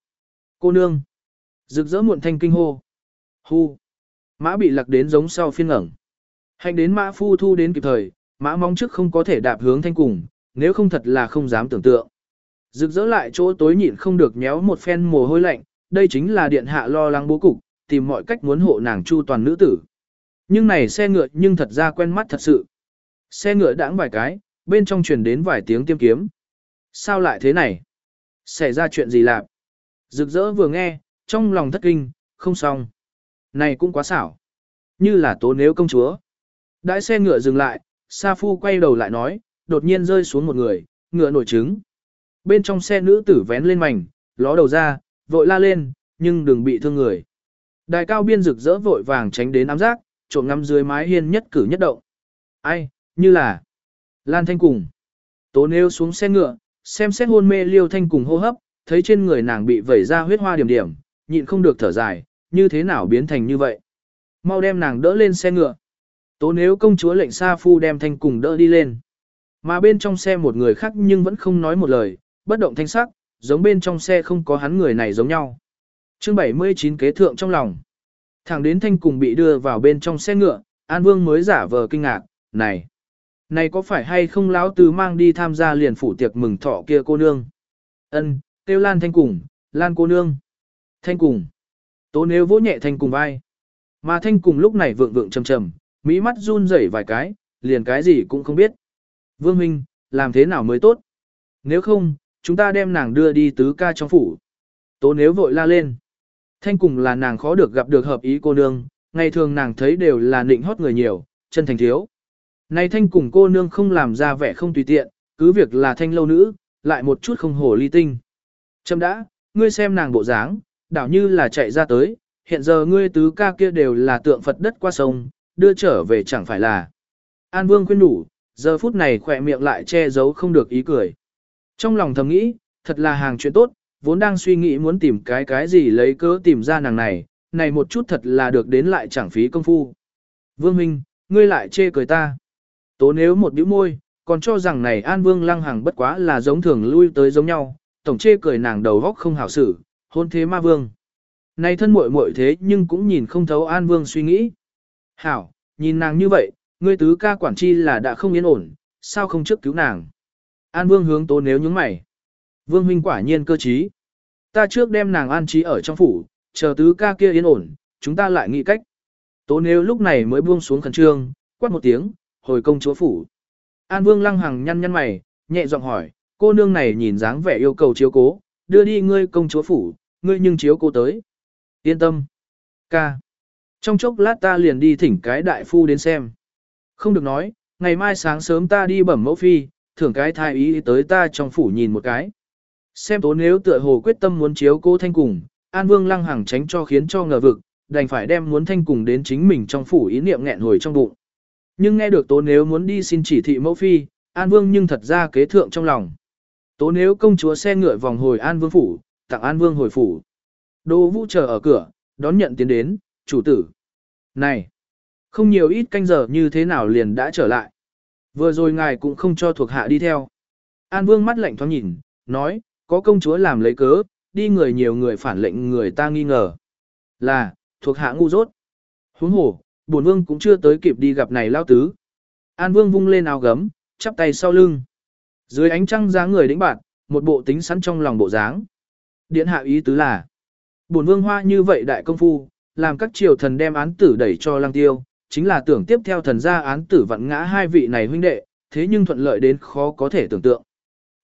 Cô nương. Rực rỡ muộn thanh kinh hô. Hu. Mã bị lặc đến giống sau phiên ngẩng. Hành đến mã phu thu đến kịp thời, mã móng trước không có thể đạp hướng thanh cùng, nếu không thật là không dám tưởng tượng. Rực rỡ lại chỗ tối nhịn không được nhéo một phen mồ hôi lạnh, đây chính là điện hạ lo lắng bố cục, tìm mọi cách muốn hộ nàng chu toàn nữ tử. Nhưng này xe ngựa nhưng thật ra quen mắt thật sự. Xe ngựa đãng vài cái, bên trong truyền đến vài tiếng tiêm kiếm. Sao lại thế này? Xảy ra chuyện gì lạ? Rực rỡ vừa nghe, trong lòng thất kinh, không xong. Này cũng quá xảo. Như là tố nếu công chúa. Đãi xe ngựa dừng lại, Sa Phu quay đầu lại nói, đột nhiên rơi xuống một người, ngựa nổi trứng. Bên trong xe nữ tử vén lên mảnh, ló đầu ra, vội la lên, nhưng đừng bị thương người. Đài cao biên rực rỡ vội vàng tránh đến ám giác, trộm ngắm dưới mái hiên nhất cử nhất động. Ai, như là Lan Thanh cùng. Tố nêu xuống xe ngựa, xem xét hôn mê liêu thanh cùng hô hấp, thấy trên người nàng bị vẩy ra huyết hoa điểm điểm, nhịn không được thở dài, như thế nào biến thành như vậy. Mau đem nàng đỡ lên xe ngựa. Tố nếu công chúa lệnh Sa Phu đem thanh cùng đỡ đi lên. Mà bên trong xe một người khác nhưng vẫn không nói một lời, bất động thanh sắc, giống bên trong xe không có hắn người này giống nhau. chương 79 kế thượng trong lòng. Thẳng đến thanh cùng bị đưa vào bên trong xe ngựa, An Vương mới giả vờ kinh ngạc, này. Này có phải hay không lão tứ mang đi tham gia liền phủ tiệc mừng thọ kia cô nương? Ân, tiêu Lan Thanh cùng, Lan cô nương. Thanh cùng. Tố nếu vỗ nhẹ Thanh cùng vai. Mà Thanh cùng lúc này vượng vượng trầm trầm, mỹ mắt run rẩy vài cái, liền cái gì cũng không biết. Vương Minh, làm thế nào mới tốt? Nếu không, chúng ta đem nàng đưa đi tứ ca trong phủ. Tố nếu vội la lên. Thanh cùng là nàng khó được gặp được hợp ý cô nương, ngày thường nàng thấy đều là nịnh hót người nhiều, chân thành thiếu. Này thanh cùng cô nương không làm ra vẻ không tùy tiện, cứ việc là thanh lâu nữ, lại một chút không hổ ly tinh. Châm đã, ngươi xem nàng bộ dáng, đảo như là chạy ra tới, hiện giờ ngươi tứ ca kia đều là tượng Phật đất qua sông, đưa trở về chẳng phải là. An Vương khuyên đủ, giờ phút này khỏe miệng lại che giấu không được ý cười. Trong lòng thầm nghĩ, thật là hàng chuyện tốt, vốn đang suy nghĩ muốn tìm cái cái gì lấy cớ tìm ra nàng này, này một chút thật là được đến lại chẳng phí công phu. Vương Minh, ngươi lại chê cười ta. Tố nếu một bĩu môi, còn cho rằng này An Vương lăng hàng bất quá là giống thường lui tới giống nhau, tổng chê cười nàng đầu góc không hảo xử, hôn thế ma vương. Này thân muội muội thế nhưng cũng nhìn không thấu An Vương suy nghĩ. Hảo, nhìn nàng như vậy, ngươi tứ ca quản chi là đã không yên ổn, sao không trước cứu nàng. An Vương hướng tố nếu nhướng mày. Vương huynh quả nhiên cơ trí. Ta trước đem nàng an trí ở trong phủ, chờ tứ ca kia yên ổn, chúng ta lại nghĩ cách. Tố nếu lúc này mới buông xuống khẩn trương, quát một tiếng, hồi công chúa phủ. An Vương lăng hằng nhăn nhăn mày, nhẹ giọng hỏi, cô nương này nhìn dáng vẻ yêu cầu chiếu cố, đưa đi ngươi công chúa phủ, ngươi nhưng chiếu cố tới. Yên tâm. Ca. Trong chốc lát ta liền đi thỉnh cái đại phu đến xem. Không được nói, ngày mai sáng sớm ta đi bẩm mẫu phi, thưởng cái thai ý tới ta trong phủ nhìn một cái. Xem tố nếu tựa hồ quyết tâm muốn chiếu cô thanh cùng, An Vương lăng hằng tránh cho khiến cho ngờ vực, đành phải đem muốn thanh cùng đến chính mình trong phủ ý niệm nghẹn hồi trong bụng. Nhưng nghe được tố nếu muốn đi xin chỉ thị mẫu phi, An Vương nhưng thật ra kế thượng trong lòng. Tố nếu công chúa xe ngựa vòng hồi An Vương phủ, tặng An Vương hồi phủ. Đô Vũ chờ ở cửa, đón nhận tiến đến, chủ tử. Này, không nhiều ít canh giờ như thế nào liền đã trở lại. Vừa rồi ngài cũng không cho thuộc hạ đi theo. An Vương mắt lạnh thoáng nhìn, nói, có công chúa làm lấy cớ, đi người nhiều người phản lệnh người ta nghi ngờ. Là, thuộc hạ ngu dốt. Huống hồ, bổn vương cũng chưa tới kịp đi gặp này lao tứ. An vương vung lên áo gấm, chắp tay sau lưng. Dưới ánh trăng dáng người đĩnh bạn, một bộ tính sẵn trong lòng bộ dáng. Điện hạ ý tứ là, bổn vương hoa như vậy đại công phu, làm các triều thần đem án tử đẩy cho Lang tiêu, chính là tưởng tiếp theo thần ra án tử vặn ngã hai vị này huynh đệ, thế nhưng thuận lợi đến khó có thể tưởng tượng.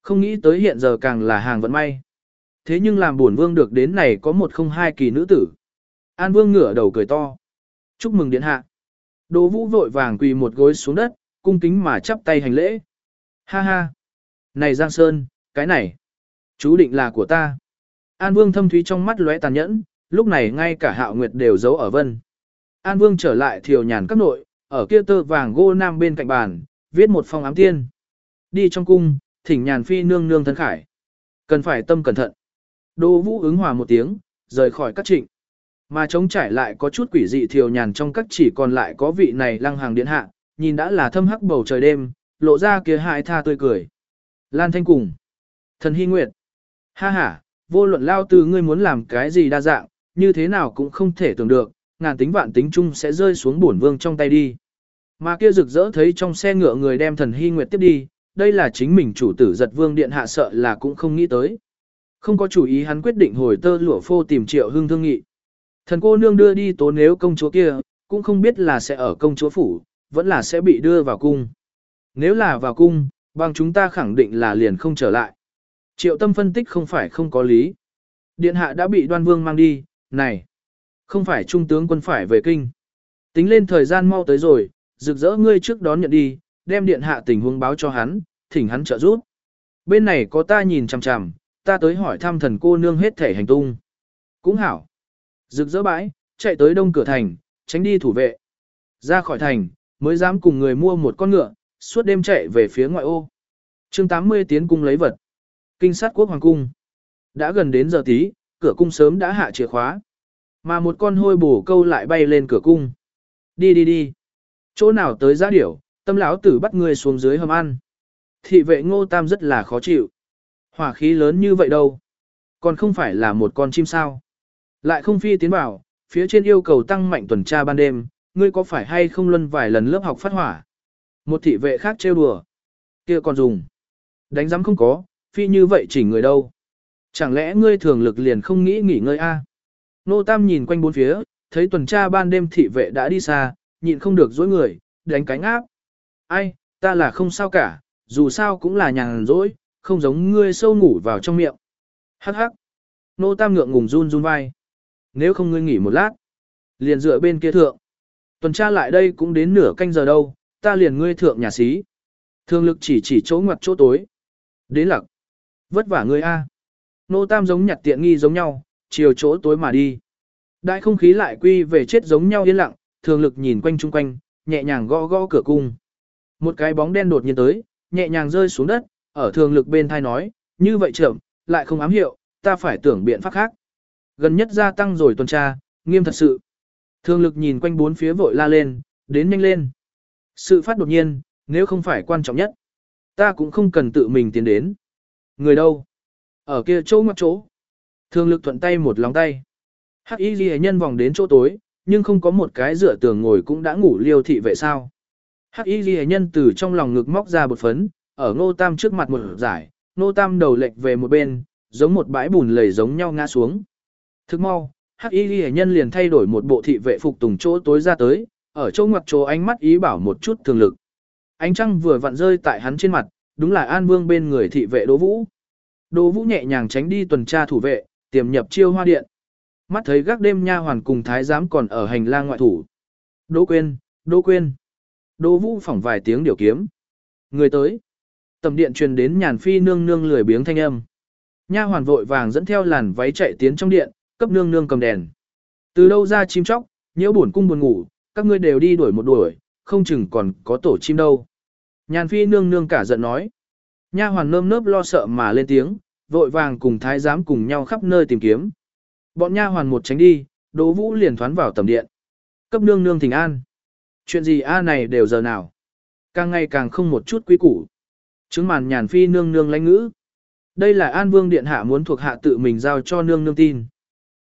Không nghĩ tới hiện giờ càng là hàng vận may. Thế nhưng làm bổn vương được đến này có một không hai kỳ nữ tử. An vương ngửa đầu cười to. Chúc mừng điện hạ. Đỗ vũ vội vàng quỳ một gối xuống đất, cung kính mà chắp tay hành lễ. Ha ha. Này Giang Sơn, cái này. Chú định là của ta. An Vương thâm thúy trong mắt lóe tàn nhẫn, lúc này ngay cả hạo nguyệt đều giấu ở vân. An Vương trở lại thiều nhàn các nội, ở kia tơ vàng gô nam bên cạnh bàn, viết một phong ám tiên. Đi trong cung, thỉnh nhàn phi nương nương thân khải. Cần phải tâm cẩn thận. Đỗ vũ ứng hòa một tiếng, rời khỏi các trịnh. Mà trống trải lại có chút quỷ dị thiều nhàn trong các chỉ còn lại có vị này lăng hàng điện hạ, nhìn đã là thâm hắc bầu trời đêm, lộ ra kia hại tha tươi cười. Lan Thanh cùng. Thần Hy Nguyệt. Ha ha, vô luận lao từ ngươi muốn làm cái gì đa dạng, như thế nào cũng không thể tưởng được, ngàn tính vạn tính chung sẽ rơi xuống bổn vương trong tay đi. Mà kia rực rỡ thấy trong xe ngựa người đem thần Hy Nguyệt tiếp đi, đây là chính mình chủ tử giật vương điện hạ sợ là cũng không nghĩ tới. Không có chủ ý hắn quyết định hồi tơ lụa phô tìm triệu hương thương nghị. Thần cô nương đưa đi tố nếu công chúa kia, cũng không biết là sẽ ở công chúa phủ, vẫn là sẽ bị đưa vào cung. Nếu là vào cung, bằng chúng ta khẳng định là liền không trở lại. Triệu tâm phân tích không phải không có lý. Điện hạ đã bị đoan vương mang đi, này, không phải trung tướng quân phải về kinh. Tính lên thời gian mau tới rồi, rực rỡ ngươi trước đón nhận đi, đem điện hạ tình huống báo cho hắn, thỉnh hắn trợ giúp. Bên này có ta nhìn chằm chằm, ta tới hỏi thăm thần cô nương hết thể hành tung. Cũng hảo. Rực rỡ bãi, chạy tới đông cửa thành, tránh đi thủ vệ. Ra khỏi thành, mới dám cùng người mua một con ngựa, suốt đêm chạy về phía ngoại ô. chương 80 tiến cung lấy vật. Kinh sát quốc hoàng cung. Đã gần đến giờ tí, cửa cung sớm đã hạ chìa khóa. Mà một con hôi bổ câu lại bay lên cửa cung. Đi đi đi. Chỗ nào tới giá điểu, tâm lão tử bắt người xuống dưới hầm ăn. Thị vệ ngô tam rất là khó chịu. Hỏa khí lớn như vậy đâu. Còn không phải là một con chim sao. Lại không phi tiến bảo, phía trên yêu cầu tăng mạnh tuần tra ban đêm, ngươi có phải hay không luân vài lần lớp học phát hỏa. Một thị vệ khác trêu đùa. kia còn dùng. Đánh giám không có, phi như vậy chỉ người đâu. Chẳng lẽ ngươi thường lực liền không nghĩ nghỉ ngơi a? Nô Tam nhìn quanh bốn phía, thấy tuần tra ban đêm thị vệ đã đi xa, nhịn không được dối người, đánh cánh áp. Ai, ta là không sao cả, dù sao cũng là nhàn rỗi, không giống ngươi sâu ngủ vào trong miệng. Hắc hắc. Nô Tam ngượng ngùng run run vai. Nếu không ngươi nghỉ một lát, liền dựa bên kia thượng. Tuần tra lại đây cũng đến nửa canh giờ đâu, ta liền ngươi thượng nhà xí. Thương lực chỉ chỉ chỗ ngoặt chỗ tối. Đến lặc. Vất vả ngươi a. Nô Tam giống nhặt tiện nghi giống nhau, chiều chỗ tối mà đi. Đại không khí lại quy về chết giống nhau yên lặng, thường lực nhìn quanh chung quanh, nhẹ nhàng gõ gõ cửa cung. Một cái bóng đen đột nhiên tới, nhẹ nhàng rơi xuống đất, ở thường lực bên thai nói, như vậy chậm, lại không ám hiệu, ta phải tưởng biện pháp khác. Gần nhất gia tăng rồi tuần tra, nghiêm thật sự. Thường lực nhìn quanh bốn phía vội la lên, đến nhanh lên. Sự phát đột nhiên, nếu không phải quan trọng nhất, ta cũng không cần tự mình tiến đến. Người đâu? Ở kia chỗ ngoặc chỗ. Thường lực thuận tay một lòng tay. Hắc y ghi nhân vòng đến chỗ tối, nhưng không có một cái dựa tường ngồi cũng đã ngủ liêu thị vệ sao. Hắc y ghi nhân từ trong lòng ngực móc ra bột phấn, ở ngô tam trước mặt một giải, ngô tam đầu lệch về một bên, giống một bãi bùn lầy giống nhau ngã xuống. Thức mau, hắc y ghi nhân liền thay đổi một bộ thị vệ phục tùng chỗ tối ra tới, ở chỗ ngoặc chỗ ánh mắt ý bảo một chút thường lực. Ánh trăng vừa vặn rơi tại hắn trên mặt, đúng là An Vương bên người thị vệ Đỗ Vũ. Đỗ Vũ nhẹ nhàng tránh đi tuần tra thủ vệ, tiềm nhập chiêu hoa điện. Mắt thấy gác đêm nha hoàn cùng thái giám còn ở hành lang ngoại thủ. Đỗ quên, Đỗ quên. Đỗ Vũ phỏng vài tiếng điều kiếm. Người tới. Tầm điện truyền đến nhàn phi nương nương lười biếng thanh âm. Nha hoàn vội vàng dẫn theo làn váy chạy tiến trong điện, cấp nương nương cầm đèn. Từ đâu ra chim chóc, nhiễu buồn cung buồn ngủ, các ngươi đều đi đuổi một đuổi, không chừng còn có tổ chim đâu. Nhàn phi nương nương cả giận nói. Nha hoàn nơm nớp lo sợ mà lên tiếng, vội vàng cùng thái giám cùng nhau khắp nơi tìm kiếm. Bọn nha hoàn một tránh đi, Đỗ Vũ liền thoán vào tầm điện. Cấp nương nương thỉnh an. Chuyện gì a này đều giờ nào? Càng ngày càng không một chút quý củ. Chứng màn nhàn phi nương nương lãnh ngữ. Đây là An Vương Điện Hạ muốn thuộc hạ tự mình giao cho nương nương tin.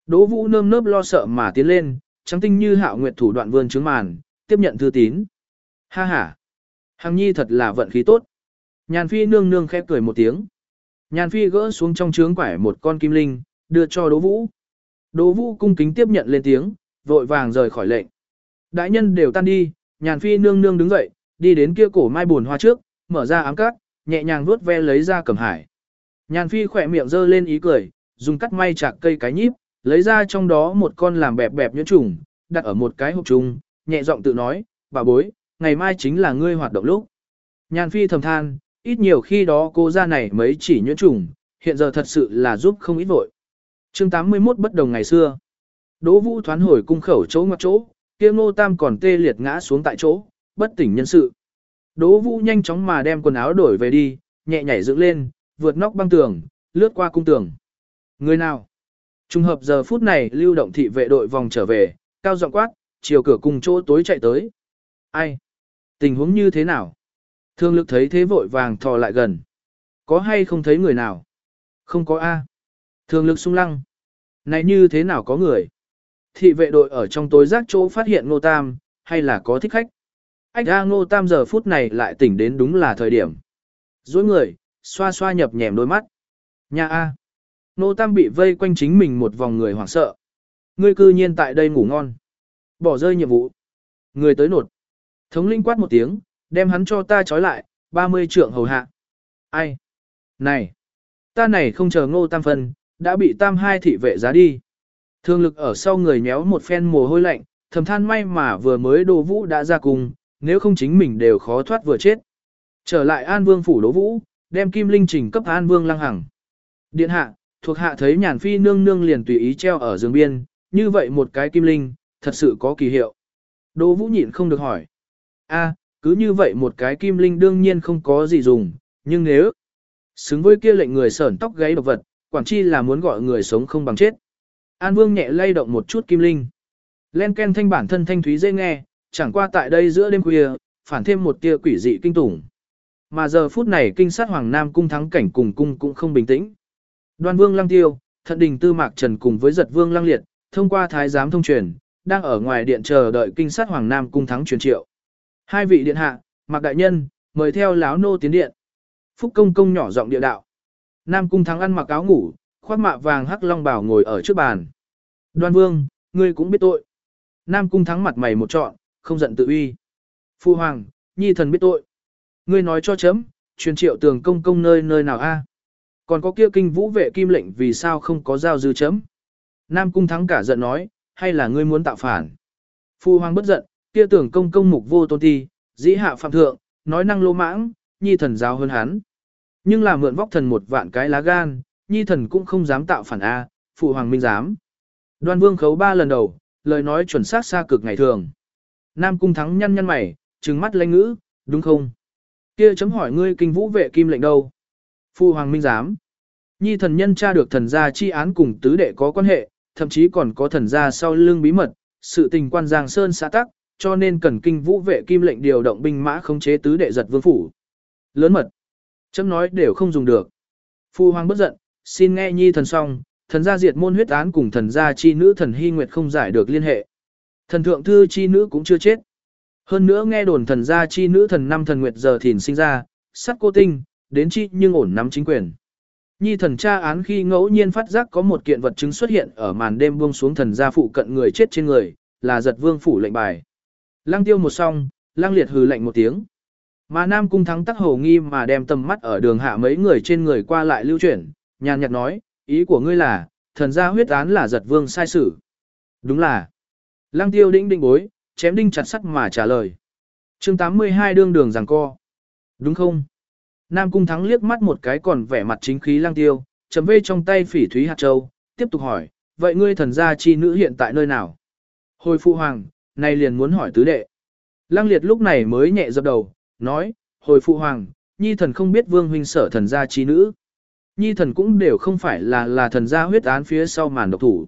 Đỗ Vũ nơm nớp lo sợ mà tiến lên, trắng tinh như hạo nguyệt thủ đoạn vươn trướng màn, tiếp nhận thư tín. Ha ha! Hằng nhi thật là vận khí tốt. Nhàn phi nương nương khép cười một tiếng. Nhàn phi gỡ xuống trong trướng quải một con kim linh, đưa cho Đỗ Vũ. Đỗ Vũ cung kính tiếp nhận lên tiếng, vội vàng rời khỏi lệnh. Đại nhân đều tan đi, nhàn phi nương nương đứng dậy, đi đến kia cổ mai buồn hoa trước, mở ra ám cát, nhẹ nhàng vuốt ve lấy ra cẩm hải. Nhàn phi khỏe miệng giơ lên ý cười, dùng cắt may chạc cây cái nhíp, lấy ra trong đó một con làm bẹp bẹp nhuyễn trùng, đặt ở một cái hộp trùng, nhẹ giọng tự nói, bà bối, ngày mai chính là ngươi hoạt động lúc. Nhàn phi thầm than, ít nhiều khi đó cô ra này mấy chỉ nhuyễn trùng, hiện giờ thật sự là giúp không ít vội. chương 81 bất đồng ngày xưa. Đỗ vũ thoán hồi cung khẩu chỗ ngoặc chỗ, kia ngô tam còn tê liệt ngã xuống tại chỗ, bất tỉnh nhân sự. Đỗ vũ nhanh chóng mà đem quần áo đổi về đi, nhẹ nhảy dựng lên, vượt nóc băng tường, lướt qua cung tường. Người nào? Trùng hợp giờ phút này lưu động thị vệ đội vòng trở về, cao giọng quát, chiều cửa cùng chỗ tối chạy tới. Ai? Tình huống như thế nào? Thương lực thấy thế vội vàng thò lại gần. Có hay không thấy người nào? Không có A. Thương lực sung lăng. Này như thế nào có người? Thị vệ đội ở trong tối giác chỗ phát hiện Ngô Tam, hay là có thích khách? Ách A Ngô Tam giờ phút này lại tỉnh đến đúng là thời điểm. Dối người, xoa xoa nhập nhèm đôi mắt. Nhà A. Nô Tam bị vây quanh chính mình một vòng người hoảng sợ. Ngươi cư nhiên tại đây ngủ ngon. Bỏ rơi nhiệm vụ. Người tới nột. Thống linh quát một tiếng, đem hắn cho ta trói lại, 30 trượng hầu hạ. Ai? Này! Ta này không chờ ngô tam phân, đã bị tam hai thị vệ giá đi. Thương lực ở sau người méo một phen mồ hôi lạnh, thầm than may mà vừa mới đồ vũ đã ra cùng, nếu không chính mình đều khó thoát vừa chết. Trở lại An Vương phủ đỗ vũ, đem kim linh trình cấp An Vương lăng hằng. Điện hạ, thuộc hạ thấy nhàn phi nương nương liền tùy ý treo ở giường biên, như vậy một cái kim linh, thật sự có kỳ hiệu. Đỗ Vũ nhịn không được hỏi. a cứ như vậy một cái kim linh đương nhiên không có gì dùng, nhưng nếu xứng với kia lệnh người sởn tóc gáy độc vật, quản chi là muốn gọi người sống không bằng chết. An Vương nhẹ lay động một chút kim linh. Len ken thanh bản thân thanh thúy dễ nghe, chẳng qua tại đây giữa đêm khuya, phản thêm một tia quỷ dị kinh tủng. Mà giờ phút này kinh sát Hoàng Nam cung thắng cảnh cùng cung cũng không bình tĩnh. Đoan Vương Lăng Tiêu, Thận Đình Tư Mạc Trần cùng với Giật Vương Lăng Liệt, thông qua thái giám thông truyền, đang ở ngoài điện chờ đợi kinh sát Hoàng Nam cung thắng truyền triệu. Hai vị điện hạ, Mạc đại nhân, mời theo láo nô tiến điện. Phúc công công nhỏ giọng địa đạo. Nam cung thắng ăn mặc áo ngủ, khoác mạ vàng hắc long bảo ngồi ở trước bàn. Đoan Vương, ngươi cũng biết tội. Nam cung thắng mặt mày một trọn, không giận tự uy. Phu hoàng, nhi thần biết tội. Ngươi nói cho chấm, truyền triệu tường công công nơi nơi nào a? Còn có kia kinh vũ vệ kim lệnh vì sao không có giao dư chấm? Nam cung thắng cả giận nói, hay là ngươi muốn tạo phản? Phu hoàng bất giận, kia tưởng công công mục vô tôn ti, dĩ hạ phạm thượng, nói năng lô mãng, nhi thần giáo hơn hắn. Nhưng là mượn vóc thần một vạn cái lá gan, nhi thần cũng không dám tạo phản A, phụ hoàng minh dám. Đoan vương khấu ba lần đầu, lời nói chuẩn xác xa cực ngày thường. Nam cung thắng nhăn nhăn mày, trừng mắt lanh ngữ, đúng không? Kia chấm hỏi ngươi kinh vũ vệ kim lệnh đâu? Phu hoàng minh giám. Nhi thần nhân tra được thần gia chi án cùng tứ đệ có quan hệ, thậm chí còn có thần gia sau lưng bí mật, sự tình quan giang sơn xã tắc, cho nên cần kinh vũ vệ kim lệnh điều động binh mã khống chế tứ đệ giật vương phủ. Lớn mật. Chấm nói đều không dùng được. Phu hoàng bất giận, xin nghe nhi thần xong, thần gia diệt môn huyết án cùng thần gia chi nữ thần hy nguyệt không giải được liên hệ. Thần thượng thư chi nữ cũng chưa chết. Hơn nữa nghe đồn thần gia chi nữ thần năm thần nguyệt giờ thìn sinh ra, sắc cô tinh, đến chi nhưng ổn nắm chính quyền. Nhi thần tra án khi ngẫu nhiên phát giác có một kiện vật chứng xuất hiện ở màn đêm buông xuống thần gia phụ cận người chết trên người, là giật vương phủ lệnh bài. Lăng tiêu một song, lăng liệt hừ lạnh một tiếng. Mà Nam Cung Thắng tắc hồ nghi mà đem tầm mắt ở đường hạ mấy người trên người qua lại lưu chuyển, nhàn nhạt nói, ý của ngươi là, thần gia huyết án là giật vương sai sử. Đúng là. Lăng tiêu đĩnh đinh bối, chém đinh chặt sắt mà trả lời. chương 82 đương đường giằng co. Đúng không? Nam Cung Thắng liếc mắt một cái còn vẻ mặt chính khí lang tiêu, chấm vê trong tay phỉ thúy hạt châu, tiếp tục hỏi, vậy ngươi thần gia chi nữ hiện tại nơi nào? Hồi phụ hoàng, này liền muốn hỏi tứ đệ. Lăng liệt lúc này mới nhẹ dập đầu, nói, hồi phụ hoàng, nhi thần không biết vương huynh sở thần gia chi nữ. Nhi thần cũng đều không phải là là thần gia huyết án phía sau màn độc thủ.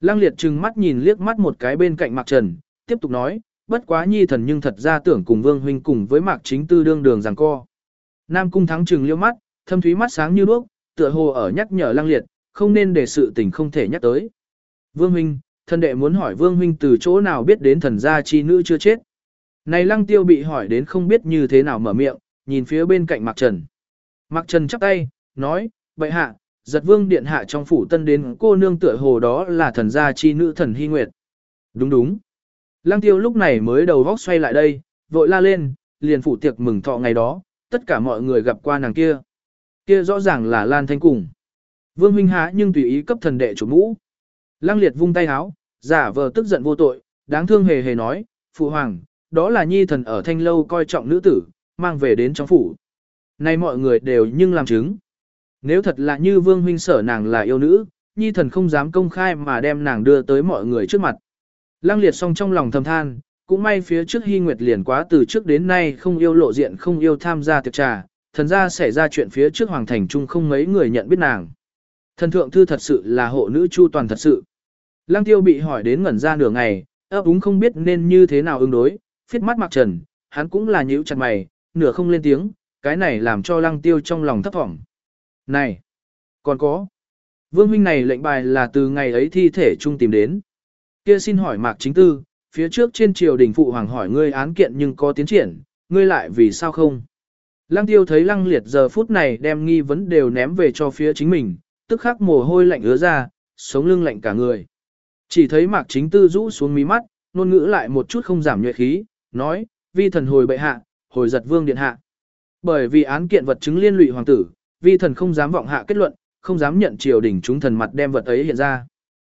Lăng liệt trừng mắt nhìn liếc mắt một cái bên cạnh Mạc Trần, tiếp tục nói, bất quá nhi thần nhưng thật ra tưởng cùng vương huynh cùng với Mạc Chính Tư đương đường rằng co. Nam cung thắng trừng liêu mắt, thâm thúy mắt sáng như đuốc, tựa hồ ở nhắc nhở Lăng liệt, không nên để sự tình không thể nhắc tới. Vương huynh, thần đệ muốn hỏi vương huynh từ chỗ nào biết đến thần gia chi nữ chưa chết. Này lăng tiêu bị hỏi đến không biết như thế nào mở miệng, nhìn phía bên cạnh Mạc Trần. Mạc Trần chắp tay, nói, vậy hạ, giật vương điện hạ trong phủ tân đến cô nương tựa hồ đó là thần gia chi nữ thần hy nguyệt. Đúng đúng. Lăng tiêu lúc này mới đầu vóc xoay lại đây, vội la lên, liền phủ tiệc mừng thọ ngày đó, tất cả mọi người gặp qua nàng kia. Kia rõ ràng là Lan Thanh cùng. Vương huynh há nhưng tùy ý cấp thần đệ chủ mũ. Lăng liệt vung tay háo, giả vờ tức giận vô tội, đáng thương hề hề nói, phụ hoàng, đó là nhi thần ở thanh lâu coi trọng nữ tử, mang về đến trong phủ. Nay mọi người đều nhưng làm chứng. Nếu thật là như vương huynh sở nàng là yêu nữ, nhi thần không dám công khai mà đem nàng đưa tới mọi người trước mặt. Lăng liệt song trong lòng thầm than, cũng may phía trước hy nguyệt liền quá từ trước đến nay không yêu lộ diện không yêu tham gia tiệc trà, thần ra xảy ra chuyện phía trước hoàng thành trung không mấy người nhận biết nàng. Thần thượng thư thật sự là hộ nữ chu toàn thật sự. Lăng tiêu bị hỏi đến ngẩn ra nửa ngày, ấp úng không biết nên như thế nào ứng đối, phiết mắt mặc trần, hắn cũng là nhíu chặt mày, nửa không lên tiếng, cái này làm cho lăng tiêu trong lòng thấp thỏm. Này, còn có, vương huynh này lệnh bài là từ ngày ấy thi thể trung tìm đến. Kia xin hỏi mạc chính tư, phía trước trên triều đình phụ hoàng hỏi ngươi án kiện nhưng có tiến triển, ngươi lại vì sao không? Lăng tiêu thấy lăng liệt giờ phút này đem nghi vấn đều ném về cho phía chính mình, tức khắc mồ hôi lạnh ứa ra, sống lưng lạnh cả người. Chỉ thấy mạc chính tư rũ xuống mí mắt, nôn ngữ lại một chút không giảm nhuệ khí, nói, vi thần hồi bệ hạ, hồi giật vương điện hạ. Bởi vì án kiện vật chứng liên lụy hoàng tử, vi thần không dám vọng hạ kết luận, không dám nhận triều đình chúng thần mặt đem vật ấy hiện ra.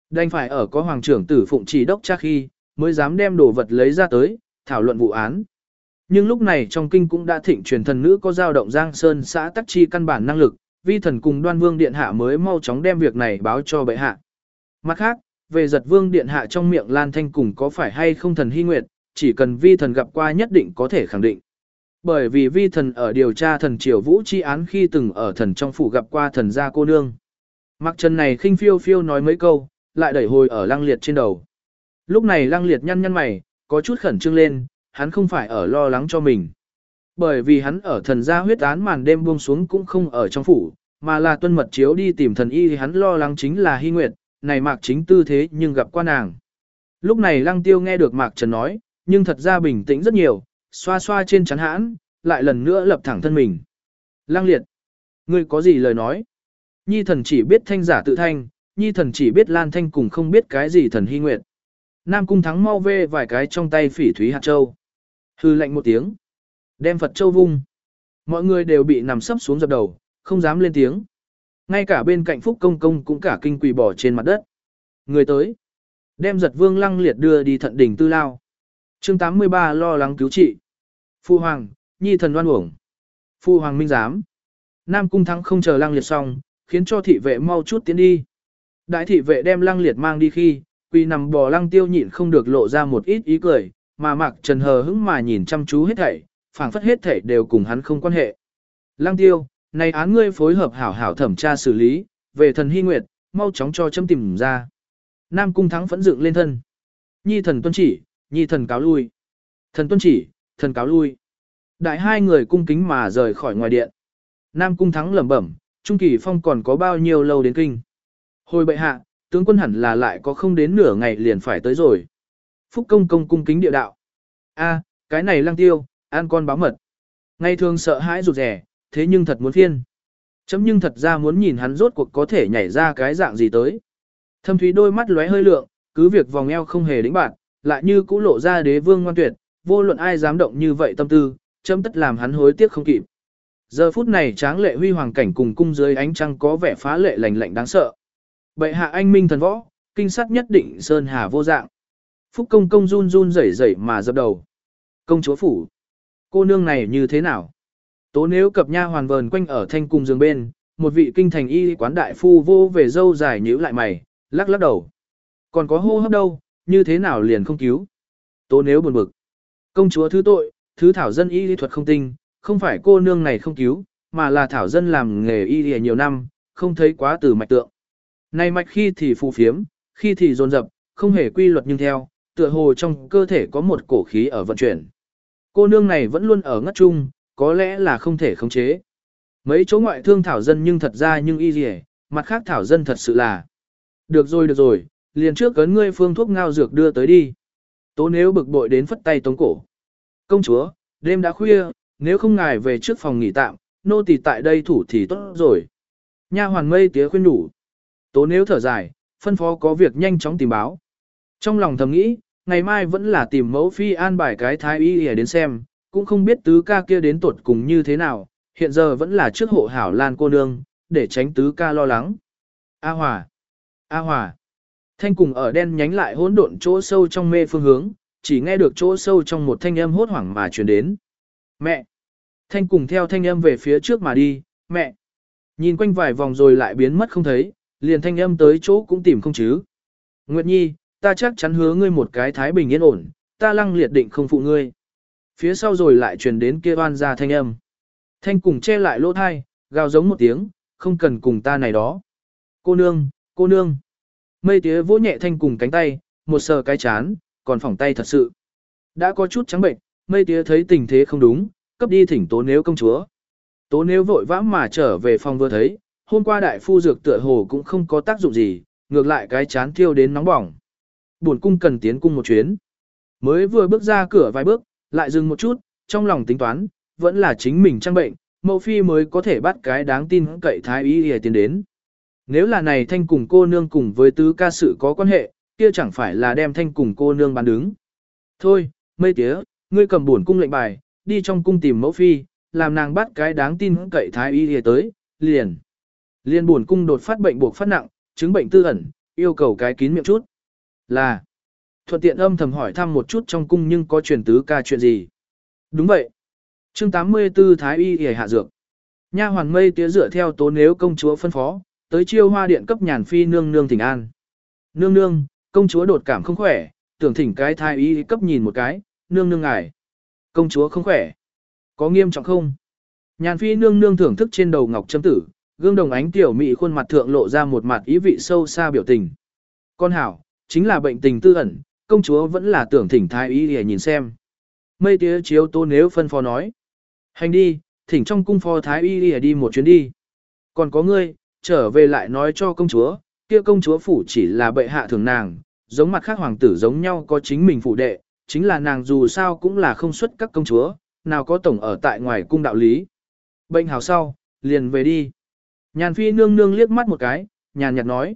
Đành phải ở có hoàng trưởng tử phụng chỉ đốc cha khi, mới dám đem đồ vật lấy ra tới, thảo luận vụ án. Nhưng lúc này trong kinh cũng đã thịnh truyền thần nữ có dao động Giang Sơn xã tắc chi căn bản năng lực, vi thần cùng đoan vương điện hạ mới mau chóng đem việc này báo cho bệ hạ. Mặt khác, về giật vương điện hạ trong miệng Lan Thanh cùng có phải hay không thần hy nguyệt, chỉ cần vi thần gặp qua nhất định có thể khẳng định. Bởi vì vi thần ở điều tra thần triều vũ chi án khi từng ở thần trong phủ gặp qua thần gia cô nương. Mặc trần này khinh phiêu phiêu nói mấy câu, lại đẩy hồi ở lăng liệt trên đầu. Lúc này lăng liệt nhăn nhăn mày, có chút khẩn trương lên, hắn không phải ở lo lắng cho mình. Bởi vì hắn ở thần gia huyết án màn đêm buông xuống cũng không ở trong phủ, mà là tuân mật chiếu đi tìm thần y thì hắn lo lắng chính là hy nguyệt, này mạc chính tư thế nhưng gặp qua nàng. Lúc này lăng tiêu nghe được mạc trần nói, nhưng thật ra bình tĩnh rất nhiều, xoa xoa trên chắn hãn, lại lần nữa lập thẳng thân mình. Lăng liệt, ngươi có gì lời nói? Nhi thần chỉ biết thanh giả tự thanh, nhi thần chỉ biết lan thanh cùng không biết cái gì thần hy nguyệt. Nam cung thắng mau vê vài cái trong tay phỉ thúy hạt châu. Hư lạnh một tiếng. Đem Phật châu vung. Mọi người đều bị nằm sấp xuống dập đầu, không dám lên tiếng. Ngay cả bên cạnh Phúc Công Công cũng cả kinh quỳ bỏ trên mặt đất. Người tới. Đem giật vương lăng liệt đưa đi thận đỉnh tư lao. chương 83 lo lắng cứu trị. Phu Hoàng, nhi thần đoan uổng. Phu Hoàng minh giám. Nam Cung Thắng không chờ lăng liệt xong, khiến cho thị vệ mau chút tiến đi. Đại thị vệ đem lăng liệt mang đi khi, quỳ nằm bò lăng tiêu nhịn không được lộ ra một ít ý cười, mà mặc trần hờ hững mà nhìn chăm chú hết thảy, phảng phất hết thảy đều cùng hắn không quan hệ. Lăng tiêu, này án ngươi phối hợp hảo hảo thẩm tra xử lý, về thần hy nguyệt, mau chóng cho châm tìm ra. Nam cung thắng phẫn dựng lên thân. Nhi thần tuân chỉ, nhi thần cáo lui. Thần tuân chỉ, thần cáo lui. Đại hai người cung kính mà rời khỏi ngoài điện. Nam cung thắng lẩm bẩm, Trung Kỳ Phong còn có bao nhiêu lâu đến kinh. Hồi bệ hạ, tướng quân hẳn là lại có không đến nửa ngày liền phải tới rồi. Phúc công công cung kính địa đạo. A, cái này lăng tiêu, ăn con báo mật. Ngày thường sợ hãi rụt rẻ, thế nhưng thật muốn phiên. Chấm nhưng thật ra muốn nhìn hắn rốt cuộc có thể nhảy ra cái dạng gì tới. Thâm thúy đôi mắt lóe hơi lượng, cứ việc vòng eo không hề đĩnh bạn, lại như cũ lộ ra đế vương ngoan tuyệt, vô luận ai dám động như vậy tâm tư, chấm tất làm hắn hối tiếc không kịp. Giờ phút này tráng lệ huy hoàng cảnh cùng cung dưới ánh trăng có vẻ phá lệ lành lạnh đáng sợ. Bệ hạ anh minh thần võ, kinh sát nhất định sơn hà vô dạng. Phúc công công run run rẩy rẩy mà dập đầu. Công chúa phủ. Cô nương này như thế nào? Tố nếu cập nha hoàn vờn quanh ở thanh cùng giường bên, một vị kinh thành y quán đại phu vô về dâu dài nhíu lại mày, lắc lắc đầu. Còn có hô hấp đâu, như thế nào liền không cứu? Tố nếu buồn bực. Công chúa thứ tội, thứ thảo dân y lý thuật không tinh, không phải cô nương này không cứu, mà là thảo dân làm nghề y lìa nhiều năm, không thấy quá từ mạch tượng. Này mạch khi thì phù phiếm, khi thì dồn dập, không hề quy luật nhưng theo, tựa hồ trong cơ thể có một cổ khí ở vận chuyển. Cô nương này vẫn luôn ở ngất chung, có lẽ là không thể khống chế. Mấy chỗ ngoại thương thảo dân nhưng thật ra nhưng y gì mặt khác thảo dân thật sự là. Được rồi được rồi, liền trước cấn ngươi phương thuốc ngao dược đưa tới đi. Tố nếu bực bội đến phất tay tống cổ. Công chúa, đêm đã khuya, nếu không ngài về trước phòng nghỉ tạm, nô tỳ tại đây thủ thì tốt rồi. Nha hoàn mây tía khuyên đủ. Tố nếu thở dài, phân phó có việc nhanh chóng tìm báo. Trong lòng thầm nghĩ, ngày mai vẫn là tìm mẫu phi an bài cái thái y để đến xem, cũng không biết tứ ca kia đến tuột cùng như thế nào, hiện giờ vẫn là trước hộ hảo lan cô nương, để tránh tứ ca lo lắng. A Hòa! A Hòa! Thanh cùng ở đen nhánh lại hỗn độn chỗ sâu trong mê phương hướng, chỉ nghe được chỗ sâu trong một thanh âm hốt hoảng mà truyền đến. Mẹ! Thanh cùng theo thanh âm về phía trước mà đi, mẹ! Nhìn quanh vài vòng rồi lại biến mất không thấy, liền thanh âm tới chỗ cũng tìm không chứ. Nguyệt Nhi, ta chắc chắn hứa ngươi một cái thái bình yên ổn, ta lăng liệt định không phụ ngươi. Phía sau rồi lại truyền đến kia oan ra thanh âm. Thanh cùng che lại lỗ thai, gào giống một tiếng, không cần cùng ta này đó. Cô nương, cô nương. Mây tía vỗ nhẹ thanh cùng cánh tay, một sờ cái chán, còn phỏng tay thật sự. Đã có chút trắng bệnh, mây tía thấy tình thế không đúng, cấp đi thỉnh tố nếu công chúa. Tố nếu vội vã mà trở về phòng vừa thấy, hôm qua đại phu dược tựa hồ cũng không có tác dụng gì, ngược lại cái chán thiêu đến nóng bỏng. Buồn cung cần tiến cung một chuyến. Mới vừa bước ra cửa vài bước, lại dừng một chút, trong lòng tính toán, vẫn là chính mình trang bệnh, mẫu phi mới có thể bắt cái đáng tin cậy thái y để tiến đến. Nếu là này thanh cùng cô nương cùng với tứ ca sự có quan hệ, kia chẳng phải là đem thanh cùng cô nương bán đứng. Thôi, mây tía, ngươi cầm buồn cung lệnh bài, đi trong cung tìm mẫu phi, làm nàng bắt cái đáng tin cậy thái y để tới, liền. Liên buồn cung đột phát bệnh buộc phát nặng, chứng bệnh tư ẩn, yêu cầu cái kín miệng chút. Là, thuận tiện âm thầm hỏi thăm một chút trong cung nhưng có truyền tứ ca chuyện gì. Đúng vậy. chương 84 Thái Y hề hạ dược. Nha hoàn mây tía dựa theo tố nếu công chúa phân phó, tới chiêu hoa điện cấp nhàn phi nương nương thỉnh an. Nương nương, công chúa đột cảm không khỏe, tưởng thỉnh cái thái y cấp nhìn một cái, nương nương ngài. Công chúa không khỏe. Có nghiêm trọng không? Nhàn phi nương nương thưởng thức trên đầu ngọc châm tử, gương đồng ánh tiểu mị khuôn mặt thượng lộ ra một mặt ý vị sâu xa biểu tình. Con hảo, chính là bệnh tình tư ẩn, công chúa vẫn là tưởng thỉnh thái y để nhìn xem. Mây tía chiếu tô nếu phân phó nói. Hành đi, thỉnh trong cung phó thái y để đi một chuyến đi. Còn có ngươi, trở về lại nói cho công chúa, kia công chúa phủ chỉ là bệ hạ thường nàng, giống mặt khác hoàng tử giống nhau có chính mình phụ đệ, chính là nàng dù sao cũng là không xuất các công chúa, nào có tổng ở tại ngoài cung đạo lý. Bệnh hào sau, liền về đi. Nhàn phi nương nương liếc mắt một cái, nhàn nhạt nói.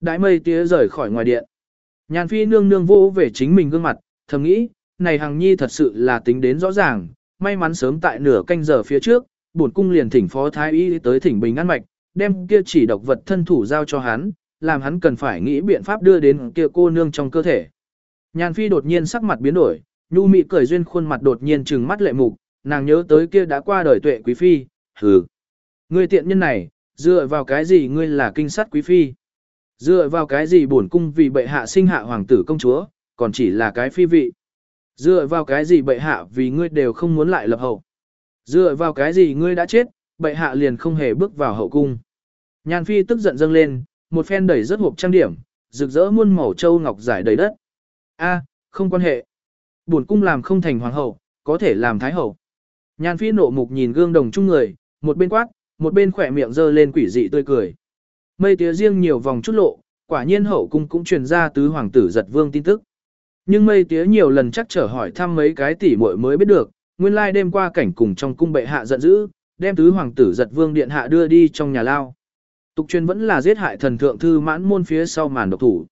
Đại mây tía rời khỏi ngoài điện. Nhàn phi nương nương vô về chính mình gương mặt, thầm nghĩ, này hằng nhi thật sự là tính đến rõ ràng, may mắn sớm tại nửa canh giờ phía trước, bổn cung liền thỉnh phó thái y tới thỉnh bình an mạch, đem kia chỉ độc vật thân thủ giao cho hắn, làm hắn cần phải nghĩ biện pháp đưa đến kia cô nương trong cơ thể. Nhàn phi đột nhiên sắc mặt biến đổi, nhu mị cười duyên khuôn mặt đột nhiên trừng mắt lệ mục, nàng nhớ tới kia đã qua đời tuệ quý phi, hừ. người tiện nhân này, dựa vào cái gì ngươi là kinh sát quý phi? Dựa vào cái gì bổn cung vì bệ hạ sinh hạ hoàng tử công chúa, còn chỉ là cái phi vị? Dựa vào cái gì bệ hạ vì ngươi đều không muốn lại lập hậu? Dựa vào cái gì ngươi đã chết, bệ hạ liền không hề bước vào hậu cung? Nhan phi tức giận dâng lên, một phen đẩy rất hộp trang điểm, rực rỡ muôn màu châu ngọc giải đầy đất. A, không quan hệ. Bổn cung làm không thành hoàng hậu, có thể làm thái hậu. Nhan phi nộ mục nhìn gương đồng chung người, một bên quát, một bên khỏe miệng dơ lên quỷ dị tươi cười. Mây tía riêng nhiều vòng chút lộ, quả nhiên hậu cung cũng truyền ra tứ hoàng tử giật vương tin tức. Nhưng mây tía nhiều lần chắc trở hỏi thăm mấy cái tỷ muội mới biết được, nguyên lai đêm qua cảnh cùng trong cung bệ hạ giận dữ, đem tứ hoàng tử giật vương điện hạ đưa đi trong nhà lao. Tục truyền vẫn là giết hại thần thượng thư mãn môn phía sau màn độc thủ.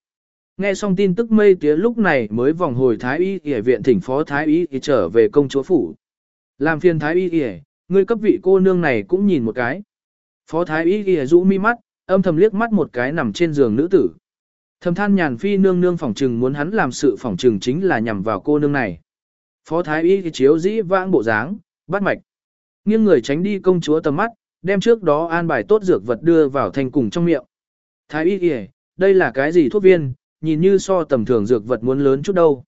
Nghe xong tin tức mây tía lúc này mới vòng hồi thái y y viện thỉnh phó thái y y trở về công chúa phủ. Làm phiền thái y y, ngươi cấp vị cô nương này cũng nhìn một cái. Phó thái y ghi rũ mi mắt, âm thầm liếc mắt một cái nằm trên giường nữ tử. Thầm than nhàn phi nương nương phỏng trừng muốn hắn làm sự phỏng trừng chính là nhằm vào cô nương này. Phó thái y chiếu dĩ vãng bộ dáng, bắt mạch. Nghiêng người tránh đi công chúa tầm mắt, đem trước đó an bài tốt dược vật đưa vào thành cùng trong miệng. Thái y kìa, đây là cái gì thuốc viên, nhìn như so tầm thường dược vật muốn lớn chút đâu.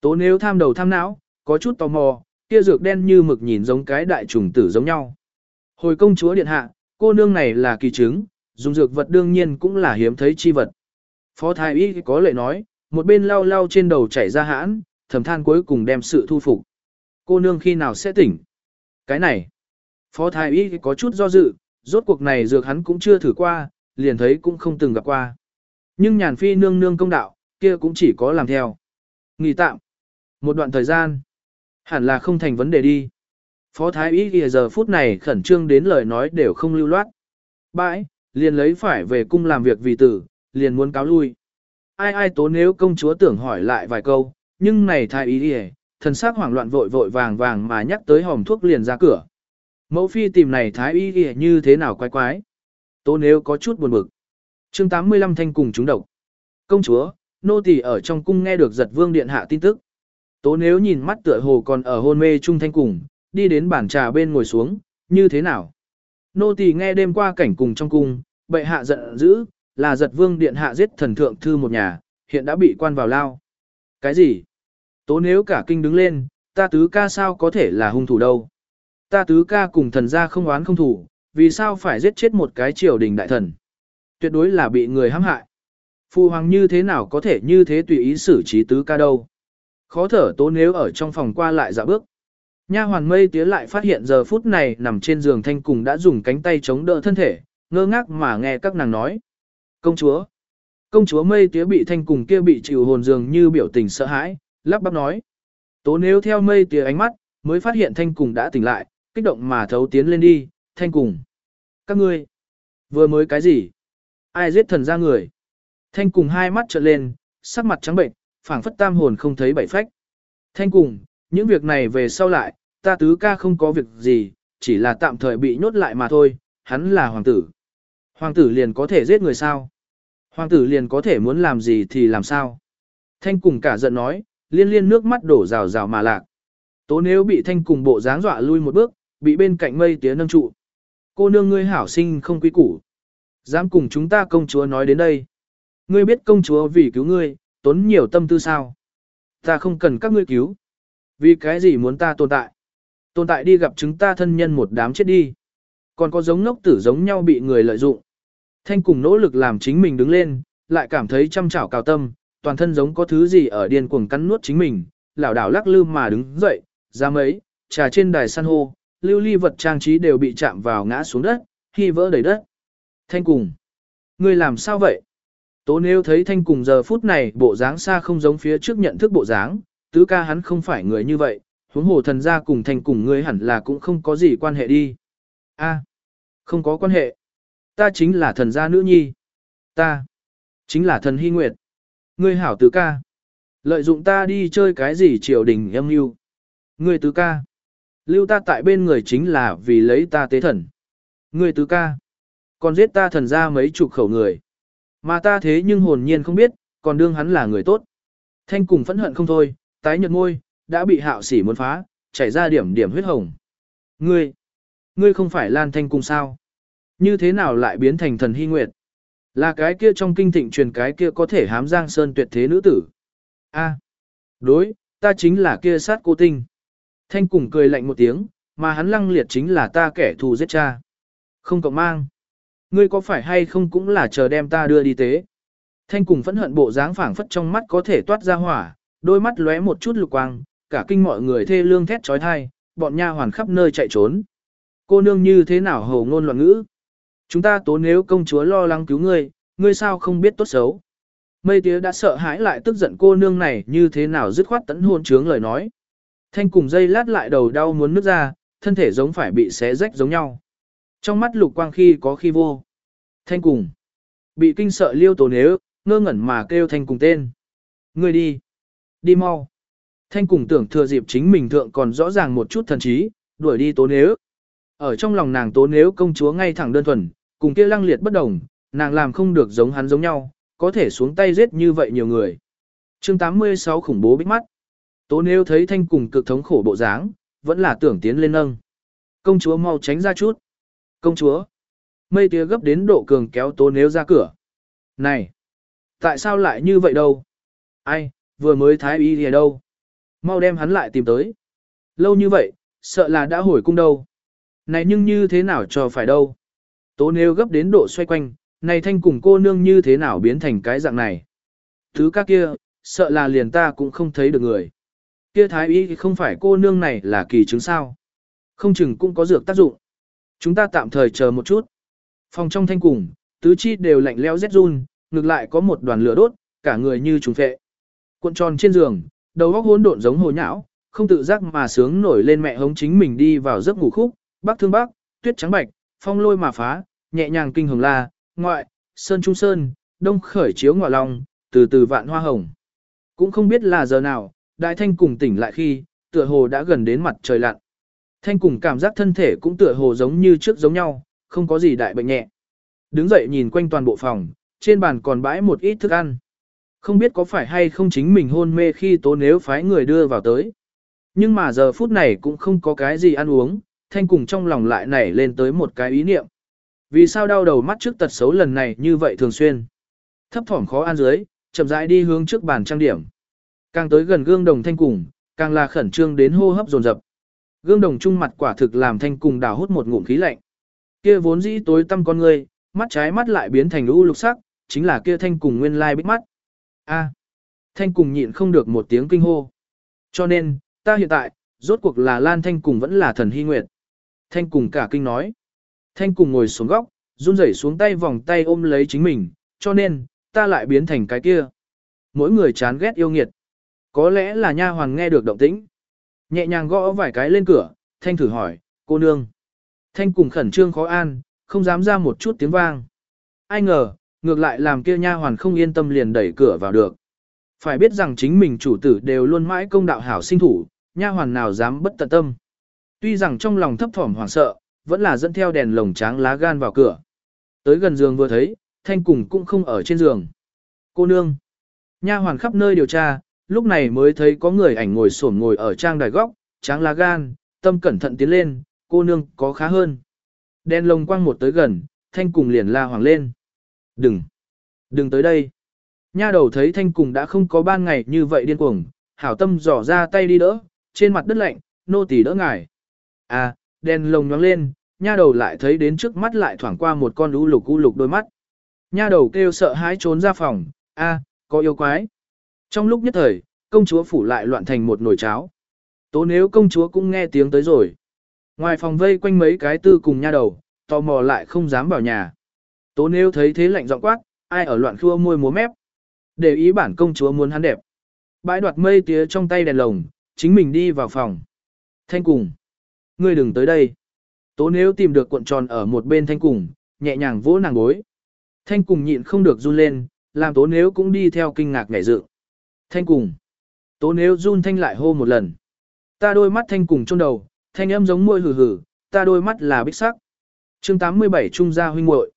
Tố nếu tham đầu tham não, có chút tò mò, kia dược đen như mực nhìn giống cái đại trùng tử giống nhau. Hồi công chúa điện hạ, cô nương này là kỳ chứng, dùng dược vật đương nhiên cũng là hiếm thấy chi vật. Phó thái y có lệ nói, một bên lau lau trên đầu chảy ra hãn, thầm than cuối cùng đem sự thu phục. Cô nương khi nào sẽ tỉnh? Cái này, Phó thái y có chút do dự, rốt cuộc này dược hắn cũng chưa thử qua, liền thấy cũng không từng gặp qua. Nhưng nhàn phi nương nương công đạo, kia cũng chỉ có làm theo. Nghỉ tạm. Một đoạn thời gian. Hẳn là không thành vấn đề đi. Phó thái y kìa giờ phút này khẩn trương đến lời nói đều không lưu loát. Bãi, liền lấy phải về cung làm việc vì tử, liền muốn cáo lui. Ai ai tố nếu công chúa tưởng hỏi lại vài câu, nhưng này thái y kìa, thần sắc hoảng loạn vội vội vàng vàng mà nhắc tới hòm thuốc liền ra cửa. Mẫu phi tìm này thái y kìa như thế nào quái quái. Tố nếu có chút buồn bực. chương 85 thanh cùng chúng độc. Công chúa, nô tỳ ở trong cung nghe được giật vương điện hạ tin tức. Tố nếu nhìn mắt tựa hồ còn ở hôn mê trung thanh cùng, đi đến bàn trà bên ngồi xuống, như thế nào? Nô tỳ nghe đêm qua cảnh cùng trong cung, bệ hạ giận dữ, là giật vương điện hạ giết thần thượng thư một nhà, hiện đã bị quan vào lao. Cái gì? Tố nếu cả kinh đứng lên, ta tứ ca sao có thể là hung thủ đâu? Ta tứ ca cùng thần gia không oán không thủ, vì sao phải giết chết một cái triều đình đại thần? Tuyệt đối là bị người hãm hại. Phu hoàng như thế nào có thể như thế tùy ý xử trí tứ ca đâu? Khó thở tố nếu ở trong phòng qua lại dạ bước. Nha hoàn mây tía lại phát hiện giờ phút này nằm trên giường thanh cùng đã dùng cánh tay chống đỡ thân thể, ngơ ngác mà nghe các nàng nói. Công chúa! Công chúa mây tía bị thanh cùng kia bị chịu hồn dường như biểu tình sợ hãi, lắp bắp nói. Tố nếu theo mây tía ánh mắt, mới phát hiện thanh cùng đã tỉnh lại, kích động mà thấu tiến lên đi, thanh cùng. Các ngươi, vừa mới cái gì? Ai giết thần ra người? Thanh cùng hai mắt trợn lên, sắc mặt trắng bệnh, phảng phất tam hồn không thấy bảy phách. Thanh cùng, những việc này về sau lại, ta tứ ca không có việc gì, chỉ là tạm thời bị nhốt lại mà thôi, hắn là hoàng tử. Hoàng tử liền có thể giết người sao? Hoàng tử liền có thể muốn làm gì thì làm sao? Thanh cùng cả giận nói, liên liên nước mắt đổ rào rào mà lạc. Tố nếu bị thanh cùng bộ dáng dọa lui một bước, bị bên cạnh mây tía nâng trụ. Cô nương ngươi hảo sinh không quý củ. Dám cùng chúng ta công chúa nói đến đây. Ngươi biết công chúa vì cứu ngươi, tốn nhiều tâm tư sao. Ta không cần các ngươi cứu. Vì cái gì muốn ta tồn tại? Tồn tại đi gặp chúng ta thân nhân một đám chết đi. Còn có giống ngốc tử giống nhau bị người lợi dụng. Thanh cùng nỗ lực làm chính mình đứng lên, lại cảm thấy chăm chảo cào tâm, toàn thân giống có thứ gì ở điên cuồng cắn nuốt chính mình, lảo đảo lắc lư mà đứng dậy, ra mấy, trà trên đài san hô, lưu ly vật trang trí đều bị chạm vào ngã xuống đất, khi vỡ đầy đất. Thanh cùng. Ngươi làm sao vậy? Tố nếu thấy thanh cùng giờ phút này bộ dáng xa không giống phía trước nhận thức bộ dáng, tứ ca hắn không phải người như vậy, huống hồ thần gia cùng thanh cùng ngươi hẳn là cũng không có gì quan hệ đi. A, không có quan hệ. Ta chính là thần gia nữ nhi. Ta, chính là thần hy nguyệt. Ngươi hảo tứ ca. Lợi dụng ta đi chơi cái gì triều đình em yêu. Ngươi tứ ca. Lưu ta tại bên người chính là vì lấy ta tế thần. Ngươi tứ ca. Còn giết ta thần gia mấy chục khẩu người. Mà ta thế nhưng hồn nhiên không biết, còn đương hắn là người tốt. Thanh cùng phẫn hận không thôi, tái nhợt môi, đã bị hạo sỉ muốn phá, chảy ra điểm điểm huyết hồng. Ngươi, ngươi không phải Lan Thanh cùng sao? Như thế nào lại biến thành thần hy nguyệt? Là cái kia trong kinh thịnh truyền cái kia có thể hám giang sơn tuyệt thế nữ tử. A, đối, ta chính là kia sát cô tinh. Thanh cùng cười lạnh một tiếng, mà hắn lăng liệt chính là ta kẻ thù giết cha. Không cộng mang. Ngươi có phải hay không cũng là chờ đem ta đưa đi tế. Thanh cùng phẫn hận bộ dáng phảng phất trong mắt có thể toát ra hỏa, đôi mắt lóe một chút lục quang, cả kinh mọi người thê lương thét trói thai, bọn nha hoàn khắp nơi chạy trốn. Cô nương như thế nào hồ ngôn loạn ngữ? Chúng ta tố nếu công chúa lo lắng cứu ngươi, ngươi sao không biết tốt xấu? Mây tía đã sợ hãi lại tức giận cô nương này như thế nào dứt khoát tấn hôn trướng lời nói. Thanh cùng dây lát lại đầu đau muốn nứt ra, thân thể giống phải bị xé rách giống nhau. Trong mắt lục quang khi có khi vô. Thanh cùng. Bị kinh sợ liêu tổ nếu, ngơ ngẩn mà kêu thanh cùng tên. người đi. Đi mau. Thanh cùng tưởng thừa dịp chính mình thượng còn rõ ràng một chút thần trí, đuổi đi tố nếu. Ở trong lòng nàng tố nếu công chúa ngay thẳng đơn thuần, cùng kia lăng liệt bất đồng, nàng làm không được giống hắn giống nhau, có thể xuống tay giết như vậy nhiều người. chương 86 khủng bố bích mắt. Tố nếu thấy thanh cùng cực thống khổ bộ dáng, vẫn là tưởng tiến lên nâng. Công chúa mau tránh ra chút. Công chúa. Mây tía gấp đến độ cường kéo tố nếu ra cửa. Này. Tại sao lại như vậy đâu? Ai, vừa mới thái y thì đâu? Mau đem hắn lại tìm tới. Lâu như vậy, sợ là đã hồi cung đâu. Này nhưng như thế nào cho phải đâu? Tố nếu gấp đến độ xoay quanh, này thanh cùng cô nương như thế nào biến thành cái dạng này? Thứ các kia, sợ là liền ta cũng không thấy được người. Kia thái y không phải cô nương này là kỳ chứng sao. Không chừng cũng có dược tác dụng. Chúng ta tạm thời chờ một chút. Phòng trong thanh cùng, tứ chi đều lạnh leo rét run, ngược lại có một đoàn lửa đốt, cả người như trùng phệ. Cuộn tròn trên giường, đầu óc hỗn độn giống hồ nhão, không tự giác mà sướng nổi lên mẹ hống chính mình đi vào giấc ngủ khúc, bắc thương bắc, tuyết trắng bạch, phong lôi mà phá, nhẹ nhàng kinh hồng la, ngoại, sơn trung sơn, đông khởi chiếu ngọa lòng, từ từ vạn hoa hồng. Cũng không biết là giờ nào, đại thanh cùng tỉnh lại khi, tựa hồ đã gần đến mặt trời lặn. Thanh cùng cảm giác thân thể cũng tựa hồ giống như trước giống nhau, không có gì đại bệnh nhẹ. Đứng dậy nhìn quanh toàn bộ phòng, trên bàn còn bãi một ít thức ăn. Không biết có phải hay không chính mình hôn mê khi tố nếu phái người đưa vào tới. Nhưng mà giờ phút này cũng không có cái gì ăn uống, thanh cùng trong lòng lại nảy lên tới một cái ý niệm. Vì sao đau đầu mắt trước tật xấu lần này như vậy thường xuyên? Thấp thỏm khó ăn dưới, chậm rãi đi hướng trước bàn trang điểm. Càng tới gần gương đồng thanh cùng, càng là khẩn trương đến hô hấp dồn dập. Gương đồng trung mặt quả thực làm thanh cùng đào hút một ngụm khí lạnh. Kia vốn dĩ tối tăm con người, mắt trái mắt lại biến thành u lục sắc, chính là kia thanh cùng nguyên lai bích mắt. A. thanh cùng nhịn không được một tiếng kinh hô. Cho nên, ta hiện tại, rốt cuộc là Lan Thanh cùng vẫn là thần hy nguyệt. Thanh cùng cả kinh nói. Thanh cùng ngồi xuống góc, run rẩy xuống tay vòng tay ôm lấy chính mình, cho nên, ta lại biến thành cái kia. Mỗi người chán ghét yêu nghiệt. Có lẽ là nha hoàng nghe được động tĩnh. Nhẹ nhàng gõ vài cái lên cửa, Thanh thử hỏi, cô nương. Thanh cùng khẩn trương khó an, không dám ra một chút tiếng vang. Ai ngờ, ngược lại làm kia nha hoàn không yên tâm liền đẩy cửa vào được. Phải biết rằng chính mình chủ tử đều luôn mãi công đạo hảo sinh thủ, nha hoàn nào dám bất tận tâm. Tuy rằng trong lòng thấp thỏm hoảng sợ, vẫn là dẫn theo đèn lồng tráng lá gan vào cửa. Tới gần giường vừa thấy, thanh cùng cũng không ở trên giường. Cô nương. Nha hoàn khắp nơi điều tra, lúc này mới thấy có người ảnh ngồi xổm ngồi ở trang đài góc, tráng lá gan, tâm cẩn thận tiến lên, cô nương có khá hơn. đen lồng quang một tới gần, thanh cùng liền la hoàng lên. Đừng! Đừng tới đây! Nha đầu thấy thanh cùng đã không có ban ngày như vậy điên cuồng, hảo tâm dò ra tay đi đỡ, trên mặt đất lạnh, nô tỳ đỡ ngài. À, đen lồng nhóng lên, nha đầu lại thấy đến trước mắt lại thoảng qua một con lũ lục u lục đôi mắt. Nha đầu kêu sợ hãi trốn ra phòng, a, có yêu quái. Trong lúc nhất thời, công chúa phủ lại loạn thành một nồi cháo. Tố nếu công chúa cũng nghe tiếng tới rồi. Ngoài phòng vây quanh mấy cái tư cùng nha đầu, tò mò lại không dám vào nhà. Tố nếu thấy thế lạnh giọng quát, ai ở loạn khua môi múa mép. Để ý bản công chúa muốn hắn đẹp. Bãi đoạt mây tía trong tay đèn lồng, chính mình đi vào phòng. Thanh cùng. Ngươi đừng tới đây. Tố nếu tìm được cuộn tròn ở một bên thanh cùng, nhẹ nhàng vỗ nàng gối. Thanh cùng nhịn không được run lên, làm tố nếu cũng đi theo kinh ngạc ngảy dự. Thanh cùng. Tố nếu run thanh lại hô một lần. Ta đôi mắt thanh cùng trong đầu, thanh âm giống môi hừ hừ, ta đôi mắt là bích sắc. chương 87 trung gia huynh muội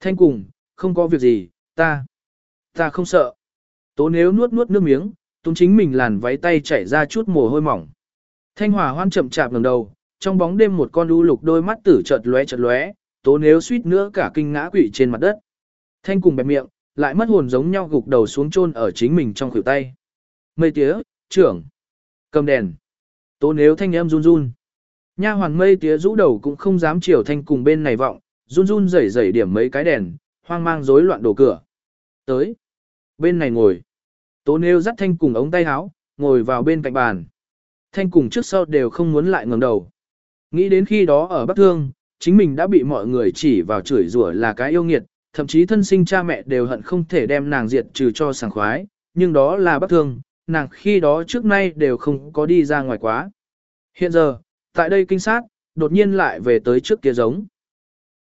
Thanh cùng, không có việc gì, ta, ta không sợ. Tố nếu nuốt nuốt nước miếng, túng chính mình làn váy tay chảy ra chút mồ hôi mỏng. Thanh hỏa hoan chậm chạp ngẩng đầu, trong bóng đêm một con u lục đôi mắt tử chợt lóe chợt lóe, tố nếu suýt nữa cả kinh ngã quỵ trên mặt đất. Thanh cùng bẹp miệng, lại mất hồn giống nhau gục đầu xuống chôn ở chính mình trong khuỷu tay. Mây tía, trưởng, cầm đèn. Tố nếu thanh em run run. Nha hoàn mây tía rũ đầu cũng không dám chiều thanh cùng bên này vọng, run run rẩy rẩy điểm mấy cái đèn, hoang mang rối loạn đổ cửa. Tới. Bên này ngồi. Tố nêu dắt thanh cùng ống tay áo, ngồi vào bên cạnh bàn. Thanh cùng trước sau đều không muốn lại ngẩng đầu. Nghĩ đến khi đó ở Bắc Thương, chính mình đã bị mọi người chỉ vào chửi rủa là cái yêu nghiệt, thậm chí thân sinh cha mẹ đều hận không thể đem nàng diệt trừ cho sảng khoái, nhưng đó là bất thường. nàng khi đó trước nay đều không có đi ra ngoài quá. Hiện giờ, tại đây kinh sát, đột nhiên lại về tới trước kia giống.